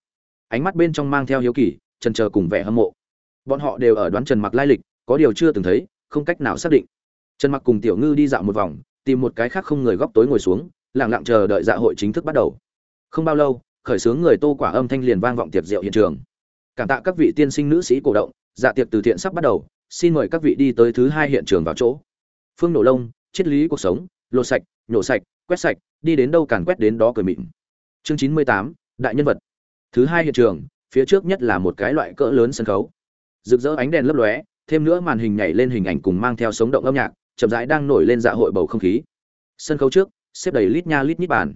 Ánh mắt bên trong mang theo hiếu kỳ, trần chờ cùng vẻ hâm mộ. Bọn họ đều ở đoán trần mặc lai lịch, có điều chưa từng thấy, không cách nào xác định. Trần mặc cùng tiểu ngư đi dạo một vòng, tìm một cái khác không người góc tối ngồi xuống, lặng lặng chờ đợi dạ hội chính thức bắt đầu. Không bao lâu khởi xướng người tô quả âm thanh liền vang vọng tiệc rượu hiện trường. Cảm tạ các vị tiên sinh nữ sĩ cổ động dạ tiệc từ thiện sắp bắt đầu, xin mời các vị đi tới thứ hai hiện trường vào chỗ. Phương nổ lông, triết lý cuộc sống, lột sạch, nhổ sạch, quét sạch, đi đến đâu càn quét đến đó cười mịn. Chương chín mươi tám, đại nhân vật. Thứ hai hiện trường, phía trước nhất là một cái loại cỡ lớn sân khấu. Rực rỡ ánh đèn lấp lóe, thêm nữa màn hình nhảy lên hình ảnh cùng mang theo sống động âm nhạc, chậm rãi đang nổi lên dạ hội bầu không khí. Sân khấu trước, xếp đầy lít nha lít nhít bàn.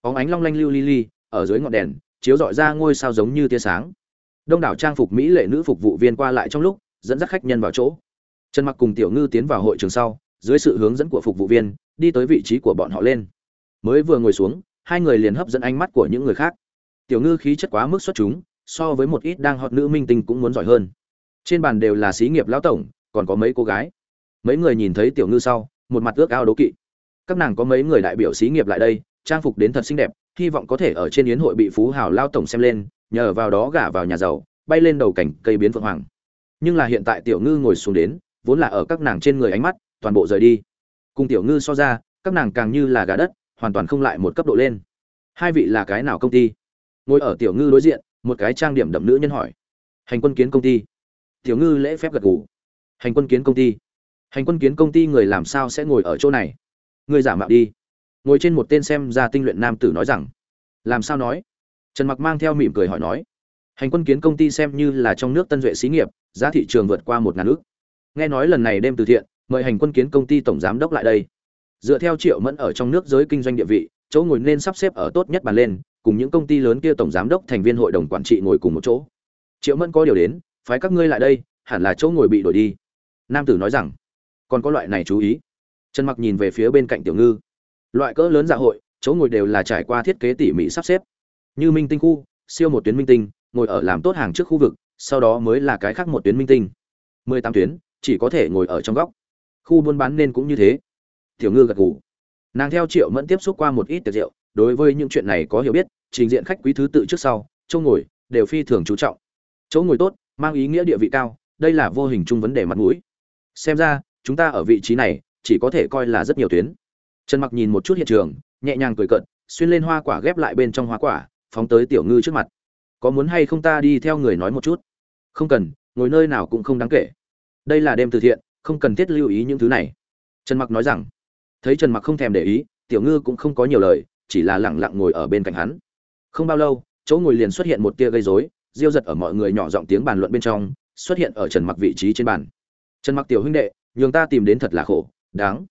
Óng ánh long lanh lưu li li ở dưới ngọn đèn, chiếu dọi ra ngôi sao giống như tia sáng. Đông đảo trang phục mỹ lệ nữ phục vụ viên qua lại trong lúc, dẫn dắt khách nhân vào chỗ. Trần mặc cùng tiểu ngư tiến vào hội trường sau, dưới sự hướng dẫn của phục vụ viên, đi tới vị trí của bọn họ lên. Mới vừa ngồi xuống, hai người liền hấp dẫn ánh mắt của những người khác. Tiểu ngư khí chất quá mức xuất chúng, so với một ít đang hot nữ minh tinh cũng muốn giỏi hơn. Trên bàn đều là xí nghiệp lão tổng, còn có mấy cô gái. Mấy người nhìn thấy tiểu ngư sau, một mặt ước ao đố kỵ. Các nàng có mấy người đại biểu xí nghiệp lại đây, trang phục đến thật xinh đẹp hy vọng có thể ở trên yến hội bị phú hào lao tổng xem lên, nhờ vào đó gả vào nhà giàu, bay lên đầu cảnh cây biến phượng hoàng. Nhưng là hiện tại tiểu ngư ngồi xuống đến, vốn là ở các nàng trên người ánh mắt, toàn bộ rời đi. Cùng tiểu ngư so ra, các nàng càng như là gà đất, hoàn toàn không lại một cấp độ lên. Hai vị là cái nào công ty? Ngồi ở tiểu ngư đối diện, một cái trang điểm đậm nữ nhân hỏi. Hành quân kiến công ty. Tiểu ngư lễ phép gật gù. Hành quân kiến công ty. Hành quân kiến công ty người làm sao sẽ ngồi ở chỗ này? Người giả mạo đi ngồi trên một tên xem ra tinh luyện nam tử nói rằng, làm sao nói? Trần mặc mang theo mỉm cười hỏi nói, hành quân kiến công ty xem như là trong nước tân duệ xí nghiệp, giá thị trường vượt qua một ngàn ước nghe nói lần này đêm từ thiện, mời hành quân kiến công ty tổng giám đốc lại đây. Dựa theo triệu mẫn ở trong nước giới kinh doanh địa vị, chỗ ngồi nên sắp xếp ở tốt nhất bàn lên, cùng những công ty lớn kia tổng giám đốc thành viên hội đồng quản trị ngồi cùng một chỗ. Triệu mẫn có điều đến, phái các ngươi lại đây, hẳn là chỗ ngồi bị đổi đi. Nam tử nói rằng, còn có loại này chú ý. Trần mặc nhìn về phía bên cạnh tiểu ngư loại cỡ lớn dạ hội, chỗ ngồi đều là trải qua thiết kế tỉ mỉ sắp xếp. Như minh tinh khu, siêu một tuyến minh tinh, ngồi ở làm tốt hàng trước khu vực, sau đó mới là cái khác một tuyến minh tinh. Mười tám tuyến, chỉ có thể ngồi ở trong góc. Khu buôn bán nên cũng như thế. Tiểu ngư gật gù. Nàng theo triệu mẫn tiếp xúc qua một ít tiệc rượu, đối với những chuyện này có hiểu biết, trình diện khách quý thứ tự trước sau, chỗ ngồi đều phi thường chú trọng. Chỗ ngồi tốt, mang ý nghĩa địa vị cao, đây là vô hình chung vấn đề mặt mũi. Xem ra, chúng ta ở vị trí này chỉ có thể coi là rất nhiều tuyến trần mặc nhìn một chút hiện trường, nhẹ nhàng cười cận xuyên lên hoa quả ghép lại bên trong hoa quả, phóng tới tiểu ngư trước mặt. Có muốn hay không ta đi theo người nói một chút? Không cần, ngồi nơi nào cũng không đáng kể. Đây là đêm từ thiện, không cần thiết lưu ý những thứ này. Trần mặc nói rằng, thấy trần mặc không thèm để ý, tiểu ngư cũng không có nhiều lời, chỉ là lẳng lặng ngồi ở bên cạnh hắn. Không bao lâu, chỗ ngồi liền xuất hiện một tia gây rối diêu giật ở mọi người nhỏ giọng tiếng bàn luận bên trong, xuất hiện ở trần mặc vị trí trên bàn. Trần mặc tiểu huynh đệ, nhường ta tìm đến thật là khổ, đáng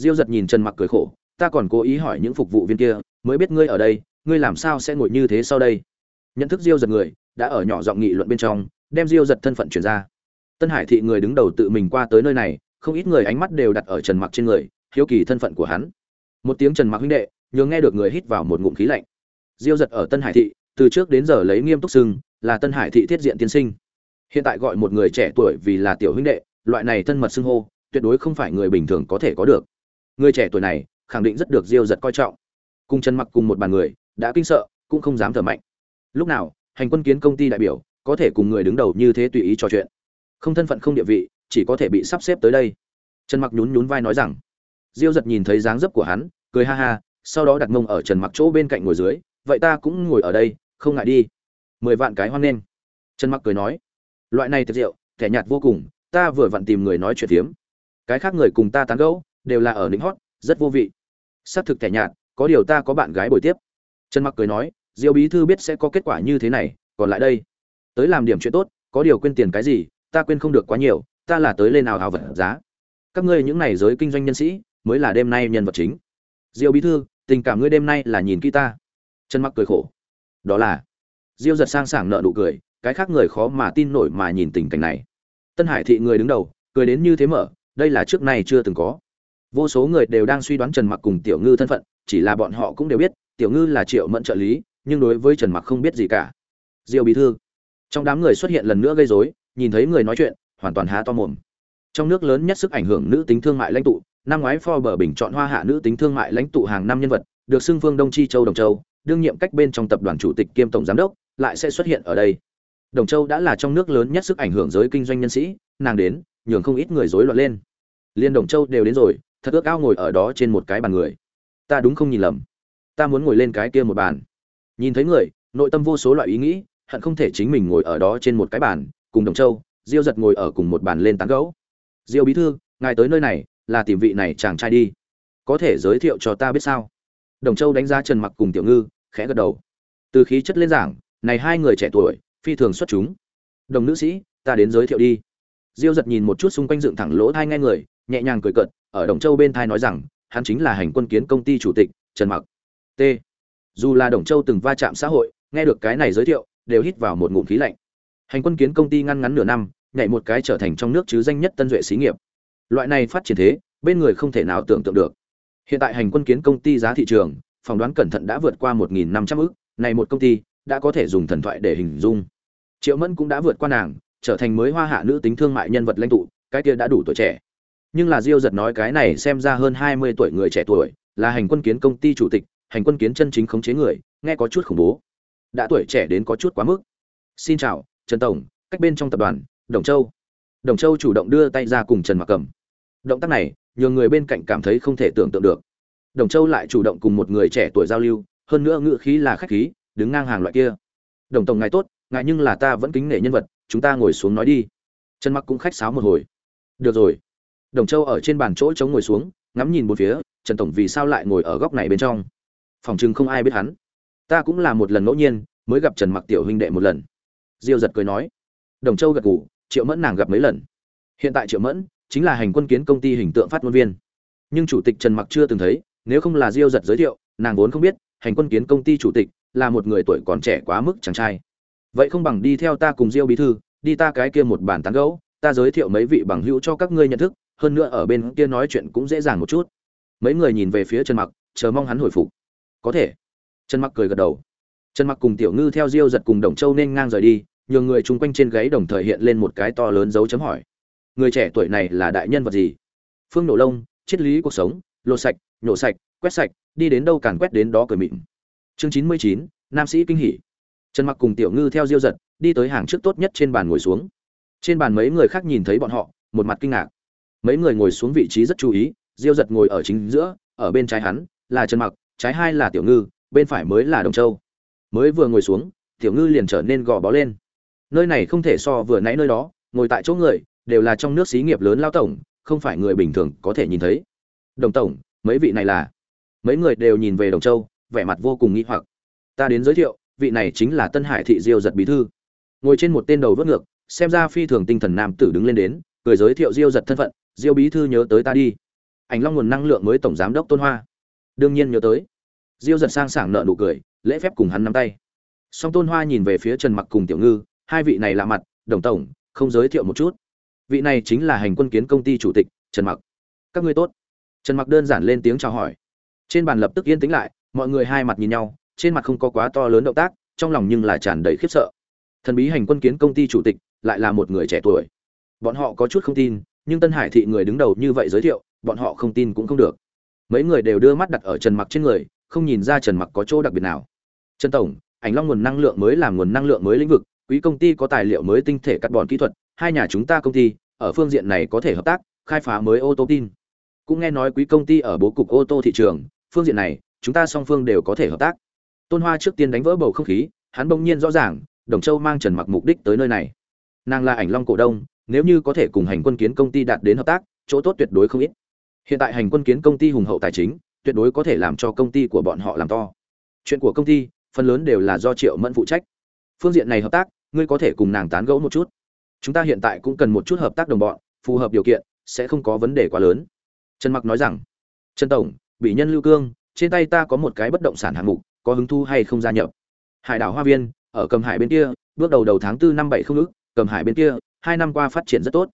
diêu giật nhìn trần mặc cười khổ, ta còn cố ý hỏi những phục vụ viên kia, mới biết ngươi ở đây, ngươi làm sao sẽ ngồi như thế sau đây? Nhận thức diêu giật người, đã ở nhỏ giọng nghị luận bên trong, đem diêu giật thân phận chuyển ra. Tân hải thị người đứng đầu tự mình qua tới nơi này, không ít người ánh mắt đều đặt ở trần mặc trên người, hiếu kỳ thân phận của hắn. Một tiếng trần mặc huynh đệ, nhường nghe được người hít vào một ngụm khí lạnh. Diêu giật ở tân hải thị, từ trước đến giờ lấy nghiêm túc sưng là tân hải thị thiết diện tiên sinh. Hiện tại gọi một người trẻ tuổi vì là tiểu huynh đệ, loại này thân mật xưng hô, tuyệt đối không phải người bình thường có thể có được người trẻ tuổi này khẳng định rất được diêu giật coi trọng. Cùng trần mặc cùng một bàn người, đã kinh sợ, cũng không dám thở mạnh. Lúc nào, hành quân kiến công ty đại biểu, có thể cùng người đứng đầu như thế tùy ý trò chuyện. Không thân phận không địa vị, chỉ có thể bị sắp xếp tới đây. Trần mặc nhún nhún vai nói rằng, diêu giật nhìn thấy dáng dấp của hắn, cười ha ha, sau đó đặt mông ở trần mặc chỗ bên cạnh ngồi dưới, vậy ta cũng ngồi ở đây, không ngại đi. Mười vạn cái hoan nghênh. Trần mặc cười nói, loại này thật rượu thẻ nhạt vô cùng, ta vừa vặn tìm người nói chuyện tiếm cái khác người cùng ta tán gẫu đều là ở lĩnh hót, rất vô vị. Xác thực thẻ nhạt, có điều ta có bạn gái buổi tiếp. Trần mặc cười nói, diêu bí thư biết sẽ có kết quả như thế này, còn lại đây. Tới làm điểm chuyện tốt, có điều quên tiền cái gì, ta quên không được quá nhiều, ta là tới lên nào hào vật giá. Các ngươi những này giới kinh doanh nhân sĩ, mới là đêm nay nhân vật chính. Diêu bí thư, tình cảm ngươi đêm nay là nhìn kỹ ta. Trần mặc cười khổ. Đó là. Diêu giật sang sảng nợ nụ cười, cái khác người khó mà tin nổi mà nhìn tình cảnh này. Tân hải thị người đứng đầu, cười đến như thế mở, đây là trước nay chưa từng có vô số người đều đang suy đoán trần mặc cùng tiểu ngư thân phận, chỉ là bọn họ cũng đều biết, tiểu ngư là triệu mẫn trợ lý, nhưng đối với trần mặc không biết gì cả. Diêu bí thư. Trong đám người xuất hiện lần nữa gây rối, nhìn thấy người nói chuyện, hoàn toàn há to mồm. Trong nước lớn nhất sức ảnh hưởng nữ tính thương mại lãnh tụ, năm ngoái Forbes bình chọn hoa hạ nữ tính thương mại lãnh tụ hàng năm nhân vật, được xưng vương đông chi châu đồng châu, đương nhiệm cách bên trong tập đoàn chủ tịch kiêm tổng giám đốc, lại sẽ xuất hiện ở đây. Đồng châu đã là trong nước lớn nhất sức ảnh hưởng giới kinh doanh nhân sĩ, nàng đến, nhường không ít người rối loạn lên. Liên đồng châu đều đến rồi thật ước ao ngồi ở đó trên một cái bàn người. Ta đúng không nhìn lầm? Ta muốn ngồi lên cái kia một bàn. Nhìn thấy người, nội tâm vô số loại ý nghĩ, hận không thể chính mình ngồi ở đó trên một cái bàn, cùng đồng châu, diêu giật ngồi ở cùng một bàn lên tán gẫu. Diêu bí thư, ngài tới nơi này, là tìm vị này chàng trai đi. Có thể giới thiệu cho ta biết sao? Đồng châu đánh giá trần mặc cùng tiểu ngư, khẽ gật đầu. Từ khí chất lên giảng, này hai người trẻ tuổi, phi thường xuất chúng. Đồng nữ sĩ, ta đến giới thiệu đi. Diêu giật nhìn một chút xung quanh dựng thẳng lỗ thai nghe người nhẹ nhàng cười cợt, ở đồng châu bên thai nói rằng, hắn chính là hành quân kiến công ty chủ tịch, trần mặc. T. Dù là đồng châu từng va chạm xã hội, nghe được cái này giới thiệu, đều hít vào một ngụm khí lạnh. Hành quân kiến công ty ngăn ngắn nửa năm, nhảy một cái trở thành trong nước chứ danh nhất tân duệ xí nghiệp. Loại này phát triển thế, bên người không thể nào tưởng tượng được. Hiện tại hành quân kiến công ty giá thị trường, phỏng đoán cẩn thận đã vượt qua một nghìn năm trăm này một công ty, đã có thể dùng thần thoại để hình dung. Triệu mẫn cũng đã vượt qua nàng, trở thành mới hoa hạ nữ tính thương mại nhân vật lãnh tụ, cái kia đã đủ tuổi trẻ nhưng là diêu giật nói cái này xem ra hơn hai mươi tuổi người trẻ tuổi, là hành quân kiến công ty chủ tịch, hành quân kiến chân chính khống chế người, nghe có chút khủng bố. Đã tuổi trẻ đến có chút quá mức. Xin chào, trần tổng, cách bên trong tập đoàn, đồng châu. Đồng châu chủ động đưa tay ra cùng trần mặc cầm. Động tác này nhiều người bên cạnh cảm thấy không thể tưởng tượng được. Đồng châu lại chủ động cùng một người trẻ tuổi giao lưu, hơn nữa ngữ khí là khách khí, đứng ngang hàng loại kia. Đồng tổng ngài tốt, ngài nhưng là ta vẫn kính nể nhân vật, chúng ta ngồi xuống nói đi. Trần mặc cũng khách sáo một hồi. Được rồi đồng châu ở trên bàn chỗ chống ngồi xuống, ngắm nhìn một phía, trần tổng vì sao lại ngồi ở góc này bên trong? Phòng chừng không ai biết hắn. Ta cũng là một lần ngẫu nhiên, mới gặp trần mặc tiểu huynh đệ một lần. Diêu giật cười nói. Đồng châu gật gù, triệu mẫn nàng gặp mấy lần. Hiện tại triệu mẫn chính là hành quân kiến công ty hình tượng phát ngôn viên. Nhưng chủ tịch trần mặc chưa từng thấy, nếu không là diêu giật giới thiệu, nàng vốn không biết, hành quân kiến công ty chủ tịch là một người tuổi còn trẻ quá mức chàng trai. Vậy không bằng đi theo ta cùng diêu bí thư, đi ta cái kia một bàn tán gẫu, ta giới thiệu mấy vị bằng hữu cho các ngươi nhận thức hơn nữa ở bên kia nói chuyện cũng dễ dàng một chút. Mấy người nhìn về phía trần mặc, chờ mong hắn hồi phục. Có thể. Trần mặc cười gật đầu. Trần mặc cùng tiểu ngư theo diêu giật cùng đồng châu nên ngang rời đi, nhường người chung quanh trên gáy đồng thời hiện lên một cái to lớn dấu chấm hỏi. Người trẻ tuổi này là đại nhân vật gì? Phương nổ lông, triết lý cuộc sống, lột sạch, nhổ sạch, quét sạch, đi đến đâu càn quét đến đó cười mịn. Chương chín mươi chín, nam sĩ kinh hỉ. Trần mặc cùng tiểu ngư theo diêu giật, đi tới hàng trước tốt nhất trên bàn ngồi xuống. Trên bàn mấy người khác nhìn thấy bọn họ, một mặt kinh ngạc mấy người ngồi xuống vị trí rất chú ý, diêu giật ngồi ở chính giữa, ở bên trái hắn là trần mặc, trái hai là tiểu ngư, bên phải mới là đồng châu. Mới vừa ngồi xuống, tiểu ngư liền trở nên gò bó lên. Nơi này không thể so vừa nãy nơi đó, ngồi tại chỗ người đều là trong nước xí nghiệp lớn lao tổng, không phải người bình thường có thể nhìn thấy. Đồng tổng, mấy vị này là? Mấy người đều nhìn về đồng châu, vẻ mặt vô cùng nghi hoặc. Ta đến giới thiệu, vị này chính là tân hải thị diêu giật bí thư. Ngồi trên một tên đầu vớt ngược, xem ra phi thường tinh thần nam tử đứng lên đến, cười giới thiệu diêu giật thân phận diêu bí thư nhớ tới ta đi. Ảnh long nguồn năng lượng mới tổng giám đốc tôn hoa. Đương nhiên nhớ tới. Diêu giật sang sảng nợ nụ cười, lễ phép cùng hắn nắm tay. Song tôn hoa nhìn về phía trần mặc cùng tiểu ngư, hai vị này lạ mặt, đồng tổng, không giới thiệu một chút. Vị này chính là hành quân kiến công ty chủ tịch, trần mặc. Các ngươi tốt. Trần mặc đơn giản lên tiếng chào hỏi. Trên bàn lập tức yên tĩnh lại, mọi người hai mặt nhìn nhau, trên mặt không có quá to lớn động tác, trong lòng nhưng là tràn đầy khiếp sợ. Thần bí hành quân kiến công ty chủ tịch, lại là một người trẻ tuổi. Bọn họ có chút không tin nhưng tân hải thị người đứng đầu như vậy giới thiệu, bọn họ không tin cũng không được. Mấy người đều đưa mắt đặt ở trần mặc trên người, không nhìn ra trần mặc có chỗ đặc biệt nào. Trần tổng, ảnh long nguồn năng lượng mới làm nguồn năng lượng mới lĩnh vực, quý công ty có tài liệu mới tinh thể cắt bòn kỹ thuật, hai nhà chúng ta công ty, ở phương diện này có thể hợp tác, khai phá mới ô tô tin. Cũng nghe nói quý công ty ở bố cục ô tô thị trường, phương diện này, chúng ta song phương đều có thể hợp tác. Tôn hoa trước tiên đánh vỡ bầu không khí, hắn bỗng nhiên rõ ràng, đồng châu mang trần mặc mục đích tới nơi này. Nàng là ảnh long cổ đông nếu như có thể cùng hành quân kiến công ty đạt đến hợp tác, chỗ tốt tuyệt đối không ít. Hiện tại hành quân kiến công ty hùng hậu tài chính, tuyệt đối có thể làm cho công ty của bọn họ làm to. Chuyện của công ty, phần lớn đều là do triệu mẫn phụ trách. Phương diện này hợp tác, ngươi có thể cùng nàng tán gẫu một chút. Chúng ta hiện tại cũng cần một chút hợp tác đồng bọn, phù hợp điều kiện, sẽ không có vấn đề quá lớn. Trần mặc nói rằng, trần tổng bị nhân lưu cương, trên tay ta có một cái bất động sản hạng mục, có hứng thu hay không gia nhập? Hải đảo hoa viên, ở cầm hải bên kia, bước đầu đầu tháng tư năm bảy không ước cầm hải bên kia hai năm qua phát triển rất tốt.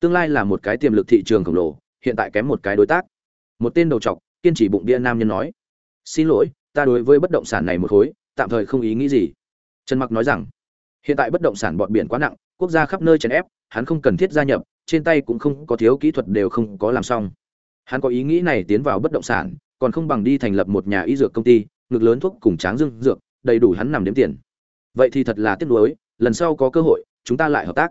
Tương lai là một cái tiềm lực thị trường khổng lồ, hiện tại kém một cái đối tác. Một tên đầu trọc kiên trì bụng bia nam nhân nói. Xin lỗi, ta đối với bất động sản này một khối tạm thời không ý nghĩ gì. Trần mặc nói rằng, hiện tại bất động sản bọn biển quá nặng, quốc gia khắp nơi chèn ép, hắn không cần thiết gia nhập, trên tay cũng không có thiếu kỹ thuật đều không có làm xong. Hắn có ý nghĩ này tiến vào bất động sản, còn không bằng đi thành lập một nhà y dược công ty, ngực lớn thuốc cùng tráng dương dược, đầy đủ hắn nằm đếm tiền. Vậy thì thật là tiếc nuối, lần sau có cơ hội, chúng ta lại hợp tác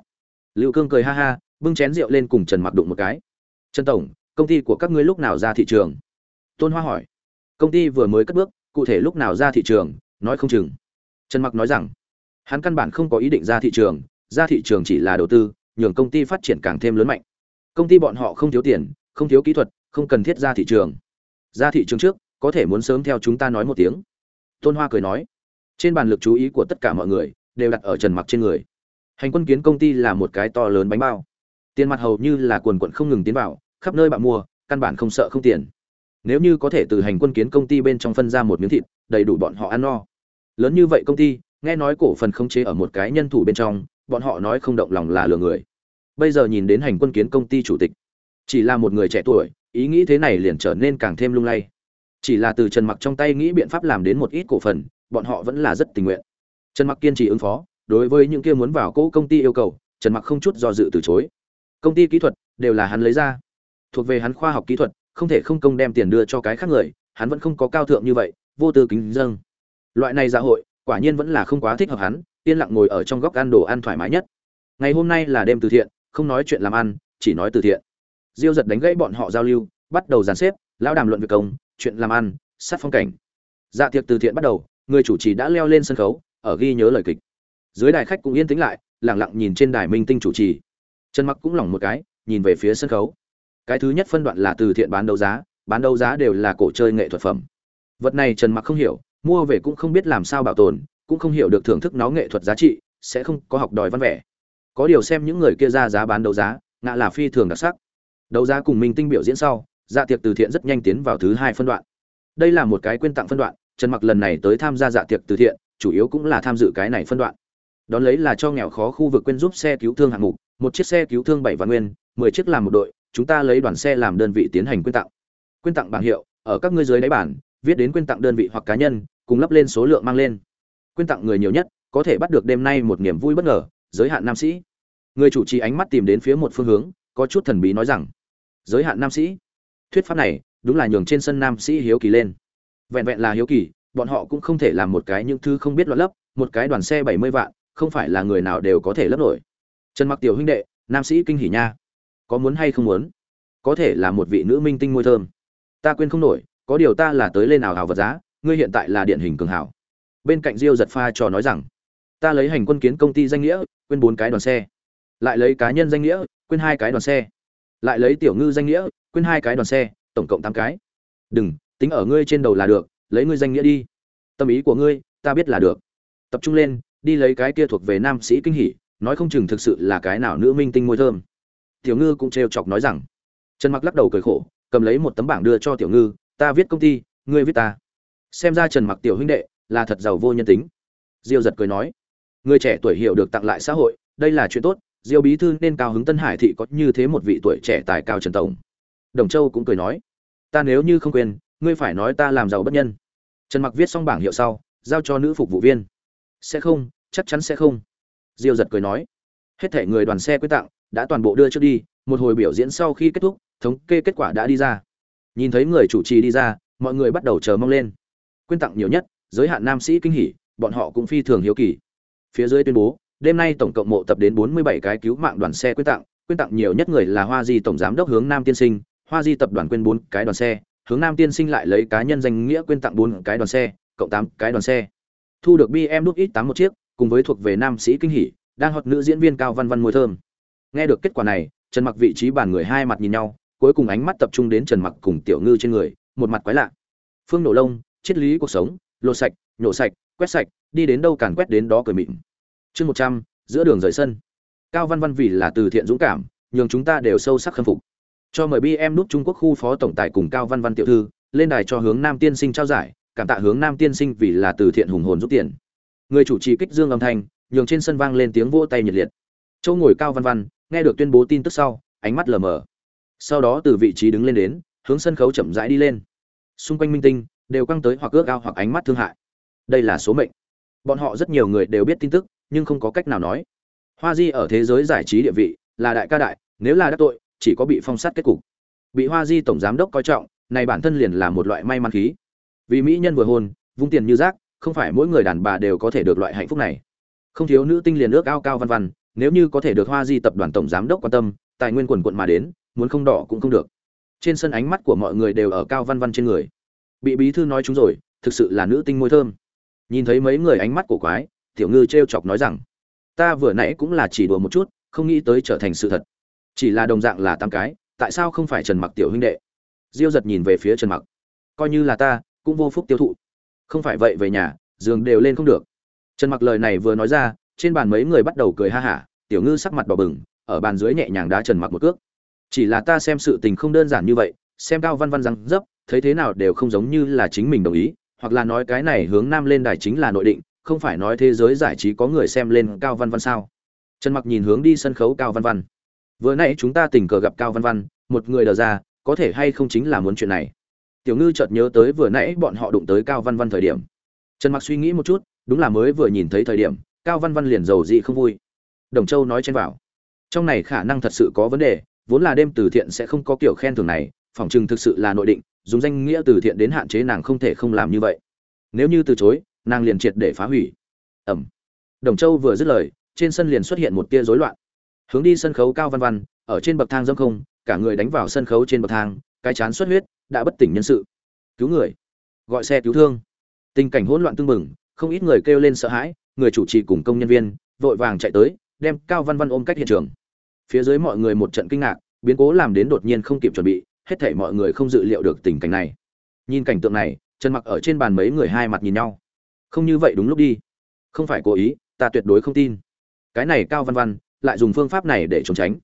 lưu cương cười ha ha, bưng chén rượu lên cùng trần mặc đụng một cái. Trần tổng, công ty của các ngươi lúc nào ra thị trường? Tôn hoa hỏi. Công ty vừa mới cất bước, cụ thể lúc nào ra thị trường, nói không chừng. Trần mặc nói rằng. Hắn căn bản không có ý định ra thị trường, ra thị trường chỉ là đầu tư, nhường công ty phát triển càng thêm lớn mạnh. Công ty bọn họ không thiếu tiền, không thiếu kỹ thuật, không cần thiết ra thị trường. Ra thị trường trước, có thể muốn sớm theo chúng ta nói một tiếng. Tôn hoa cười nói. Trên bàn lực chú ý của tất cả mọi người đều đặt ở trần mặc trên người hành quân kiến công ty là một cái to lớn bánh bao. Tiền mặt hầu như là quần quận không ngừng tiến vào, khắp nơi bạn mua căn bản không sợ không tiền. Nếu như có thể từ hành quân kiến công ty bên trong phân ra một miếng thịt, đầy đủ bọn họ ăn no. Lớn như vậy công ty, nghe nói cổ phần không chế ở một cái nhân thủ bên trong, bọn họ nói không động lòng là lừa người. Bây giờ nhìn đến hành quân kiến công ty chủ tịch, chỉ là một người trẻ tuổi, ý nghĩ thế này liền trở nên càng thêm lung lay. Chỉ là từ trần mặc trong tay nghĩ biện pháp làm đến một ít cổ phần, bọn họ vẫn là rất tình nguyện. Trần mặc kiên trì ứng phó đối với những kia muốn vào cỗ công ty yêu cầu, trần mặc không chút do dự từ chối. Công ty kỹ thuật đều là hắn lấy ra. Thuộc về hắn khoa học kỹ thuật, không thể không công đem tiền đưa cho cái khác người, hắn vẫn không có cao thượng như vậy, vô tư kính dâng. Loại này xã hội, quả nhiên vẫn là không quá thích hợp hắn, yên lặng ngồi ở trong góc ăn đồ ăn thoải mái nhất. Ngày hôm nay là đêm từ thiện, không nói chuyện làm ăn, chỉ nói từ thiện. Diêu giật đánh gãy bọn họ giao lưu, bắt đầu dàn xếp, lão đàm luận việc công, chuyện làm ăn, sát phong cảnh. Dạ tiệc từ thiện bắt đầu, người chủ trì đã leo lên sân khấu, ở ghi nhớ lời kịch dưới đài khách cũng yên tĩnh lại, lẳng lặng nhìn trên đài minh tinh chủ trì. Trần mặc cũng lỏng một cái, nhìn về phía sân khấu. Cái thứ nhất phân đoạn là từ thiện bán đấu giá, bán đấu giá đều là cổ chơi nghệ thuật phẩm. Vật này trần mặc không hiểu, mua về cũng không biết làm sao bảo tồn, cũng không hiểu được thưởng thức nó nghệ thuật giá trị, sẽ không có học đòi văn vẻ. Có điều xem những người kia ra giá bán đấu giá, ngã là phi thường đặc sắc. Đấu giá cùng minh tinh biểu diễn sau dạ tiệc từ thiện rất nhanh tiến vào thứ hai phân đoạn. Đây là một cái quyên tặng phân đoạn, trần mặc lần này tới tham gia dạ tiệc từ thiện, chủ yếu cũng là tham dự cái này phân đoạn đón lấy là cho nghèo khó khu vực quên giúp xe cứu thương hạng mục, một chiếc xe cứu thương bảy vạn nguyên, mười chiếc làm một đội, chúng ta lấy đoàn xe làm đơn vị tiến hành quyên tặng. Quyên tặng bảng hiệu, ở các ngươi dưới đáy bản, viết đến quyên tặng đơn vị hoặc cá nhân, cùng lắp lên số lượng mang lên. Quyên tặng người nhiều nhất, có thể bắt được đêm nay một niềm vui bất ngờ, giới hạn nam sĩ. Người chủ trì ánh mắt tìm đến phía một phương hướng, có chút thần bí nói rằng, giới hạn nam sĩ. Thuyết pháp này, đúng là nhường trên sân nam sĩ hiếu kỳ lên. Vẹn vẹn là hiếu kỳ, bọn họ cũng không thể làm một cái những thứ không biết loạn lấp, một cái đoàn xe bảy mươi vạn không phải là người nào đều có thể lấp nổi. Trần mặc tiểu huynh đệ, nam sĩ kinh hỉ nha. Có muốn hay không muốn? Có thể là một vị nữ minh tinh môi thơm. Ta quên không nổi, có điều ta là tới lên nào hào vật giá, ngươi hiện tại là điển hình cường hảo. Bên cạnh diêu giật pha trò nói rằng, ta lấy hành quân kiến công ty danh nghĩa, quên bốn cái đoàn xe. Lại lấy cá nhân danh nghĩa, quên hai cái đoàn xe. Lại lấy tiểu ngư danh nghĩa, quên hai cái đoàn xe, tổng cộng tám cái. Đừng, tính ở ngươi trên đầu là được, lấy ngươi danh nghĩa đi. Tâm ý của ngươi, ta biết là được. Tập trung lên đi lấy cái kia thuộc về nam sĩ kinh hỉ, nói không chừng thực sự là cái nào nữ minh tinh môi thơm. Tiểu ngư cũng trêu chọc nói rằng, trần mặc lắc đầu cười khổ, cầm lấy một tấm bảng đưa cho tiểu ngư, ta viết công ty, ngươi viết ta. Xem ra trần mặc tiểu huynh đệ là thật giàu vô nhân tính. Diêu giật cười nói, người trẻ tuổi hiểu được tặng lại xã hội, đây là chuyện tốt, diêu bí thư nên cao hứng tân hải thị có như thế một vị tuổi trẻ tài cao trần tổng. Đồng châu cũng cười nói, ta nếu như không quên, ngươi phải nói ta làm giàu bất nhân. Trần mặc viết xong bảng hiệu sau, giao cho nữ phục vụ viên sẽ không, chắc chắn sẽ không. Diêu giật cười nói. Hết thể người đoàn xe quyết tặng, đã toàn bộ đưa trước đi, một hồi biểu diễn sau khi kết thúc, thống kê kết quả đã đi ra. Nhìn thấy người chủ trì đi ra, mọi người bắt đầu chờ mong lên. Quyên tặng nhiều nhất, giới hạn nam sĩ kinh hỉ, bọn họ cũng phi thường hiếu kỳ. Phía dưới tuyên bố, đêm nay tổng cộng mộ tập đến 47 cái cứu mạng đoàn xe quyên tặng quyên tặng nhiều nhất người là hoa di tổng giám đốc hướng nam tiên sinh, hoa di tập đoàn quyên bốn cái đoàn xe, hướng nam tiên sinh lại lấy cá nhân danh nghĩa quyên tặng bốn cái đoàn xe, cộng tám cái đoàn xe thu được bm đúc ít tám một chiếc, cùng với thuộc về nam sĩ kinh hỷ đang hot nữ diễn viên cao văn văn mùi thơm. Nghe được kết quả này, trần mặc vị trí bàn người hai mặt nhìn nhau, cuối cùng ánh mắt tập trung đến trần mặc cùng tiểu ngư trên người, một mặt quái lạ. Phương nổ lông, triết lý cuộc sống, lột sạch, nhổ sạch, quét sạch, đi đến đâu càn quét đến đó cười mịn. Chương một trăm, giữa đường rời sân. Cao văn văn vì là từ thiện dũng cảm, nhường chúng ta đều sâu sắc khâm phục. Cho mời bm nút trung quốc khu phó tổng tài cùng cao văn văn tiểu thư, lên đài cho hướng nam tiên sinh trao giải cảm tạ hướng nam tiên sinh vì là từ thiện hùng hồn giúp tiền. Người chủ trì kích dương âm thanh, nhường trên sân vang lên tiếng vỗ tay nhiệt liệt. Châu ngồi cao văn văn, nghe được tuyên bố tin tức sau, ánh mắt lờ mờ. Sau đó từ vị trí đứng lên đến, hướng sân khấu chậm rãi đi lên. Xung quanh minh tinh, đều căng tới hoặc ước ao hoặc ánh mắt thương hại. Đây là số mệnh. Bọn họ rất nhiều người đều biết tin tức, nhưng không có cách nào nói. Hoa di ở thế giới giải trí địa vị, là đại ca đại, nếu là đắc tội, chỉ có bị phong sát kết cục. Bị hoa di tổng giám đốc coi trọng, này bản thân liền là một loại may mắn khí vì mỹ nhân vừa hôn, vung tiền như rác, không phải mỗi người đàn bà đều có thể được loại hạnh phúc này. Không thiếu nữ tinh liền ước ao cao văn văn, nếu như có thể được hoa di tập đoàn tổng giám đốc quan tâm, tài nguyên quần quận mà đến, muốn không đỏ cũng không được. Trên sân ánh mắt của mọi người đều ở cao văn văn trên người. Bị bí thư nói chúng rồi, thực sự là nữ tinh môi thơm. Nhìn thấy mấy người ánh mắt của quái, tiểu ngư t r e o chọc nói rằng, ta vừa nãy cũng là chỉ đùa một chút, không nghĩ tới trở thành sự thật. Chỉ là đồng dạng là tam cái, tại sao không phải trần mặc tiểu huynh đệ? Diêu giật nhìn về phía trần mặc. Coi như là ta cũng vô phúc tiêu thụ. Không phải vậy về nhà, giường đều lên không được. Trần mặc lời này vừa nói ra, trên bàn mấy người bắt đầu cười ha hả, tiểu ngư sắc mặt đỏ bừng, ở bàn dưới nhẹ nhàng đá trần mặc một cước. Chỉ là ta xem sự tình không đơn giản như vậy, xem cao văn văn răng dấp, thấy thế nào đều không giống như là chính mình đồng ý, hoặc là nói cái này hướng nam lên đài chính là nội định, không phải nói thế giới giải trí có người xem lên cao văn văn sao? Trần mặc nhìn hướng đi sân khấu cao văn văn. Vừa nãy chúng ta tình cờ gặp cao văn văn, một người đờ ra, có thể hay không chính là muốn chuyện này? Tiểu ngư chợt nhớ tới vừa nãy bọn họ đụng tới cao văn văn thời điểm. Trần mặc suy nghĩ một chút, đúng là mới vừa nhìn thấy thời điểm, cao văn văn liền giàu dị không vui. Đồng châu nói chen vào trong này khả năng thật sự có vấn đề, vốn là đêm từ thiện sẽ không có kiểu khen thưởng này phỏng chừng thực sự là nội định, dùng danh nghĩa từ thiện đến hạn chế nàng không thể không làm như vậy. Nếu như từ chối, nàng liền triệt để phá hủy. Ẩm. Đồng châu vừa dứt lời, trên sân liền xuất hiện một tia rối loạn. Hướng đi sân khấu cao văn văn, ở trên bậc thang dâm không, cả người đánh vào sân khấu trên bậc thang cái chán xuất huyết, đã bất tỉnh nhân sự. Cứu người. Gọi xe cứu thương. Tình cảnh hỗn loạn tương mừng không ít người kêu lên sợ hãi, người chủ trì cùng công nhân viên, vội vàng chạy tới, đem cao văn văn ôm cách hiện trường. Phía dưới mọi người một trận kinh ngạc, biến cố làm đến đột nhiên không kịp chuẩn bị, hết thảy mọi người không dự liệu được tình cảnh này. Nhìn cảnh tượng này, trần mặc ở trên bàn mấy người hai mặt nhìn nhau. Không như vậy đúng lúc đi. Không phải cố ý, ta tuyệt đối không tin. Cái này cao văn văn, lại dùng phương pháp này để trốn tránh.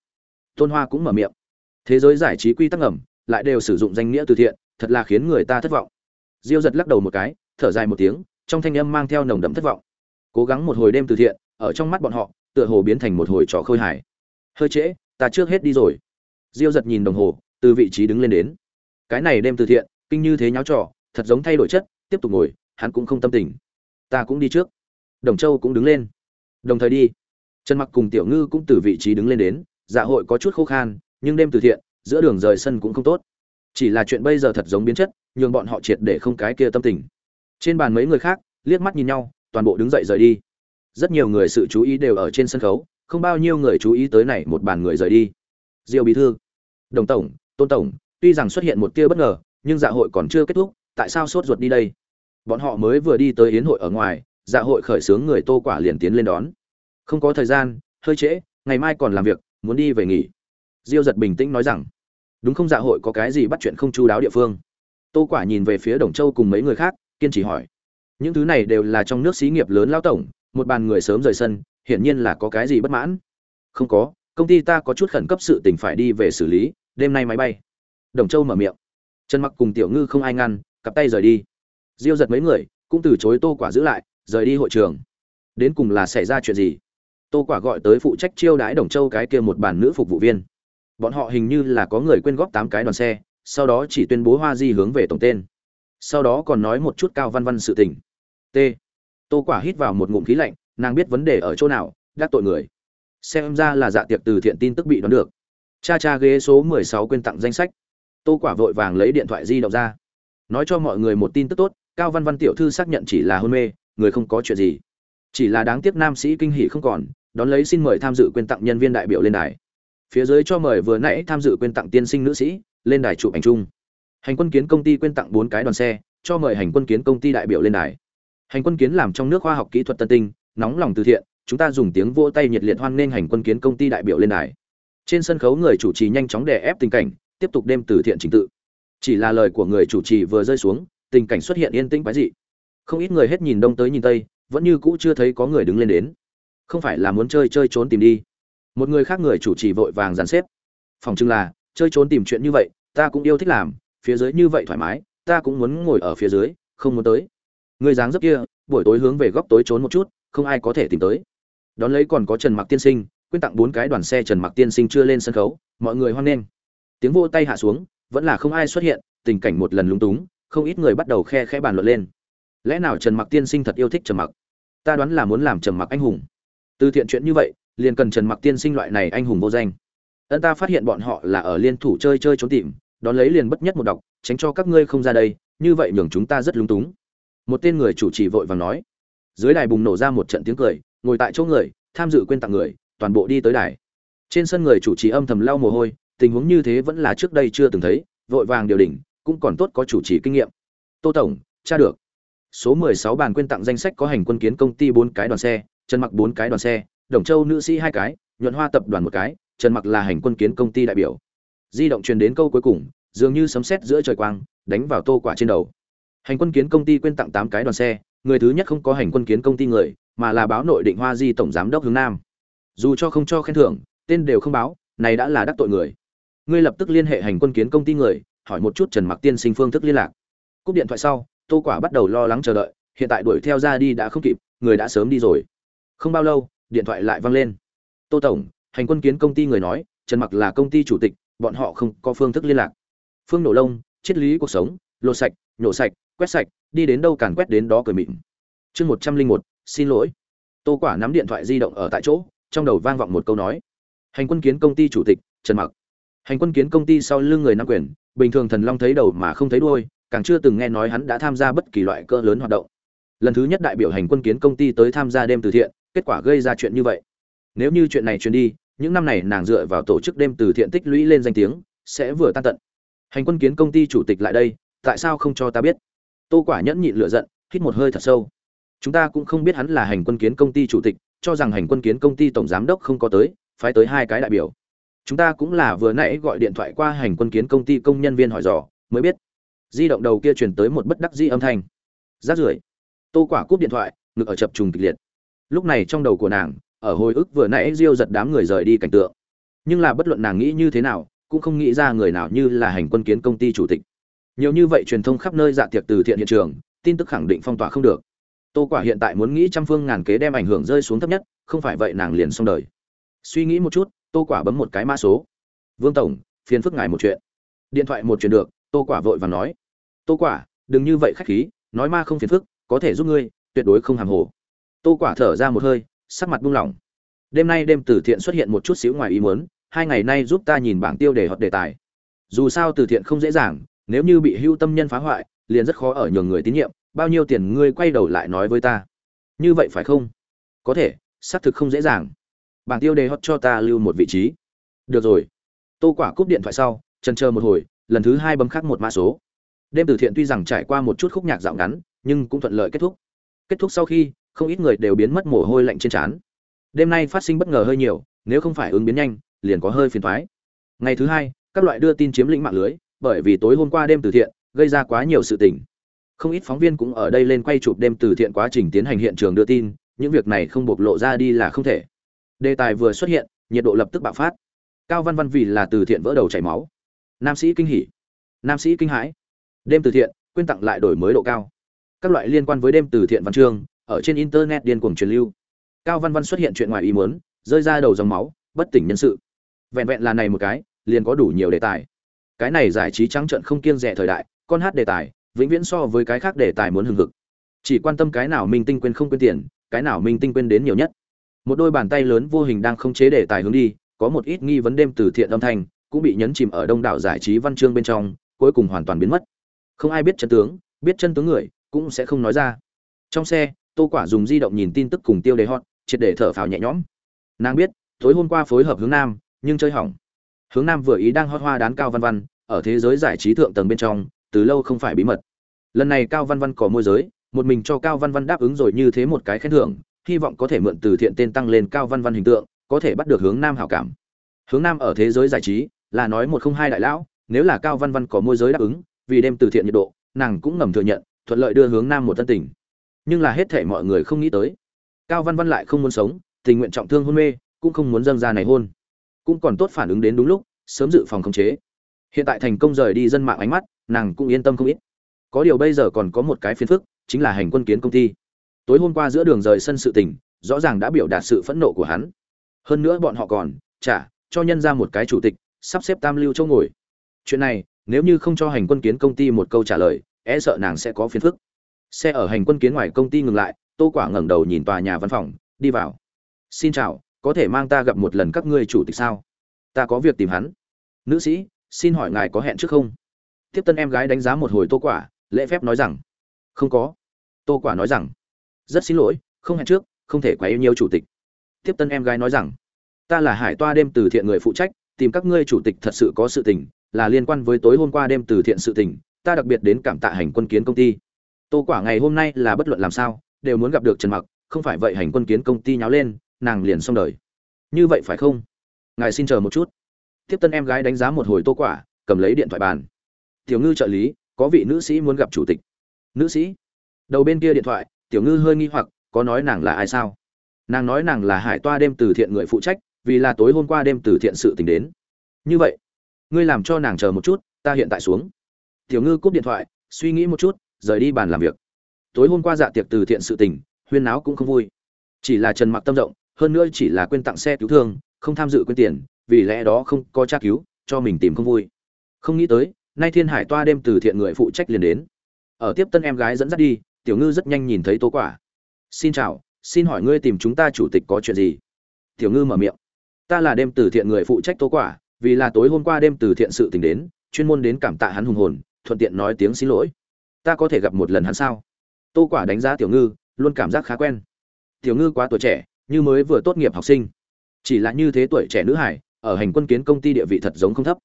Tôn hoa cũng mở miệng. Thế giới giải trí quy tắc ngầm lại đều sử dụng danh nghĩa từ thiện, thật là khiến người ta thất vọng. Diêu giật lắc đầu một cái, thở dài một tiếng, trong thanh âm mang theo nồng đậm thất vọng. Cố gắng một hồi đêm từ thiện, ở trong mắt bọn họ, tựa hồ biến thành một hồi trò khơi hài. Hơi trễ, ta trước hết đi rồi. Diêu giật nhìn đồng hồ, từ vị trí đứng lên đến. Cái này đêm từ thiện, kinh như thế nháo trò, thật giống thay đổi chất, tiếp tục ngồi, hắn cũng không tâm tình. Ta cũng đi trước. Đồng châu cũng đứng lên. Đồng thời đi. Trần mặc cùng tiểu ngư cũng từ vị trí đứng lên đến dạ hội có chút khô khan, nhưng đêm từ thiện giữa đường rời sân cũng không tốt. Chỉ là chuyện bây giờ thật giống biến chất, nhường bọn họ triệt để không cái kia tâm tình. Trên bàn mấy người khác, liếc mắt nhìn nhau, toàn bộ đứng dậy rời đi. Rất nhiều người sự chú ý đều ở trên sân khấu, không bao nhiêu người chú ý tới này một bàn người rời đi. Diêu bí thư, đồng tổng, tôn tổng, tuy rằng xuất hiện một tia bất ngờ, nhưng dạ hội còn chưa kết thúc, tại sao sốt ruột đi đây? Bọn họ mới vừa đi tới yến hội ở ngoài dạ hội khởi xướng người tô quả liền tiến lên đón. Không có thời gian, hơi trễ, ngày mai còn làm việc, muốn đi về nghỉ. Diêu giật bình tĩnh nói rằng đúng không dạ hội có cái gì bắt chuyện không chu đáo địa phương? Tô quả nhìn về phía đồng châu cùng mấy người khác, kiên trì hỏi. Những thứ này đều là trong nước xí nghiệp lớn lao tổng, một bàn người sớm rời sân, hiển nhiên là có cái gì bất mãn. Không có, công ty ta có chút khẩn cấp sự tình phải đi về xử lý, đêm nay máy bay. Đồng châu mở miệng. Trần mặc cùng tiểu ngư không ai ngăn, cặp tay rời đi. Diêu giật mấy người, cũng từ chối tô quả giữ lại, rời đi hội trường. Đến cùng là xảy ra chuyện gì? Tô quả gọi tới phụ trách chiêu đãi đồng châu cái kia một bàn nữ phục vụ viên bọn họ hình như là có người quyên góp tám cái đoàn xe, sau đó chỉ tuyên bố hoa di hướng về tổng tên. Sau đó còn nói một chút cao văn văn sự tình. T. Tô quả hít vào một ngụm khí lạnh, nàng biết vấn đề ở chỗ nào, đắc tội người. Xem ra là dạ tiệc từ thiện tin tức bị đoán được. Cha cha ghế số mười sáu quên tặng danh sách. Tô quả vội vàng lấy điện thoại di động ra. Nói cho mọi người một tin tức tốt, cao văn văn tiểu thư xác nhận chỉ là hôn mê, người không có chuyện gì. Chỉ là đáng tiếc nam sĩ kinh hỷ không còn, đón lấy xin mời tham dự quyên tặng nhân viên đại biểu lên đài phía dưới cho mời vừa nãy tham dự quyên tặng tiên sinh nữ sĩ, lên đài chụp ảnh chung. Hành quân kiến công ty quyên tặng bốn cái đoàn xe, cho mời hành quân kiến công ty đại biểu lên đài. Hành quân kiến làm trong nước khoa học kỹ thuật tân tinh, nóng lòng từ thiện, chúng ta dùng tiếng vỗ tay nhiệt liệt hoan nghênh hành quân kiến công ty đại biểu lên đài. Trên sân khấu người chủ trì nhanh chóng đè ép tình cảnh, tiếp tục đem từ thiện trình tự. Chỉ là lời của người chủ trì vừa rơi xuống, tình cảnh xuất hiện yên tĩnh quái dị. Không ít người hết nhìn đông tới nhìn tây, vẫn như cũ chưa thấy có người đứng lên đến. Không phải là muốn chơi chơi trốn tìm đi một người khác người chủ trì vội vàng dàn xếp. Phòng chừng là, chơi trốn tìm chuyện như vậy, ta cũng yêu thích làm, phía dưới như vậy thoải mái, ta cũng muốn ngồi ở phía dưới, không muốn tới. Người dáng dấp kia, buổi tối hướng về góc tối trốn một chút, không ai có thể tìm tới. Đón lấy còn có trần mặc tiên sinh, quyên tặng bốn cái đoàn xe trần mặc tiên sinh chưa lên sân khấu, mọi người hoan nghênh. Tiếng vô tay hạ xuống, vẫn là không ai xuất hiện, tình cảnh một lần lúng túng, không ít người bắt đầu khe khẽ bàn luận lên. Lẽ nào trần mặc tiên sinh thật yêu thích trần mặc? Ta đoán là muốn làm trần mặc anh hùng. Từ thiện chuyện như vậy liền cần trần mặc tiên sinh loại này anh hùng vô danh. Ân ta phát hiện bọn họ là ở liên thủ chơi chơi trốn tìm, đón lấy liền bất nhất một đọc, tránh cho các ngươi không ra đây, như vậy nhường chúng ta rất lúng túng. Một tên người chủ trì vội vàng nói. Dưới đài bùng nổ ra một trận tiếng cười, ngồi tại chỗ người, tham dự quên tặng người, toàn bộ đi tới đài. Trên sân người chủ trì âm thầm lau mồ hôi, tình huống như thế vẫn là trước đây chưa từng thấy, vội vàng điều đỉnh, cũng còn tốt có chủ trì kinh nghiệm. Tô tổng, tra được. Số 16 bàn quyên tặng danh sách có hành quân kiến công ty bốn cái đoàn xe, trần mặc bốn cái đoàn xe đồng châu nữ sĩ hai cái, nhuận hoa tập đoàn một cái, trần mặc là hành quân kiến công ty đại biểu. Di động truyền đến câu cuối cùng, dường như sấm sét giữa trời quang, đánh vào tô quả trên đầu. Hành quân kiến công ty quyên tặng tám cái đoàn xe, người thứ nhất không có hành quân kiến công ty người, mà là báo nội định hoa di tổng giám đốc hướng nam. Dù cho không cho khen thưởng, tên đều không báo, này đã là đắc tội người. Ngươi lập tức liên hệ hành quân kiến công ty người, hỏi một chút trần mặc tiên sinh phương thức liên lạc. Cúp điện thoại sau, tô quả bắt đầu lo lắng chờ đợi, hiện tại đuổi theo ra đi đã không kịp, người đã sớm đi rồi. Không bao lâu điện thoại lại vang lên. Tô tổng, hành quân kiến công ty người nói, trần mặc là công ty chủ tịch, bọn họ không có phương thức liên lạc. Phương nổ lông, triết lý cuộc sống, lột sạch, nhổ sạch, quét sạch, đi đến đâu càn quét đến đó cười mịn. Chương một trăm linh một, xin lỗi. Tô quả nắm điện thoại di động ở tại chỗ, trong đầu vang vọng một câu nói. Hành quân kiến công ty chủ tịch, trần mặc. Hành quân kiến công ty sau lưng người nắm quyền, bình thường thần long thấy đầu mà không thấy đuôi, càng chưa từng nghe nói hắn đã tham gia bất kỳ loại cỡ lớn hoạt động. Lần thứ nhất đại biểu hành quân kiến công ty tới tham gia đêm từ thiện kết quả gây ra chuyện như vậy. Nếu như chuyện này truyền đi, những năm này nàng dựa vào tổ chức đêm từ thiện tích lũy lên danh tiếng, sẽ vừa tan tận. Hành quân kiến công ty chủ tịch lại đây, tại sao không cho ta biết? Tô quả nhẫn nhịn lựa giận, hít một hơi thật sâu. Chúng ta cũng không biết hắn là hành quân kiến công ty chủ tịch, cho rằng hành quân kiến công ty tổng giám đốc không có tới, phái tới hai cái đại biểu. Chúng ta cũng là vừa nãy gọi điện thoại qua hành quân kiến công ty công nhân viên hỏi dò, mới biết. Di động đầu kia truyền tới một bất đắc dĩ âm thanh. Rát rưởi. Tô quả cúp điện thoại, ngực ở chập trùng kịch liệt lúc này trong đầu của nàng, ở hồi ức vừa nãy diêu giật đám người rời đi cảnh tượng. Nhưng là bất luận nàng nghĩ như thế nào, cũng không nghĩ ra người nào như là hành quân kiến công ty chủ tịch. Nhiều như vậy truyền thông khắp nơi dạ tiệc từ thiện hiện trường, tin tức khẳng định phong tỏa không được. Tô quả hiện tại muốn nghĩ trăm phương ngàn kế đem ảnh hưởng rơi xuống thấp nhất, không phải vậy nàng liền xong đời. Suy nghĩ một chút, tô quả bấm một cái mã số. Vương tổng, phiền phức ngài một chuyện. Điện thoại một chuyện được, tô quả vội và nói. Tô quả, đừng như vậy khách khí, nói ma không phiền phức, có thể giúp ngươi, tuyệt đối không hàng hồ tô quả thở ra một hơi, sắc mặt buông lỏng. Đêm nay đêm từ thiện xuất hiện một chút xíu ngoài ý muốn, hai ngày nay giúp ta nhìn bảng tiêu đề hoặc đề tài. Dù sao từ thiện không dễ dàng, nếu như bị hưu tâm nhân phá hoại, liền rất khó ở nhường người tín nhiệm, bao nhiêu tiền ngươi quay đầu lại nói với ta. Như vậy phải không? Có thể, xác thực không dễ dàng. Bảng tiêu đề hot cho ta lưu một vị trí. Được rồi. Tô quả cúp điện thoại sau trần chờ một hồi, lần thứ hai bấm khắc một mã số. Đêm từ thiện tuy rằng trải qua một chút khúc nhạc dạo ngắn, nhưng cũng thuận lợi kết thúc. Kết thúc sau khi không ít người đều biến mất mồ hôi lạnh trên trán. Đêm nay phát sinh bất ngờ hơi nhiều, nếu không phải ứng biến nhanh, liền có hơi phiền thoái ngày thứ hai, các loại đưa tin chiếm lĩnh mạng lưới, bởi vì tối hôm qua đêm từ thiện, gây ra quá nhiều sự tình. Không ít phóng viên cũng ở đây lên quay chụp đêm từ thiện quá trình tiến hành hiện trường đưa tin, những việc này không bộc lộ ra đi là không thể. Đề tài vừa xuất hiện, nhiệt độ lập tức bạo phát. Cao văn văn vì là từ thiện vỡ đầu chảy máu. Nam sĩ kinh hỉ. Nam sĩ kinh hãi. Đêm từ thiện quyên tặng lại đổi mới độ cao. Các loại liên quan với đêm từ thiện văn chương ở trên internet điên cuồng truyền lưu. Cao văn văn xuất hiện chuyện ngoài ý muốn, rơi ra đầu dòng máu, bất tỉnh nhân sự. Vẹn vẹn là này một cái, liền có đủ nhiều đề tài. Cái này giải trí trắng trợn không kiêng rẻ thời đại, con hát đề tài, vĩnh viễn so với cái khác đề tài muốn hừng hực. Chỉ quan tâm cái nào minh tinh quên không quên tiền, cái nào minh tinh quên đến nhiều nhất. Một đôi bàn tay lớn vô hình đang không chế đề tài hướng đi, có một ít nghi vấn đêm từ thiện âm thanh, cũng bị nhấn chìm ở đông đảo giải trí văn chương bên trong, cuối cùng hoàn toàn biến mất. Không ai biết chân tướng, biết chân tướng người, cũng sẽ không nói ra. Trong xe tô quả dùng di động nhìn tin tức cùng tiêu đề hot, triệt để thở phào nhẹ nhõm. Nàng biết, tối hôm qua phối hợp hướng nam, nhưng chơi hỏng. Hướng nam vừa ý đang hót hoa đán cao văn văn, ở thế giới giải trí thượng tầng bên trong, từ lâu không phải bí mật. Lần này cao văn văn có môi giới, một mình cho cao văn văn đáp ứng rồi như thế một cái khen thưởng, hy vọng có thể mượn từ thiện tên tăng lên cao văn văn hình tượng, có thể bắt được hướng nam hảo cảm. Hướng nam ở thế giới giải trí, là nói một không hai đại lão, nếu là cao văn văn có môi giới đáp ứng, vì đêm từ thiện nhiệt độ, nàng cũng ngầm thừa nhận, thuận lợi đưa hướng nam một tân tình nhưng là hết thể mọi người không nghĩ tới. Cao văn văn lại không muốn sống, tình nguyện trọng thương hôn mê, cũng không muốn dâng ra này hôn. Cũng còn tốt phản ứng đến đúng lúc, sớm dự phòng khống chế. Hiện tại thành công rời đi dân mạng ánh mắt, nàng cũng yên tâm không ít. Có điều bây giờ còn có một cái phiền phức, chính là hành quân kiến công ty. Tối hôm qua giữa đường rời sân sự tình, rõ ràng đã biểu đạt sự phẫn nộ của hắn. Hơn nữa bọn họ còn trả cho nhân ra một cái chủ tịch, sắp xếp tam lưu châu ngồi. Chuyện này, nếu như không cho hành quân kiến công ty một câu trả lời e sợ nàng sẽ có phiền phức xe ở hành quân kiến ngoài công ty ngừng lại, tô quả ngẩng đầu nhìn tòa nhà văn phòng, đi vào. Xin chào, có thể mang ta gặp một lần các ngươi chủ tịch sao? Ta có việc tìm hắn. Nữ sĩ, xin hỏi ngài có hẹn trước không? Tiếp tân em gái đánh giá một hồi tô quả, lễ phép nói rằng, không có. Tô quả nói rằng, rất xin lỗi, không hẹn trước, không thể quá yêu nhiều chủ tịch. Tiếp tân em gái nói rằng, ta là hải toa đêm từ thiện người phụ trách, tìm các ngươi chủ tịch thật sự có sự tình, là liên quan với tối hôm qua đêm từ thiện sự tình, ta đặc biệt đến cảm tạ hành quân kiến công ty tô quả ngày hôm nay là bất luận làm sao, đều muốn gặp được trần mặc, không phải vậy hành quân kiến công ty nháo lên, nàng liền xong đời. Như vậy phải không? Ngài xin chờ một chút. Tiếp tân em gái đánh giá một hồi tô quả, cầm lấy điện thoại bàn. Tiểu ngư trợ lý, có vị nữ sĩ muốn gặp chủ tịch. Nữ sĩ? Đầu bên kia điện thoại, tiểu ngư hơi nghi hoặc, có nói nàng là ai sao? Nàng nói nàng là hải toa đêm từ thiện người phụ trách, vì là tối hôm qua đêm từ thiện sự tình đến. Như vậy, ngươi làm cho nàng chờ một chút, ta hiện tại xuống. Tiểu ngư cúp điện thoại, suy nghĩ một chút rời đi bàn làm việc. Tối hôm qua dạ tiệc từ thiện sự tình, huyên náo cũng không vui. Chỉ là trần mặc tâm rộng, hơn nữa chỉ là quên tặng xe cứu thương, không tham dự quên tiền, vì lẽ đó không có tra cứu, cho mình tìm không vui. Không nghĩ tới, nay thiên hải toa đêm từ thiện người phụ trách liền đến. Ở tiếp tân em gái dẫn dắt đi, tiểu ngư rất nhanh nhìn thấy tố quả. Xin chào, xin hỏi ngươi tìm chúng ta chủ tịch có chuyện gì? Tiểu ngư mở miệng. Ta là đêm từ thiện người phụ trách tố quả, vì là tối hôm qua đêm từ thiện sự tình đến, chuyên môn đến cảm tạ hắn hùng hồn, thuận tiện nói tiếng xin lỗi ta có thể gặp một lần hắn sao? Tô quả đánh giá tiểu ngư, luôn cảm giác khá quen. Tiểu ngư quá tuổi trẻ, như mới vừa tốt nghiệp học sinh. Chỉ là như thế tuổi trẻ nữ hải ở hành quân kiến công ty địa vị thật giống không thấp.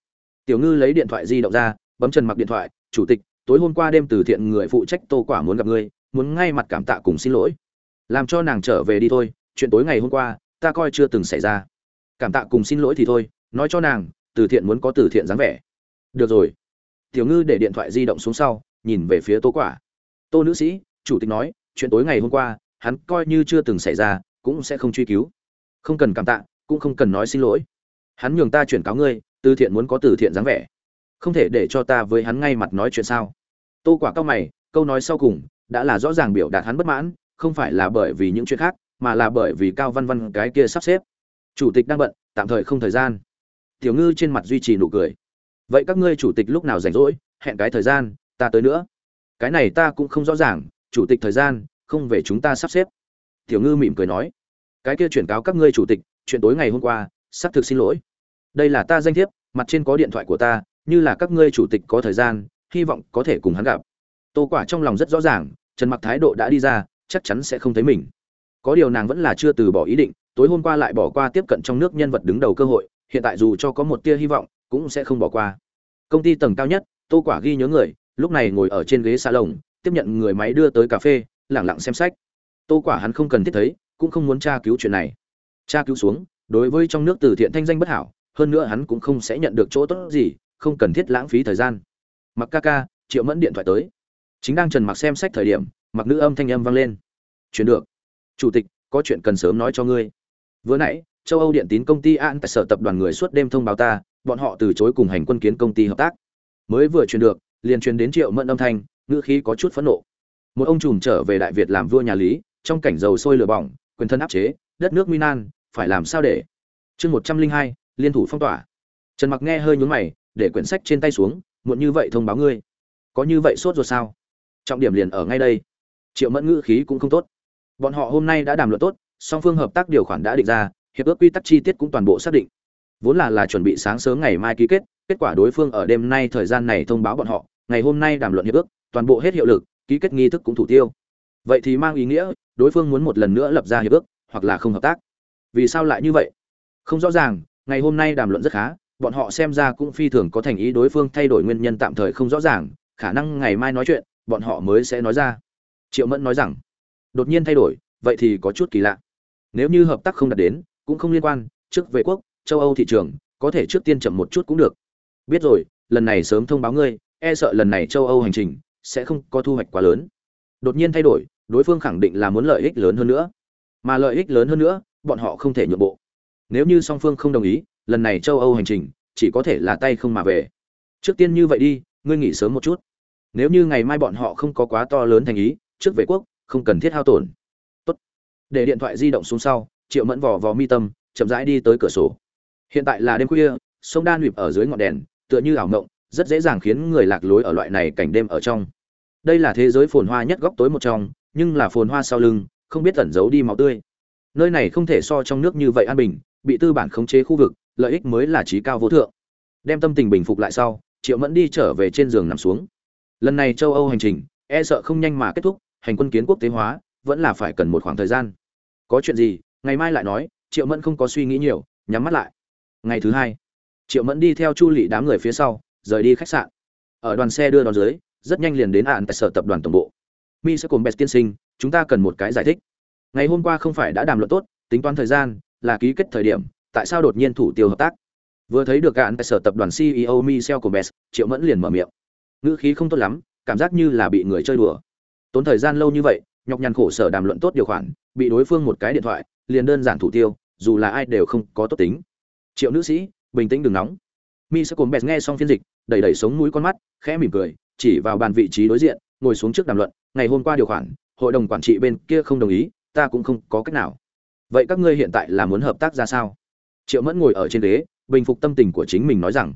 Tiểu ngư lấy điện thoại di động ra, bấm trần mặc điện thoại, chủ tịch, tối hôm qua đêm từ thiện người phụ trách tô quả muốn gặp ngươi, muốn ngay mặt cảm tạ cùng xin lỗi. Làm cho nàng trở về đi thôi, chuyện tối ngày hôm qua, ta coi chưa từng xảy ra. Cảm tạ cùng xin lỗi thì thôi, nói cho nàng, từ thiện muốn có từ thiện dáng vẻ. Được rồi. Tiểu ngư để điện thoại di động xuống sau nhìn về phía tô quả. Tô nữ sĩ, chủ tịch nói, chuyện tối ngày hôm qua, hắn coi như chưa từng xảy ra, cũng sẽ không truy cứu. Không cần cảm tạ, cũng không cần nói xin lỗi. Hắn nhường ta chuyển cáo ngươi, từ thiện muốn có từ thiện dáng vẻ. Không thể để cho ta với hắn ngay mặt nói chuyện sao? Tô quả cao mày, câu nói sau cùng, đã là rõ ràng biểu đạt hắn bất mãn, không phải là bởi vì những chuyện khác, mà là bởi vì cao văn văn cái kia sắp xếp. Chủ tịch đang bận, tạm thời không thời gian. Tiểu ngư trên mặt duy trì nụ cười. Vậy các ngươi chủ tịch lúc nào rảnh rỗi, hẹn cái thời gian ta tới nữa. Cái này ta cũng không rõ ràng, chủ tịch thời gian, không về chúng ta sắp xếp. Tiểu ngư mỉm cười nói. Cái kia chuyển cáo các ngươi chủ tịch, chuyện tối ngày hôm qua, xác thực xin lỗi. Đây là ta danh thiếp, mặt trên có điện thoại của ta, như là các ngươi chủ tịch có thời gian, hy vọng có thể cùng hắn gặp. Tô quả trong lòng rất rõ ràng, trần mặc thái độ đã đi ra, chắc chắn sẽ không thấy mình. Có điều nàng vẫn là chưa từ bỏ ý định, tối hôm qua lại bỏ qua tiếp cận trong nước nhân vật đứng đầu cơ hội, hiện tại dù cho có một tia hy vọng, cũng sẽ không bỏ qua. Công ty tầng cao nhất, tô quả ghi nhớ người lúc này ngồi ở trên ghế xa lồng tiếp nhận người máy đưa tới cà phê, lẳng lặng xem sách. Tô quả hắn không cần thiết thấy, cũng không muốn tra cứu chuyện này. Tra cứu xuống, đối với trong nước từ thiện thanh danh bất hảo, hơn nữa hắn cũng không sẽ nhận được chỗ tốt gì, không cần thiết lãng phí thời gian. Mặc ca ca, triệu mẫn điện thoại tới. Chính đang trần mặc xem sách thời điểm, mặc nữ âm thanh âm vang lên. Chuyển được. Chủ tịch, có chuyện cần sớm nói cho ngươi. Vừa nãy, châu âu điện tín công ty an tại sở tập đoàn người suốt đêm thông báo ta, bọn họ từ chối cùng hành quân kiến công ty hợp tác. Mới vừa truyền được liền truyền đến triệu mẫn âm thanh, ngữ khí có chút phẫn nộ. Một ông trùm trở về đại việt làm vua nhà lý, trong cảnh dầu sôi lửa bỏng, quyền thân áp chế, đất nước minan phải làm sao để? Chương một trăm linh hai, liên thủ phong tỏa. Trần mặc nghe hơi nhún mày, để quyển sách trên tay xuống, muộn như vậy thông báo ngươi. Có như vậy sốt rồi sao? Trọng điểm liền ở ngay đây. Triệu mẫn ngữ khí cũng không tốt. Bọn họ hôm nay đã đàm luận tốt, song phương hợp tác điều khoản đã định ra, hiệp ước quy tắc chi tiết cũng toàn bộ xác định. Vốn là là chuẩn bị sáng sớm ngày mai ký kết kết quả đối phương ở đêm nay thời gian này thông báo bọn họ, ngày hôm nay đàm luận hiệp ước, toàn bộ hết hiệu lực, ký kết nghi thức cũng thủ tiêu. Vậy thì mang ý nghĩa, đối phương muốn một lần nữa lập ra hiệp ước, hoặc là không hợp tác. Vì sao lại như vậy? Không rõ ràng, ngày hôm nay đàm luận rất khá, bọn họ xem ra cũng phi thường có thành ý đối phương thay đổi nguyên nhân tạm thời không rõ ràng, khả năng ngày mai nói chuyện, bọn họ mới sẽ nói ra. Triệu mẫn nói rằng, đột nhiên thay đổi, vậy thì có chút kỳ lạ. Nếu như hợp tác không đạt đến, cũng không liên quan, trước về quốc, châu âu thị trường, có thể trước tiên chậm một chút cũng được biết rồi, lần này sớm thông báo ngươi e sợ lần này châu âu hành trình sẽ không có thu hoạch quá lớn. Đột nhiên thay đổi, đối phương khẳng định là muốn lợi ích lớn hơn nữa. Mà lợi ích lớn hơn nữa, bọn họ không thể nhượng bộ. Nếu như song phương không đồng ý, lần này châu âu hành trình chỉ có thể là tay không mà về. Trước tiên như vậy đi, ngươi nghỉ sớm một chút. Nếu như ngày mai bọn họ không có quá to lớn thành ý, trước về quốc, không cần thiết hao tổn. Tốt. Để điện thoại di động xuống sau, triệu mẫn vò vò mi tâm, chậm rãi đi tới cửa sổ. Hiện tại là đêm khuya, sông đan nhịp ở dưới ngọn đèn tựa như ảo mộng, rất dễ dàng khiến người lạc lối ở loại này cảnh đêm ở trong. Đây là thế giới phồn hoa nhất góc tối một trong, nhưng là phồn hoa sau lưng, không biết tẩn giấu đi máu tươi. Nơi này không thể so trong nước như vậy an bình, bị tư bản khống chế khu vực, lợi ích mới là trí cao vô thượng. Đem tâm tình bình phục lại sau, triệu mẫn đi trở về trên giường nằm xuống. Lần này châu âu hành trình e sợ không nhanh mà kết thúc, hành quân kiến quốc tế hóa, vẫn là phải cần một khoảng thời gian. Có chuyện gì, ngày mai lại nói, triệu mẫn không có suy nghĩ nhiều, nhắm mắt lại. Ngày thứ hai triệu mẫn đi theo chu lị đám người phía sau, rời đi khách sạn. Ở đoàn xe đưa đón dưới, rất nhanh liền đến ạn tại sở tập đoàn tổng bộ. Mi sẽ cùng best tiên sinh, chúng ta cần một cái giải thích. Ngày hôm qua không phải đã đàm luận tốt, tính toán thời gian, là ký kết thời điểm, tại sao đột nhiên thủ tiêu hợp tác? Vừa thấy được ạn tại sở tập đoàn ceo michel của best triệu mẫn liền mở miệng. Ngữ khí không tốt lắm, cảm giác như là bị người chơi đùa. Tốn thời gian lâu như vậy, nhọc nhằn khổ sở đàm luận tốt điều khoản, bị đối phương một cái điện thoại, liền đơn giản thủ tiêu, dù là ai đều không có tốt tính. Triệu nữ sĩ bình tĩnh đừng nóng. Mi sẽ cồn bẹt nghe xong phiên dịch, đẩy đẩy sống mũi con mắt, khẽ mỉm cười, chỉ vào bàn vị trí đối diện, ngồi xuống trước đàm luận, ngày hôm qua điều khoản, hội đồng quản trị bên kia không đồng ý, ta cũng không có cách nào. Vậy các ngươi hiện tại là muốn hợp tác ra sao? Triệu mẫn ngồi ở trên ghế, bình phục tâm tình của chính mình nói rằng,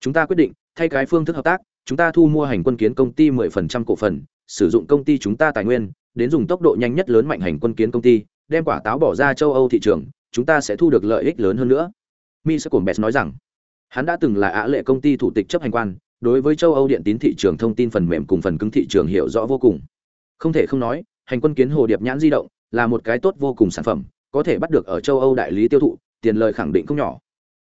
chúng ta quyết định, thay cái phương thức hợp tác, chúng ta thu mua hành quân kiến công ty 10% cổ phần, sử dụng công ty chúng ta tài nguyên, đến dùng tốc độ nhanh nhất lớn mạnh hành quân kiến công ty, đem quả táo bỏ ra châu âu thị trường, chúng ta sẽ thu được lợi ích lớn hơn nữa mi sẽ cổn bẹt nói rằng, hắn đã từng là ạ lệ công ty thủ tịch chấp hành quan, đối với châu âu điện tín thị trường thông tin phần mềm cùng phần cứng thị trường hiểu rõ vô cùng. Không thể không nói, hành quân kiến hồ điệp nhãn di động là một cái tốt vô cùng sản phẩm, có thể bắt được ở châu âu đại lý tiêu thụ, tiền lời khẳng định không nhỏ.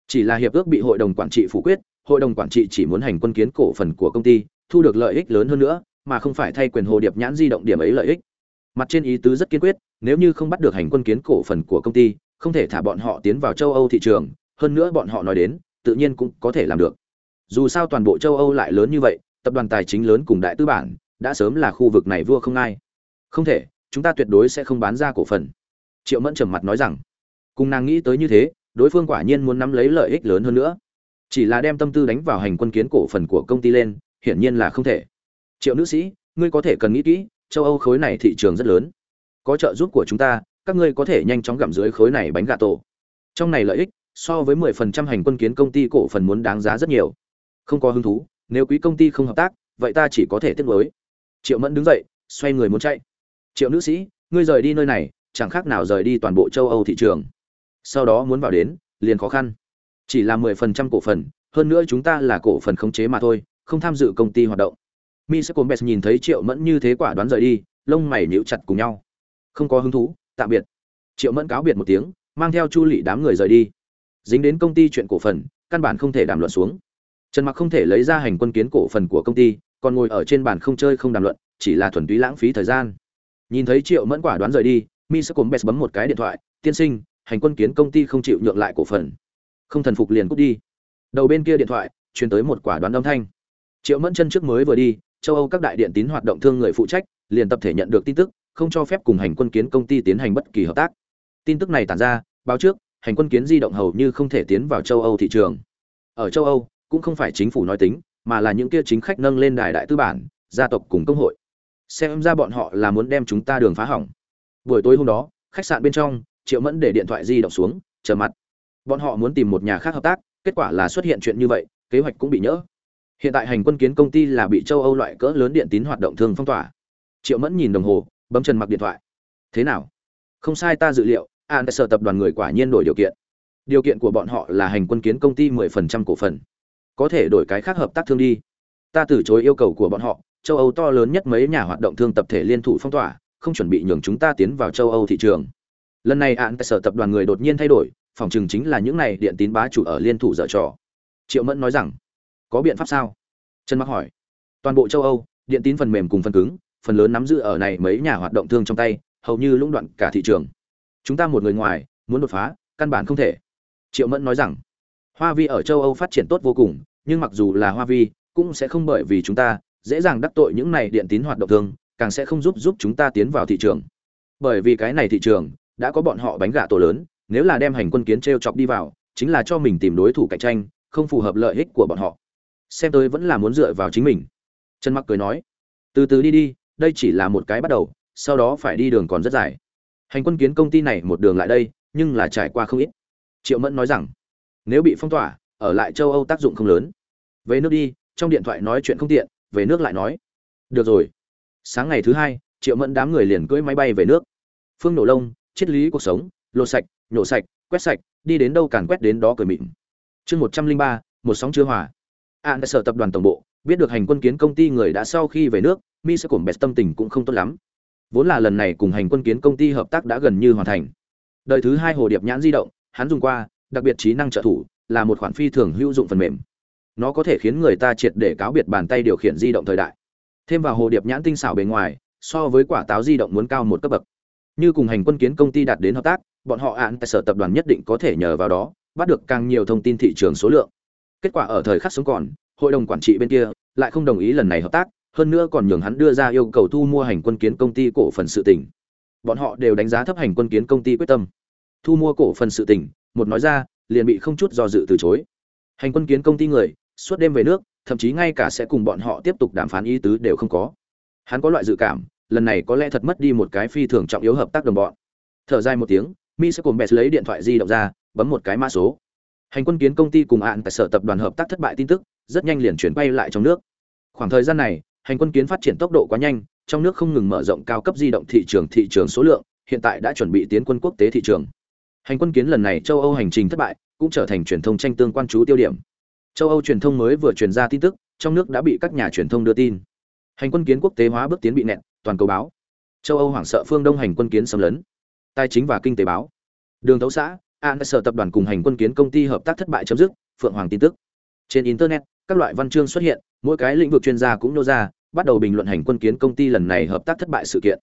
Chỉ là hiệp ước bị hội đồng quản trị phủ quyết, hội đồng quản trị chỉ muốn hành quân kiến cổ phần của công ty, thu được lợi ích lớn hơn nữa, mà không phải thay quyền hồ điệp nhãn di động điểm ấy lợi ích. Mặt trên ý tứ rất kiên quyết, nếu như không bắt được hành quân kiến cổ phần của công ty, không thể thả bọn họ tiến vào châu âu thị trường hơn nữa bọn họ nói đến, tự nhiên cũng có thể làm được. Dù sao toàn bộ châu âu lại lớn như vậy, tập đoàn tài chính lớn cùng đại tư bản, đã sớm là khu vực này vua không ai. Không thể, chúng ta tuyệt đối sẽ không bán ra cổ phần. Triệu mẫn trầm mặt nói rằng, cùng nàng nghĩ tới như thế, đối phương quả nhiên muốn nắm lấy lợi ích lớn hơn nữa. Chỉ là đem tâm tư đánh vào hành quân kiến cổ phần của công ty lên, hiển nhiên là không thể. Triệu nữ sĩ, ngươi có thể cần nghĩ kỹ, châu âu khối này thị trường rất lớn. Có trợ giúp của chúng ta, các ngươi có thể nhanh chóng gặm dưới khối này bánh gà tổ. Trong này lợi ích so với 10% hành quân kiến công ty cổ phần muốn đáng giá rất nhiều. Không có hứng thú, nếu quý công ty không hợp tác, vậy ta chỉ có thể tiếc nuối. triệu mẫn đứng dậy, xoay người muốn chạy. Triệu nữ sĩ, ngươi rời đi nơi này, chẳng khác nào rời đi toàn bộ châu âu thị trường. Sau đó muốn vào đến, liền khó khăn. Chỉ là 10% cổ phần, hơn nữa chúng ta là cổ phần khống chế mà thôi, không tham dự công ty hoạt động. Mi sẽ nhìn thấy triệu mẫn như thế quả đoán rời đi, lông mày nhíu chặt cùng nhau. Không có hứng thú, tạm biệt. Triệu mẫn cáo biệt một tiếng, mang theo chu Lệ đám người rời đi dính đến công ty chuyện cổ phần, căn bản không thể đàm luận xuống. Trần mặc không thể lấy ra hành quân kiến cổ phần của công ty, còn ngồi ở trên bàn không chơi không đàm luận, chỉ là thuần túy lãng phí thời gian. Nhìn thấy triệu mẫn quả đoán rời đi mi sẽ cùng bes bấm một cái điện thoại, tiên sinh, hành quân kiến công ty không chịu nhượng lại cổ phần. Không thần phục liền cút đi. Đầu bên kia điện thoại, truyền tới một quả đoán âm thanh. Triệu mẫn chân trước mới vừa đi, châu âu các đại điện tín hoạt động thương người phụ trách, liền tập thể nhận được tin tức, không cho phép cùng hành quân kiến công ty tiến hành bất kỳ hợp tác. Tin tức này tản ra, báo trước hành quân kiến di động hầu như không thể tiến vào châu âu thị trường. Ở châu âu, cũng không phải chính phủ nói tính, mà là những kia chính khách nâng lên đài đại tư bản, gia tộc cùng công hội. Xem ra bọn họ là muốn đem chúng ta đường phá hỏng. Buổi tối hôm đó, khách sạn bên trong, triệu mẫn để điện thoại di động xuống, chờ mặt. Bọn họ muốn tìm một nhà khác hợp tác, kết quả là xuất hiện chuyện như vậy, kế hoạch cũng bị nhỡ. Hiện tại hành quân kiến công ty là bị châu âu loại cỡ lớn điện tín hoạt động thường phong tỏa. Triệu mẫn nhìn đồng hồ, bấm chân mặc điện thoại. Thế nào? Không sai ta dự liệu an sở tập đoàn người quả nhiên đổi điều kiện. Điều kiện của bọn họ là hành quân kiến công ty 10% cổ phần. Có thể đổi cái khác hợp tác thương đi. Ta từ chối yêu cầu của bọn họ, châu âu to lớn nhất mấy nhà hoạt động thương tập thể liên thủ phong tỏa, không chuẩn bị nhường chúng ta tiến vào châu âu thị trường. Lần này an sở tập đoàn người đột nhiên thay đổi, phòng chừng chính là những này điện tín bá chủ ở liên thủ dở trò. Triệu mẫn nói rằng, có biện pháp sao? Trần mặc hỏi. Toàn bộ châu âu, điện tín phần mềm cùng phần cứng, phần lớn nắm giữ ở này mấy nhà hoạt động thương trong tay, hầu như lũng đoạn cả thị trường chúng ta một người ngoài, muốn đột phá, căn bản không thể. Triệu mẫn nói rằng, hoa vi ở châu âu phát triển tốt vô cùng, nhưng mặc dù là hoa vi, cũng sẽ không bởi vì chúng ta, dễ dàng đắc tội những này điện tín hoạt động thương, càng sẽ không giúp giúp chúng ta tiến vào thị trường. Bởi vì cái này thị trường, đã có bọn họ bánh gà tổ lớn, nếu là đem hành quân kiến t r e o chọc đi vào, chính là cho mình tìm đối thủ cạnh tranh, không phù hợp lợi ích của bọn họ. Xem tôi vẫn là muốn dựa vào chính mình. Trần mặc cười nói, từ từ đi đi, đây chỉ là một cái bắt đầu, sau đó phải đi đường còn rất dài hành quân kiến công ty này một đường lại đây nhưng là trải qua không ít. Triệu mẫn nói rằng nếu bị phong tỏa ở lại châu âu tác dụng không lớn. Về nước đi trong điện thoại nói chuyện không tiện về nước lại nói. Được rồi. Sáng ngày thứ hai triệu mẫn đám người liền cưỡi máy bay về nước. Phương nổ lông triết lý cuộc sống lột sạch nhổ sạch quét sạch đi đến đâu càn quét đến đó cười mịn. Chương một trăm linh ba một sóng chưa hòa. An à, sở tập đoàn tổng bộ biết được hành quân kiến công ty người đã sau khi về nước mi sẽ cổm bẹt tâm tình cũng không tốt lắm vốn là lần này cùng hành quân kiến công ty hợp tác đã gần như hoàn thành. Đời thứ hai hồ điệp nhãn di động, hắn dùng qua, đặc biệt trí năng trợ thủ, là một khoản phi thường hữu dụng phần mềm. Nó có thể khiến người ta triệt để cáo biệt bàn tay điều khiển di động thời đại. Thêm vào hồ điệp nhãn tinh xảo bề ngoài, so với quả táo di động muốn cao một cấp bậc. Như cùng hành quân kiến công ty đạt đến hợp tác, bọn họ án tại sở tập đoàn nhất định có thể nhờ vào đó, bắt được càng nhiều thông tin thị trường số lượng. Kết quả ở thời khắc sống còn, hội đồng quản trị bên kia lại không đồng ý lần này hợp tác hơn nữa còn nhường hắn đưa ra yêu cầu thu mua hành quân kiến công ty cổ phần sự tỉnh. Bọn họ đều đánh giá thấp hành quân kiến công ty quyết tâm. Thu mua cổ phần sự tỉnh, một nói ra, liền bị không chút do dự từ chối. Hành quân kiến công ty người, suốt đêm về nước, thậm chí ngay cả sẽ cùng bọn họ tiếp tục đàm phán ý tứ đều không có. Hắn có loại dự cảm, lần này có lẽ thật mất đi một cái phi thường trọng yếu hợp tác đồng bọn. Thở dài một tiếng, mi sẽ cùng bèt lấy điện thoại di động ra, bấm một cái mã số. Hành quân kiến công ty cùng ạn tại sở tập đoàn hợp tác thất bại tin tức, rất nhanh liền chuyển bay lại trong nước. Khoảng thời gian này hành quân kiến phát triển tốc độ quá nhanh, trong nước không ngừng mở rộng cao cấp di động thị trường thị trường số lượng, hiện tại đã chuẩn bị tiến quân quốc tế thị trường. Hành quân kiến lần này châu âu hành trình thất bại, cũng trở thành truyền thông tranh tương quan chú tiêu điểm. Châu âu truyền thông mới vừa truyền ra tin tức, trong nước đã bị các nhà truyền thông đưa tin. Hành quân kiến quốc tế hóa bước tiến bị nẹt, toàn cầu báo. Châu âu hoảng sợ phương đông hành quân kiến xâm lấn. Tài chính và kinh tế báo. Đường tấu xã, an sở tập đoàn cùng hành quân kiến công ty hợp tác thất bại chấm dứt, phượng hoàng tin tức. Trên internet, các loại văn chương xuất hiện mỗi cái lĩnh vực chuyên gia cũng nô ra, bắt đầu bình luận hành quân kiến công ty lần này hợp tác thất bại sự kiện.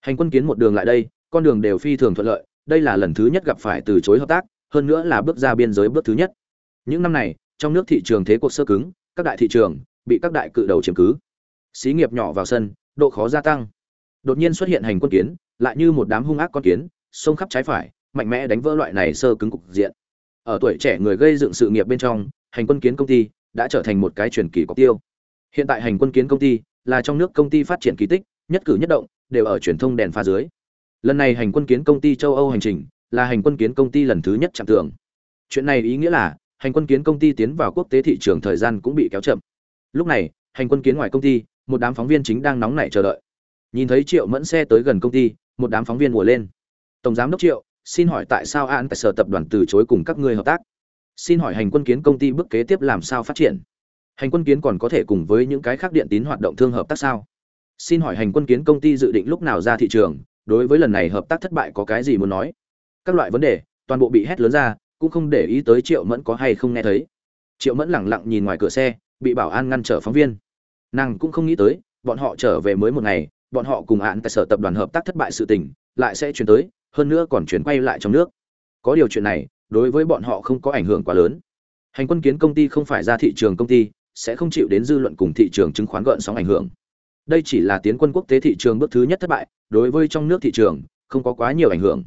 Hành quân kiến một đường lại đây, con đường đều phi thường thuận lợi, đây là lần thứ nhất gặp phải từ chối hợp tác, hơn nữa là bước ra biên giới bước thứ nhất. Những năm này, trong nước thị trường thế cuộc sơ cứng, các đại thị trường bị các đại cự đầu chiếm cứ. Xí nghiệp nhỏ vào sân, độ khó gia tăng. Đột nhiên xuất hiện hành quân kiến, lại như một đám hung ác con kiến, xông khắp trái phải, mạnh mẽ đánh vỡ loại này sơ cứng cục diện. Ở tuổi trẻ người gây dựng sự nghiệp bên trong, hành quân kiến công ty đã trở thành một cái truyền kỳ cọc tiêu. Hiện tại hành quân kiến công ty là trong nước công ty phát triển kỳ tích, nhất cử nhất động, đều ở truyền thông đèn pha dưới. Lần này hành quân kiến công ty châu âu hành trình là hành quân kiến công ty lần thứ nhất chạm tường. Chuyện này ý nghĩa là, hành quân kiến công ty tiến vào quốc tế thị trường thời gian cũng bị kéo chậm. Lúc này, hành quân kiến ngoài công ty, một đám phóng viên chính đang nóng nảy chờ đợi. Nhìn thấy triệu mẫn xe tới gần công ty, một đám phóng viên mùa lên. Tổng giám đốc triệu, xin hỏi tại sao an tại sở tập đoàn từ chối cùng các ngươi hợp tác? Xin hỏi hành quân kiến công ty bước kế tiếp làm sao phát triển? Hành quân kiến còn có thể cùng với những cái khác điện tín hoạt động thương hợp tác sao? Xin hỏi hành quân kiến công ty dự định lúc nào ra thị trường? Đối với lần này hợp tác thất bại có cái gì muốn nói? Các loại vấn đề, toàn bộ bị hét lớn ra, cũng không để ý tới triệu mẫn có hay không nghe thấy. Triệu mẫn lẳng lặng nhìn ngoài cửa xe, bị bảo an ngăn trở phóng viên. Nàng cũng không nghĩ tới, bọn họ trở về mới một ngày, bọn họ cùng án tại sở tập đoàn hợp tác thất bại sự tình, lại sẽ chuyển tới, hơn nữa còn chuyển quay lại trong nước. Có điều chuyện này đối với bọn họ không có ảnh hưởng quá lớn. Hành quân kiến công ty không phải ra thị trường công ty, sẽ không chịu đến dư luận cùng thị trường chứng khoán gợn sóng ảnh hưởng. Đây chỉ là tiến quân quốc tế thị trường bước thứ nhất thất bại, đối với trong nước thị trường, không có quá nhiều ảnh hưởng.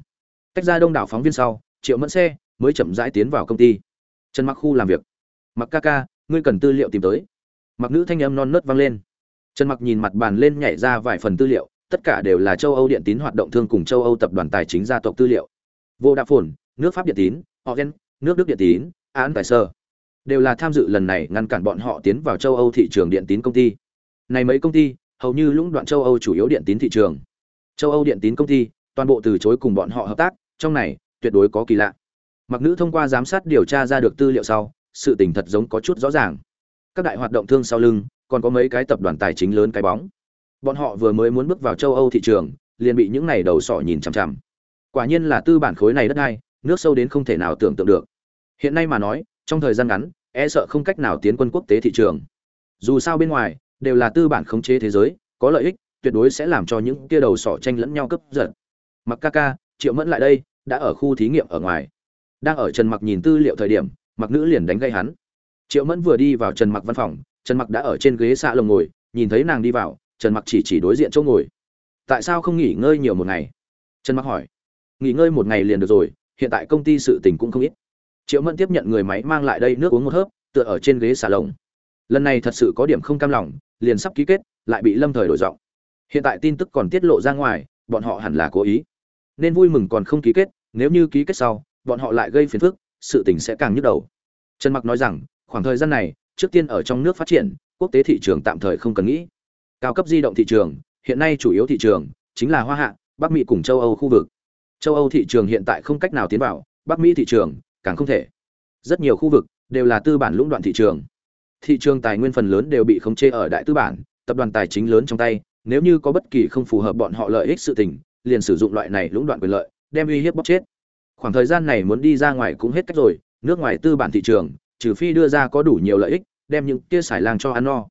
Tách ra đông đảo phóng viên sau, triệu mẫn xe mới chậm rãi tiến vào công ty. Trần mặc khu làm việc. Mặc ca ca, ngươi cần tư liệu tìm tới. Mặc nữ thanh âm non nớt vang lên. Trần mặc nhìn mặt bàn lên nhảy ra vài phần tư liệu, tất cả đều là châu âu điện tín hoạt động thương cùng châu âu tập đoàn tài chính gia tộc tư liệu. Vô đạ phồn nước pháp điện tín họ gen nước đức điện tín án tài sơ. Đều là tham dự lần này ngăn cản bọn họ tiến vào châu âu thị trường điện tín công ty. Này mấy công ty, hầu như lũng đoạn châu âu chủ yếu điện tín thị trường. Châu âu điện tín công ty, toàn bộ từ chối cùng bọn họ hợp tác, trong này, tuyệt đối có kỳ lạ. Mặc nữ thông qua giám sát điều tra ra được tư liệu sau, sự tình thật giống có chút rõ ràng. Các đại hoạt động thương sau lưng, còn có mấy cái tập đoàn tài chính lớn cái bóng. Bọn họ vừa mới muốn bước vào châu âu thị trường, liền bị những này đầu sỏ nhìn chằm chằm. Quả nhiên là tư bản khối này đất đai nước sâu đến không thể nào tưởng tượng được. Hiện nay mà nói, trong thời gian ngắn e sợ không cách nào tiến quân quốc tế thị trường. Dù sao bên ngoài, đều là tư bản khống chế thế giới, có lợi ích, tuyệt đối sẽ làm cho những kia đầu sỏ tranh lẫn nhau cấp giật. Mặc ca ca, triệu mẫn lại đây, đã ở khu thí nghiệm ở ngoài. Đang ở trần mặc nhìn tư liệu thời điểm, mặc nữ liền đánh gây hắn. Triệu mẫn vừa đi vào trần mặc văn phòng, trần mặc đã ở trên ghế xạ lồng ngồi, nhìn thấy nàng đi vào, trần mặc chỉ chỉ đối diện chỗ ngồi. Tại sao không nghỉ ngơi nhiều một ngày? Trần mặc hỏi. Nghỉ ngơi một ngày liền được rồi hiện tại công ty sự tình cũng không ít. Triệu mẫn tiếp nhận người máy mang lại đây nước uống một hớp, tựa ở trên ghế xà lồng. Lần này thật sự có điểm không cam lòng, liền sắp ký kết, lại bị lâm thời đổi giọng. Hiện tại tin tức còn tiết lộ ra ngoài, bọn họ hẳn là cố ý. Nên vui mừng còn không ký kết, nếu như ký kết sau, bọn họ lại gây phiền phức, sự tình sẽ càng nhức đầu. Trần mặc nói rằng, khoảng thời gian này, trước tiên ở trong nước phát triển, quốc tế thị trường tạm thời không cần nghĩ. Cao cấp di động thị trường, hiện nay chủ yếu thị trường chính là hoa hạ, bắc mỹ cùng châu âu khu vực châu âu thị trường hiện tại không cách nào tiến vào, bắc mỹ thị trường càng không thể. Rất nhiều khu vực đều là tư bản lũng đoạn thị trường. Thị trường tài nguyên phần lớn đều bị khống chế ở đại tư bản, tập đoàn tài chính lớn trong tay, nếu như có bất kỳ không phù hợp bọn họ lợi ích sự tình, liền sử dụng loại này lũng đoạn quyền lợi, đem uy hiếp bóc chết. Khoảng thời gian này muốn đi ra ngoài cũng hết cách rồi, nước ngoài tư bản thị trường, trừ phi đưa ra có đủ nhiều lợi ích, đem những tia xài lang cho ăn no.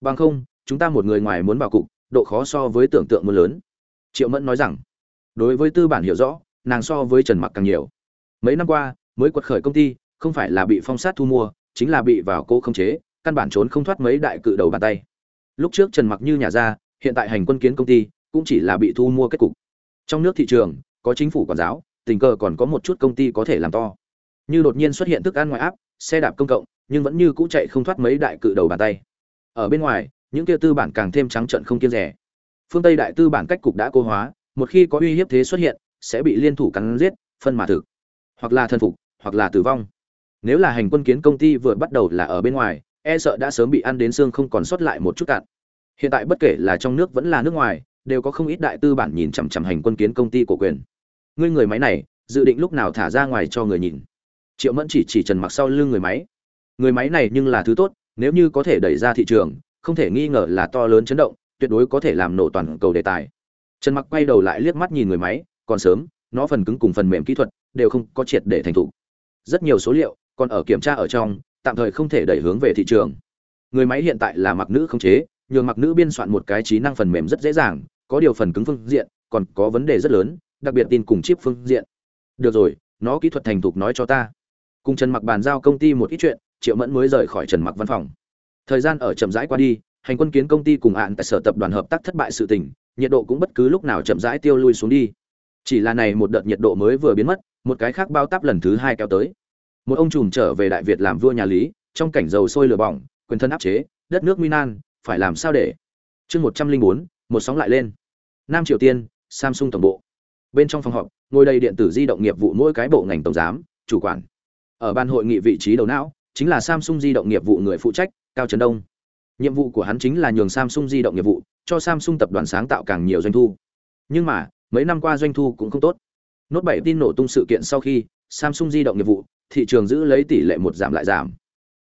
Bằng không, chúng ta một người ngoài muốn vào cục, độ khó so với tưởng tượng muốn lớn. Triệu mẫn nói rằng đối với tư bản hiểu rõ, nàng so với trần mặc càng nhiều. Mấy năm qua, mới quật khởi công ty, không phải là bị phong sát thu mua, chính là bị vào cô không chế, căn bản trốn không thoát mấy đại cự đầu bàn tay. Lúc trước trần mặc như nhà ra, hiện tại hành quân kiến công ty, cũng chỉ là bị thu mua kết cục. Trong nước thị trường, có chính phủ quản giáo, tình cờ còn có một chút công ty có thể làm to. Như đột nhiên xuất hiện thức ăn ngoại áp, xe đạp công cộng, nhưng vẫn như cũ chạy không thoát mấy đại cự đầu bàn tay. Ở bên ngoài, những kia tư bản càng thêm trắng trợn không kiêng rẻ. Phương tây đại tư bản cách cục đã cố hóa một khi có uy hiếp thế xuất hiện, sẽ bị liên thủ cắn giết, phân mà thực. Hoặc là thân phục, hoặc là tử vong. Nếu là hành quân kiến công ty vừa bắt đầu là ở bên ngoài e sợ đã sớm bị ăn đến xương không còn sót lại một chút cạn. Hiện tại bất kể là trong nước vẫn là nước ngoài, đều có không ít đại tư bản nhìn chằm chằm hành quân kiến công ty của quyền. Ngươi người máy này, dự định lúc nào thả ra ngoài cho người nhìn? Triệu mẫn chỉ chỉ trần mặc sau lưng người máy. Người máy này nhưng là thứ tốt, nếu như có thể đẩy ra thị trường, không thể nghi ngờ là to lớn chấn động, tuyệt đối có thể làm nổ toàn cầu đề tài trần mặc quay đầu lại liếc mắt nhìn người máy, còn sớm, nó phần cứng cùng phần mềm kỹ thuật đều không có triệt để thành thục. Rất nhiều số liệu còn ở kiểm tra ở trong, tạm thời không thể đẩy hướng về thị trường. Người máy hiện tại là mặc nữ không chế, nhường mặc nữ biên soạn một cái trí năng phần mềm rất dễ dàng, có điều phần cứng phương diện còn có vấn đề rất lớn, đặc biệt tin cùng chip phương diện. Được rồi, nó kỹ thuật thành thục nói cho ta. Cùng trần mặc bàn giao công ty một ít chuyện, triệu mẫn mới rời khỏi trần mặc văn phòng. Thời gian ở chậm rãi qua đi, hành quân kiến công ty cùng ạn tại sở tập đoàn hợp tác thất bại sự tình nhiệt độ cũng bất cứ lúc nào chậm rãi tiêu lui xuống đi. Chỉ là này một đợt nhiệt độ mới vừa biến mất, một cái khác bao táp lần thứ hai kéo tới. Một ông trùm trở về đại việt làm vua nhà lý, trong cảnh dầu sôi lửa bỏng, quyền thân áp chế, đất nước minan phải làm sao để? Chương một trăm linh bốn, một sóng lại lên. Nam triều tiên, samsung tổng bộ. Bên trong phòng họp, ngồi đầy điện tử di động nghiệp vụ mỗi cái bộ ngành tổng giám, chủ quản. Ở ban hội nghị vị trí đầu não, chính là samsung di động nghiệp vụ người phụ trách, cao trấn đông. Nhiệm vụ của hắn chính là nhường samsung di động nghiệp vụ cho samsung tập đoàn sáng tạo càng nhiều doanh thu. Nhưng mà, mấy năm qua doanh thu cũng không tốt. Nốt bảy tin nổ tung sự kiện sau khi, samsung di động nghiệp vụ, thị trường giữ lấy tỷ lệ một giảm lại giảm.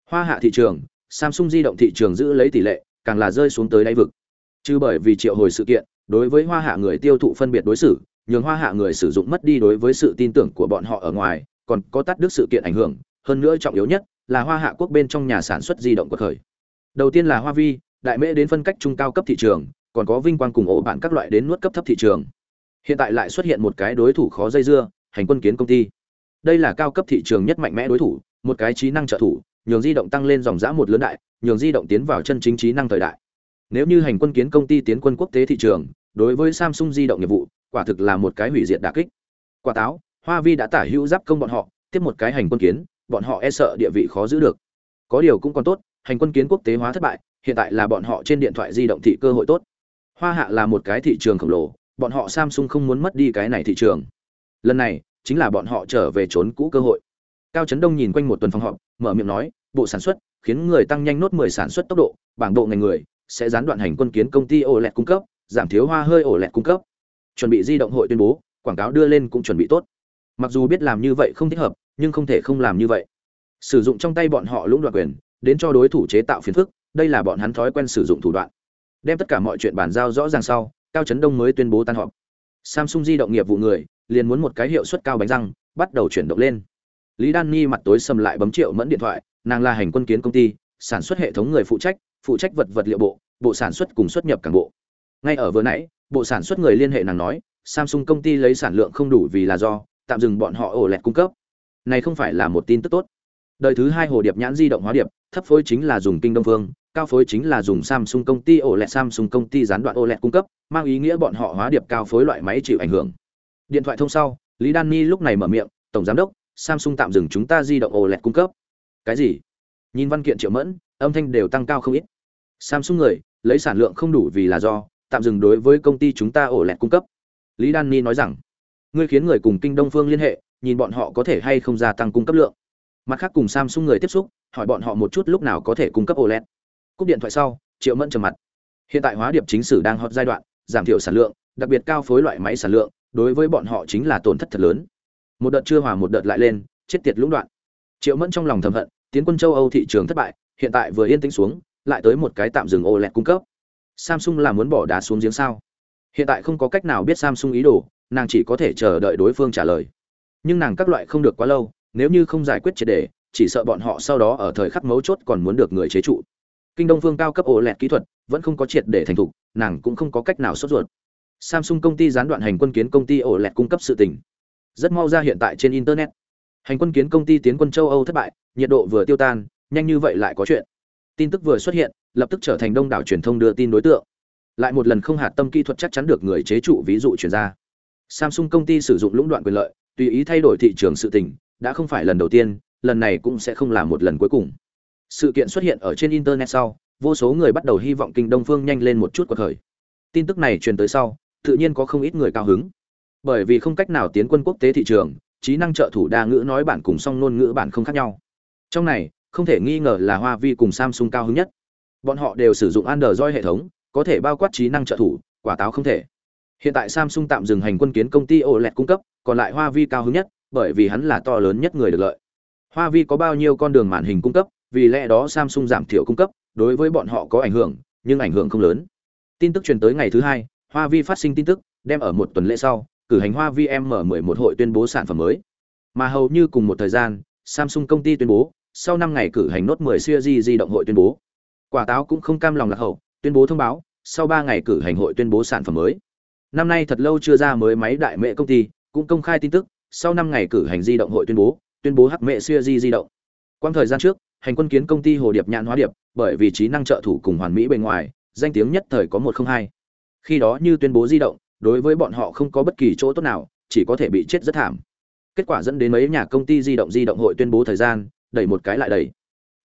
Hoa hạ thị trường, samsung di động thị trường giữ lấy tỷ lệ, càng là rơi xuống tới đáy vực. Chứ bởi vì triệu hồi sự kiện, đối với hoa hạ người tiêu thụ phân biệt đối xử, nhường hoa hạ người sử dụng mất đi đối với sự tin tưởng của bọn họ ở ngoài, còn có tắt đức sự kiện ảnh hưởng. Hơn nữa trọng yếu nhất là hoa hạ quốc bên trong nhà sản xuất di động của khởi. Đầu tiên là hoa vi, đại mễ đến phân cách trung cao cấp thị trường còn có vinh quang cùng ổ bạn các loại đến nuốt cấp thấp thị trường. Hiện tại lại xuất hiện một cái đối thủ khó dây dưa, hành quân kiến công ty. Đây là cao cấp thị trường nhất mạnh mẽ đối thủ, một cái trí năng trợ thủ, nhường di động tăng lên dòng giã một lớn đại, nhường di động tiến vào chân chính trí năng thời đại. Nếu như hành quân kiến công ty tiến quân quốc tế thị trường, đối với samsung di động nghiệp vụ, quả thực là một cái hủy diệt đà kích. Quả táo, hoa vi đã tả hữu giáp công bọn họ, tiếp một cái hành quân kiến, bọn họ e sợ địa vị khó giữ được. Có điều cũng còn tốt, hành quân kiến quốc tế hóa thất bại, hiện tại là bọn họ trên điện thoại di động thị cơ hội tốt hoa hạ là một cái thị trường khổng lồ, bọn họ samsung không muốn mất đi cái này thị trường. Lần này, chính là bọn họ trở về trốn cũ cơ hội. Cao trấn đông nhìn quanh một tuần phòng họp, mở miệng nói, bộ sản xuất khiến người tăng nhanh nốt 10 sản xuất tốc độ, bảng độ ngành người sẽ gián đoạn hành quân kiến công ty ổ lẹt cung cấp, giảm thiếu hoa hơi ổ lẹt cung cấp. Chuẩn bị di động hội tuyên bố, quảng cáo đưa lên cũng chuẩn bị tốt. Mặc dù biết làm như vậy không thích hợp, nhưng không thể không làm như vậy. Sử dụng trong tay bọn họ lũng đoạn quyền, đến cho đối thủ chế tạo phiền phức, đây là bọn hắn thói quen sử dụng thủ đoạn đem tất cả mọi chuyện bàn giao rõ ràng sau, cao trấn đông mới tuyên bố tan họp. Samsung di động nghiệp vụ người, liền muốn một cái hiệu suất cao bánh răng, bắt đầu chuyển động lên. Lý đan ni mặt tối sầm lại bấm triệu mẫn điện thoại, nàng là hành quân kiến công ty, sản xuất hệ thống người phụ trách phụ trách vật vật liệu bộ bộ sản xuất cùng xuất nhập cảng bộ. Ngay ở vừa nãy, bộ sản xuất người liên hệ nàng nói, samsung công ty lấy sản lượng không đủ vì là do, tạm dừng bọn họ ổ lẹt cung cấp. Này không phải là một tin tức tốt. Đời thứ hai hồ điệp nhãn di động hóa điệp, thấp phối chính là dùng kinh đông phương cao phối chính là dùng samsung công ty ổ lẹt samsung công ty gián đoạn ổ lẹt cung cấp, mang ý nghĩa bọn họ hóa điệp cao phối loại máy chịu ảnh hưởng. Điện thoại thông sau, lý đan ni lúc này mở miệng, tổng giám đốc, samsung tạm dừng chúng ta di động ổ lẹt cung cấp. Cái gì? Nhìn văn kiện triệu mẫn, âm thanh đều tăng cao không ít. Samsung người, lấy sản lượng không đủ vì là do, tạm dừng đối với công ty chúng ta ổ lẹt cung cấp. Lý đan ni nói rằng, ngươi khiến người cùng kinh đông phương liên hệ, nhìn bọn họ có thể hay không gia tăng cung cấp lượng. Mặt khác cùng samsung người tiếp xúc, hỏi bọn họ một chút lúc nào có thể cung cấp oled cúp điện thoại sau, triệu mẫn trầm mặt. Hiện tại hóa điệp chính sử đang hot giai đoạn, giảm thiểu sản lượng, đặc biệt cao phối loại máy sản lượng, đối với bọn họ chính là tổn thất thật lớn. Một đợt chưa hòa một đợt lại lên, chết tiệt lũng đoạn. Triệu mẫn trong lòng thầm hận, tiến quân châu âu thị trường thất bại, hiện tại vừa yên tĩnh xuống, lại tới một cái tạm dừng oled cung cấp. Samsung là muốn bỏ đá xuống giếng sao? Hiện tại không có cách nào biết samsung ý đồ, nàng chỉ có thể chờ đợi đối phương trả lời. Nhưng nàng các loại không được quá lâu, nếu như không giải quyết triệt đề chỉ sợ bọn họ sau đó ở thời khắc mấu chốt còn muốn được người chế trụ kinh đông phương cao cấp ổ lẹt kỹ thuật vẫn không có triệt để thành thục, nàng cũng không có cách nào sốt ruột. Samsung công ty gián đoạn hành quân kiến công ty ổ lẹt cung cấp sự tình. Rất mau ra hiện tại trên internet. Hành quân kiến công ty tiến quân châu âu thất bại, nhiệt độ vừa tiêu tan, nhanh như vậy lại có chuyện. Tin tức vừa xuất hiện, lập tức trở thành đông đảo truyền thông đưa tin đối tượng. Lại một lần không hạt tâm kỹ thuật chắc chắn được người chế trụ ví dụ chuyển ra. Samsung công ty sử dụng lũng đoạn quyền lợi, tùy ý thay đổi thị trường sự tình, đã không phải lần đầu tiên, lần này cũng sẽ không là một lần cuối cùng sự kiện xuất hiện ở trên internet sau, vô số người bắt đầu hy vọng kinh đông phương nhanh lên một chút cuộc khởi. Tin tức này truyền tới sau, tự nhiên có không ít người cao hứng. Bởi vì không cách nào tiến quân quốc tế thị trường, trí năng trợ thủ đa ngữ nói bản cùng song ngôn ngữ bản không khác nhau. Trong này, không thể nghi ngờ là hoa vi cùng samsung cao hứng nhất. Bọn họ đều sử dụng android hệ thống, có thể bao quát trí năng trợ thủ, quả táo không thể. Hiện tại samsung tạm dừng hành quân kiến công ty oled cung cấp, còn lại hoa vi cao hứng nhất, bởi vì hắn là to lớn nhất người được lợi. Hoa vi có bao nhiêu con đường màn hình cung cấp vì lẽ đó samsung giảm thiểu cung cấp, đối với bọn họ có ảnh hưởng, nhưng ảnh hưởng không lớn. Tin tức truyền tới ngày thứ hai, hoa vi phát sinh tin tức, đem ở một tuần lễ sau, cử hành hoa vi m 11 hội tuyên bố sản phẩm mới. Mà hầu như cùng một thời gian, samsung công ty tuyên bố, sau năm ngày cử hành nốt 10 series di động hội tuyên bố. Quả táo cũng không cam lòng lạc hậu, tuyên bố thông báo, sau ba ngày cử hành hội tuyên bố sản phẩm mới. Năm nay thật lâu chưa ra mới máy đại mẹ công ty, cũng công khai tin tức, sau năm ngày cử hành di động hội tuyên bố tuyên bố hắc mẹ siêu di di động. Quang thời gian trước hành quân kiến công ty hồ điệp nhãn hóa điệp, bởi vì trí năng trợ thủ cùng hoàn mỹ bên ngoài, danh tiếng nhất thời có một không hai. Khi đó như tuyên bố di động, đối với bọn họ không có bất kỳ chỗ tốt nào, chỉ có thể bị chết rất thảm. Kết quả dẫn đến mấy nhà công ty di động di động hội tuyên bố thời gian, đẩy một cái lại đẩy.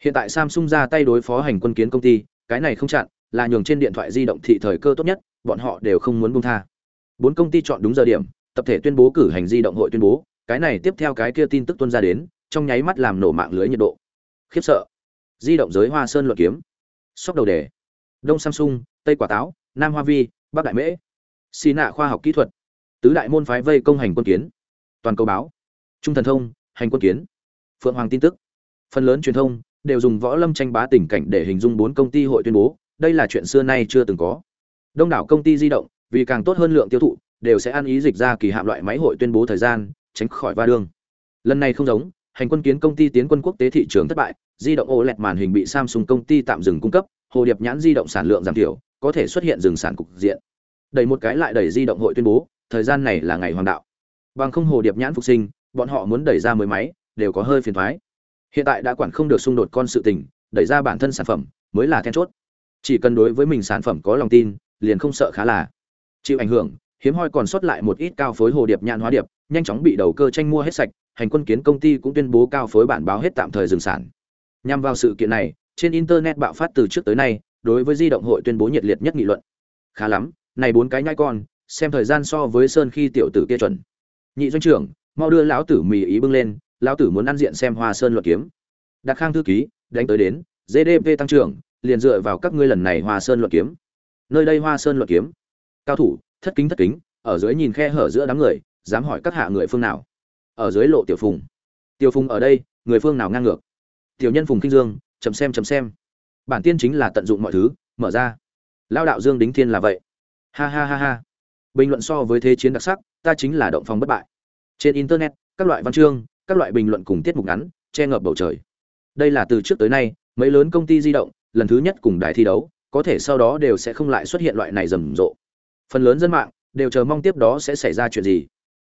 Hiện tại samsung ra tay đối phó hành quân kiến công ty, cái này không chặn, là nhường trên điện thoại di động thị thời cơ tốt nhất, bọn họ đều không muốn buông tha. Bốn công ty chọn đúng giờ điểm, tập thể tuyên bố cử hành di động hội tuyên bố, cái này tiếp theo cái kia tin tức tuân ra đến, trong nháy mắt làm nổ mạng lưới nhiệt độ khiếp sợ. Di động giới hoa sơn luận kiếm. Sóc đầu đề. Đông samsung, tây quả táo, nam hoa vi, bắc đại mễ. Xì nạ khoa học kỹ thuật. Tứ đại môn phái vây công hành quân kiến. Toàn cầu báo. Trung thần thông, hành quân kiến. Phượng hoàng tin tức. Phần lớn truyền thông đều dùng võ lâm tranh bá tình cảnh để hình dung bốn công ty hội tuyên bố, đây là chuyện xưa nay chưa từng có. Đông đảo công ty di động, vì càng tốt hơn lượng tiêu thụ, đều sẽ ăn ý dịch ra kỳ hạm loại máy hội tuyên bố thời gian, tránh khỏi va đương lần này không giống hành quân kiến công ty tiến quân quốc tế thị trường thất bại, di động OLED màn hình bị Samsung công ty tạm dừng cung cấp, hồ điệp nhãn di động sản lượng giảm thiểu, có thể xuất hiện dừng sản cục diện. Đẩy một cái lại đẩy di động hội tuyên bố, thời gian này là ngày hoàng đạo. Bằng không hồ điệp nhãn phục sinh, bọn họ muốn đẩy ra mới máy, đều có hơi phiền toái. hiện tại đã quản không được xung đột con sự tình, đẩy ra bản thân sản phẩm, mới là then chốt. Chỉ cần đối với mình sản phẩm có lòng tin, liền không sợ khá là chịu ảnh hưởng, hiếm hoi còn sót lại một ít cao phối hồ điệp nhãn hóa điệp, nhanh chóng bị đầu cơ tranh mua hết sạch hành quân kiến công ty cũng tuyên bố cao phối bản báo hết tạm thời dừng sản. Nhằm vào sự kiện này, trên internet bạo phát từ trước tới nay, đối với di động hội tuyên bố nhiệt liệt nhất nghị luận. Khá lắm, này bốn cái nhai con, xem thời gian so với sơn khi tiểu tử kia chuẩn. Nhị doanh trưởng, mau đưa lão tử mì ý bưng lên, lão tử muốn ăn diện xem hoa sơn luật kiếm. Đặc khang thư ký, đánh tới đến gdp tăng trưởng, liền dựa vào các ngươi lần này hoa sơn luật kiếm. Nơi đây hoa sơn luật kiếm. Cao thủ, thất kính thất kính, ở dưới nhìn khe hở giữa đám người, dám hỏi các hạ người phương nào ở dưới lộ tiểu phùng. Tiểu phùng ở đây, người phương nào ngang ngược? Tiểu nhân phùng kinh dương chấm xem chấm xem. Bản tiên chính là tận dụng mọi thứ, mở ra. Lao đạo dương đính thiên là vậy. Ha ha ha ha. Bình luận so với thế chiến đặc sắc, ta chính là động phòng bất bại. Trên internet, các loại văn chương, các loại bình luận cùng tiết mục ngắn, che ngập bầu trời. Đây là từ trước tới nay, mấy lớn công ty di động, lần thứ nhất cùng đài thi đấu, có thể sau đó đều sẽ không lại xuất hiện loại này rầm rộ. Phần lớn dân mạng đều chờ mong tiếp đó sẽ xảy ra chuyện gì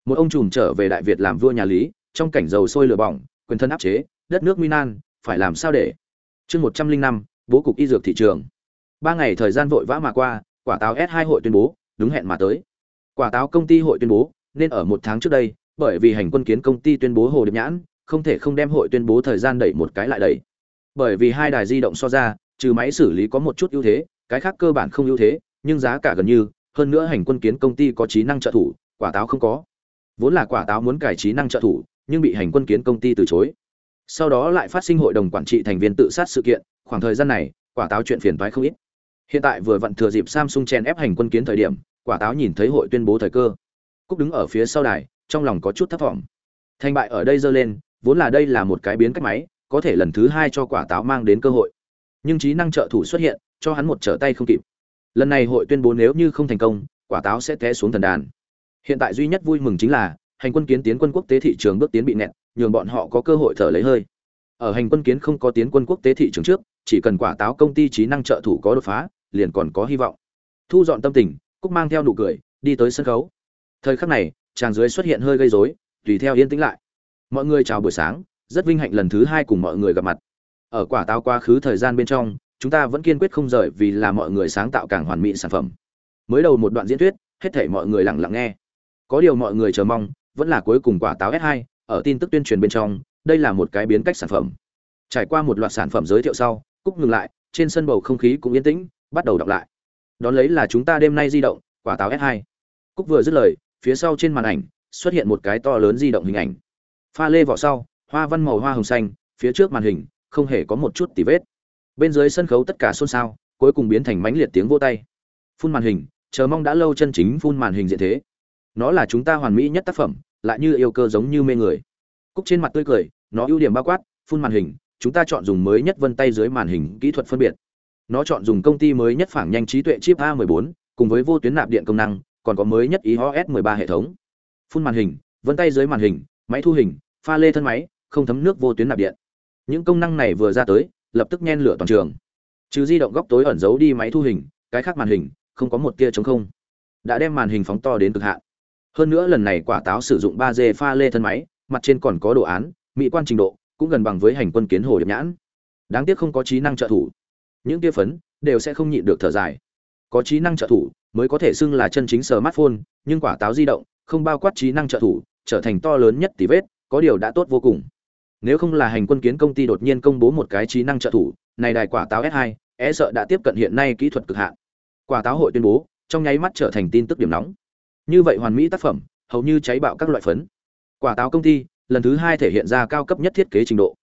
một ông trùm trở về đại việt làm vua nhà lý, trong cảnh dầu sôi lửa bỏng, quyền thân áp chế, đất nước minan phải làm sao để? Chương một trăm linh năm, bố cục y dược thị trường. Ba ngày thời gian vội vã mà qua, quả táo s hai hội tuyên bố, đúng hẹn mà tới. Quả táo công ty hội tuyên bố, nên ở một tháng trước đây, bởi vì hành quân kiến công ty tuyên bố hồ điệp nhãn, không thể không đem hội tuyên bố thời gian đẩy một cái lại đẩy. Bởi vì hai đài di động so ra, trừ máy xử lý có một chút ưu thế, cái khác cơ bản không ưu thế, nhưng giá cả gần như, hơn nữa hành quân kiến công ty có trí năng trợ thủ, quả táo không có vốn là quả táo muốn cải trí năng trợ thủ, nhưng bị hành quân kiến công ty từ chối. Sau đó lại phát sinh hội đồng quản trị thành viên tự sát sự kiện, khoảng thời gian này, quả táo chuyện phiền toái không ít. Hiện tại vừa vặn thừa dịp samsung chen ép hành quân kiến thời điểm, quả táo nhìn thấy hội tuyên bố thời cơ. Cúc đứng ở phía sau đài, trong lòng có chút thất vọng thành bại ở đây dơ lên, vốn là đây là một cái biến cách máy, có thể lần thứ hai cho quả táo mang đến cơ hội. Nhưng trí năng trợ thủ xuất hiện, cho hắn một trở tay không kịp. Lần này hội tuyên bố nếu như không thành công, quả táo sẽ té xuống thần đàn hiện tại duy nhất vui mừng chính là, hành quân kiến tiến quân quốc tế thị trường bước tiến bị nẹt nhường bọn họ có cơ hội thở lấy hơi. Ở hành quân kiến không có tiến quân quốc tế thị trường trước, chỉ cần quả táo công ty trí năng trợ thủ có đột phá, liền còn có hy vọng. Thu dọn tâm tình, cúc mang theo nụ cười, đi tới sân khấu. Thời khắc này, chàng dưới xuất hiện hơi gây rối, tùy theo yên tĩnh lại. Mọi người chào buổi sáng, rất vinh hạnh lần thứ hai cùng mọi người gặp mặt. Ở quả táo quá khứ thời gian bên trong, chúng ta vẫn kiên quyết không rời vì là mọi người sáng tạo càng hoàn mỹ sản phẩm. Mới đầu một đoạn diễn thuyết, hết thể mọi người lặng lặng nghe có điều mọi người chờ mong, vẫn là cuối cùng quả táo s 2 ở tin tức tuyên truyền bên trong, đây là một cái biến cách sản phẩm. Trải qua một loạt sản phẩm giới thiệu sau, cúc ngừng lại, trên sân bầu không khí cũng yên tĩnh, bắt đầu đọc lại. Đón lấy là chúng ta đêm nay di động, quả táo s 2 cúc vừa dứt lời, phía sau trên màn ảnh, xuất hiện một cái to lớn di động hình ảnh. Pha lê vỏ sau, hoa văn màu hoa hồng xanh, phía trước màn hình, không hề có một chút tì vết. Bên dưới sân khấu tất cả xôn xao, cuối cùng biến thành mãnh liệt tiếng vô tay. Phun màn hình, chờ mong đã lâu chân chính phun màn hình diện thế nó là chúng ta hoàn mỹ nhất tác phẩm, lại như yêu cơ giống như mê người. Cúc trên mặt tươi cười, nó ưu điểm bao quát, phun màn hình, chúng ta chọn dùng mới nhất vân tay dưới màn hình kỹ thuật phân biệt. Nó chọn dùng công ty mới nhất phản nhanh trí tuệ chip a 14 cùng với vô tuyến nạp điện công năng, còn có mới nhất iOS 13 hệ thống. Phun màn hình, vân tay dưới màn hình, máy thu hình, pha lê thân máy, không thấm nước vô tuyến nạp điện. Những công năng này vừa ra tới, lập tức nhen lửa toàn trường. Trừ di động góc tối ẩn giấu đi máy thu hình, cái khác màn hình, không có một tia trống không. Đã đem màn hình phóng to đến cực hạn hơn nữa lần này quả táo sử dụng 3D pha lê thân máy, mặt trên còn có đồ án, mỹ quan trình độ, cũng gần bằng với hành quân kiến hồ điệp nhãn. Đáng tiếc không có trí năng trợ thủ. Những tia phấn đều sẽ không nhịn được thở dài. Có trí năng trợ thủ mới có thể xưng là chân chính smartphone, nhưng quả táo di động không bao quát trí năng trợ thủ, trở thành to lớn nhất tỷ vết, có điều đã tốt vô cùng. Nếu không là hành quân kiến công ty đột nhiên công bố một cái trí năng trợ thủ, này đài quả táo s 2 e sợ đã tiếp cận hiện nay kỹ thuật cực hạn. Quả táo hội tuyên bố, trong nháy mắt trở thành tin tức điểm nóng như vậy hoàn mỹ tác phẩm hầu như cháy bạo các loại phấn. Quả táo công ty lần thứ hai thể hiện ra cao cấp nhất thiết kế trình độ.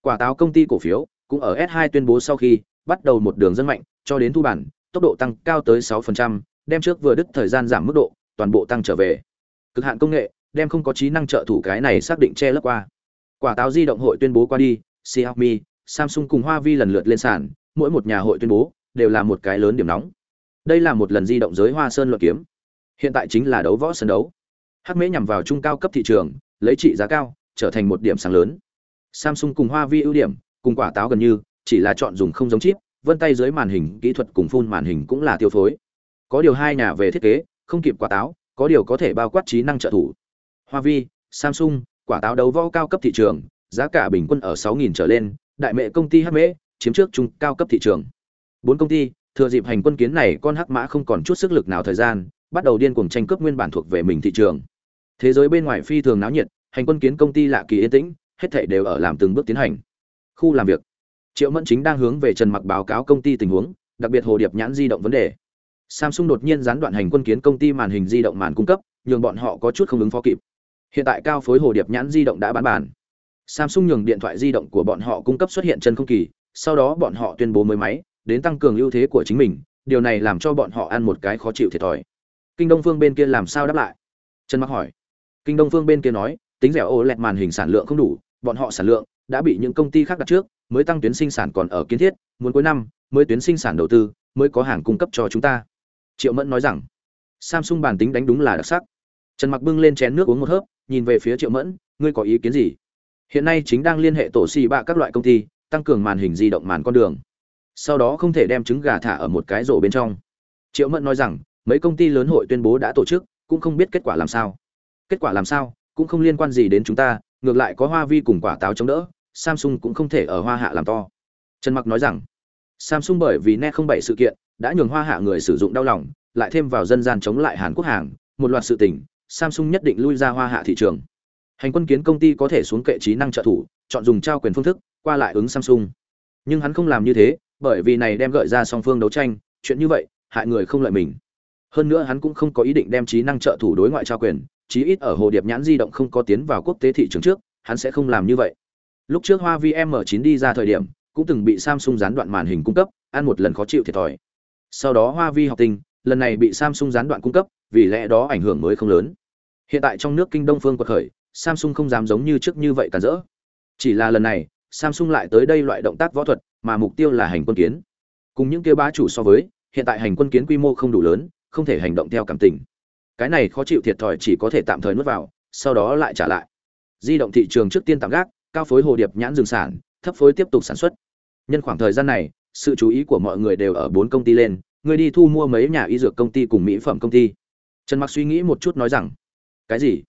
Quả táo công ty cổ phiếu cũng ở s 2 tuyên bố sau khi bắt đầu một đường dân mạnh cho đến thu bản tốc độ tăng cao tới 6%, đem trước vừa đứt thời gian giảm mức độ toàn bộ tăng trở về. Cực hạn công nghệ đem không có trí năng trợ thủ cái này xác định che lấp qua. Quả táo di động hội tuyên bố qua đi xiaomi samsung cùng hoa vi lần lượt lên sàn mỗi một nhà hội tuyên bố đều là một cái lớn điểm nóng. Đây là một lần di động giới hoa sơn luận kiếm hiện tại chính là đấu võ sân đấu. Hắc mễ nhằm vào trung cao cấp thị trường, lấy trị giá cao, trở thành một điểm sáng lớn. Samsung cùng hoa vi ưu điểm, cùng quả táo gần như, chỉ là chọn dùng không giống chip, vân tay dưới màn hình, kỹ thuật cùng phun màn hình cũng là tiêu phối. Có điều hai nhà về thiết kế, không kịp quả táo, có điều có thể bao quát trí năng trợ thủ. Hoa vi, samsung, quả táo đấu võ cao cấp thị trường, giá cả bình quân ở 6.000 trở lên, đại mệ công ty hắc mễ, chiếm trước trung cao cấp thị trường. Bốn công ty, thừa dịp hành quân kiến này con hắc mã không còn chút sức lực nào thời gian bắt đầu điên cuồng tranh cướp nguyên bản thuộc về mình thị trường. Thế giới bên ngoài phi thường náo nhiệt, hành quân kiến công ty lạ kỳ yên tĩnh, hết thảy đều ở làm từng bước tiến hành. Khu làm việc. Triệu mẫn chính đang hướng về trần mặc báo cáo công ty tình huống, đặc biệt hồ điệp nhãn di động vấn đề. Samsung đột nhiên gián đoạn hành quân kiến công ty màn hình di động màn cung cấp, nhường bọn họ có chút không ứng phó kịp. Hiện tại cao phối hồ điệp nhãn di động đã bán bản. Samsung nhường điện thoại di động của bọn họ cung cấp xuất hiện chân không kỳ, sau đó bọn họ tuyên bố mới máy, đến tăng cường ưu thế của chính mình, điều này làm cho bọn họ ăn một cái khó chịu thiệt thòi kinh đông phương bên kia làm sao đáp lại? Trần mặc hỏi. Kinh đông phương bên kia nói, tính dẻo ô lẹt màn hình sản lượng không đủ, bọn họ sản lượng đã bị những công ty khác đặt trước, mới tăng tuyến sinh sản còn ở kiến thiết, muốn cuối năm mới tuyến sinh sản đầu tư, mới có hàng cung cấp cho chúng ta. Triệu mẫn nói rằng, samsung bản tính đánh đúng là đặc sắc. Trần mặc bưng lên chén nước uống một hớp, nhìn về phía triệu mẫn, ngươi có ý kiến gì? Hiện nay chính đang liên hệ tổ xì bạ các loại công ty, tăng cường màn hình di động màn con đường. Sau đó không thể đem trứng gà thả ở một cái rổ bên trong. Triệu mẫn nói rằng mấy công ty lớn hội tuyên bố đã tổ chức, cũng không biết kết quả làm sao. Kết quả làm sao, cũng không liên quan gì đến chúng ta, ngược lại có hoa vi cùng quả táo chống đỡ, samsung cũng không thể ở hoa hạ làm to. Trần mặc nói rằng, samsung bởi vì net không bảy sự kiện, đã nhường hoa hạ người sử dụng đau lòng, lại thêm vào dân gian chống lại hàn quốc hàng, một loạt sự tình, samsung nhất định lui ra hoa hạ thị trường. Hành quân kiến công ty có thể xuống kệ trí năng trợ thủ, chọn dùng trao quyền phương thức, qua lại ứng samsung. Nhưng hắn không làm như thế, bởi vì này đem gợi ra song phương đấu tranh, chuyện như vậy, hại người không lợi mình hơn nữa hắn cũng không có ý định đem trí năng trợ thủ đối ngoại trao quyền, chí ít ở hồ điệp nhãn di động không có tiến vào quốc tế thị trường trước, hắn sẽ không làm như vậy. Lúc trước hoa vi m 9 đi ra thời điểm, cũng từng bị samsung gián đoạn màn hình cung cấp, ăn một lần khó chịu thiệt thòi. Sau đó hoa vi học tinh, lần này bị samsung gián đoạn cung cấp, vì lẽ đó ảnh hưởng mới không lớn. Hiện tại trong nước kinh đông phương quật khởi, samsung không dám giống như trước như vậy cản rỡ. Chỉ là lần này, samsung lại tới đây loại động tác võ thuật, mà mục tiêu là hành quân kiến. Cùng những kia bá chủ so với, hiện tại hành quân kiến quy mô không đủ lớn không thể hành động theo cảm tình. Cái này khó chịu thiệt thòi chỉ có thể tạm thời nuốt vào, sau đó lại trả lại. Di động thị trường trước tiên tạm gác, cao phối hồ điệp nhãn dừng sản, thấp phối tiếp tục sản xuất. Nhân khoảng thời gian này, sự chú ý của mọi người đều ở bốn công ty lên, người đi thu mua mấy nhà y dược công ty cùng mỹ phẩm công ty. Trần mặc suy nghĩ một chút nói rằng, cái gì?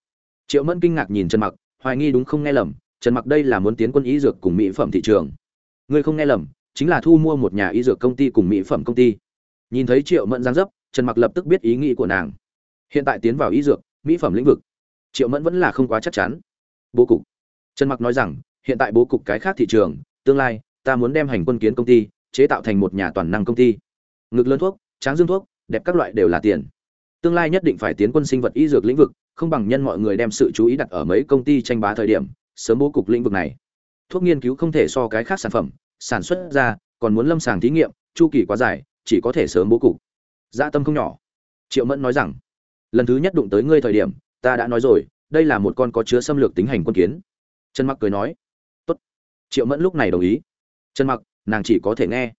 Triệu mẫn kinh ngạc nhìn trần mặc, hoài nghi đúng không nghe lầm, trần mặc đây là muốn tiến quân y dược cùng mỹ phẩm thị trường. Ngươi không nghe lầm, chính là thu mua một nhà y dược công ty cùng mỹ phẩm công ty. Nhìn thấy triệu mẫn giáng dấp trần mặc lập tức biết ý nghĩ của nàng. Hiện tại tiến vào y dược, mỹ phẩm lĩnh vực, triệu mẫn vẫn là không quá chắc chắn. Bố cục. Trần mặc nói rằng, hiện tại bố cục cái khác thị trường, tương lai, ta muốn đem hành quân kiến công ty, chế tạo thành một nhà toàn năng công ty. Ngực lớn thuốc, tráng dương thuốc, đẹp các loại đều là tiền. Tương lai nhất định phải tiến quân sinh vật y dược lĩnh vực, không bằng nhân mọi người đem sự chú ý đặt ở mấy công ty tranh bá thời điểm, sớm bố cục lĩnh vực này. Thuốc nghiên cứu không thể so cái khác sản phẩm, sản xuất ra, còn muốn lâm sàng thí nghiệm, chu kỳ quá dài, chỉ có thể sớm bố cục dạ tâm không nhỏ. Triệu mẫn nói rằng, lần thứ nhất đụng tới ngươi thời điểm, ta đã nói rồi, đây là một con có chứa xâm lược tính hành quân kiến. Trần mặc cười nói, tốt. Triệu mẫn lúc này đồng ý. Trần mặc, nàng chỉ có thể nghe.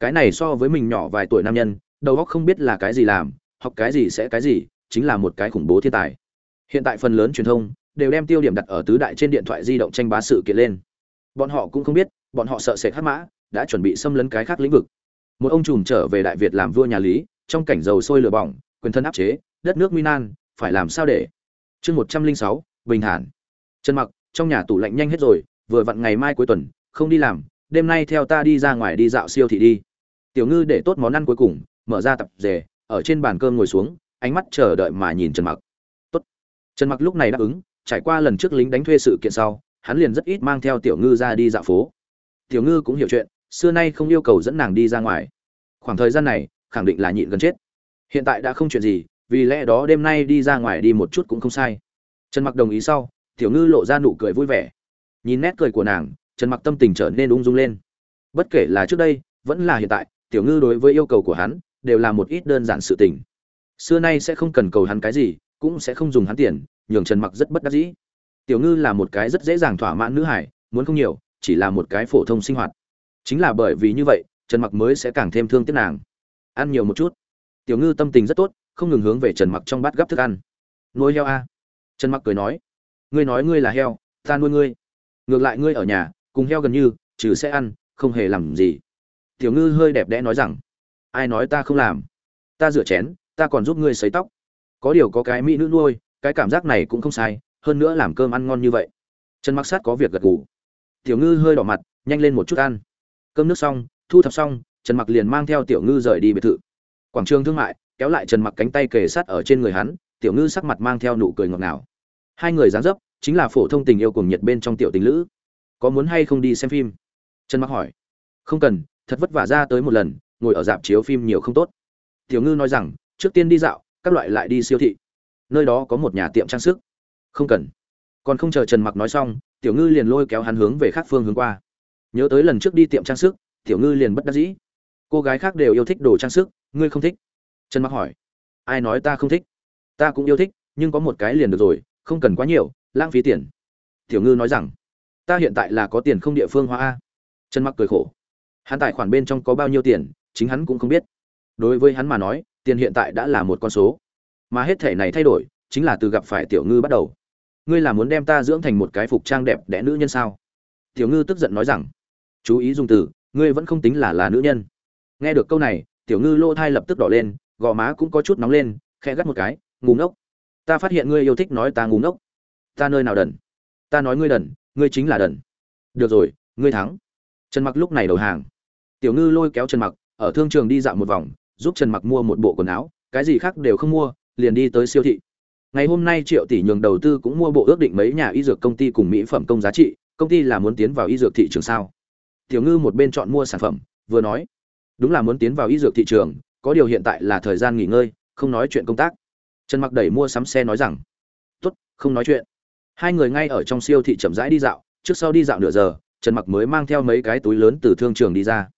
Cái này so với mình nhỏ vài tuổi nam nhân, đầu óc không biết là cái gì làm, học cái gì sẽ cái gì, chính là một cái khủng bố thiên tài. Hiện tại phần lớn truyền thông đều đem tiêu điểm đặt ở tứ đại trên điện thoại di động tranh bá sự kiện lên. Bọn họ cũng không biết, bọn họ sợ sệt hắc mã, đã chuẩn bị xâm lấn cái khác lĩnh vực. Một ông trùm trở về đại việt làm vua nhà lý trong cảnh dầu sôi lửa bỏng quyền thân áp chế đất nước minan phải làm sao để? Chương một trăm linh sáu bình Hàn, trần mặc trong nhà tủ lạnh nhanh hết rồi vừa vặn ngày mai cuối tuần không đi làm đêm nay theo ta đi ra ngoài đi dạo siêu thị đi. Tiểu ngư để tốt món ăn cuối cùng mở ra tập dề, ở trên bàn cơm ngồi xuống ánh mắt chờ đợi mà nhìn trần mặc. Tốt. Trần mặc lúc này đáp ứng trải qua lần trước lính đánh thuê sự kiện sau hắn liền rất ít mang theo tiểu ngư ra đi dạo phố. Tiểu ngư cũng hiểu chuyện xưa nay không yêu cầu dẫn nàng đi ra ngoài. Khoảng thời gian này khẳng định là nhịn gần chết. Hiện tại đã không chuyện gì, vì lẽ đó đêm nay đi ra ngoài đi một chút cũng không sai. Trần mặc đồng ý sau, tiểu ngư lộ ra nụ cười vui vẻ. Nhìn nét cười của nàng, trần mặc tâm tình trở nên ung dung lên. Bất kể là trước đây, vẫn là hiện tại, tiểu ngư đối với yêu cầu của hắn, đều là một ít đơn giản sự tình. Xưa nay sẽ không cần cầu hắn cái gì, cũng sẽ không dùng hắn tiền, nhường trần mặc rất bất đắc dĩ. Tiểu ngư là một cái rất dễ dàng thỏa mãn nữ hải muốn không nhiều, chỉ là một cái phổ thông sinh hoạt. Chính là bởi vì như vậy, trần mặc mới sẽ càng thêm thương tiếc nàng ăn nhiều một chút. Tiểu ngư tâm tình rất tốt, không ngừng hướng về trần mặc trong bát gấp thức ăn. Nuôi heo a. Trần mặc cười nói, ngươi nói ngươi là heo, ta nuôi ngươi. Ngược lại ngươi ở nhà, cùng heo gần như, trừ sẽ ăn, không hề làm gì. Tiểu ngư hơi đẹp đẽ nói rằng, ai nói ta không làm? Ta rửa chén, ta còn giúp ngươi sấy tóc. Có điều có cái mỹ nữ nuôi, cái cảm giác này cũng không sai, hơn nữa làm cơm ăn ngon như vậy. Trần mặc sát có việc gật gù. Tiểu ngư hơi đỏ mặt, nhanh lên một chút ăn. Cơm nước xong, thu thập xong trần mặc liền mang theo tiểu ngư rời đi biệt thự. Quảng trường thương mại, kéo lại trần mặc cánh tay kề sát ở trên người hắn, tiểu ngư sắc mặt mang theo nụ cười ngọt ngào. Hai người dáng dấp, chính là phổ thông tình yêu cùng nhiệt bên trong tiểu tình lữ. Có muốn hay không đi xem phim? Trần mặc hỏi. Không cần, thật vất vả ra tới một lần, ngồi ở dạp chiếu phim nhiều không tốt. Tiểu ngư nói rằng, trước tiên đi dạo, các loại lại đi siêu thị. Nơi đó có một nhà tiệm trang sức. Không cần. Còn không chờ trần mặc nói xong, tiểu ngư liền lôi kéo hắn hướng về khác phương hướng qua. Nhớ tới lần trước đi tiệm trang sức, tiểu ngư liền bất đắc dĩ cô gái khác đều yêu thích đồ trang sức, ngươi không thích? Trần mặc hỏi. Ai nói ta không thích? Ta cũng yêu thích, nhưng có một cái liền được rồi, không cần quá nhiều, lãng phí tiền. Tiểu ngư nói rằng, ta hiện tại là có tiền không địa phương hoa a. Trần mặc cười khổ. Hắn tài khoản bên trong có bao nhiêu tiền, chính hắn cũng không biết. Đối với hắn mà nói, tiền hiện tại đã là một con số. Mà hết thể này thay đổi, chính là từ gặp phải tiểu ngư bắt đầu. Ngươi là muốn đem ta dưỡng thành một cái phục trang đẹp đẽ nữ nhân sao? Tiểu ngư tức giận nói rằng, chú ý dùng từ, ngươi vẫn không tính là là nữ nhân nghe được câu này, tiểu ngư lô thai lập tức đỏ lên, gò má cũng có chút nóng lên, khẽ gắt một cái ngủ ngốc, ta phát hiện ngươi yêu thích nói ta ngủ ngốc. Ta nơi nào đần? Ta nói ngươi đần, ngươi chính là đần. Được rồi, ngươi thắng. Trần mặc lúc này đầu hàng. Tiểu ngư lôi kéo trần mặc, ở thương trường đi dạo một vòng, giúp trần mặc mua một bộ quần áo, cái gì khác đều không mua, liền đi tới siêu thị. Ngày hôm nay triệu tỷ nhường đầu tư cũng mua bộ ước định mấy nhà y dược công ty cùng mỹ phẩm công giá trị, công ty là muốn tiến vào y dược thị trường sao? Tiểu ngư một bên chọn mua sản phẩm, vừa nói đúng là muốn tiến vào y dược thị trường, có điều hiện tại là thời gian nghỉ ngơi, không nói chuyện công tác. Trần mặc đẩy mua sắm xe nói rằng, tốt, không nói chuyện. Hai người ngay ở trong siêu thị chậm rãi đi dạo, trước sau đi dạo nửa giờ, trần mặc mới mang theo mấy cái túi lớn từ thương trường đi ra.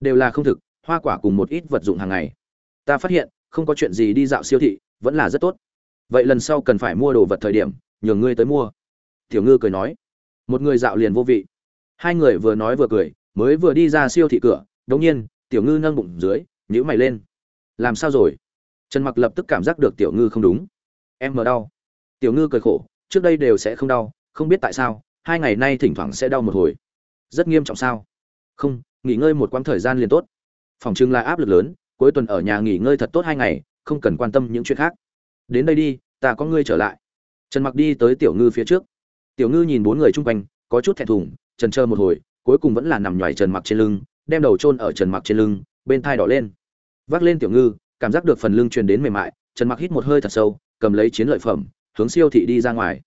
Đều là không thực, hoa quả cùng một ít vật dụng hàng ngày. Ta phát hiện, không có chuyện gì đi dạo siêu thị, vẫn là rất tốt. Vậy lần sau cần phải mua đồ vật thời điểm nhường ngươi tới mua. Tiểu ngư cười nói. Một người dạo liền vô vị. Hai người vừa nói vừa cười, mới vừa đi ra siêu thị cửa đống nhiên tiểu ngư nâng bụng dưới, nhíu mày lên. Làm sao rồi? Trần mặc lập tức cảm giác được tiểu ngư không đúng. Em mờ đau. Tiểu ngư cười khổ, trước đây đều sẽ không đau, không biết tại sao, hai ngày nay thỉnh thoảng sẽ đau một hồi. Rất nghiêm trọng sao? Không, nghỉ ngơi một quãng thời gian liền tốt. Phòng trưng là áp lực lớn, cuối tuần ở nhà nghỉ ngơi thật tốt hai ngày, không cần quan tâm những chuyện khác. Đến đây đi, ta có ngươi trở lại. Trần mặc đi tới tiểu ngư phía trước. Tiểu ngư nhìn bốn người chung quanh, có chút thẹn thùng, trần chờ một hồi, cuối cùng vẫn là nằm nhoài trần mặc trên lưng đem đầu chôn ở trần mặc trên lưng, bên thai đỏ lên. Vác lên tiểu ngư, cảm giác được phần lưng truyền đến mềm mại, trần mặc hít một hơi thật sâu, cầm lấy chiến lợi phẩm, hướng siêu thị đi ra ngoài.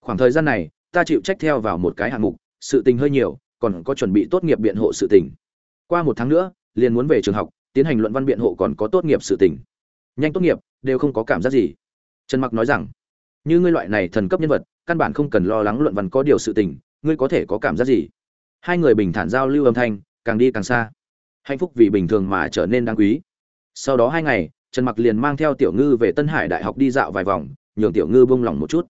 Khoảng thời gian này, ta chịu trách theo vào một cái hạng mục, sự tình hơi nhiều, còn có chuẩn bị tốt nghiệp biện hộ sự tình. Qua một tháng nữa, liền muốn về trường học, tiến hành luận văn biện hộ còn có tốt nghiệp sự tình. Nhanh tốt nghiệp, đều không có cảm giác gì. Trần mặc nói rằng, như ngươi loại này thần cấp nhân vật, căn bản không cần lo lắng luận văn có điều sự tình, ngươi có thể có cảm giác gì? Hai người bình thản giao lưu âm thanh càng đi càng xa. Hạnh phúc vì bình thường mà trở nên đáng quý. Sau đó hai ngày, trần mặc liền mang theo tiểu ngư về tân hải đại học đi dạo vài vòng, nhường tiểu ngư bông lòng một chút.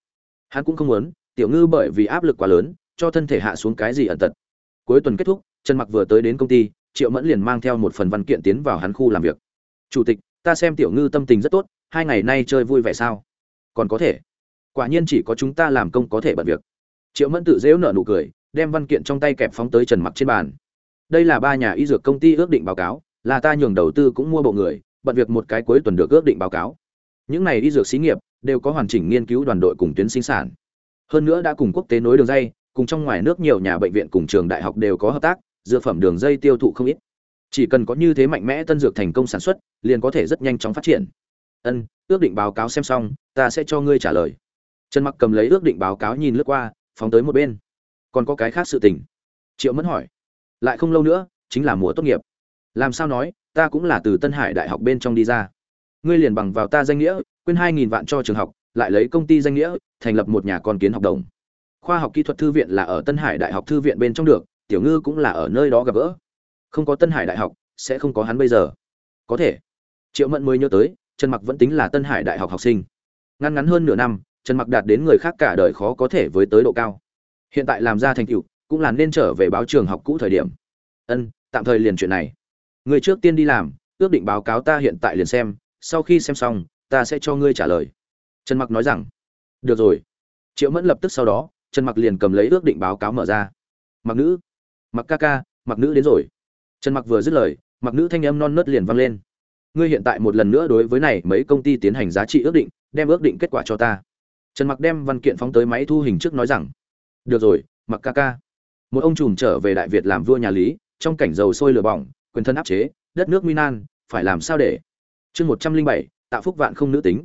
Hắn cũng không muốn, tiểu ngư bởi vì áp lực quá lớn, cho thân thể hạ xuống cái gì ẩn tật. Cuối tuần kết thúc, trần mặc vừa tới đến công ty, triệu mẫn liền mang theo một phần văn kiện tiến vào hắn khu làm việc. Chủ tịch, ta xem tiểu ngư tâm tình rất tốt, hai ngày nay chơi vui vẻ sao? Còn có thể. Quả nhiên chỉ có chúng ta làm công có thể bận việc. Triệu mẫn tự dễu nở nụ cười, đem văn kiện trong tay kẹp phóng tới trần mặc trên bàn đây là ba nhà y dược công ty ước định báo cáo, là ta nhường đầu tư cũng mua bộ người, bận việc một cái cuối tuần được ước định báo cáo. Những này y dược xí nghiệp đều có hoàn chỉnh nghiên cứu đoàn đội cùng tuyến sinh sản. Hơn nữa đã cùng quốc tế nối đường dây, cùng trong ngoài nước nhiều nhà bệnh viện cùng trường đại học đều có hợp tác, dược phẩm đường dây tiêu thụ không ít. Chỉ cần có như thế mạnh mẽ tân dược thành công sản xuất, liền có thể rất nhanh chóng phát triển. Ân, ước định báo cáo xem xong, ta sẽ cho ngươi trả lời. Trần mặc cầm lấy ước định báo cáo nhìn lướt qua, phóng tới một bên. Còn có cái khác sự tình? Triệu mẫn hỏi lại không lâu nữa, chính là mùa tốt nghiệp. Làm sao nói, ta cũng là từ tân hải đại học bên trong đi ra. Ngươi liền bằng vào ta danh nghĩa, quên hai nghìn vạn cho trường học, lại lấy công ty danh nghĩa, thành lập một nhà con kiến học đồng. Khoa học kỹ thuật thư viện là ở tân hải đại học thư viện bên trong được, tiểu ngư cũng là ở nơi đó gặp gỡ. Không có tân hải đại học, sẽ không có hắn bây giờ. Có thể. Triệu mẫn mới nhớ tới, trần mặc vẫn tính là tân hải đại học học sinh. Ngắn ngắn hơn nửa năm, trần mặc đạt đến người khác cả đời khó có thể với tới độ cao. Hiện tại làm ra thành tựu cũng là nên trở về báo trường học cũ thời điểm. Ân, tạm thời liền chuyện này. Người trước tiên đi làm, ước định báo cáo ta hiện tại liền xem, sau khi xem xong, ta sẽ cho ngươi trả lời. Trần mặc nói rằng. Được rồi. Triệu mẫn lập tức sau đó, trần mặc liền cầm lấy ước định báo cáo mở ra. Mặc nữ, mặc ca ca, mặc nữ đến rồi. Trần mặc vừa dứt lời, mặc nữ thanh âm non nớt liền vang lên. Ngươi hiện tại một lần nữa đối với này mấy công ty tiến hành giá trị ước định, đem ước định kết quả cho ta. Trần mặc đem văn kiện phóng tới máy thu hình trước nói rằng. Được rồi, mặc ca ca một ông trùm trở về đại việt làm vua nhà lý, trong cảnh dầu sôi lửa bỏng, quyền thân áp chế, đất nước nguy nan, phải làm sao để? Chương một trăm linh bảy tạ phúc vạn không nữ tính.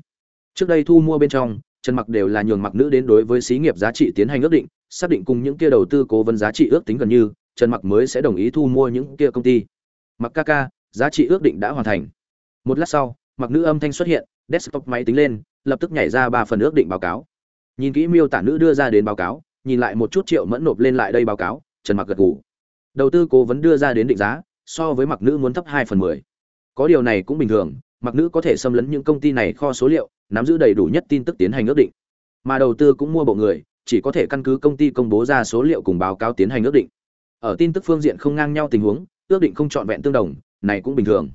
Trước đây thu mua bên trong, trần mặc đều là nhường mặc nữ đến đối với xí nghiệp giá trị tiến hành ước định, xác định cùng những kia đầu tư cố vấn giá trị ước tính gần như, trần mặc mới sẽ đồng ý thu mua những kia công ty. Mặc ca ca, giá trị ước định đã hoàn thành. Một lát sau, mặc nữ âm thanh xuất hiện, desktop máy tính lên, lập tức nhảy ra ba phần ước định báo cáo. Nhìn kỹ miêu tả nữ đưa ra đến báo cáo nhìn lại một chút triệu mẫn nộp lên lại đây báo cáo, trần mặc gật gù. Đầu tư cố vấn đưa ra đến định giá, so với mặc nữ muốn thấp hai phần mười. Có điều này cũng bình thường, mặc nữ có thể xâm lấn những công ty này kho số liệu, nắm giữ đầy đủ nhất tin tức tiến hành ước định. Mà đầu tư cũng mua bộ người, chỉ có thể căn cứ công ty công bố ra số liệu cùng báo cáo tiến hành ước định. Ở tin tức phương diện không ngang nhau tình huống, ước định không trọn vẹn tương đồng, này cũng bình thường.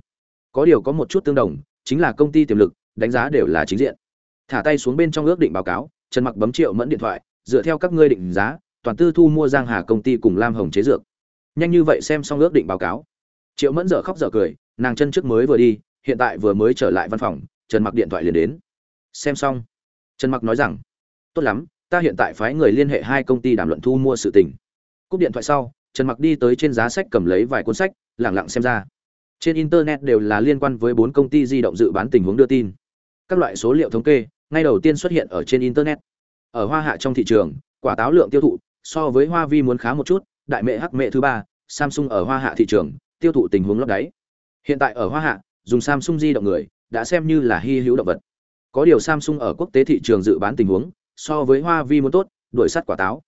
Có điều có một chút tương đồng, chính là công ty tiềm lực, đánh giá đều là chính diện. Thả tay xuống bên trong ước định báo cáo, trần mặc bấm triệu mẫn điện thoại dựa theo các ngươi định giá, toàn tư thu mua giang hà công ty cùng lam hồng chế dược. Nhanh như vậy xem xong ước định báo cáo. Triệu mẫn dở khóc dở cười, nàng chân trước mới vừa đi, hiện tại vừa mới trở lại văn phòng, trần mặc điện thoại liền đến. Xem xong. Trần mặc nói rằng, tốt lắm, ta hiện tại phái người liên hệ hai công ty đàm luận thu mua sự tình. Cúp điện thoại sau, trần mặc đi tới trên giá sách cầm lấy vài cuốn sách, lẳng lặng xem ra. Trên internet đều là liên quan với bốn công ty di động dự bán tình huống đưa tin. Các loại số liệu thống kê, ngay đầu tiên xuất hiện ở trên internet ở hoa hạ trong thị trường, quả táo lượng tiêu thụ so với hoa vi muốn khá một chút, đại mẹ hắc mẹ thứ ba, samsung ở hoa hạ thị trường, tiêu thụ tình huống lấp đáy. Hiện tại ở hoa hạ, dùng samsung di động người đã xem như là hy hữu động vật. Có điều samsung ở quốc tế thị trường dự bán tình huống so với hoa vi muốn tốt, đuổi sắt quả táo.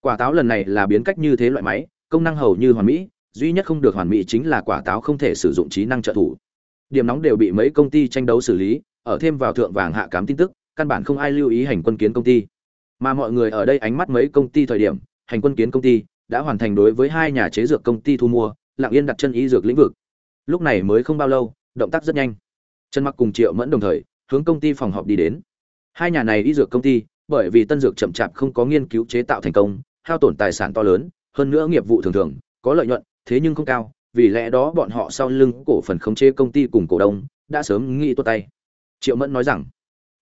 Quả táo lần này là biến cách như thế loại máy, công năng hầu như hoàn mỹ, duy nhất không được hoàn mỹ chính là quả táo không thể sử dụng trí năng trợ thủ. Điểm nóng đều bị mấy công ty tranh đấu xử lý, ở thêm vào thượng vàng hạ cám tin tức, căn bản không ai lưu ý hành quân kiến công ty mà mọi người ở đây ánh mắt mấy công ty thời điểm, hành quân kiến công ty, đã hoàn thành đối với hai nhà chế dược công ty thu mua, lặng yên đặt chân y dược lĩnh vực. Lúc này mới không bao lâu, động tác rất nhanh. Trần mặc cùng triệu mẫn đồng thời, hướng công ty phòng họp đi đến. Hai nhà này y dược công ty, bởi vì tân dược chậm chạp không có nghiên cứu chế tạo thành công, hao tổn tài sản to lớn, hơn nữa nghiệp vụ thường thường, có lợi nhuận, thế nhưng không cao, vì lẽ đó bọn họ sau lưng cổ phần khống chế công ty cùng cổ đông, đã sớm nghĩ tốt tay. Triệu mẫn nói rằng,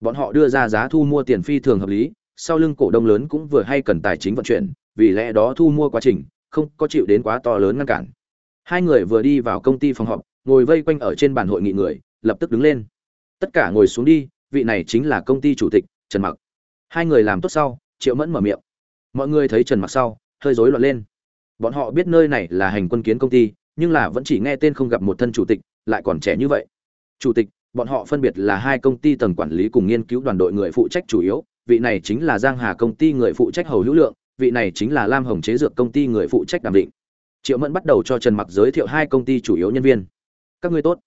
bọn họ đưa ra giá thu mua tiền phi thường hợp lý sau lưng cổ đông lớn cũng vừa hay cần tài chính vận chuyển, vì lẽ đó thu mua quá trình, không có chịu đến quá to lớn ngăn cản. Hai người vừa đi vào công ty phòng họp, ngồi vây quanh ở trên bàn hội nghị người, lập tức đứng lên. Tất cả ngồi xuống đi, vị này chính là công ty chủ tịch, trần mặc. Hai người làm tốt sau, triệu mẫn mở miệng. Mọi người thấy trần mặc sau, hơi rối loạn lên. Bọn họ biết nơi này là hành quân kiến công ty, nhưng là vẫn chỉ nghe tên không gặp một thân chủ tịch, lại còn trẻ như vậy. Chủ tịch, bọn họ phân biệt là hai công ty tầng quản lý cùng nghiên cứu đoàn đội người phụ trách chủ yếu vị này chính là giang hà công ty người phụ trách hầu hữu lượng, vị này chính là lam hồng chế dược công ty người phụ trách đảm định. Triệu mẫn bắt đầu cho trần mặc giới thiệu hai công ty chủ yếu nhân viên. Các ngươi tốt.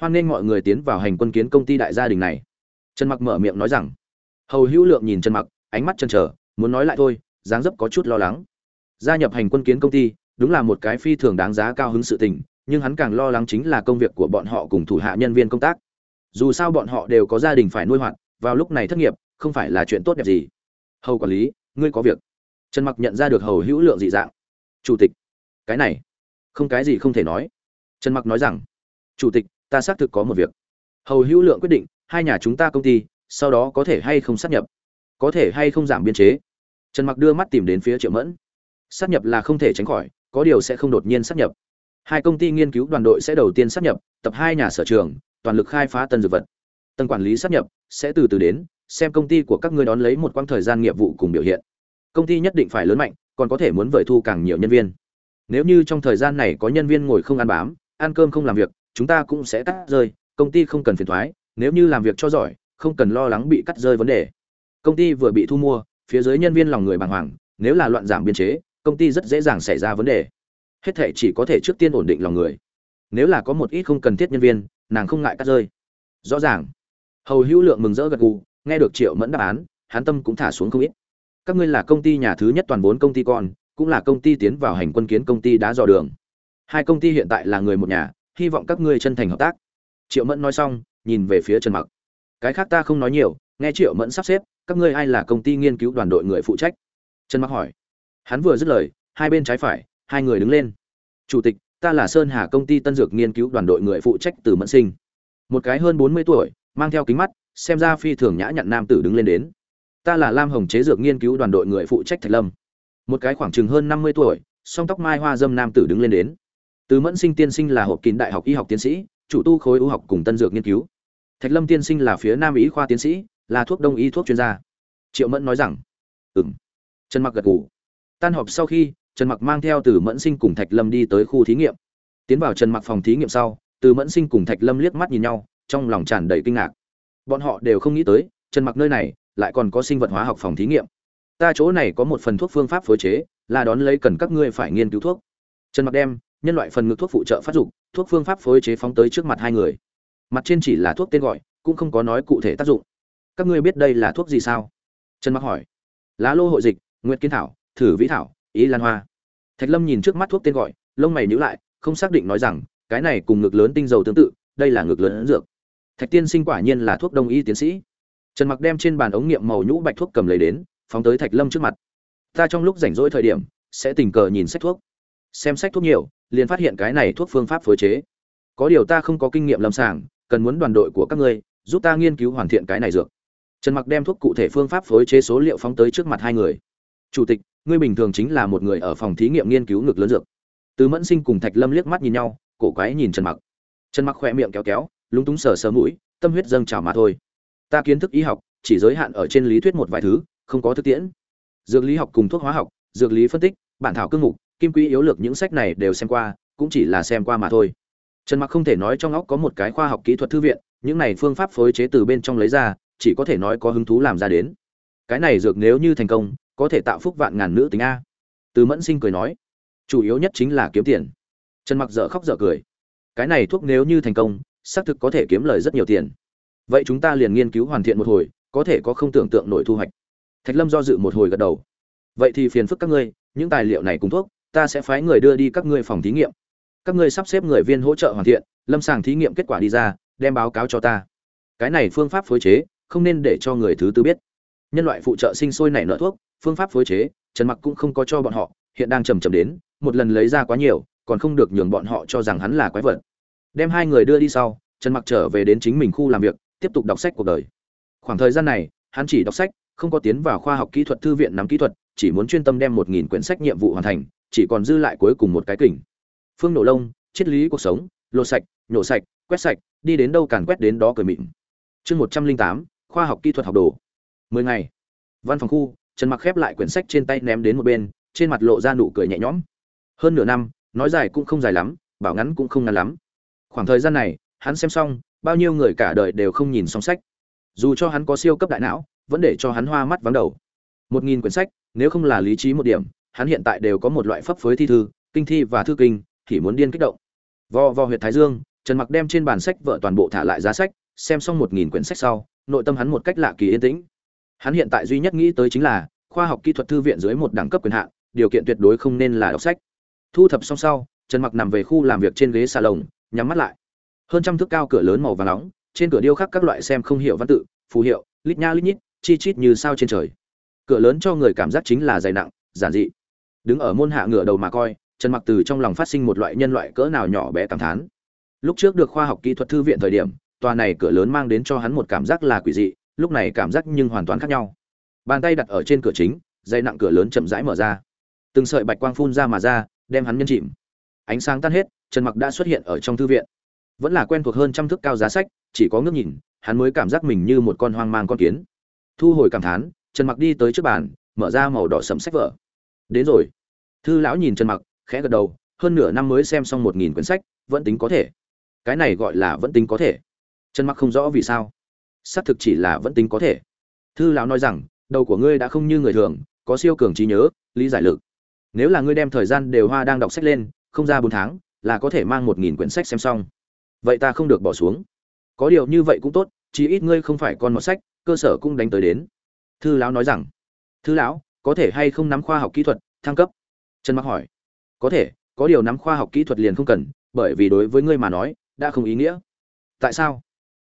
Hoan nghênh mọi người tiến vào hành quân kiến công ty đại gia đình này. Trần mặc mở miệng nói rằng, hầu hữu lượng nhìn trần mặc, ánh mắt chần chờ, muốn nói lại thôi, dáng dấp có chút lo lắng. Gia nhập hành quân kiến công ty, đúng là một cái phi thường đáng giá cao hứng sự tình, nhưng hắn càng lo lắng chính là công việc của bọn họ cùng thủ hạ nhân viên công tác. Dù sao bọn họ đều có gia đình phải nuôi hoạt, vào lúc này thất nghiệp không phải là chuyện tốt đẹp gì. Hầu quản lý, ngươi có việc. Trần mặc nhận ra được hầu hữu lượng dị dạng. Chủ tịch, cái này, không cái gì không thể nói. Trần mặc nói rằng, chủ tịch, ta xác thực có một việc. Hầu hữu lượng quyết định, hai nhà chúng ta công ty, sau đó có thể hay không sát nhập. Có thể hay không giảm biên chế. Trần mặc đưa mắt tìm đến phía triệu mẫn. Sát nhập là không thể tránh khỏi, có điều sẽ không đột nhiên sát nhập. Hai công ty nghiên cứu đoàn đội sẽ đầu tiên sát nhập, tập hai nhà sở trường, toàn lực khai phá tân dược vật. Tầng quản lý sát nhập sẽ từ từ đến xem công ty của các ngươi đón lấy một quãng thời gian nghiệp vụ cùng biểu hiện. Công ty nhất định phải lớn mạnh, còn có thể muốn vời thu càng nhiều nhân viên. Nếu như trong thời gian này có nhân viên ngồi không ăn bám, ăn cơm không làm việc, chúng ta cũng sẽ cắt rơi, công ty không cần phiền thoái, nếu như làm việc cho giỏi, không cần lo lắng bị cắt rơi vấn đề. Công ty vừa bị thu mua, phía dưới nhân viên lòng người bàng hoàng, nếu là loạn giảm biên chế, công ty rất dễ dàng xảy ra vấn đề. Hết thể chỉ có thể trước tiên ổn định lòng người. Nếu là có một ít không cần thiết nhân viên, nàng không ngại cắt rơi. Rõ ràng. Hầu hữu lượng mừng rỡ gật gù nghe được triệu mẫn đáp án, hắn tâm cũng thả xuống không ít. Các ngươi là công ty nhà thứ nhất toàn vốn công ty con, cũng là công ty tiến vào hành quân kiến công ty đá dò đường. Hai công ty hiện tại là người một nhà, hy vọng các ngươi chân thành hợp tác. Triệu mẫn nói xong, nhìn về phía trần mặc. Cái khác ta không nói nhiều, nghe triệu mẫn sắp xếp, các ngươi ai là công ty nghiên cứu đoàn đội người phụ trách? Trần mặc hỏi. Hắn vừa dứt lời, hai bên trái phải, hai người đứng lên. Chủ tịch, ta là sơn hà công ty tân dược nghiên cứu đoàn đội người phụ trách từ mẫn sinh. Một cái hơn bốn mươi tuổi, mang theo kính mắt xem ra phi thường nhã nhặn nam tử đứng lên đến. Ta là lam hồng chế dược nghiên cứu đoàn đội người phụ trách thạch lâm. Một cái khoảng chừng hơn năm mươi tuổi, song tóc mai hoa dâm nam tử đứng lên đến. Từ mẫn sinh tiên sinh là hộp kín đại học y học tiến sĩ, chủ tu khối ưu học cùng tân dược nghiên cứu. Thạch lâm tiên sinh là phía nam ý khoa tiến sĩ, là thuốc đông y thuốc chuyên gia. Triệu mẫn nói rằng ừ m trần mặc gật ngủ tan họp sau khi, trần mặc mang theo từ mẫn sinh cùng thạch lâm đi tới khu thí nghiệm. Tiến vào trần mặc phòng thí nghiệm sau, từ mẫn sinh cùng thạch lâm liếc mắt nhìn nhau, trong lòng tràn đầy kinh ngạc bọn họ đều không nghĩ tới, trần mặc nơi này lại còn có sinh vật hóa học phòng thí nghiệm. Ta chỗ này có một phần thuốc phương pháp phối chế, là đón lấy cần các ngươi phải nghiên cứu thuốc. Trần mặc đem nhân loại phần ngực thuốc phụ trợ phát dụng thuốc phương pháp phối chế phóng tới trước mặt hai người. Mặt trên chỉ là thuốc tên gọi, cũng không có nói cụ thể tác dụng. Các ngươi biết đây là thuốc gì sao? Trần mặc hỏi. Lá lô hội dịch, nguyệt kiến thảo, thử vĩ thảo, ý lan hoa. Thạch lâm nhìn trước mắt thuốc tên gọi, lông mày nhíu lại, không xác định nói rằng, cái này cùng ngực lớn tinh dầu tương tự, đây là ngực lớn dược thạch tiên sinh quả nhiên là thuốc đông y tiến sĩ. Trần mặc đem trên bàn ống nghiệm màu nhũ bạch thuốc cầm lấy đến, phóng tới thạch lâm trước mặt. Ta trong lúc rảnh rỗi thời điểm, sẽ tình cờ nhìn sách thuốc. Xem sách thuốc nhiều, liền phát hiện cái này thuốc phương pháp phối chế. Có điều ta không có kinh nghiệm lâm sàng, cần muốn đoàn đội của các ngươi, giúp ta nghiên cứu hoàn thiện cái này dược. Trần mặc đem thuốc cụ thể phương pháp phối chế số liệu phóng tới trước mặt hai người. Chủ tịch, ngươi bình thường chính là một người ở phòng thí nghiệm nghiên cứu ngực lớn dược. Từ mẫn sinh cùng thạch lâm liếc mắt nhìn nhau, cổ quái nhìn trần mặc. Trần mặc khoe miệng kéo kéo lúng túng sờ sờ mũi, tâm huyết dâng trào mà thôi. Ta kiến thức y học, chỉ giới hạn ở trên lý thuyết một vài thứ, không có thực tiễn. Dược lý học cùng thuốc hóa học, dược lý phân tích, bản thảo cương mục, kim quý yếu lược những sách này đều xem qua, cũng chỉ là xem qua mà thôi. Trần mặc không thể nói trong óc có một cái khoa học kỹ thuật thư viện, những này phương pháp phối chế từ bên trong lấy ra, chỉ có thể nói có hứng thú làm ra đến. Cái này dược nếu như thành công, có thể tạo phúc vạn ngàn nữ tính a. Từ mẫn sinh cười nói, chủ yếu nhất chính là kiếm tiền. Trần mặc dở khóc dở cười. Cái này thuốc nếu như thành công xác thực có thể kiếm lời rất nhiều tiền. Vậy chúng ta liền nghiên cứu hoàn thiện một hồi, có thể có không tưởng tượng nổi thu hoạch. Thạch lâm do dự một hồi gật đầu. Vậy thì phiền phức các ngươi, những tài liệu này cùng thuốc, ta sẽ phái người đưa đi các ngươi phòng thí nghiệm. Các ngươi sắp xếp người viên hỗ trợ hoàn thiện, lâm sàng thí nghiệm kết quả đi ra, đem báo cáo cho ta. Cái này phương pháp phối chế, không nên để cho người thứ tư biết. Nhân loại phụ trợ sinh sôi nảy nợ thuốc, phương pháp phối chế, trần mặc cũng không có cho bọn họ, hiện đang chầm chầm đến, một lần lấy ra quá nhiều, còn không được nhường bọn họ cho rằng hắn là quái vật đem hai người đưa đi sau, trần mặc trở về đến chính mình khu làm việc, tiếp tục đọc sách cuộc đời. Khoảng thời gian này, hắn chỉ đọc sách, không có tiến vào khoa học kỹ thuật thư viện nắm kỹ thuật, chỉ muốn chuyên tâm đem một nghìn quyển sách nhiệm vụ hoàn thành, chỉ còn dư lại cuối cùng một cái kỉnh. Phương nổ lông, triết lý cuộc sống, lột sạch, nhổ sạch, quét sạch, đi đến đâu càng quét đến đó cười mịn. Chương một trăm linh tám, khoa học kỹ thuật học đồ. Mười ngày. Văn phòng khu, trần mặc khép lại quyển sách trên tay ném đến một bên, trên mặt lộ ra nụ cười nhẹ nhõm. Hơn nửa năm, nói dài cũng không dài lắm, bảo ngắn cũng không ngắn lắm khoảng thời gian này, hắn xem xong, bao nhiêu người cả đời đều không nhìn xong sách. Dù cho hắn có siêu cấp đại não, vẫn để cho hắn hoa mắt vắng đầu. Một nghìn quyển sách, nếu không là lý trí một điểm, hắn hiện tại đều có một loại pháp phối thi thư, kinh thi và thư kinh, thì muốn điên kích động. Vo vo huyệt thái dương, trần mặc đem trên bàn sách vợ toàn bộ thả lại giá sách, xem xong một nghìn quyển sách sau, nội tâm hắn một cách lạ kỳ yên tĩnh. Hắn hiện tại duy nhất nghĩ tới chính là, khoa học kỹ thuật thư viện dưới một đẳng cấp quyền hạn, điều kiện tuyệt đối không nên là đọc sách. Thu thập xong sau, trần mặc nằm về khu làm việc trên ghế lồng nhắm mắt lại. Hơn trăm thước cao cửa lớn màu vàng nóng, trên cửa điêu khắc các loại xem không hiểu văn tự, phù hiệu, lít nha lít nhít, chi chít như sao trên trời. Cửa lớn cho người cảm giác chính là dày nặng, giản dị. Đứng ở môn hạ ngựa đầu mà coi, trần mặc từ trong lòng phát sinh một loại nhân loại cỡ nào nhỏ bé cảm thán. Lúc trước được khoa học kỹ thuật thư viện thời điểm, tòa này cửa lớn mang đến cho hắn một cảm giác là quỷ dị, lúc này cảm giác nhưng hoàn toàn khác nhau. Bàn tay đặt ở trên cửa chính, dây nặng cửa lớn chậm rãi mở ra. Từng sợi bạch quang phun ra mà ra, đem hắn nhân chìm. Ánh sáng tan hết trần mặc đã xuất hiện ở trong thư viện. Vẫn là quen thuộc hơn trăm thước cao giá sách, chỉ có ngước nhìn, hắn mới cảm giác mình như một con hoang mang con kiến. Thu hồi cảm thán, trần mặc đi tới trước bàn, mở ra màu đỏ sẫm sách vở. Đến rồi. Thư lão nhìn trần mặc, khẽ gật đầu, hơn nửa năm mới xem xong một nghìn quyển sách, vẫn tính có thể. Cái này gọi là vẫn tính có thể. Trần mặc không rõ vì sao. Xác thực chỉ là vẫn tính có thể. Thư lão nói rằng, đầu của ngươi đã không như người thường, có siêu cường trí nhớ, lý giải lực. Nếu là ngươi đem thời gian đều hoa đang đọc sách lên, không ra bốn tháng là có thể mang một nghìn quyển sách xem xong. Vậy ta không được bỏ xuống. Có điều như vậy cũng tốt, chí ít ngươi không phải con mọt sách, cơ sở cũng đánh tới đến. Thư lão nói rằng, thư lão, có thể hay không nắm khoa học kỹ thuật, thăng cấp? Trần mặc hỏi. Có thể, có điều nắm khoa học kỹ thuật liền không cần, bởi vì đối với ngươi mà nói, đã không ý nghĩa. Tại sao?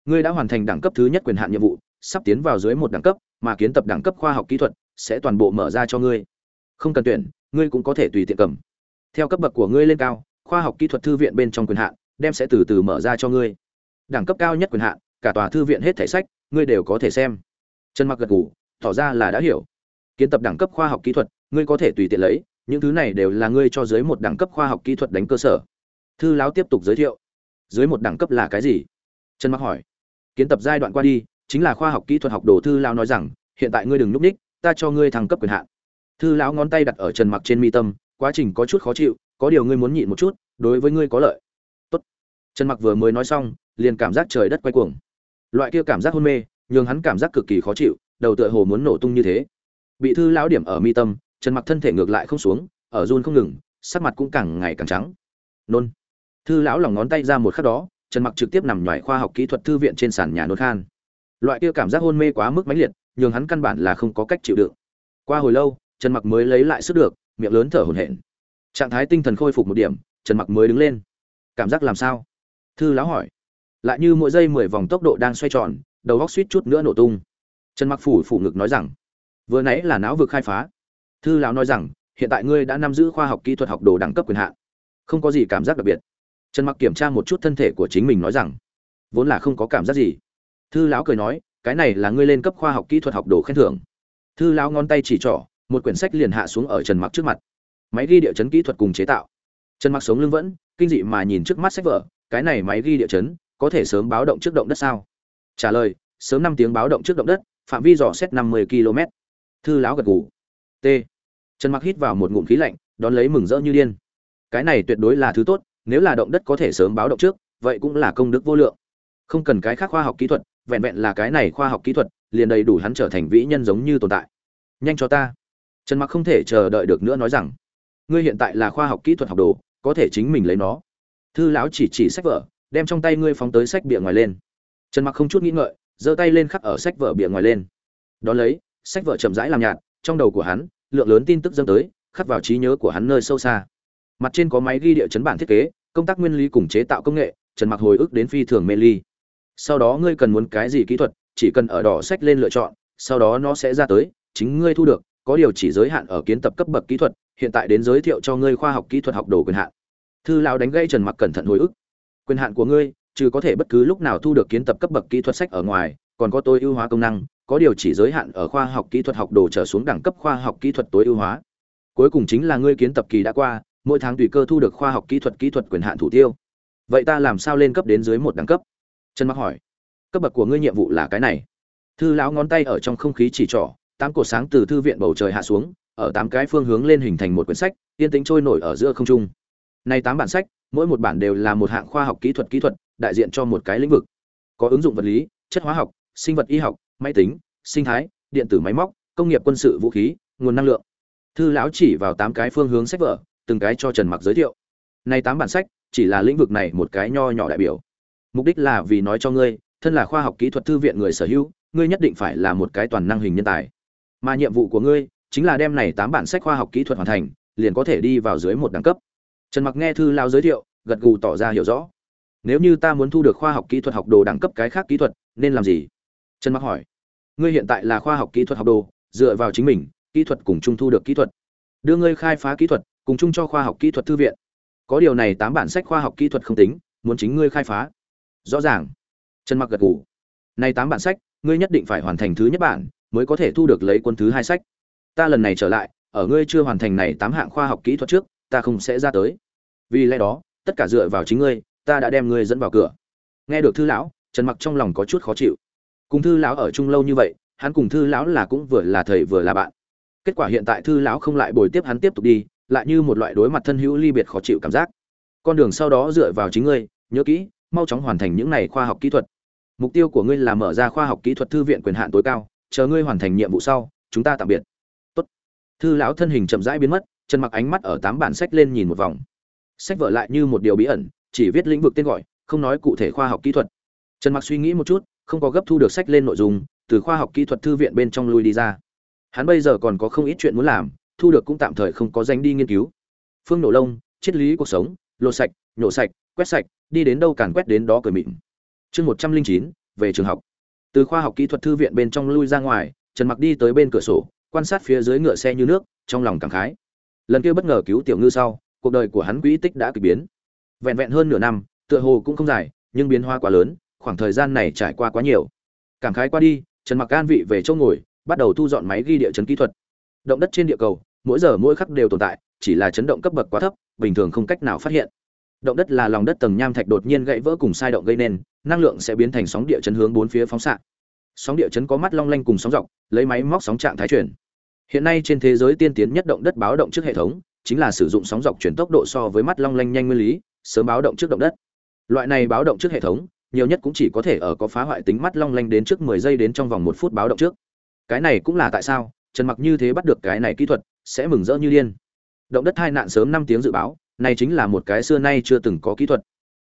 Ngươi đã hoàn thành đẳng cấp thứ nhất quyền hạn nhiệm vụ, sắp tiến vào dưới một đẳng cấp, mà kiến tập đẳng cấp khoa học kỹ thuật sẽ toàn bộ mở ra cho ngươi. Không cần tuyển, ngươi cũng có thể tùy tiện cầm. Theo cấp bậc của ngươi lên cao khoa học kỹ thuật thư viện bên trong quyền hạn, đem sẽ từ từ mở ra cho ngươi. Đẳng cấp cao nhất quyền hạn, cả tòa thư viện hết thể sách, ngươi đều có thể xem. Trần mặc gật gù, tỏ ra là đã hiểu. Kiến tập đẳng cấp khoa học kỹ thuật, ngươi có thể tùy tiện lấy, những thứ này đều là ngươi cho dưới một đẳng cấp khoa học kỹ thuật đánh cơ sở. Thư lão tiếp tục giới thiệu. Dưới một đẳng cấp là cái gì? Trần mặc hỏi. Kiến tập giai đoạn qua đi, chính là khoa học kỹ thuật học đồ thư lão nói rằng, hiện tại ngươi đừng núp ních, ta cho ngươi thăng cấp quyền hạn. Thư lão ngón tay đặt ở trần mặc trên mi tâm, quá trình có chút khó chịu có điều ngươi muốn nhịn một chút, đối với ngươi có lợi. Tốt. Trần mặc vừa mới nói xong, liền cảm giác trời đất quay cuồng. Loại kia cảm giác hôn mê, nhường hắn cảm giác cực kỳ khó chịu, đầu tựa hồ muốn nổ tung như thế. Bị thư lão điểm ở mi tâm, trần mặc thân thể ngược lại không xuống, ở run không ngừng, sắc mặt cũng càng ngày càng trắng. Nôn. Thư lão lòng ngón tay ra một khắc đó, trần mặc trực tiếp nằm ngoài khoa học kỹ thuật thư viện trên sàn nhà nôn khan. Loại kia cảm giác hôn mê quá mức mãnh liệt, nhường hắn căn bản là không có cách chịu đựng. Qua hồi lâu, trần mặc mới lấy lại sức được, miệng lớn thở hổn hển trạng thái tinh thần khôi phục một điểm, trần mặc mới đứng lên. Cảm giác làm sao? Thư lão hỏi. Lại như mỗi giây mười vòng tốc độ đang xoay tròn, đầu góc suýt chút nữa nổ tung. Trần mặc phủ phủ ngực nói rằng, vừa nãy là não vực khai phá. Thư lão nói rằng, hiện tại ngươi đã nắm giữ khoa học kỹ thuật học đồ đẳng cấp quyền hạn. Không có gì cảm giác đặc biệt. Trần mặc kiểm tra một chút thân thể của chính mình nói rằng, vốn là không có cảm giác gì. Thư lão cười nói, cái này là ngươi lên cấp khoa học kỹ thuật học đồ khen thưởng. Thư lão ngón tay chỉ trỏ, một quyển sách liền hạ xuống ở trần mặc trước mặt máy ghi địa chấn kỹ thuật cùng chế tạo. Trần mặc sống lưng vẫn, kinh dị mà nhìn trước mắt sách vở, cái này máy ghi địa chấn, có thể sớm báo động trước động đất sao? Trả lời, sớm năm tiếng báo động trước động đất, phạm vi dò xét 50 km. Thư láo gật gù. T. Trần mặc hít vào một ngụm khí lạnh, đón lấy mừng rỡ như điên. Cái này tuyệt đối là thứ tốt, nếu là động đất có thể sớm báo động trước, vậy cũng là công đức vô lượng. Không cần cái khác khoa học kỹ thuật, vẹn vẹn là cái này khoa học kỹ thuật, liền đầy đủ hắn trở thành vĩ nhân giống như tồn tại. Nhanh cho ta. Trần mặc không thể chờ đợi được nữa nói rằng ngươi hiện tại là khoa học kỹ thuật học đồ, có thể chính mình lấy nó. Thư lão chỉ chỉ sách vở, đem trong tay ngươi phóng tới sách bìa ngoài lên. Trần mặc không chút nghĩ ngợi, giơ tay lên khắc ở sách vở bìa ngoài lên. Đón lấy, sách vở chậm rãi làm nhạt, trong đầu của hắn, lượng lớn tin tức dâng tới, khắc vào trí nhớ của hắn nơi sâu xa. Mặt trên có máy ghi địa chấn bản thiết kế, công tác nguyên lý cùng chế tạo công nghệ, trần mặc hồi ức đến phi thường mê ly. Sau đó ngươi cần muốn cái gì kỹ thuật, chỉ cần ở đỏ sách lên lựa chọn, sau đó nó sẽ ra tới, chính ngươi thu được có điều chỉ giới hạn ở kiến tập cấp bậc kỹ thuật, hiện tại đến giới thiệu cho ngươi khoa học kỹ thuật học đồ quyền hạn. Thư lão đánh gây trần mặc cẩn thận hồi ức. Quyền hạn của ngươi, trừ có thể bất cứ lúc nào thu được kiến tập cấp bậc kỹ thuật sách ở ngoài, còn có tối ưu hóa công năng, có điều chỉ giới hạn ở khoa học kỹ thuật học đồ trở xuống đẳng cấp khoa học kỹ thuật tối ưu hóa. Cuối cùng chính là ngươi kiến tập kỳ đã qua, mỗi tháng tùy cơ thu được khoa học kỹ thuật kỹ thuật quyền hạn thủ tiêu. Vậy ta làm sao lên cấp đến dưới một đẳng cấp? Trần mặc hỏi. Cấp bậc của ngươi nhiệm vụ là cái này. Thư lão ngón tay ở trong không khí chỉ trỏ tám cột sáng từ thư viện bầu trời hạ xuống, ở tám cái phương hướng lên hình thành một quyển sách, yên tĩnh trôi nổi ở giữa không trung. Này tám bản sách, mỗi một bản đều là một hạng khoa học kỹ thuật kỹ thuật, đại diện cho một cái lĩnh vực. Có ứng dụng vật lý, chất hóa học, sinh vật y học, máy tính, sinh thái, điện tử máy móc, công nghiệp quân sự vũ khí, nguồn năng lượng. Thư lão chỉ vào tám cái phương hướng sách vở, từng cái cho trần mặc giới thiệu. Này tám bản sách, chỉ là lĩnh vực này một cái nho nhỏ đại biểu. Mục đích là vì nói cho ngươi, thân là khoa học kỹ thuật thư viện người sở hữu, ngươi nhất định phải là một cái toàn năng hình nhân tài mà nhiệm vụ của ngươi chính là đem này tám bản sách khoa học kỹ thuật hoàn thành, liền có thể đi vào dưới một đẳng cấp. Trần mặc nghe thư lao giới thiệu, gật gù tỏ ra hiểu rõ. Nếu như ta muốn thu được khoa học kỹ thuật học đồ đẳng cấp cái khác kỹ thuật, nên làm gì? Trần mặc hỏi. Ngươi hiện tại là khoa học kỹ thuật học đồ, dựa vào chính mình, kỹ thuật cùng chung thu được kỹ thuật. Đưa ngươi khai phá kỹ thuật, cùng chung cho khoa học kỹ thuật thư viện. Có điều này tám bản sách khoa học kỹ thuật không tính, muốn chính ngươi khai phá. Rõ ràng. Trần mặc gật gù. Này tám bản sách, ngươi nhất định phải hoàn thành thứ nhất bản mới có thể thu được lấy quân thứ hai sách. Ta lần này trở lại, ở ngươi chưa hoàn thành này tám hạng khoa học kỹ thuật trước, ta không sẽ ra tới. Vì lẽ đó, tất cả dựa vào chính ngươi, ta đã đem ngươi dẫn vào cửa. Nghe được thư lão, trần mặc trong lòng có chút khó chịu. Cùng thư lão ở chung lâu như vậy, hắn cùng thư lão là cũng vừa là thầy vừa là bạn. Kết quả hiện tại thư lão không lại bồi tiếp hắn tiếp tục đi, lại như một loại đối mặt thân hữu ly biệt khó chịu cảm giác. Con đường sau đó dựa vào chính ngươi, nhớ kỹ, mau chóng hoàn thành những này khoa học kỹ thuật. Mục tiêu của ngươi là mở ra khoa học kỹ thuật thư viện quyền hạn tối cao chờ ngươi hoàn thành nhiệm vụ sau, chúng ta tạm biệt. Tốt. thư lão thân hình chậm rãi biến mất trần mặc ánh mắt ở tám bản sách lên nhìn một vòng. Sách vở lại như một điều bí ẩn, chỉ viết lĩnh vực tên gọi, không nói cụ thể khoa học kỹ thuật. Trần mặc suy nghĩ một chút, không có gấp thu được sách lên nội dung, từ khoa học kỹ thuật thư viện bên trong lui đi ra. Hắn bây giờ còn có không ít chuyện muốn làm, thu được cũng tạm thời không có danh đi nghiên cứu. Phương nổ lông, triết lý cuộc sống, lột sạch, nhổ sạch, quét sạch, đi đến đâu càn quét đến đó cười mịn. Chương một trăm linh chín, về trường học từ khoa học kỹ thuật thư viện bên trong lui ra ngoài, trần mặc đi tới bên cửa sổ, quan sát phía dưới ngựa xe như nước, trong lòng cảm khái. Lần kia bất ngờ cứu tiểu ngư sau, cuộc đời của hắn quỹ tích đã kỳ biến. Vẹn vẹn hơn nửa năm, tựa hồ cũng không dài, nhưng biến hóa quá lớn, khoảng thời gian này trải qua quá nhiều. Cảm khái qua đi, trần mặc an vị về chỗ ngồi, bắt đầu thu dọn máy ghi địa chấn kỹ thuật. Động đất trên địa cầu, mỗi giờ mỗi khắc đều tồn tại, chỉ là chấn động cấp bậc quá thấp, bình thường không cách nào phát hiện động đất là lòng đất tầng nham thạch đột nhiên gãy vỡ cùng sai động gây nên, năng lượng sẽ biến thành sóng địa chấn hướng bốn phía phóng xạ. Sóng địa chấn có mắt long lanh cùng sóng dọc, lấy máy móc sóng trạng thái chuyển. Hiện nay trên thế giới tiên tiến nhất động đất báo động trước hệ thống, chính là sử dụng sóng dọc chuyển tốc độ so với mắt long lanh nhanh nguyên lý, sớm báo động trước động đất. Loại này báo động trước hệ thống, nhiều nhất cũng chỉ có thể ở có phá hoại tính mắt long lanh đến trước 10 giây đến trong vòng một phút báo động trước. Cái này cũng là tại sao, trần mặc như thế bắt được cái này kỹ thuật, sẽ mừng rỡ như điên. Động đất hai nạn sớm 5 tiếng dự báo này chính là một cái xưa nay chưa từng có kỹ thuật.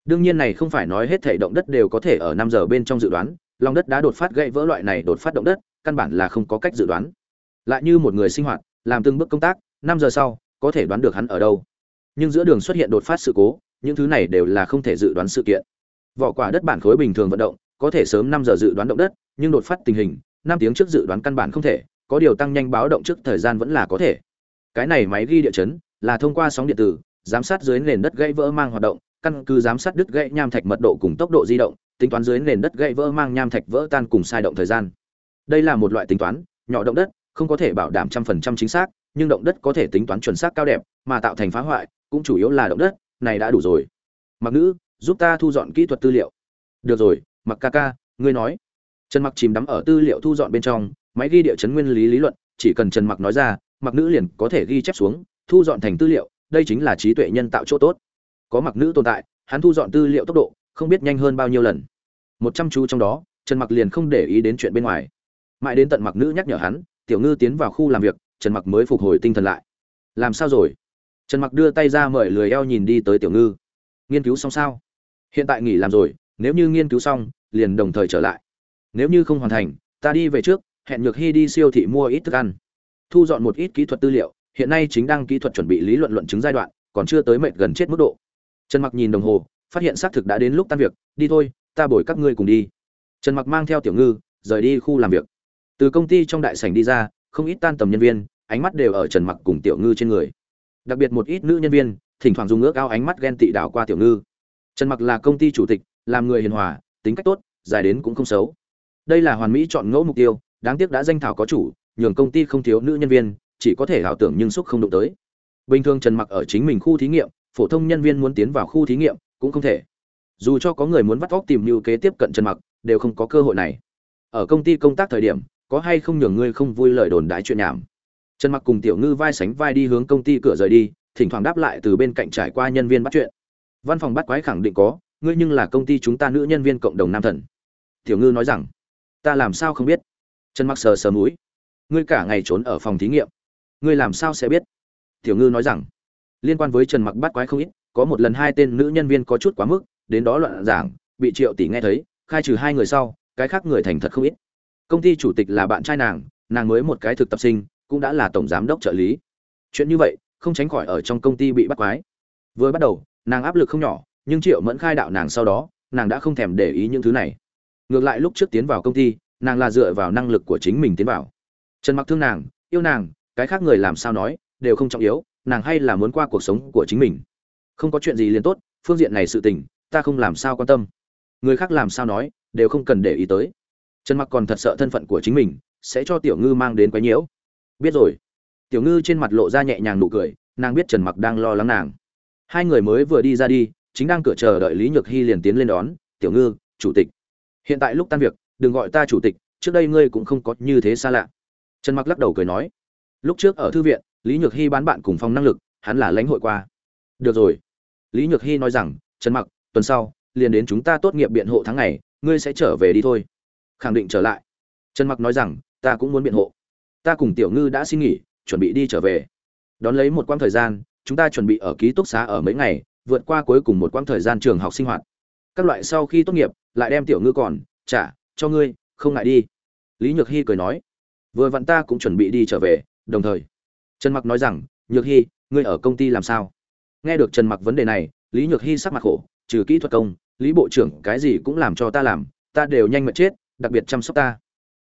Đương nhiên này không phải nói hết thể động đất đều có thể ở 5 giờ bên trong dự đoán, lòng đất đã đột phát gãy vỡ loại này đột phát động đất, căn bản là không có cách dự đoán. Lại như một người sinh hoạt, làm từng bước công tác 5 giờ sau, có thể đoán được hắn ở đâu. Nhưng giữa đường xuất hiện đột phát sự cố, những thứ này đều là không thể dự đoán sự kiện. Vỏ quả đất bản khối bình thường vận động, có thể sớm 5 giờ dự đoán động đất, nhưng đột phát tình hình 5 tiếng trước dự đoán căn bản không thể, có điều tăng nhanh báo động trước thời gian vẫn là có thể. Cái này máy ghi địa chấn, là thông qua sóng điện tử giám sát dưới nền đất gãy vỡ mang hoạt động, căn cứ giám sát đứt gãy nham thạch mật độ cùng tốc độ di động, tính toán dưới nền đất gãy vỡ mang nham thạch vỡ tan cùng sai động thời gian. Đây là một loại tính toán, nhỏ động đất, không có thể bảo đảm trăm phần trăm chính xác, nhưng động đất có thể tính toán chuẩn xác cao đẹp, mà tạo thành phá hoại, cũng chủ yếu là động đất, này đã đủ rồi. Mặc nữ, giúp ta thu dọn kỹ thuật tư liệu. Được rồi, mặc ca ca, ngươi nói. Trần mặc chìm đắm ở tư liệu thu dọn bên trong, máy ghi địa chấn nguyên lý lý luận, chỉ cần trần mặc nói ra, mặc nữ liền có thể ghi chép xuống, thu dọn thành tư liệu đây chính là trí tuệ nhân tạo chỗ tốt. Có mặc nữ tồn tại, hắn thu dọn tư liệu tốc độ, không biết nhanh hơn bao nhiêu lần. Một trăm chú trong đó, trần mặc liền không để ý đến chuyện bên ngoài. Mãi đến tận mặc nữ nhắc nhở hắn, tiểu ngư tiến vào khu làm việc, trần mặc mới phục hồi tinh thần lại. Làm sao rồi? Trần mặc đưa tay ra mời lười eo nhìn đi tới tiểu ngư. Nghiên cứu xong sao? Hiện tại nghỉ làm rồi, nếu như nghiên cứu xong, liền đồng thời trở lại. Nếu như không hoàn thành, ta đi về trước, hẹn nhược hy đi siêu thị mua ít thức ăn. Thu dọn một ít kỹ thuật tư liệu hiện nay chính đang kỹ thuật chuẩn bị lý luận luận chứng giai đoạn, còn chưa tới mệt gần chết mức độ. Trần mặc nhìn đồng hồ, phát hiện xác thực đã đến lúc tan việc, đi thôi, ta bồi các ngươi cùng đi. Trần mặc mang theo tiểu ngư, rời đi khu làm việc. Từ công ty trong đại sảnh đi ra, không ít tan tầm nhân viên, ánh mắt đều ở trần mặc cùng tiểu ngư trên người. Đặc biệt một ít nữ nhân viên, thỉnh thoảng dùng ước ao ánh mắt ghen tị đảo qua tiểu ngư. Trần mặc là công ty chủ tịch, làm người hiền hòa, tính cách tốt, dài đến cũng không xấu. Đây là hoàn mỹ chọn ngẫu mục tiêu, đáng tiếc đã danh thảo có chủ, nhường công ty không thiếu nữ nhân viên chỉ có thể ảo tưởng nhưng xúc không đụng tới. Bình thường trần mặc ở chính mình khu thí nghiệm, phổ thông nhân viên muốn tiến vào khu thí nghiệm cũng không thể. Dù cho có người muốn vắt óc tìm mưu kế tiếp cận trần mặc, đều không có cơ hội này. Ở công ty công tác thời điểm, có hay không nhường ngươi không vui lời đồn đái chuyện nhảm? Trần mặc cùng tiểu ngư vai sánh vai đi hướng công ty cửa rời đi, thỉnh thoảng đáp lại từ bên cạnh trải qua nhân viên bắt chuyện. Văn phòng bắt quái khẳng định có, ngươi nhưng là công ty chúng ta nữ nhân viên cộng đồng nam thần. Tiểu ngư nói rằng, ta làm sao không biết? Trần mặc sờ sờ mũi. Ngươi cả ngày trốn ở phòng thí nghiệm ngươi làm sao sẽ biết? Tiểu ngư nói rằng, liên quan với trần mặc bắt quái không ít, có một lần hai tên nữ nhân viên có chút quá mức, đến đó loạn giảng, bị triệu tỷ nghe thấy, khai trừ hai người sau, cái khác người thành thật không ít. Công ty chủ tịch là bạn trai nàng nàng mới một cái thực tập sinh, cũng đã là tổng giám đốc trợ lý. Chuyện như vậy, không tránh khỏi ở trong công ty bị bắt quái. Vừa bắt đầu, nàng áp lực không nhỏ, nhưng triệu mẫn khai đạo nàng sau đó, nàng đã không thèm để ý những thứ này. Ngược lại lúc trước tiến vào công ty, nàng là dựa vào năng lực của chính mình tiến vào. Trần mặc thương nàng, yêu nàng cái khác người làm sao nói, đều không trọng yếu, nàng hay là muốn qua cuộc sống của chính mình. Không có chuyện gì liền tốt, phương diện này sự tình, ta không làm sao quan tâm. Người khác làm sao nói, đều không cần để ý tới. Trần mặc còn thật sợ thân phận của chính mình, sẽ cho tiểu ngư mang đến quái nhiễu. Biết rồi. Tiểu ngư trên mặt lộ ra nhẹ nhàng nụ cười, nàng biết trần mặc đang lo lắng nàng. Hai người mới vừa đi ra đi, chính đang cửa chờ đợi lý nhược hy liền tiến lên đón, tiểu ngư, chủ tịch. Hiện tại lúc tan việc, đừng gọi ta chủ tịch, trước đây ngươi cũng không có như thế xa lạ. Trần mặc lắc đầu cười nói lúc trước ở thư viện, lý nhược hy bán bạn cùng phòng năng lực, hắn là lãnh hội qua. Được rồi. Lý nhược hy nói rằng, trần mặc, tuần sau, liền đến chúng ta tốt nghiệp biện hộ tháng ngày, ngươi sẽ trở về đi thôi. Khẳng định trở lại. Trần mặc nói rằng, ta cũng muốn biện hộ. Ta cùng tiểu ngư đã xin nghỉ, chuẩn bị đi trở về. Đón lấy một quãng thời gian, chúng ta chuẩn bị ở ký túc xá ở mấy ngày, vượt qua cuối cùng một quãng thời gian trường học sinh hoạt. Các loại sau khi tốt nghiệp, lại đem tiểu ngư còn, trả, cho ngươi, không ngại đi. Lý nhược hy cười nói, vừa vặn ta cũng chuẩn bị đi trở về đồng thời, trần mặc nói rằng, nhược hy ngươi ở công ty làm sao? Nghe được trần mặc vấn đề này, lý nhược hy sắc mặt khổ, trừ kỹ thuật công, lý bộ trưởng cái gì cũng làm cho ta làm, ta đều nhanh mệt chết, đặc biệt chăm sóc ta.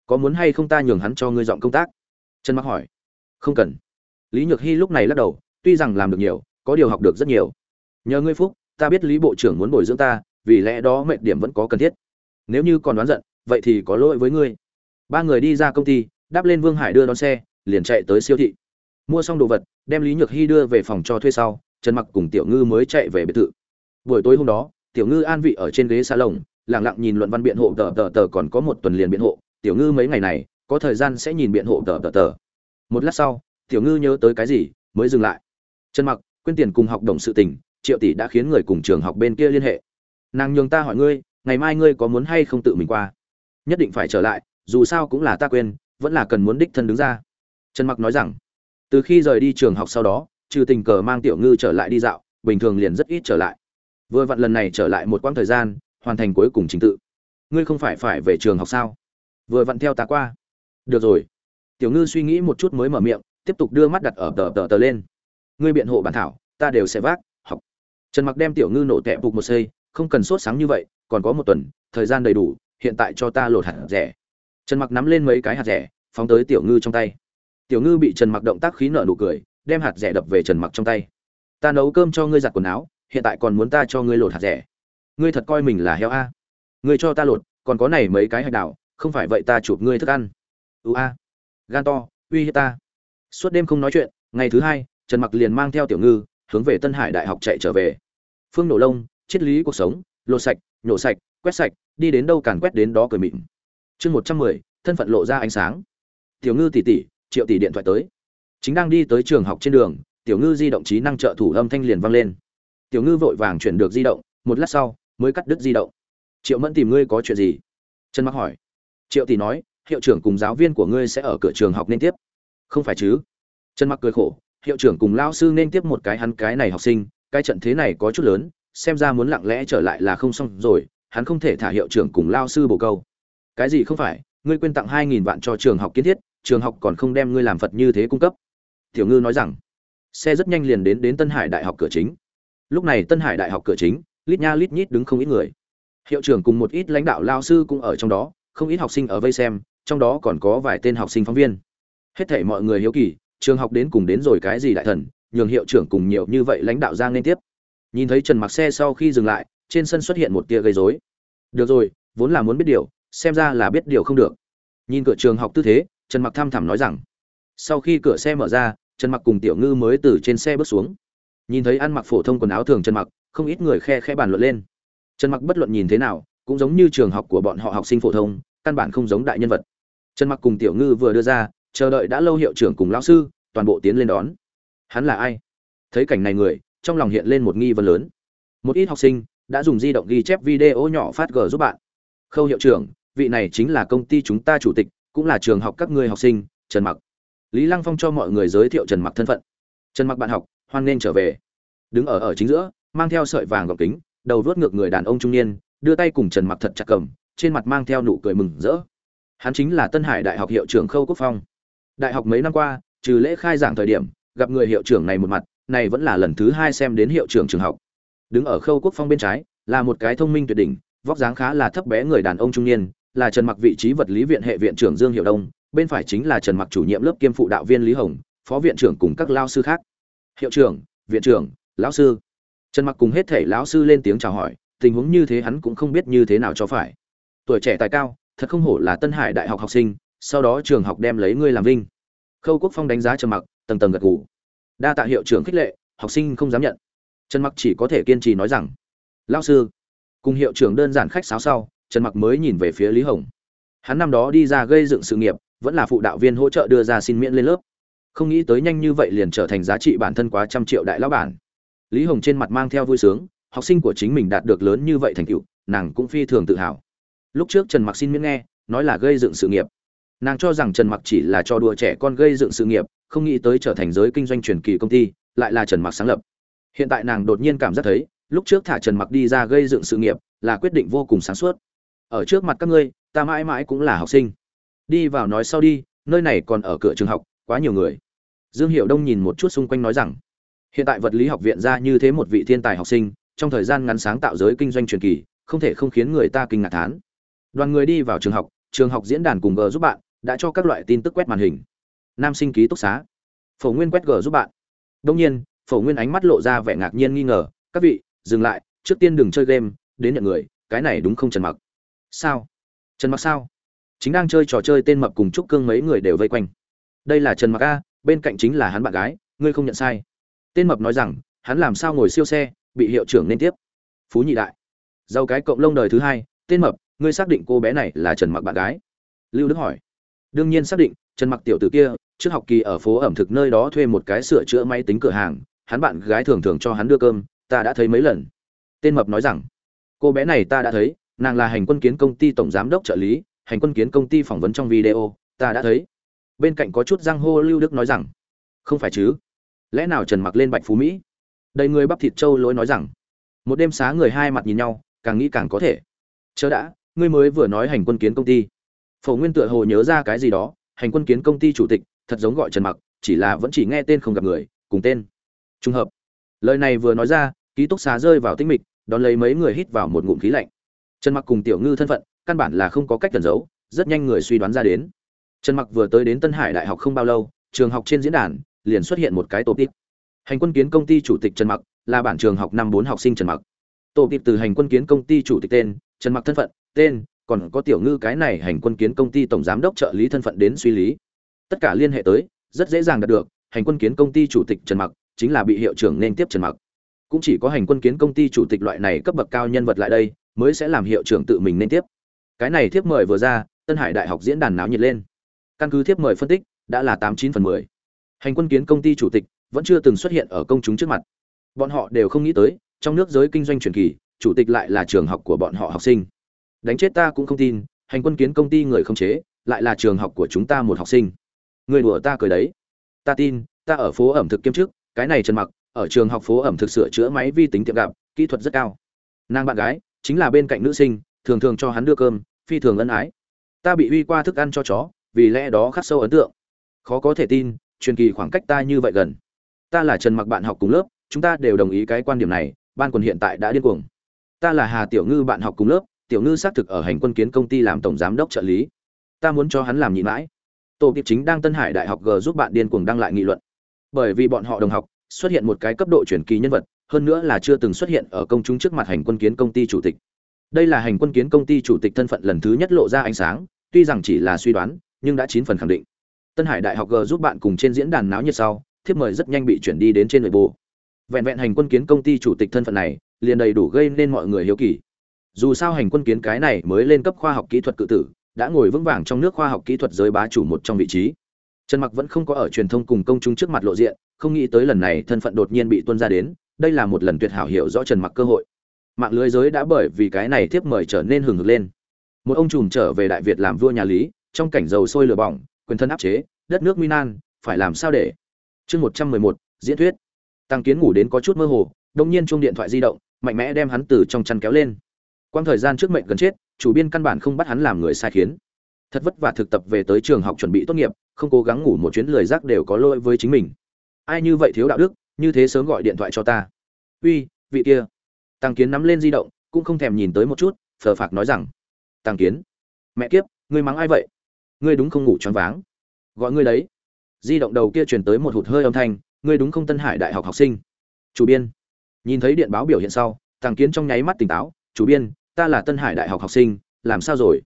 Có muốn hay không ta nhường hắn cho ngươi dọn công tác? Trần mặc hỏi. Không cần. Lý nhược hy lúc này lắc đầu, tuy rằng làm được nhiều, có điều học được rất nhiều. Nhờ ngươi phúc, ta biết lý bộ trưởng muốn bồi dưỡng ta, vì lẽ đó mệnh điểm vẫn có cần thiết. Nếu như còn đoán giận, vậy thì có lỗi với ngươi. Ba người đi ra công ty, đáp lên vương hải đưa đón xe liền chạy tới siêu thị. Mua xong đồ vật, đem lý nhược hy đưa về phòng cho thuê sau, trần mặc cùng tiểu ngư mới chạy về biệt thự. Buổi tối hôm đó, tiểu ngư an vị ở trên ghế xa lồng, lặng lặng nhìn luận văn biện hộ tờ tờ tờ còn có một tuần liền biện hộ, tiểu ngư mấy ngày này, có thời gian sẽ nhìn biện hộ tờ tờ tờ. Một lát sau, tiểu ngư nhớ tới cái gì, mới dừng lại. Trần mặc quyên tiền cùng học đồng sự tình, triệu tỷ đã khiến người cùng trường học bên kia liên hệ. Nàng nhường ta hỏi ngươi, ngày mai ngươi có muốn hay không tự mình qua? Nhất định phải trở lại, dù sao cũng là ta quên, vẫn là cần muốn đích thân đứng ra trần mặc nói rằng, từ khi rời đi trường học sau đó, trừ tình cờ mang tiểu ngư trở lại đi dạo, bình thường liền rất ít trở lại. Vừa vặn lần này trở lại một quãng thời gian, hoàn thành cuối cùng trình tự. Ngươi không phải phải về trường học sao? Vừa vặn theo ta qua. Được rồi. Tiểu ngư suy nghĩ một chút mới mở miệng, tiếp tục đưa mắt đặt ở tờ tờ tờ lên. Ngươi biện hộ bản thảo, ta đều sẽ vác, học. Trần mặc đem tiểu ngư nổ tẹp phục một xây không cần sốt sáng như vậy, còn có một tuần, thời gian đầy đủ, hiện tại cho ta lột hạt rẻ. Trần mặc nắm lên mấy cái hạt rẻ, phóng tới tiểu ngư trong tay tiểu ngư bị trần mặc động tác khí nợ nụ cười, đem hạt rẻ đập về trần mặc trong tay. Ta nấu cơm cho ngươi giặt quần áo, hiện tại còn muốn ta cho ngươi lột hạt rẻ. Ngươi thật coi mình là heo a. Ngươi cho ta lột, còn có này mấy cái hạch đảo, không phải vậy ta chụp ngươi thức ăn. Ưu a, gan to, uy hiếp ta. Suốt đêm không nói chuyện, ngày thứ hai, trần mặc liền mang theo tiểu ngư, hướng về tân hải đại học chạy trở về. Phương nổ lông, triết lý cuộc sống, lột sạch, nhổ sạch, quét sạch, đi đến đâu càn quét đến đó cười mịn. Chương một trăm mười, thân phận lộ ra ánh sáng. Tiểu ngư tỷ tỷ triệu tỷ điện thoại tới. Chính đang đi tới trường học trên đường, tiểu ngư di động trí năng trợ thủ âm thanh liền vang lên. Tiểu ngư vội vàng chuyển được di động, một lát sau, mới cắt đứt di động. Triệu mẫn tìm ngươi có chuyện gì? Trần mặc hỏi. Triệu tỷ nói, hiệu trưởng cùng giáo viên của ngươi sẽ ở cửa trường học nên tiếp. Không phải chứ? Trần mặc cười khổ, hiệu trưởng cùng lao sư nên tiếp một cái hắn cái này học sinh, cái trận thế này có chút lớn, xem ra muốn lặng lẽ trở lại là không xong rồi, hắn không thể thả hiệu trưởng cùng lao sư bổ câu. Cái gì không phải, ngươi quên tặng hai nghìn vạn cho trường học kiến thiết trường học còn không đem ngươi làm phật như thế cung cấp. Tiểu ngư nói rằng, xe rất nhanh liền đến đến tân hải đại học cửa chính. Lúc này tân hải đại học cửa chính, lít nha lít nhít đứng không ít người. Hiệu trưởng cùng một ít lãnh đạo lao sư cũng ở trong đó, không ít học sinh ở vây xem, trong đó còn có vài tên học sinh phóng viên. Hết thể mọi người hiếu kỳ, trường học đến cùng đến rồi cái gì đại thần, nhường hiệu trưởng cùng nhiều như vậy lãnh đạo giang liên tiếp. Nhìn thấy trần mặc xe sau khi dừng lại, trên sân xuất hiện một tia gây rối. Được rồi, vốn là muốn biết điều, xem ra là biết điều không được. Nhìn cửa trường học tư thế trần mặc tham thẳm nói rằng, sau khi cửa xe mở ra, trần mặc cùng tiểu ngư mới từ trên xe bước xuống. Nhìn thấy ăn mặc phổ thông quần áo thường trần mặc, không ít người khe khẽ bàn luận lên. Trần mặc bất luận nhìn thế nào, cũng giống như trường học của bọn họ học sinh phổ thông, căn bản không giống đại nhân vật. Trần mặc cùng tiểu ngư vừa đưa ra, chờ đợi đã lâu hiệu trưởng cùng lão sư, toàn bộ tiến lên đón. Hắn là ai? Thấy cảnh này người, trong lòng hiện lên một nghi vấn lớn. Một ít học sinh đã dùng di động ghi chép video nhỏ phát g giúp bạn. Khâu hiệu trưởng, vị này chính là công ty chúng ta chủ tịch cũng là trường học các ngươi học sinh, trần mặc. Lý lăng phong cho mọi người giới thiệu trần mặc thân phận. Trần mặc bạn học, hoan nên trở về. Đứng ở ở chính giữa, mang theo sợi vàng gọc kính, đầu vuốt ngược người đàn ông trung niên, đưa tay cùng trần mặc thật chặt cầm, trên mặt mang theo nụ cười mừng rỡ. Hắn chính là tân hải đại học hiệu trưởng khâu quốc phong. Đại học mấy năm qua, trừ lễ khai giảng thời điểm, gặp người hiệu trưởng này một mặt, này vẫn là lần thứ hai xem đến hiệu trưởng trường học. Đứng ở khâu quốc phong bên trái, là một cái thông minh tuyệt đỉnh, vóc dáng khá là thấp bé người đàn ông trung niên là trần mặc vị trí vật lý viện hệ viện trưởng dương hiệu đông, bên phải chính là trần mặc chủ nhiệm lớp kiêm phụ đạo viên lý hồng, phó viện trưởng cùng các lao sư khác. Hiệu trưởng, viện trưởng, lão sư. Trần mặc cùng hết thể lão sư lên tiếng chào hỏi, tình huống như thế hắn cũng không biết như thế nào cho phải. Tuổi trẻ tài cao, thật không hổ là tân hải đại học học sinh, sau đó trường học đem lấy ngươi làm vinh. Khâu quốc phong đánh giá trần mặc, tầng tầng gật gù. Đa tạ hiệu trưởng khích lệ, học sinh không dám nhận. Trần mặc chỉ có thể kiên trì nói rằng, lão sư. Cùng hiệu trưởng đơn giản khách sáo sau trần mặc mới nhìn về phía lý hồng. Hắn năm đó đi ra gây dựng sự nghiệp, vẫn là phụ đạo viên hỗ trợ đưa ra xin miễn lên lớp. Không nghĩ tới nhanh như vậy liền trở thành giá trị bản thân quá trăm triệu đại lão bản. Lý hồng trên mặt mang theo vui sướng, học sinh của chính mình đạt được lớn như vậy thành tựu, nàng cũng phi thường tự hào. Lúc trước trần mặc xin miễn nghe, nói là gây dựng sự nghiệp. Nàng cho rằng trần mặc chỉ là cho đùa trẻ con gây dựng sự nghiệp, không nghĩ tới trở thành giới kinh doanh truyền kỳ công ty, lại là trần mặc sáng lập. Hiện tại nàng đột nhiên cảm giác thấy, lúc trước thả trần mặc đi ra gây dựng sự nghiệp, là quyết định vô cùng sáng suốt ở trước mặt các ngươi, ta mãi mãi cũng là học sinh. Đi vào nói sau đi, nơi này còn ở cửa trường học, quá nhiều người. Dương hiệu đông nhìn một chút xung quanh nói rằng, hiện tại vật lý học viện ra như thế một vị thiên tài học sinh, trong thời gian ngắn sáng tạo giới kinh doanh truyền kỳ, không thể không khiến người ta kinh ngạc thán. Đoàn người đi vào trường học trường học diễn đàn cùng g giúp bạn đã cho các loại tin tức quét màn hình. Nam sinh ký túc xá. Phổ nguyên quét g giúp bạn. Đông nhiên, phổ nguyên ánh mắt lộ ra vẻ ngạc nhiên nghi ngờ, các vị, dừng lại, trước tiên đừng chơi game, đến nhận người, cái này đúng không trần mặc? Sao? Trần mặc sao? Chính đang chơi trò chơi tên mập cùng trúc cương mấy người đều vây quanh. Đây là trần mặc a, bên cạnh chính là hắn bạn gái, ngươi không nhận sai. Tên mập nói rằng, hắn làm sao ngồi siêu xe, bị hiệu trưởng nên tiếp. Phú nhị đại. Giàu cái cộng lông đời thứ hai, tên mập, ngươi xác định cô bé này là trần mặc bạn gái? Lưu đức hỏi. Đương nhiên xác định, trần mặc tiểu tử kia, trước học kỳ ở phố ẩm thực nơi đó thuê một cái sửa chữa máy tính cửa hàng, hắn bạn gái thường thường cho hắn đưa cơm, ta đã thấy mấy lần. Tên mập nói rằng, cô bé này ta đã thấy nàng là hành quân kiến công ty tổng giám đốc trợ lý, hành quân kiến công ty phỏng vấn trong video, ta đã thấy. Bên cạnh có chút giang hô lưu đức nói rằng, không phải chứ? Lẽ nào trần mặc lên bạch phú mỹ? Đầy người bắp thịt trâu lỗi nói rằng, một đêm xá người hai mặt nhìn nhau, càng nghĩ càng có thể. Chớ đã, ngươi mới vừa nói hành quân kiến công ty. Phổ nguyên tựa hồ nhớ ra cái gì đó, hành quân kiến công ty chủ tịch, thật giống gọi trần mặc, chỉ là vẫn chỉ nghe tên không gặp người, cùng tên. Trùng hợp. Lời này vừa nói ra, ký túc xá rơi vào tinh mịch, đón lấy mấy người hít vào một ngụm khí lạnh trần mặc cùng tiểu ngư thân phận, căn bản là không có cách cẩn giấu, rất nhanh người suy đoán ra đến. Trần mặc vừa tới đến tân hải đại học không bao lâu, trường học trên diễn đàn, liền xuất hiện một cái tổ tip. Hành quân kiến công ty chủ tịch trần mặc, là bản trường học năm bốn học sinh trần mặc. Tổ tip từ hành quân kiến công ty chủ tịch tên, trần mặc thân phận, tên, còn có tiểu ngư cái này hành quân kiến công ty tổng giám đốc trợ lý thân phận đến suy lý. Tất cả liên hệ tới, rất dễ dàng đạt được, hành quân kiến công ty chủ tịch trần mặc chính là bị hiệu trưởng nên tiếp trần mặc. Cũng chỉ có hành quân kiến công ty chủ tịch loại này cấp bậc cao nhân vật lại đây mới sẽ làm hiệu trưởng tự mình nên tiếp. Cái này thiếp mời vừa ra, tân hải đại học diễn đàn náo nhiệt lên. Căn cứ thiếp mời phân tích, đã là tám chín phần mười. Hành quân kiến công ty chủ tịch vẫn chưa từng xuất hiện ở công chúng trước mặt. Bọn họ đều không nghĩ tới, trong nước giới kinh doanh truyền kỳ, chủ tịch lại là trường học của bọn họ học sinh. Đánh chết ta cũng không tin, hành quân kiến công ty người không chế, lại là trường học của chúng ta một học sinh. Người đùa ta cười đấy. Ta tin, ta ở phố ẩm thực kiêm chức, cái này trần mặc, ở trường học phố ẩm thực sửa chữa máy vi tính tiệm gặp, kỹ thuật rất cao. Nàng bạn gái chính là bên cạnh nữ sinh, thường thường cho hắn đưa cơm, phi thường ân ái. Ta bị uy qua thức ăn cho chó, vì lẽ đó khắc sâu ấn tượng. Khó có thể tin, truyền kỳ khoảng cách ta như vậy gần. Ta là trần mặc bạn học cùng lớp, chúng ta đều đồng ý cái quan điểm này, ban quần hiện tại đã điên cuồng. Ta là hà tiểu ngư bạn học cùng lớp, tiểu ngư xác thực ở hành quân kiến công ty làm tổng giám đốc trợ lý. Ta muốn cho hắn làm nhị mãi. Tổ kịp chính đang tân hải đại học g giúp bạn điên cuồng đăng lại nghị luận. Bởi vì bọn họ đồng học xuất hiện một cái cấp độ truyền kỳ nhân vật, hơn nữa là chưa từng xuất hiện ở công chúng trước mặt hành quân kiến công ty chủ tịch. Đây là hành quân kiến công ty chủ tịch thân phận lần thứ nhất lộ ra ánh sáng, tuy rằng chỉ là suy đoán, nhưng đã chín phần khẳng định. Tân hải đại học g giúp bạn cùng trên diễn đàn náo nhiệt sau, thiếp mời rất nhanh bị chuyển đi đến trên nội bộ. Vẹn vẹn hành quân kiến công ty chủ tịch thân phận này, liền đầy đủ gây nên mọi người hiếu kỳ. Dù sao hành quân kiến cái này mới lên cấp khoa học kỹ thuật cự tử, đã ngồi vững vàng trong nước khoa học kỹ thuật giới bá chủ một trong vị trí trần mặc vẫn không có ở truyền thông cùng công chúng trước mặt lộ diện, không nghĩ tới lần này thân phận đột nhiên bị tuân ra đến, đây là một lần tuyệt hảo hiểu rõ trần mặc cơ hội. Mạng lưới giới đã bởi vì cái này tiếp mời trở nên hừng hực lên. Một ông trùm trở về đại việt làm vua nhà lý, trong cảnh dầu sôi lửa bỏng, quyền thân áp chế, đất nước minan phải làm sao để? Chương một trăm mười một, diễn thuyết. Tăng kiến ngủ đến có chút mơ hồ đông nhiên chuông điện thoại di động, mạnh mẽ đem hắn từ trong chăn kéo lên. Quang thời gian trước mệnh gần chết, chủ biên căn bản không bắt hắn làm người sai khiến thật vất vả thực tập về tới trường học chuẩn bị tốt nghiệp, không cố gắng ngủ một chuyến lười rác đều có lỗi với chính mình. Ai như vậy thiếu đạo đức, như thế sớm gọi điện thoại cho ta. Uy, vị kia. Tăng kiến nắm lên di động, cũng không thèm nhìn tới một chút, phờ phạc nói rằng tăng kiến, mẹ kiếp, ngươi mắng ai vậy? Ngươi đúng không ngủ choáng váng. Gọi ngươi đấy. Di động đầu kia truyền tới một hụt hơi âm thanh, ngươi đúng không tân hải đại học học sinh? Chủ biên. Nhìn thấy điện báo biểu hiện sau tăng kiến trong nháy mắt tỉnh táo, chủ biên, ta là tân hải đại học học sinh, làm sao rồi?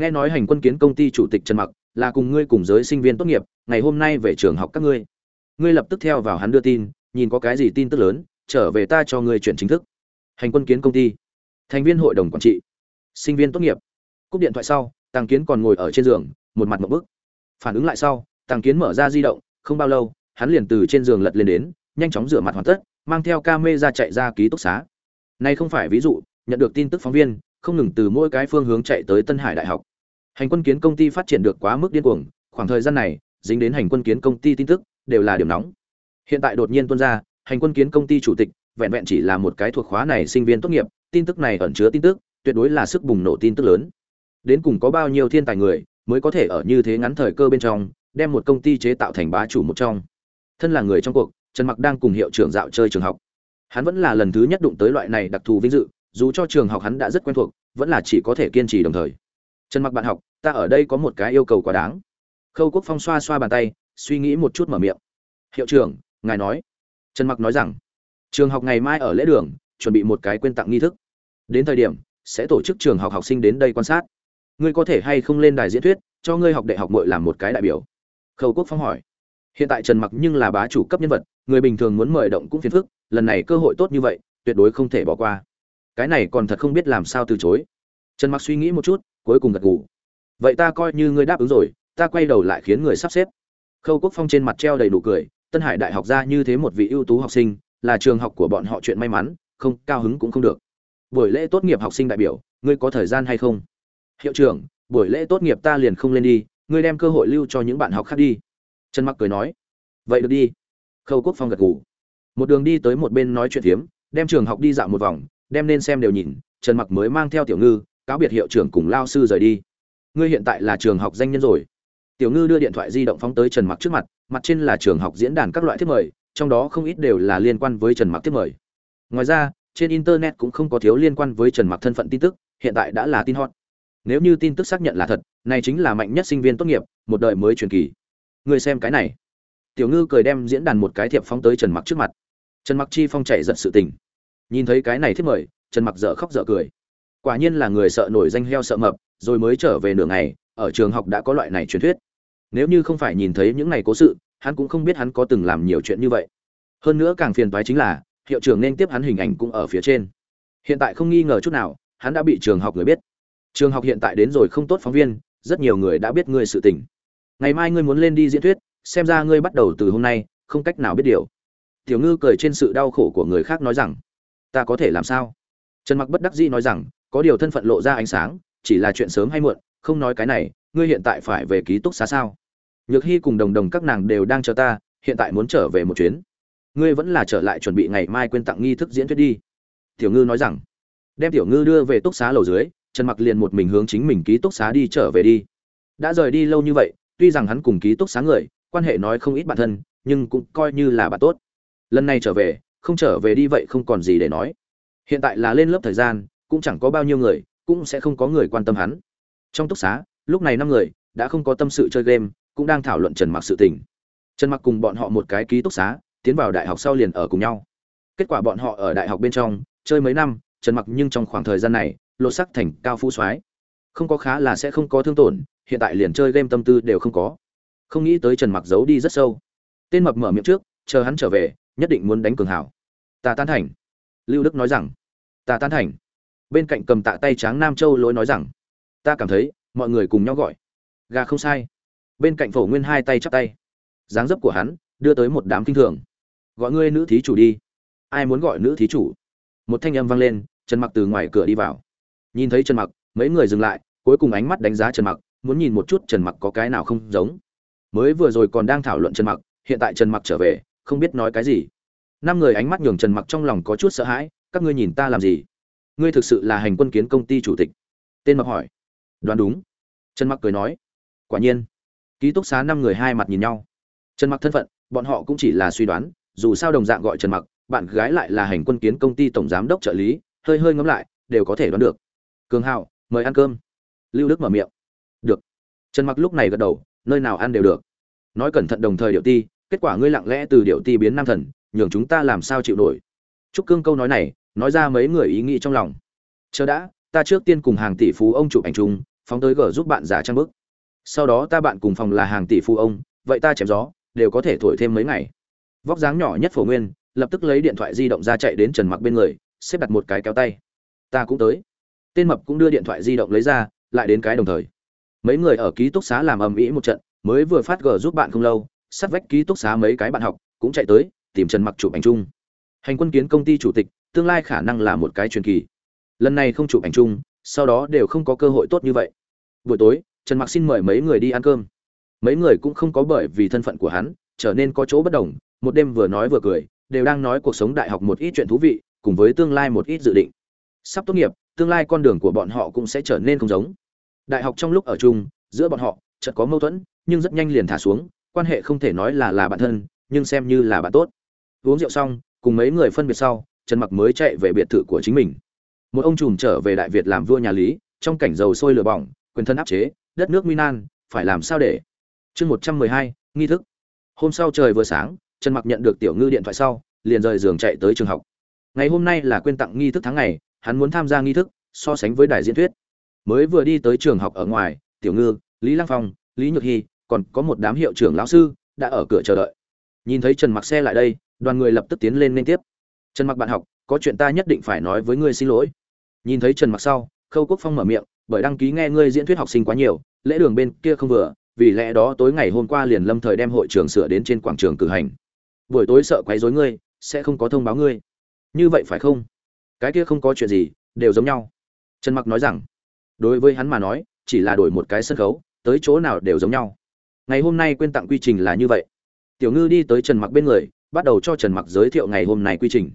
Nghe nói hành quân kiến công ty chủ tịch trần mặc là cùng ngươi cùng giới sinh viên tốt nghiệp, ngày hôm nay về trường học các ngươi. Ngươi lập tức theo vào hắn đưa tin, nhìn có cái gì tin tức lớn, trở về ta cho ngươi chuyển chính thức. Hành quân kiến công ty. Thành viên hội đồng quản trị. Sinh viên tốt nghiệp. Cúp điện thoại sau, tàng kiến còn ngồi ở trên giường, một mặt một bức. Phản ứng lại sau, tàng kiến mở ra di động, không bao lâu, hắn liền từ trên giường lật lên đến, nhanh chóng rửa mặt hoàn tất, mang theo ca mê ra chạy ra ký túc xá. Này không phải ví dụ, nhận được tin tức phóng viên, không ngừng từ mỗi cái phương hướng chạy tới tân hải đại học hành quân kiến công ty phát triển được quá mức điên cuồng, khoảng thời gian này, dính đến hành quân kiến công ty tin tức, đều là điểm nóng. Hiện tại đột nhiên tuôn ra, hành quân kiến công ty chủ tịch vẹn vẹn chỉ là một cái thuộc khóa này sinh viên tốt nghiệp, tin tức này ẩn chứa tin tức, tuyệt đối là sức bùng nổ tin tức lớn. Đến cùng có bao nhiêu thiên tài người mới có thể ở như thế ngắn thời cơ bên trong, đem một công ty chế tạo thành bá chủ một trong? Thân là người trong cuộc, trần mặc đang cùng hiệu trưởng dạo chơi trường học. Hắn vẫn là lần thứ nhất đụng tới loại này đặc thù vinh dự, dù cho trường học hắn đã rất quen thuộc, vẫn là chỉ có thể kiên trì đồng thời. Trần mặc bạn học ta ở đây có một cái yêu cầu quá đáng. Khâu quốc phong xoa xoa bàn tay, suy nghĩ một chút mở miệng. Hiệu trưởng, ngài nói. Trần mặc nói rằng, trường học ngày mai ở lễ đường, chuẩn bị một cái quyên tặng nghi thức. Đến thời điểm, sẽ tổ chức trường học học sinh đến đây quan sát. Ngươi có thể hay không lên đài diễn thuyết, cho ngươi học đại học mội làm một cái đại biểu? Khâu quốc phong hỏi. Hiện tại trần mặc nhưng là bá chủ cấp nhân vật, người bình thường muốn mời động cũng phiền phức, lần này cơ hội tốt như vậy, tuyệt đối không thể bỏ qua. Cái này còn thật không biết làm sao từ chối. Trần mặc suy nghĩ một chút, cuối cùng gật gù vậy ta coi như ngươi đáp ứng rồi, ta quay đầu lại khiến người sắp xếp. Khâu quốc phong trên mặt treo đầy đủ cười, tân hải đại học ra như thế một vị ưu tú học sinh, là trường học của bọn họ chuyện may mắn, không, cao hứng cũng không được. Buổi lễ tốt nghiệp học sinh đại biểu, ngươi có thời gian hay không? Hiệu trưởng, buổi lễ tốt nghiệp ta liền không lên đi, ngươi đem cơ hội lưu cho những bạn học khác đi. Trần mặc cười nói. Vậy được đi. Khâu quốc phong gật gù. Một đường đi tới một bên nói chuyện phiếm, đem trường học đi dạo một vòng, đem nên xem đều nhìn, trần mặc mới mang theo tiểu ngư, cáo biệt hiệu trưởng cùng lao sư rời đi ngươi hiện tại là trường học danh nhân rồi. Tiểu ngư đưa điện thoại di động phóng tới trần mặc trước mặt mặt trên là trường học diễn đàn các loại thiết mời, trong đó không ít đều là liên quan với trần mặc thiết mời. Ngoài ra, trên internet cũng không có thiếu liên quan với trần mặc thân phận tin tức, hiện tại đã là tin hot. Nếu như tin tức xác nhận là thật, này chính là mạnh nhất sinh viên tốt nghiệp, một đời mới truyền kỳ. Người xem cái này. Tiểu ngư cười đem diễn đàn một cái thiệp phóng tới trần mặc trước mặt. Trần mặc chi phong chạy giật sự tình. Nhìn thấy cái này thiết mời, trần mặc dở khóc dở cười quả nhiên là người sợ nổi danh heo sợ mập, rồi mới trở về nửa ngày, ở trường học đã có loại này truyền thuyết. Nếu như không phải nhìn thấy những ngày cố sự, hắn cũng không biết hắn có từng làm nhiều chuyện như vậy. Hơn nữa càng phiền toái chính là, hiệu trưởng nên tiếp hắn hình ảnh cũng ở phía trên. Hiện tại không nghi ngờ chút nào, hắn đã bị trường học người biết. Trường học hiện tại đến rồi không tốt phóng viên, rất nhiều người đã biết ngươi sự tình. Ngày mai ngươi muốn lên đi diễn thuyết, xem ra ngươi bắt đầu từ hôm nay, không cách nào biết điều. Tiểu ngư cười trên sự đau khổ của người khác nói rằng, ta có thể làm sao? Trần mặc bất đắc dĩ nói rằng có điều thân phận lộ ra ánh sáng, chỉ là chuyện sớm hay muộn, không nói cái này, ngươi hiện tại phải về ký túc xá sao? Nhược hy cùng đồng đồng các nàng đều đang chờ ta, hiện tại muốn trở về một chuyến. Ngươi vẫn là trở lại chuẩn bị ngày mai quên tặng nghi thức diễn thuyết đi. Tiểu ngư nói rằng. Đem tiểu ngư đưa về túc xá lầu dưới, trần mặc liền một mình hướng chính mình ký túc xá đi trở về đi. Đã rời đi lâu như vậy, tuy rằng hắn cùng ký túc xá người, quan hệ nói không ít bản thân, nhưng cũng coi như là bạn tốt. Lần này trở về, không trở về đi vậy không còn gì để nói. Hiện tại là lên lớp thời gian cũng chẳng có bao nhiêu người, cũng sẽ không có người quan tâm hắn. Trong túc xá, lúc này năm người, đã không có tâm sự chơi game, cũng đang thảo luận trần mặc sự tình. Trần mặc cùng bọn họ một cái ký túc xá, tiến vào đại học sau liền ở cùng nhau. Kết quả bọn họ ở đại học bên trong, chơi mấy năm, trần mặc nhưng trong khoảng thời gian này, lột sắc thành cao phu soái. Không có khá là sẽ không có thương tổn, hiện tại liền chơi game tâm tư đều không có. Không nghĩ tới trần mặc giấu đi rất sâu. Tên mập mở miệng trước, chờ hắn trở về, nhất định muốn đánh cường hảo. Ta tán thành. Lưu đức nói rằng, ta tán thành bên cạnh cầm tạ tay tráng nam châu lỗi nói rằng, ta cảm thấy, mọi người cùng nhau gọi. Gà không sai. Bên cạnh phổ nguyên hai tay chắp tay. Dáng dấp của hắn, đưa tới một đám kinh thường. Gọi ngươi nữ thí chủ đi. Ai muốn gọi nữ thí chủ? Một thanh âm vang lên, trần mặc từ ngoài cửa đi vào. Nhìn thấy trần mặc, mấy người dừng lại, cuối cùng ánh mắt đánh giá trần mặc, muốn nhìn một chút trần mặc có cái nào không giống. Mới vừa rồi còn đang thảo luận trần mặc, hiện tại trần mặc trở về, không biết nói cái gì. Năm người ánh mắt nhường trần mặc trong lòng có chút sợ hãi, các ngươi nhìn ta làm gì? Ngươi thực sự là hành quân kiến công ty chủ tịch. Tên mập hỏi. Đoán đúng. Trần mặc cười nói. Quả nhiên. Ký túc xá năm người hai mặt nhìn nhau. Trần mặc thân phận, bọn họ cũng chỉ là suy đoán, dù sao đồng dạng gọi trần mặc, bạn gái lại là hành quân kiến công ty tổng giám đốc trợ lý, hơi hơi ngẫm lại, đều có thể đoán được. Cường hào mời ăn cơm. Lưu đức mở miệng. Được. Trần mặc lúc này gật đầu, nơi nào ăn đều được. Nói cẩn thận đồng thời điệu ti, kết quả ngươi lặng lẽ từ điệu ti biến nam thần, nhường chúng ta làm sao chịu nổi. Trúc cương câu nói này nói ra mấy người ý nghĩ trong lòng. Chờ đã, ta trước tiên cùng hàng tỷ phú ông chụp ảnh chung, phóng tới gờ giúp bạn giả trang bức. Sau đó ta bạn cùng phòng là hàng tỷ phú ông, vậy ta chém gió, đều có thể thổi thêm mấy ngày. Vóc dáng nhỏ nhất phổ nguyên, lập tức lấy điện thoại di động ra chạy đến trần mặc bên người, xếp đặt một cái kéo tay. Ta cũng tới. Tên mập cũng đưa điện thoại di động lấy ra, lại đến cái đồng thời. Mấy người ở ký túc xá làm ầm ĩ một trận, mới vừa phát gờ giúp bạn không lâu sát vách ký túc xá mấy cái bạn học cũng chạy tới, tìm trần mặc chụp ảnh chung. Hành quân kiến công ty chủ tịch tương lai khả năng là một cái truyền kỳ. Lần này không chụp ảnh chung, sau đó đều không có cơ hội tốt như vậy. Buổi tối, trần mặc xin mời mấy người đi ăn cơm. Mấy người cũng không có bởi vì thân phận của hắn, trở nên có chỗ bất đồng, một đêm vừa nói vừa cười, đều đang nói cuộc sống đại học một ít chuyện thú vị, cùng với tương lai một ít dự định. Sắp tốt nghiệp, tương lai con đường của bọn họ cũng sẽ trở nên không giống. Đại học trong lúc ở chung, giữa bọn họ, chợt có mâu thuẫn, nhưng rất nhanh liền thả xuống, quan hệ không thể nói là là bạn thân, nhưng xem như là bạn tốt. Uống rượu xong, cùng mấy người phân biệt sau trần mặc mới chạy về biệt thự của chính mình. Một ông trùm trở về đại việt làm vua nhà lý, trong cảnh dầu sôi lửa bỏng, quyền thân áp chế, đất nước minan phải làm sao để? Chương một trăm mười hai, nghi thức. Hôm sau trời vừa sáng, trần mặc nhận được tiểu ngư điện thoại sau, liền rời giường chạy tới trường học. Ngày hôm nay là quên tặng nghi thức tháng ngày, hắn muốn tham gia nghi thức, so sánh với đài diễn thuyết. Mới vừa đi tới trường học ở ngoài, tiểu ngư, lý lăng phong, lý nhược hy, còn có một đám hiệu trưởng lão sư, đã ở cửa chờ đợi. Nhìn thấy trần mặc xe lại đây, đoàn người lập tức tiến lên liên tiếp trần mặc bạn học, có chuyện ta nhất định phải nói với ngươi xin lỗi. Nhìn thấy trần mặc sau, khâu quốc phong mở miệng, bởi đăng ký nghe ngươi diễn thuyết học sinh quá nhiều, lễ đường bên kia không vừa, vì lẽ đó tối ngày hôm qua liền lâm thời đem hội trường sửa đến trên quảng trường cử hành. Buổi tối sợ quấy rối ngươi, sẽ không có thông báo ngươi. Như vậy phải không? Cái kia không có chuyện gì, đều giống nhau. Trần mặc nói rằng, đối với hắn mà nói, chỉ là đổi một cái sân khấu, tới chỗ nào đều giống nhau. Ngày hôm nay quên tặng quy trình là như vậy. Tiểu ngư đi tới trần mặc bên người, bắt đầu cho trần mặc giới thiệu ngày hôm nay quy trình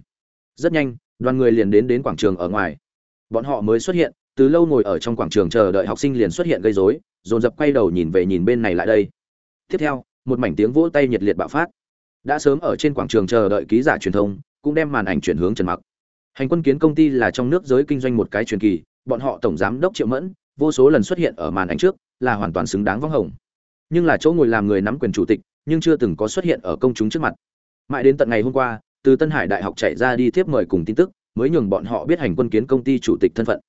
rất nhanh, đoàn người liền đến đến quảng trường ở ngoài. Bọn họ mới xuất hiện, từ lâu ngồi ở trong quảng trường chờ đợi học sinh liền xuất hiện gây rối, dồn dập quay đầu nhìn về nhìn bên này lại đây. Tiếp theo, một mảnh tiếng vỗ tay nhiệt liệt bạo phát. Đã sớm ở trên quảng trường chờ đợi ký giả truyền thông, cũng đem màn ảnh chuyển hướng trần mặc. Hành quân kiến công ty là trong nước giới kinh doanh một cái truyền kỳ, bọn họ tổng giám đốc triệu mẫn, vô số lần xuất hiện ở màn ảnh trước, là hoàn toàn xứng đáng vắng hồng. Nhưng là chỗ ngồi làm người nắm quyền chủ tịch, nhưng chưa từng có xuất hiện ở công chúng trước mặt. Mãi đến tận ngày hôm qua từ tân hải đại học chạy ra đi tiếp mời cùng tin tức, mới nhường bọn họ biết hành quân kiến công ty chủ tịch thân phận.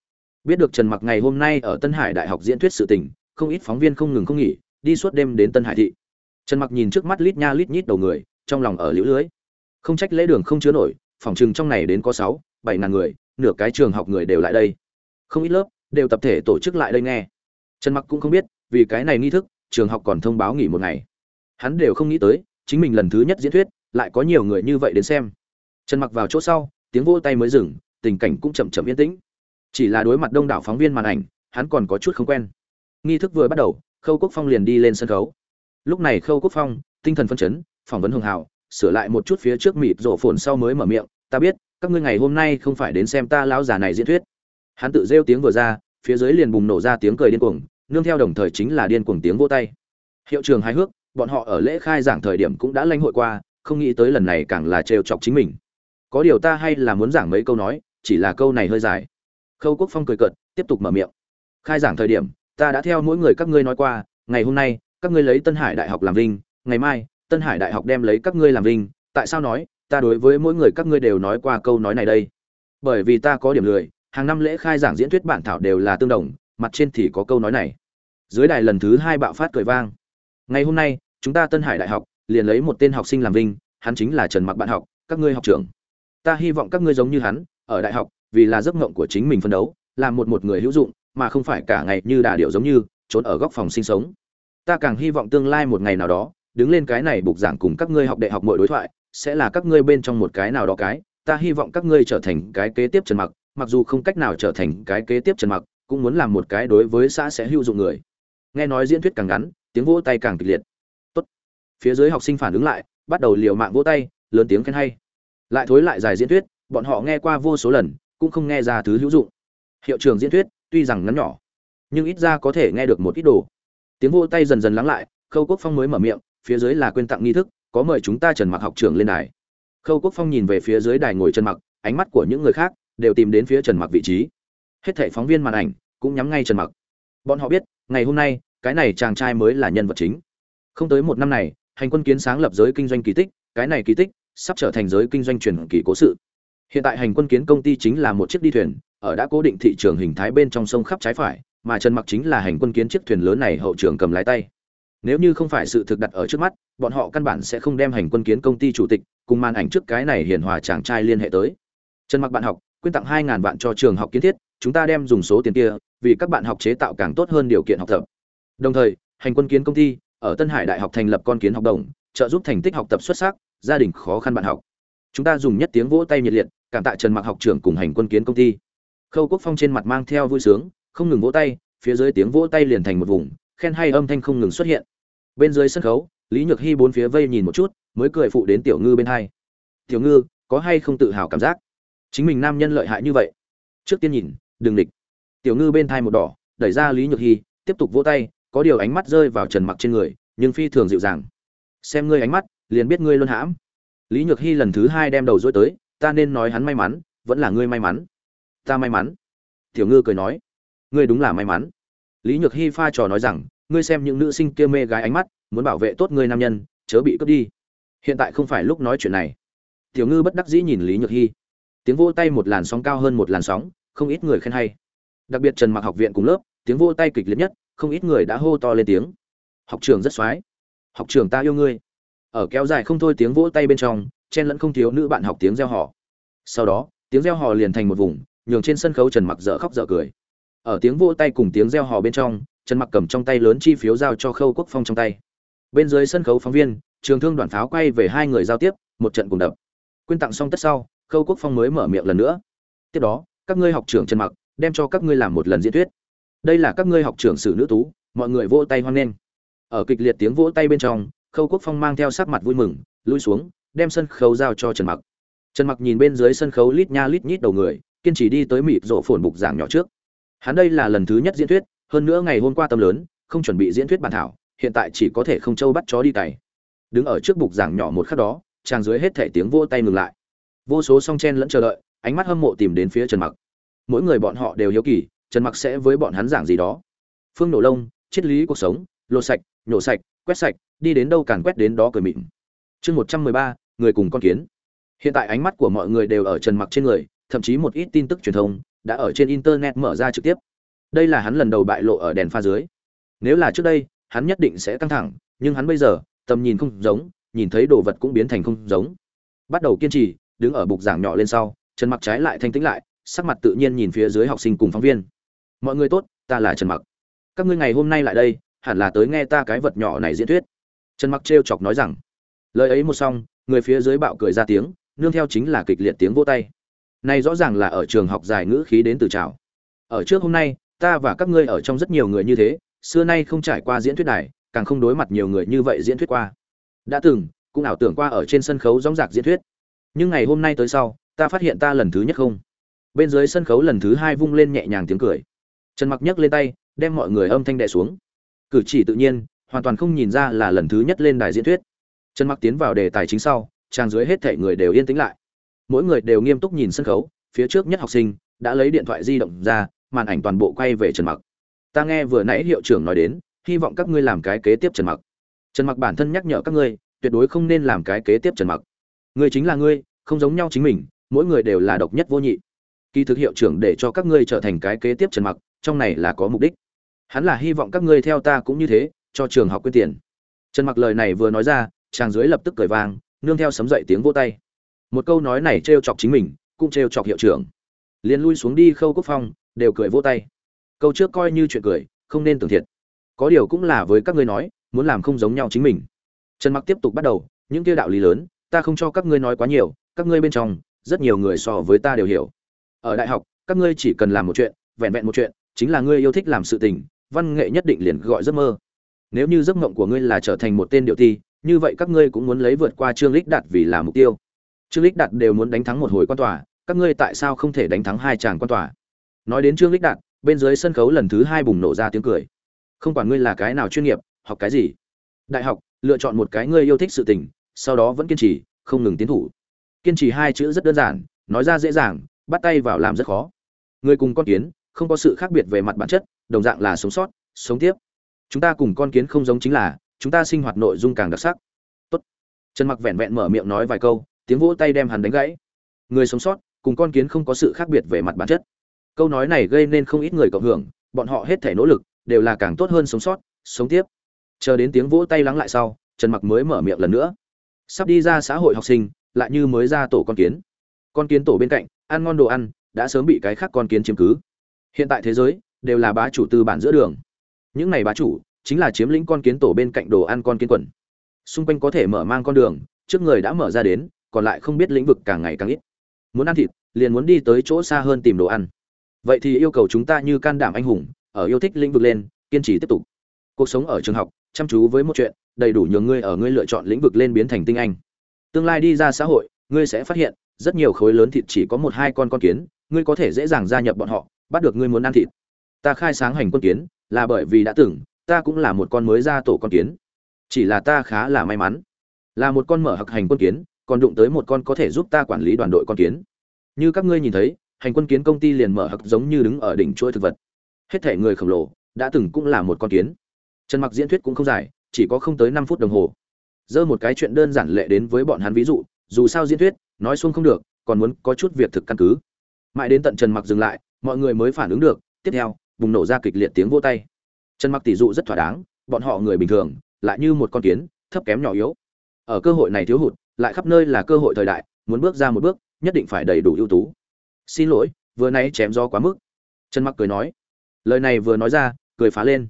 Biết được trần mặc ngày hôm nay ở tân hải đại học diễn thuyết sự tình, không ít phóng viên không ngừng không nghỉ, đi suốt đêm đến tân hải thị. Trần mặc nhìn trước mắt lít nha lít nhít đầu người, trong lòng ở liễu lưới. Không trách lễ đường không chứa nổi, phòng trừng trong này đến có sáu, bảy ngàn người, nửa cái trường học người đều lại đây. Không ít lớp đều tập thể tổ chức lại đây nghe. Trần mặc cũng không biết, vì cái này nghi thức, trường học còn thông báo nghỉ một ngày. Hắn đều không nghĩ tới, chính mình lần thứ nhất diễn thuyết lại có nhiều người như vậy đến xem. Trần mặc vào chỗ sau, tiếng vỗ tay mới dừng, tình cảnh cũng chậm chậm yên tĩnh. Chỉ là đối mặt đông đảo phóng viên màn ảnh, hắn còn có chút không quen. Nghi thức vừa bắt đầu, khâu quốc phong liền đi lên sân khấu. Lúc này khâu quốc phong, tinh thần phân chấn, phỏng vấn hường hào, sửa lại một chút phía trước mịt rổ phồn sau mới mở miệng, ta biết, các ngươi ngày hôm nay không phải đến xem ta lão già này diễn thuyết. Hắn tự rêu tiếng vừa ra, phía dưới liền bùng nổ ra tiếng cười điên cuồng, nương theo đồng thời chính là điên cuồng tiếng vô tay. Hiệu trường hài hước, bọn họ ở lễ khai giảng thời điểm cũng đã lãnh hội qua không nghĩ tới lần này càng là trêu chọc chính mình. Có điều ta hay là muốn giảng mấy câu nói, chỉ là câu này hơi dài. Khâu quốc phong cười cợt, tiếp tục mở miệng. Khai giảng thời điểm, ta đã theo mỗi người các ngươi nói qua, ngày hôm nay, các ngươi lấy tân hải đại học làm vinh, ngày mai, tân hải đại học đem lấy các ngươi làm vinh. Tại sao nói, ta đối với mỗi người các ngươi đều nói qua câu nói này đây? Bởi vì ta có điểm lười, hàng năm lễ khai giảng diễn thuyết bản thảo đều là tương đồng, mặt trên thì có câu nói này. Dưới đài lần thứ hai bạo phát cười vang. Ngày hôm nay, chúng ta tân hải đại học liền lấy một tên học sinh làm vinh, hắn chính là trần mặc bạn học, các ngươi học trưởng. Ta hy vọng các ngươi giống như hắn, ở đại học, vì là giấc mộng của chính mình phân đấu, làm một một người hữu dụng, mà không phải cả ngày như đà điệu giống như, trốn ở góc phòng sinh sống. Ta càng hy vọng tương lai một ngày nào đó, đứng lên cái này buộc giảng cùng các ngươi học đại học mọi đối thoại, sẽ là các ngươi bên trong một cái nào đó cái. Ta hy vọng các ngươi trở thành cái kế tiếp trần mặc mặc dù không cách nào trở thành cái kế tiếp trần mặc, cũng muốn làm một cái đối với xã sẽ hữu dụng người. Nghe nói diễn thuyết càng ngắn, tiếng vỗ tay càng kịch liệt phía dưới học sinh phản ứng lại, bắt đầu liều mạng vỗ tay, lớn tiếng khen hay. Lại thối lại dài diễn thuyết, bọn họ nghe qua vô số lần, cũng không nghe ra thứ hữu dụng. Hiệu trường diễn thuyết, tuy rằng ngắn nhỏ, nhưng ít ra có thể nghe được một ít đồ. Tiếng vỗ tay dần dần lắng lại, khâu quốc phong mới mở miệng, phía dưới là quên tặng nghi thức, có mời chúng ta trần mặc học trưởng lên đài. Khâu quốc phong nhìn về phía dưới đài ngồi trần mặc, ánh mắt của những người khác đều tìm đến phía trần mặc vị trí. Hết thảy phóng viên màn ảnh cũng nhắm ngay trần mặc. Bọn họ biết, ngày hôm nay, cái này chàng trai mới là nhân vật chính. Không tới một năm này hành quân kiến sáng lập giới kinh doanh kỳ tích, cái này kỳ tích sắp trở thành giới kinh doanh truyền kỳ cố sự. Hiện tại hành quân kiến công ty chính là một chiếc đi thuyền, ở đã cố định thị trường hình thái bên trong sông khắp trái phải, mà trần mặc chính là hành quân kiến chiếc thuyền lớn này hậu trường cầm lái tay. Nếu như không phải sự thực đặt ở trước mắt, bọn họ căn bản sẽ không đem hành quân kiến công ty chủ tịch cùng màn ảnh trước cái này hiền hòa chàng trai liên hệ tới. Trần mặc bạn học, quyên tặng hai ngàn vạn cho trường học kiến thiết, chúng ta đem dùng số tiền kia, vì các bạn học chế tạo càng tốt hơn điều kiện học tập. Đồng thời, hành quân kiến công ty ở tân hải đại học thành lập con kiến học đồng, trợ giúp thành tích học tập xuất sắc, gia đình khó khăn bạn học. Chúng ta dùng nhất tiếng vỗ tay nhiệt liệt, cảm tạ trần mặc học trưởng cùng hành quân kiến công ty. Khâu quốc phong trên mặt mang theo vui sướng, không ngừng vỗ tay, phía dưới tiếng vỗ tay liền thành một vùng, khen hay âm thanh không ngừng xuất hiện. Bên dưới sân khấu, lý nhược Hi bốn phía vây nhìn một chút, mới cười phụ đến tiểu ngư bên hai. Tiểu ngư, có hay không tự hào cảm giác? Chính mình nam nhân lợi hại như vậy. Trước tiên nhìn, đừng địch. Tiểu ngư bên thai một đỏ, đẩy ra lý nhược Hi, tiếp tục vỗ tay có điều ánh mắt rơi vào trần mặc trên người, nhưng phi thường dịu dàng. Xem ngươi ánh mắt, liền biết ngươi luôn hãm. Lý nhược hy lần thứ hai đem đầu dối tới, ta nên nói hắn may mắn, vẫn là ngươi may mắn. Ta may mắn. Tiểu ngư cười nói. Ngươi đúng là may mắn. Lý nhược hy pha trò nói rằng, ngươi xem những nữ sinh kia mê gái ánh mắt, muốn bảo vệ tốt ngươi nam nhân, chớ bị cướp đi. Hiện tại không phải lúc nói chuyện này. Tiểu ngư bất đắc dĩ nhìn lý nhược hy tiếng vô tay một làn sóng cao hơn một làn sóng, không ít người khen hay. Đặc biệt trần mặc học viện cùng lớp, tiếng vô tay kịch liệt nhất không ít người đã hô to lên tiếng. Học trường rất soái học trường ta yêu ngươi. Ở kéo dài không thôi tiếng vỗ tay bên trong, chen lẫn không thiếu nữ bạn học tiếng reo hò. Sau đó, tiếng reo hò liền thành một vùng, nhường trên sân khấu trần mặc dở khóc dở cười. Ở tiếng vỗ tay cùng tiếng reo hò bên trong, trần mặc cầm trong tay lớn chi phiếu giao cho khâu quốc phong trong tay. Bên dưới sân khấu phóng viên, trường thương đoàn pháo quay về hai người giao tiếp, một trận cùng đập. Quyên tặng xong tất sau, khâu quốc phong mới mở miệng lần nữa. Tiếp đó, các ngươi học trưởng trần mặc, đem cho các ngươi làm một lần diễn thuyết đây là các ngươi học trưởng sử nữ tú, mọi người vỗ tay hoan nghênh. Ở kịch liệt tiếng vỗ tay bên trong, khâu quốc phong mang theo sắc mặt vui mừng, lui xuống, đem sân khấu giao cho trần mặc. Trần mặc nhìn bên dưới sân khấu lít nha lít nhít đầu người, kiên trì đi tới mịt rộ phồn bục giảng nhỏ trước. Hắn đây là lần thứ nhất diễn thuyết, hơn nữa ngày hôm qua tâm lớn, không chuẩn bị diễn thuyết bản thảo, hiện tại chỉ có thể không châu bắt chó đi cày. Đứng ở trước bục giảng nhỏ một khắc đó, chàng dưới hết thể tiếng vỗ tay ngừng lại. Vô số song chen lẫn chờ đợi, ánh mắt hâm mộ tìm đến phía trần mặc. Mỗi người bọn họ đều hiếu kỳ trần mặc sẽ với bọn hắn giảng gì đó. Phương nổ lông, triết lý cuộc sống, lột sạch, nhổ sạch, quét sạch, đi đến đâu càn quét đến đó cười mịn. Chương một trăm mười ba, người cùng con kiến. Hiện tại ánh mắt của mọi người đều ở trần mặc trên người, thậm chí một ít tin tức truyền thông đã ở trên internet mở ra trực tiếp. Đây là hắn lần đầu bại lộ ở đèn pha dưới. Nếu là trước đây, hắn nhất định sẽ căng thẳng, nhưng hắn bây giờ, tầm nhìn không giống, nhìn thấy đồ vật cũng biến thành không giống. Bắt đầu kiên trì, đứng ở bục giảng nhỏ lên sau, trần mặc trái lại thanh tĩnh lại, sắc mặt tự nhiên nhìn phía dưới học sinh cùng phóng viên mọi người tốt, ta là trần mặc. Các ngươi ngày hôm nay lại đây, hẳn là tới nghe ta cái vật nhỏ này diễn thuyết. Trần mặc trêu chọc nói rằng. Lời ấy một xong, người phía dưới bạo cười ra tiếng, nương theo chính là kịch liệt tiếng vỗ tay. Này rõ ràng là ở trường học dài ngữ khí đến từ trào. Ở trước hôm nay, ta và các ngươi ở trong rất nhiều người như thế, xưa nay không trải qua diễn thuyết này càng không đối mặt nhiều người như vậy diễn thuyết qua. Đã từng, cũng ảo tưởng qua ở trên sân khấu gióng giạc diễn thuyết. Nhưng ngày hôm nay tới sau, ta phát hiện ta lần thứ nhất không. Bên dưới sân khấu lần thứ hai vung lên nhẹ nhàng tiếng cười trần mặc nhấc lên tay, đem mọi người âm thanh đè xuống. Cử chỉ tự nhiên, hoàn toàn không nhìn ra là lần thứ nhất lên đài diễn thuyết. Trần mặc tiến vào đề tài chính sau, trang dưới hết thảy người đều yên tĩnh lại. Mỗi người đều nghiêm túc nhìn sân khấu, phía trước nhất học sinh đã lấy điện thoại di động ra, màn ảnh toàn bộ quay về trần mặc. Ta nghe vừa nãy hiệu trưởng nói đến, hy vọng các ngươi làm cái kế tiếp trần mặc. Trần mặc bản thân nhắc nhở các ngươi, tuyệt đối không nên làm cái kế tiếp trần mặc. Ngươi chính là ngươi, không giống nhau chính mình, mỗi người đều là độc nhất vô nhị. Kỳ thực hiệu trưởng để cho các ngươi trở thành cái kế tiếp trần mặc trong này là có mục đích. Hắn là hy vọng các ngươi theo ta cũng như thế, cho trường học quyên tiền. Trần mặc lời này vừa nói ra, chàng dưới lập tức cười vang, nương theo sấm dậy tiếng vô tay. Một câu nói này trêu chọc chính mình, cũng trêu chọc hiệu trưởng. Liền lui xuống đi khâu quốc phong, đều cười vô tay. Câu trước coi như chuyện cười, không nên tưởng thiệt. Có điều cũng là với các ngươi nói, muốn làm không giống nhau chính mình. Trần mặc tiếp tục bắt đầu, những kia đạo lý lớn, ta không cho các ngươi nói quá nhiều, các ngươi bên trong, rất nhiều người so với ta đều hiểu. Ở đại học, các ngươi chỉ cần làm một chuyện, vẹn vẹn một chuyện chính là ngươi yêu thích làm sự tình, văn nghệ nhất định liền gọi giấc mơ. Nếu như giấc mộng của ngươi là trở thành một tên điệu ti như vậy các ngươi cũng muốn lấy vượt qua trương lích đạt vì là mục tiêu. Trương lích đạt đều muốn đánh thắng một hồi quan tòa, các ngươi tại sao không thể đánh thắng hai chàng quan tòa? Nói đến trương lích đạt, bên dưới sân khấu lần thứ hai bùng nổ ra tiếng cười. Không quản ngươi là cái nào chuyên nghiệp, học cái gì, đại học, lựa chọn một cái ngươi yêu thích sự tình, sau đó vẫn kiên trì, không ngừng tiến thủ. Kiên trì hai chữ rất đơn giản, nói ra dễ dàng, bắt tay vào làm rất khó. Người cùng con kiến không có sự khác biệt về mặt bản chất, đồng dạng là sống sót, sống tiếp. Chúng ta cùng con kiến không giống chính là, chúng ta sinh hoạt nội dung càng đặc sắc. Tốt. trần mặc vẹn vẹn mở miệng nói vài câu, tiếng vỗ tay đem hắn đánh gãy. Người sống sót, cùng con kiến không có sự khác biệt về mặt bản chất. Câu nói này gây nên không ít người cộng hưởng, bọn họ hết thể nỗ lực, đều là càng tốt hơn sống sót, sống tiếp. Chờ đến tiếng vỗ tay lắng lại sau, trần mặc mới mở miệng lần nữa. Sắp đi ra xã hội học sinh, lại như mới ra tổ con kiến. Con kiến tổ bên cạnh, ăn ngon đồ ăn, đã sớm bị cái khác con kiến chiếm cứ hiện tại thế giới đều là bá chủ tư bản giữa đường. Những này bá chủ chính là chiếm lĩnh con kiến tổ bên cạnh đồ ăn con kiến quần. Xung quanh có thể mở mang con đường, trước người đã mở ra đến, còn lại không biết lĩnh vực càng ngày càng ít. Muốn ăn thịt, liền muốn đi tới chỗ xa hơn tìm đồ ăn. Vậy thì yêu cầu chúng ta như can đảm anh hùng, ở yêu thích lĩnh vực lên, kiên trì tiếp tục. Cuộc sống ở trường học, chăm chú với một chuyện, đầy đủ nhường ngươi ở ngươi lựa chọn lĩnh vực lên biến thành tinh anh. Tương lai đi ra xã hội, ngươi sẽ phát hiện, rất nhiều khối lớn thịt chỉ có một hai con con kiến, ngươi có thể dễ dàng gia nhập bọn họ bắt được ngươi muốn ăn thịt. Ta khai sáng hành quân kiến, là bởi vì đã từng, ta cũng là một con mới ra tổ con kiến. Chỉ là ta khá là may mắn. Là một con mở hặc hành quân kiến, còn đụng tới một con có thể giúp ta quản lý đoàn đội con kiến. Như các ngươi nhìn thấy, hành quân kiến công ty liền mở hặc giống như đứng ở đỉnh chuỗi thực vật. Hết thể người khổng lồ, đã từng cũng là một con kiến. Trần mặc diễn thuyết cũng không dài, chỉ có không tới năm phút đồng hồ. Dơ một cái chuyện đơn giản lệ đến với bọn hắn ví dụ, dù sao diễn thuyết, nói xuông không được, còn muốn có chút việc thực căn cứ. Mãi đến tận trần mặc dừng lại mọi người mới phản ứng được, tiếp theo, bùng nổ ra kịch liệt tiếng vô tay. Trần mặc tỷ dụ rất thỏa đáng, bọn họ người bình thường, lại như một con kiến, thấp kém nhỏ yếu. Ở cơ hội này thiếu hụt, lại khắp nơi là cơ hội thời đại, muốn bước ra một bước, nhất định phải đầy đủ ưu tú. Xin lỗi, vừa nãy chém do quá mức. Trần mặc cười nói. Lời này vừa nói ra, cười phá lên.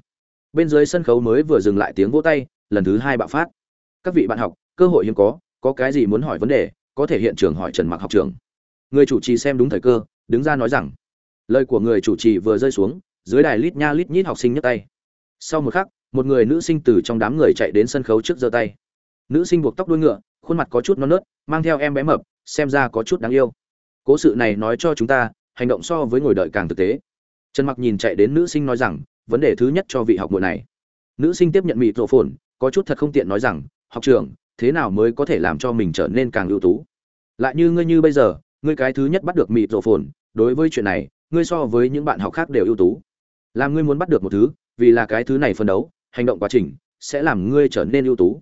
Bên dưới sân khấu mới vừa dừng lại tiếng vỗ tay, lần thứ hai bạo phát. Các vị bạn học, cơ hội hiếm có có cái gì muốn hỏi vấn đề, có thể hiện trường hỏi trần mặc học trường. Người chủ trì xem đúng thời cơ, đứng ra nói rằng lời của người chủ trì vừa rơi xuống, dưới đài lít nha lít nhít học sinh nhấc tay. Sau một khắc, một người nữ sinh từ trong đám người chạy đến sân khấu trước giơ tay. Nữ sinh buộc tóc đuôi ngựa, khuôn mặt có chút non nớt, mang theo em bé mập, xem ra có chút đáng yêu. Cố sự này nói cho chúng ta, hành động so với ngồi đợi càng thực tế. Trần mặc nhìn chạy đến nữ sinh nói rằng, vấn đề thứ nhất cho vị học muội này. Nữ sinh tiếp nhận mịt rộ phồn có chút thật không tiện nói rằng, học trường thế nào mới có thể làm cho mình trở nên càng ưu tú? Lại như ngươi như bây giờ, ngươi cái thứ nhất bắt được mịt rộ phồn đối với chuyện này ngươi so với những bạn học khác đều ưu tú. Làm ngươi muốn bắt được một thứ, vì là cái thứ này phân đấu, hành động quá trình sẽ làm ngươi trở nên ưu tú.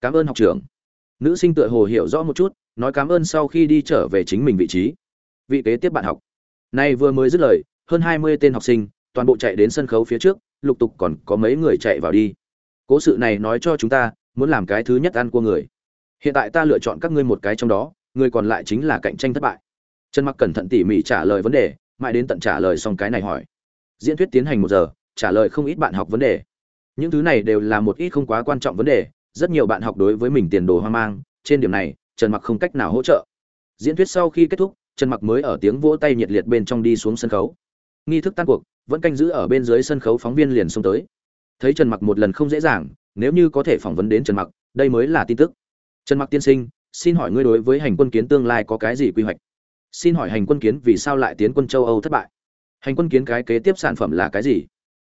Cảm ơn học trưởng. Nữ sinh tựa hồ hiểu rõ một chút, nói cảm ơn sau khi đi trở về chính mình vị trí. Vị kế tiếp bạn học. Nay vừa mới dứt lời, hơn hai mươi tên học sinh, toàn bộ chạy đến sân khấu phía trước, lục tục còn có mấy người chạy vào đi. Cố sự này nói cho chúng ta, muốn làm cái thứ nhất ăn của người. Hiện tại ta lựa chọn các ngươi một cái trong đó, người còn lại chính là cạnh tranh thất bại. Trần mặc cẩn thận tỉ mỉ trả lời vấn đề mãi đến tận trả lời xong cái này hỏi. Diễn thuyết tiến hành một giờ, trả lời không ít bạn học vấn đề. Những thứ này đều là một ít không quá quan trọng vấn đề, rất nhiều bạn học đối với mình tiền đồ hoang mang, trên điểm này, trần mặc không cách nào hỗ trợ. Diễn thuyết sau khi kết thúc, trần mặc mới ở tiếng vỗ tay nhiệt liệt bên trong đi xuống sân khấu. Nghi thức tan cuộc, vẫn canh giữ ở bên dưới sân khấu phóng viên liền xông tới. Thấy trần mặc một lần không dễ dàng, nếu như có thể phỏng vấn đến trần mặc, đây mới là tin tức. Trần mặc tiên sinh, xin hỏi ngươi đối với hành quân kiến tương lai có cái gì quy hoạch? Xin hỏi hành quân kiến vì sao lại tiến quân châu âu thất bại? Hành quân kiến cái kế tiếp sản phẩm là cái gì?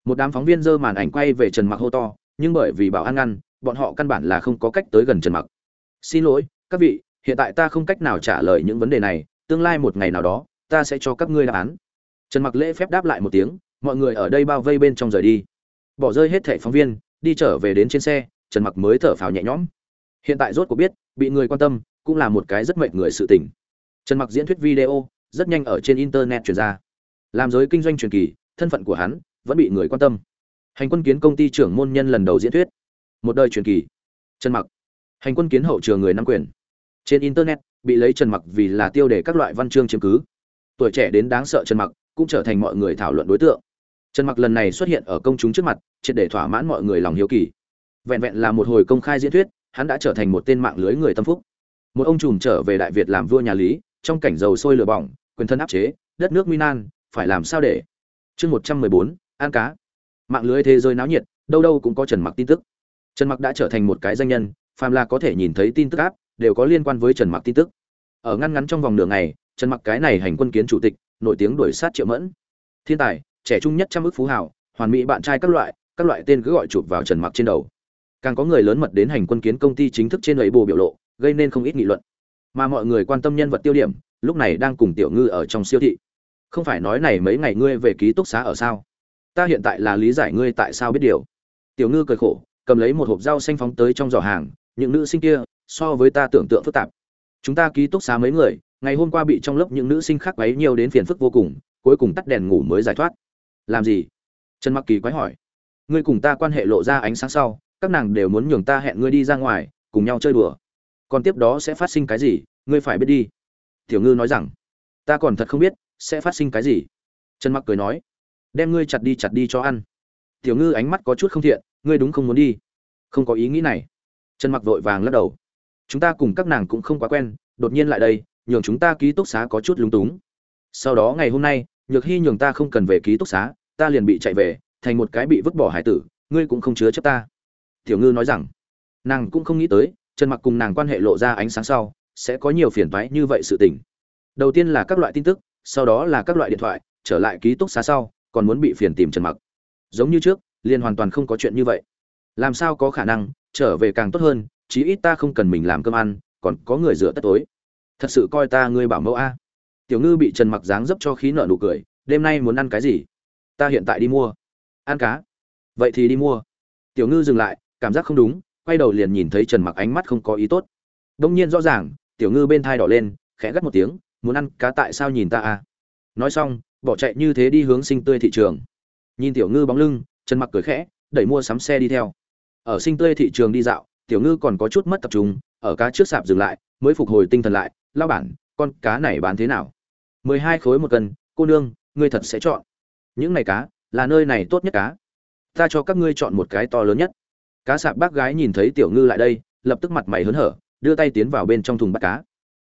Một đám phóng viên dơ màn ảnh quay về trần mặc hô to, nhưng bởi vì bảo an ngăn, bọn họ căn bản là không có cách tới gần trần mặc. Xin lỗi, các vị, hiện tại ta không cách nào trả lời những vấn đề này, tương lai một ngày nào đó, ta sẽ cho các ngươi đáp án. Trần mặc lễ phép đáp lại một tiếng, mọi người ở đây bao vây bên trong rời đi. Bỏ rơi hết thẻ phóng viên, đi trở về đến trên xe, trần mặc mới thở phào nhẹ nhõm. Hiện tại rốt cuộc biết, bị người quan tâm, cũng là một cái rất mệt người sự tình trần mặc diễn thuyết video, rất nhanh ở trên internet truyền ra. Làm giới kinh doanh truyền kỳ, thân phận của hắn vẫn bị người quan tâm. Hành quân kiến công ty trưởng môn nhân lần đầu diễn thuyết. Một đời truyền kỳ. Trần mặc. Hành quân kiến hậu trường người nắm quyền. Trên internet, bị lấy trần mặc vì là tiêu đề các loại văn chương chiếm cứ. Tuổi trẻ đến đáng sợ trần mặc cũng trở thành mọi người thảo luận đối tượng. Trần mặc lần này xuất hiện ở công chúng trước mặt, triệt để thỏa mãn mọi người lòng hiếu kỳ. Vẹn vẹn là một hồi công khai diễn thuyết, hắn đã trở thành một tên mạng lưới người tâm phúc. Một ông trùm trở về đại việt làm vua nhà lý trong cảnh dầu sôi lửa bỏng, quyền thân áp chế, đất nước minan phải làm sao để? Chương một trăm mười bốn, ăn cá. Mạng lưới thế giới náo nhiệt, đâu đâu cũng có trần mặc tin tức. Trần mặc đã trở thành một cái danh nhân, phàm là có thể nhìn thấy tin tức áp, đều có liên quan với trần mặc tin tức. Ở ngăn ngắn trong vòng nửa ngày, trần mặc cái này hành quân kiến chủ tịch, nổi tiếng đuổi sát triệu mẫn. Thiên tài, trẻ trung nhất trăm ức phú hảo hoàn mỹ bạn trai các loại các loại tên cứ gọi chụp vào trần mặc trên đầu. Càng có người lớn mật đến hành quân kiến công ty chính thức trên ấy bù biểu lộ, gây nên không ít nghị luận mà mọi người quan tâm nhân vật tiêu điểm, lúc này đang cùng tiểu ngư ở trong siêu thị. Không phải nói này mấy ngày ngươi về ký túc xá ở sao? Ta hiện tại là lý giải ngươi tại sao biết điều. Tiểu ngư cười khổ, cầm lấy một hộp rau xanh phóng tới trong giỏ hàng, những nữ sinh kia, so với ta tưởng tượng phức tạp. Chúng ta ký túc xá mấy người, ngày hôm qua bị trong lớp những nữ sinh khác quấy nhiều đến phiền phức vô cùng, cuối cùng tắt đèn ngủ mới giải thoát. Làm gì? Trần mặc kỳ quái hỏi. Ngươi cùng ta quan hệ lộ ra ánh sáng sau, các nàng đều muốn nhường ta hẹn ngươi đi ra ngoài, cùng nhau chơi đùa còn tiếp đó sẽ phát sinh cái gì, ngươi phải biết đi. Tiểu ngư nói rằng, ta còn thật không biết, sẽ phát sinh cái gì. Trần mặc cười nói, đem ngươi chặt đi chặt đi cho ăn. Tiểu ngư ánh mắt có chút không thiện, ngươi đúng không muốn đi? Không có ý nghĩ này. Trần mặc vội vàng lắc đầu. Chúng ta cùng các nàng cũng không quá quen, đột nhiên lại đây, nhường chúng ta ký túc xá có chút lúng túng. Sau đó ngày hôm nay, nhược hy nhường ta không cần về ký túc xá, ta liền bị chạy về, thành một cái bị vứt bỏ hải tử, ngươi cũng không chứa chấp ta. Tiểu ngư nói rằng, nàng cũng không nghĩ tới trần mặc cùng nàng quan hệ lộ ra ánh sáng sau, sẽ có nhiều phiền toái như vậy sự tình. Đầu tiên là các loại tin tức, sau đó là các loại điện thoại, trở lại ký túc xá sau, còn muốn bị phiền tìm trần mặc. Giống như trước, liền hoàn toàn không có chuyện như vậy. Làm sao có khả năng, trở về càng tốt hơn, chí ít ta không cần mình làm cơm ăn, còn có người rửa tất tối. Thật sự coi ta ngươi bảo mẫu a. Tiểu ngư bị trần mặc dáng dấp cho khí nợ nụ cười, đêm nay muốn ăn cái gì? Ta hiện tại đi mua. Ăn cá. Vậy thì đi mua. Tiểu ngư dừng lại, cảm giác không đúng quay đầu liền nhìn thấy trần mặc ánh mắt không có ý tốt. Đông nhiên rõ ràng, tiểu ngư bên thai đỏ lên, khẽ gắt một tiếng, muốn ăn cá tại sao nhìn ta a nói xong, bỏ chạy như thế đi hướng sinh tươi thị trường. Nhìn tiểu ngư bóng lưng, trần mặc cười khẽ, đẩy mua sắm xe đi theo. Ở sinh tươi thị trường đi dạo, tiểu ngư còn có chút mất tập trung, ở cá trước sạp dừng lại, mới phục hồi tinh thần lại lao bản, con cá này bán thế nào? Mười hai khối một cân, cô nương, ngươi thật sẽ chọn. Những này cá, là nơi này tốt nhất cá. Ta cho các ngươi chọn một cái to lớn nhất cá sạp bác gái nhìn thấy tiểu ngư lại đây, lập tức mặt mày hớn hở, đưa tay tiến vào bên trong thùng bắt cá.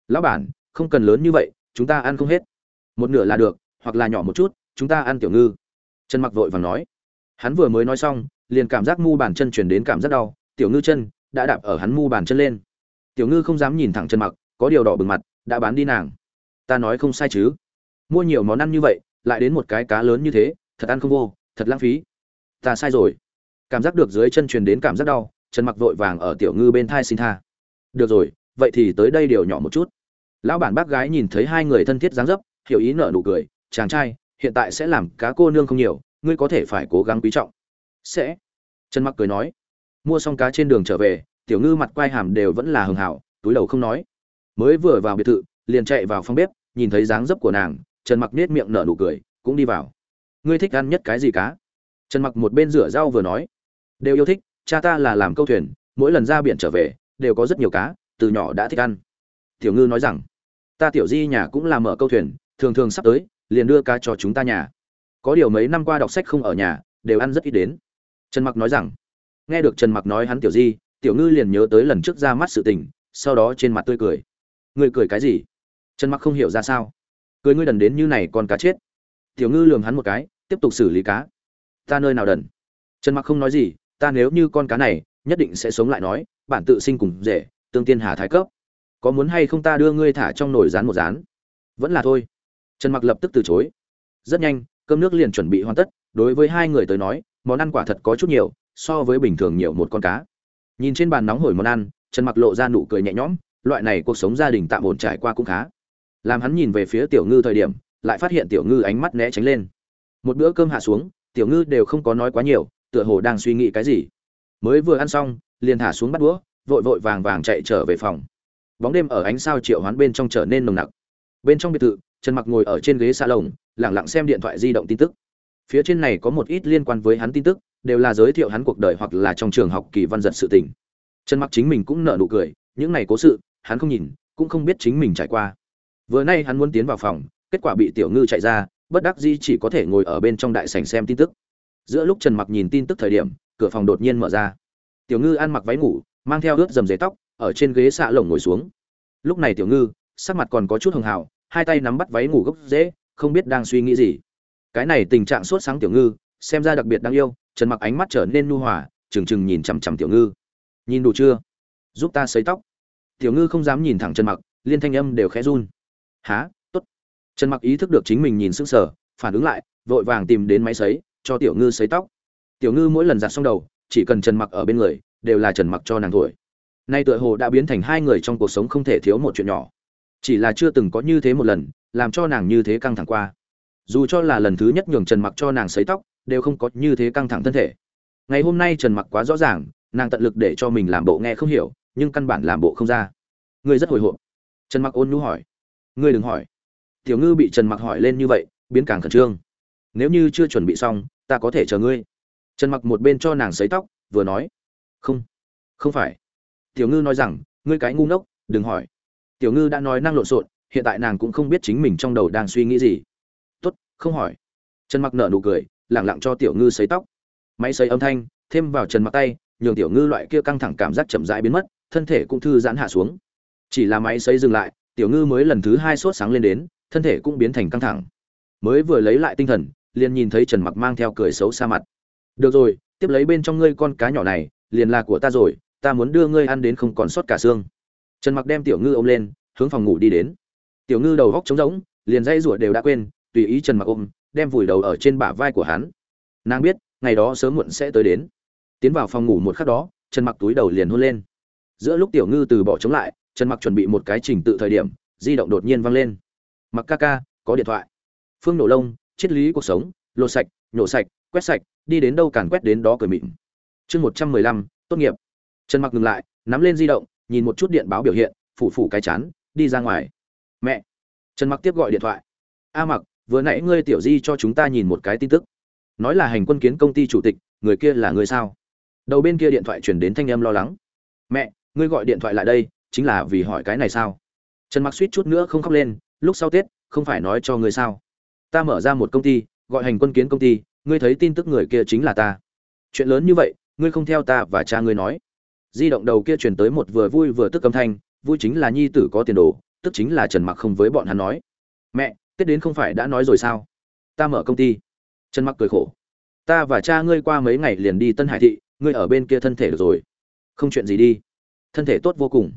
Lão bản, không cần lớn như vậy, chúng ta ăn không hết. Một nửa là được, hoặc là nhỏ một chút, chúng ta ăn tiểu ngư. Trần mặc vội vàng nói. Hắn vừa mới nói xong, liền cảm giác mu bàn chân chuyển đến cảm giác đau, tiểu ngư chân đã đạp ở hắn mu bàn chân lên. Tiểu ngư không dám nhìn thẳng chân mặc, có điều đỏ bừng mặt, đã bán đi nàng. Ta nói không sai chứ. Mua nhiều món ăn như vậy, lại đến một cái cá lớn như thế, thật ăn không vô, thật lãng phí. Ta sai rồi cảm giác được dưới chân truyền đến cảm giác đau, trần mặc vội vàng ở tiểu ngư bên thai xin tha. Được rồi, vậy thì tới đây điều nhỏ một chút. Lão bản bác gái nhìn thấy hai người thân thiết dáng dấp, hiểu ý nở nụ cười, chàng trai, hiện tại sẽ làm cá cô nương không nhiều, ngươi có thể phải cố gắng quý trọng. Sẽ. Trần mặc cười nói. Mua xong cá trên đường trở về, tiểu ngư mặt quai hàm đều vẫn là hường hảo, túi đầu không nói. Mới vừa vào biệt thự, liền chạy vào phòng bếp, nhìn thấy dáng dấp của nàng, trần mặc nết miệng nở nụ cười, cũng đi vào. Ngươi thích ăn nhất cái gì cá? Trần mặc một bên rửa rau vừa nói đều yêu thích, cha ta là làm câu thuyền, mỗi lần ra biển trở về, đều có rất nhiều cá, từ nhỏ đã thích ăn. Tiểu ngư nói rằng, ta tiểu di nhà cũng làm mở câu thuyền, thường thường sắp tới, liền đưa cá cho chúng ta nhà. Có điều mấy năm qua đọc sách không ở nhà, đều ăn rất ít đến. Trần mặc nói rằng, nghe được trần mặc nói hắn tiểu di, tiểu ngư liền nhớ tới lần trước ra mắt sự tình, sau đó trên mặt tươi cười. Ngươi cười cái gì? Trần mặc không hiểu ra sao. Cười ngươi đần đến như này còn cá chết. Tiểu ngư lường hắn một cái, tiếp tục xử lý cá. Ta nơi nào đần? Trần mặc không nói gì ta nếu như con cá này, nhất định sẽ sống lại nói, bản tự sinh cùng rể, tương tiên hà thái cấp. Có muốn hay không ta đưa ngươi thả trong nồi rán một rán? Vẫn là thôi. Trần mặc lập tức từ chối. Rất nhanh, cơm nước liền chuẩn bị hoàn tất, đối với hai người tới nói, món ăn quả thật có chút nhiều, so với bình thường nhiều một con cá. Nhìn trên bàn nóng hổi món ăn, trần mặc lộ ra nụ cười nhẹ nhõm, loại này cuộc sống gia đình tạm ổn trải qua cũng khá. Làm hắn nhìn về phía tiểu ngư thời điểm, lại phát hiện tiểu ngư ánh mắt né tránh lên. Một bữa cơm hạ xuống, tiểu ngư đều không có nói quá nhiều tựa hồ đang suy nghĩ cái gì. Mới vừa ăn xong, liền thả xuống bắt đũa, vội vội vàng vàng chạy trở về phòng. Bóng đêm ở ánh sao triệu hoán bên trong trở nên nồng nặc. Bên trong biệt thự, trần mặc ngồi ở trên ghế xa lồng lẳng lặng xem điện thoại di động tin tức. Phía trên này có một ít liên quan với hắn tin tức, đều là giới thiệu hắn cuộc đời hoặc là trong trường học kỳ văn giật sự tình. Trần mặc chính mình cũng nở nụ cười, những này cố sự, hắn không nhìn, cũng không biết chính mình trải qua. Vừa nay hắn muốn tiến vào phòng, kết quả bị tiểu ngư chạy ra, bất đắc dĩ chỉ có thể ngồi ở bên trong đại sảnh xem tin tức giữa lúc trần mặc nhìn tin tức thời điểm, cửa phòng đột nhiên mở ra. Tiểu ngư ăn mặc váy ngủ, mang theo ướt dầm dế tóc, ở trên ghế xạ lồng ngồi xuống. Lúc này tiểu ngư, sắc mặt còn có chút hưng hào, hai tay nắm bắt váy ngủ gốc dễ, không biết đang suy nghĩ gì. Cái này tình trạng sốt sáng tiểu ngư, xem ra đặc biệt đáng yêu, trần mặc ánh mắt trở nên nu hòa, trừng trừng nhìn chằm chằm tiểu ngư. Nhìn đủ chưa? Giúp ta sấy tóc. Tiểu ngư không dám nhìn thẳng trần mặc, liên thanh âm đều khẽ run. Há tốt. Trần mặc ý thức được chính mình nhìn sững sờ, phản ứng lại, vội vàng tìm đến máy sấy cho tiểu ngư sấy tóc. Tiểu ngư mỗi lần giặt xong đầu, chỉ cần trần mặc ở bên người, đều là trần mặc cho nàng thổi. Nay tựa hồ đã biến thành hai người trong cuộc sống không thể thiếu một chuyện nhỏ. Chỉ là chưa từng có như thế một lần, làm cho nàng như thế căng thẳng qua. Dù cho là lần thứ nhất nhường trần mặc cho nàng sấy tóc, đều không có như thế căng thẳng thân thể. Ngày hôm nay trần mặc quá rõ ràng, nàng tận lực để cho mình làm bộ nghe không hiểu, nhưng căn bản làm bộ không ra. Ngươi rất hồi hộp. Trần mặc ôn nhu hỏi. Ngươi đừng hỏi. Tiểu ngư bị trần mặc hỏi lên như vậy, biến càng khẩn trương nếu như chưa chuẩn bị xong, ta có thể chờ ngươi. Trần mặc một bên cho nàng sấy tóc, vừa nói, không không phải. Tiểu ngư nói rằng, ngươi cái ngu ngốc, đừng hỏi. Tiểu ngư đã nói năng lộn xộn, hiện tại nàng cũng không biết chính mình trong đầu đang suy nghĩ gì. Tốt, không hỏi. Trần mặc nở nụ cười, lẳng lặng cho tiểu ngư sấy tóc. Máy sấy âm thanh, thêm vào trần mặc tay, nhường tiểu ngư loại kia căng thẳng cảm giác chậm rãi biến mất, thân thể cũng thư giãn hạ xuống. Chỉ là máy sấy dừng lại, tiểu ngư mới lần thứ hai sốt sáng lên đến, thân thể cũng biến thành căng thẳng. Mới vừa lấy lại tinh thần liền nhìn thấy trần mặc mang theo cười xấu xa mặt. Được rồi, tiếp lấy bên trong ngươi con cá nhỏ này, liền là của ta rồi, ta muốn đưa ngươi ăn đến không còn sót cả xương. Trần mặc đem tiểu ngư ôm lên, hướng phòng ngủ đi đến. Tiểu ngư đầu góc trống rỗng, liền dây rủa đều đã quên, tùy ý trần mặc ôm, đem vùi đầu ở trên bả vai của hắn. Nàng biết, ngày đó sớm muộn sẽ tới đến. Tiến vào phòng ngủ một khắc đó, trần mặc túi đầu liền hôn lên. Giữa lúc tiểu ngư từ bỏ chống lại, trần mặc chuẩn bị một cái trình tự thời điểm, di động đột nhiên vang lên. Mặc ca ca, có điện thoại. Phương nổ lông triết lý cuộc sống, lột sạch, nhổ sạch, quét sạch, đi đến đâu càn quét đến đó cười mịn. Chương một trăm mười lăm, tốt nghiệp. Trần mặc ngừng lại, nắm lên di động, nhìn một chút điện báo biểu hiện, phủ phủ cái chán, đi ra ngoài. Mẹ. Trần mặc tiếp gọi điện thoại. A mặc, vừa nãy ngươi tiểu di cho chúng ta nhìn một cái tin tức. Nói là hành quân kiến công ty chủ tịch, người kia là người sao? Đầu bên kia điện thoại chuyển đến thanh âm lo lắng. Mẹ, ngươi gọi điện thoại lại đây, chính là vì hỏi cái này sao? Trần mặc suýt chút nữa không khóc lên, lúc sau tết, không phải nói cho ngươi sao? Ta mở ra một công ty, gọi hành quân kiến công ty, ngươi thấy tin tức người kia chính là ta. Chuyện lớn như vậy, ngươi không theo ta và cha ngươi nói. Di động đầu kia truyền tới một vừa vui vừa tức âm thanh, vui chính là nhi tử có tiền đồ, tức chính là trần mặc không với bọn hắn nói. Mẹ, tết đến không phải đã nói rồi sao? Ta mở công ty. Trần mặc cười khổ. Ta và cha ngươi qua mấy ngày liền đi tân hải thị, ngươi ở bên kia thân thể được rồi. Không chuyện gì đi. Thân thể tốt vô cùng.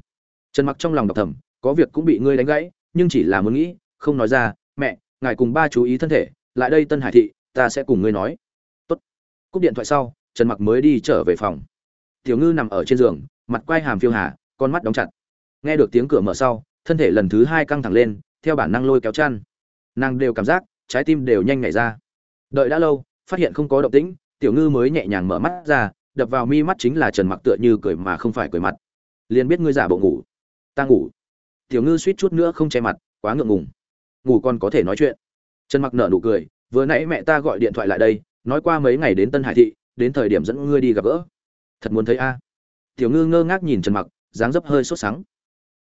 Trần mặc trong lòng đọc thầm, có việc cũng bị ngươi đánh gãy, nhưng chỉ là muốn nghĩ, không nói ra, mẹ ngài cùng ba chú ý thân thể, lại đây tân hải thị, ta sẽ cùng ngươi nói. Tốt. Cúp điện thoại sau, trần mặc mới đi trở về phòng. Tiểu ngư nằm ở trên giường, mặt quay hàm phiêu hà, con mắt đóng chặt. Nghe được tiếng cửa mở sau, thân thể lần thứ hai căng thẳng lên, theo bản năng lôi kéo chăn. Nàng đều cảm giác, trái tim đều nhanh nhảy ra. Đợi đã lâu, phát hiện không có động tĩnh, tiểu ngư mới nhẹ nhàng mở mắt ra, đập vào mi mắt chính là trần mặc tựa như cười mà không phải cười mặt. Liền biết ngươi giả bộ ngủ. Ta ngủ. Tiểu ngư suýt chút nữa không che mặt, quá ngượng ngùng ngủ còn có thể nói chuyện. Trần mặc nở nụ cười, vừa nãy mẹ ta gọi điện thoại lại đây, nói qua mấy ngày đến tân hải thị, đến thời điểm dẫn ngươi đi gặp gỡ. Thật muốn thấy a. Tiểu ngư ngơ ngác nhìn trần mặc, dáng dấp hơi sốt sắng.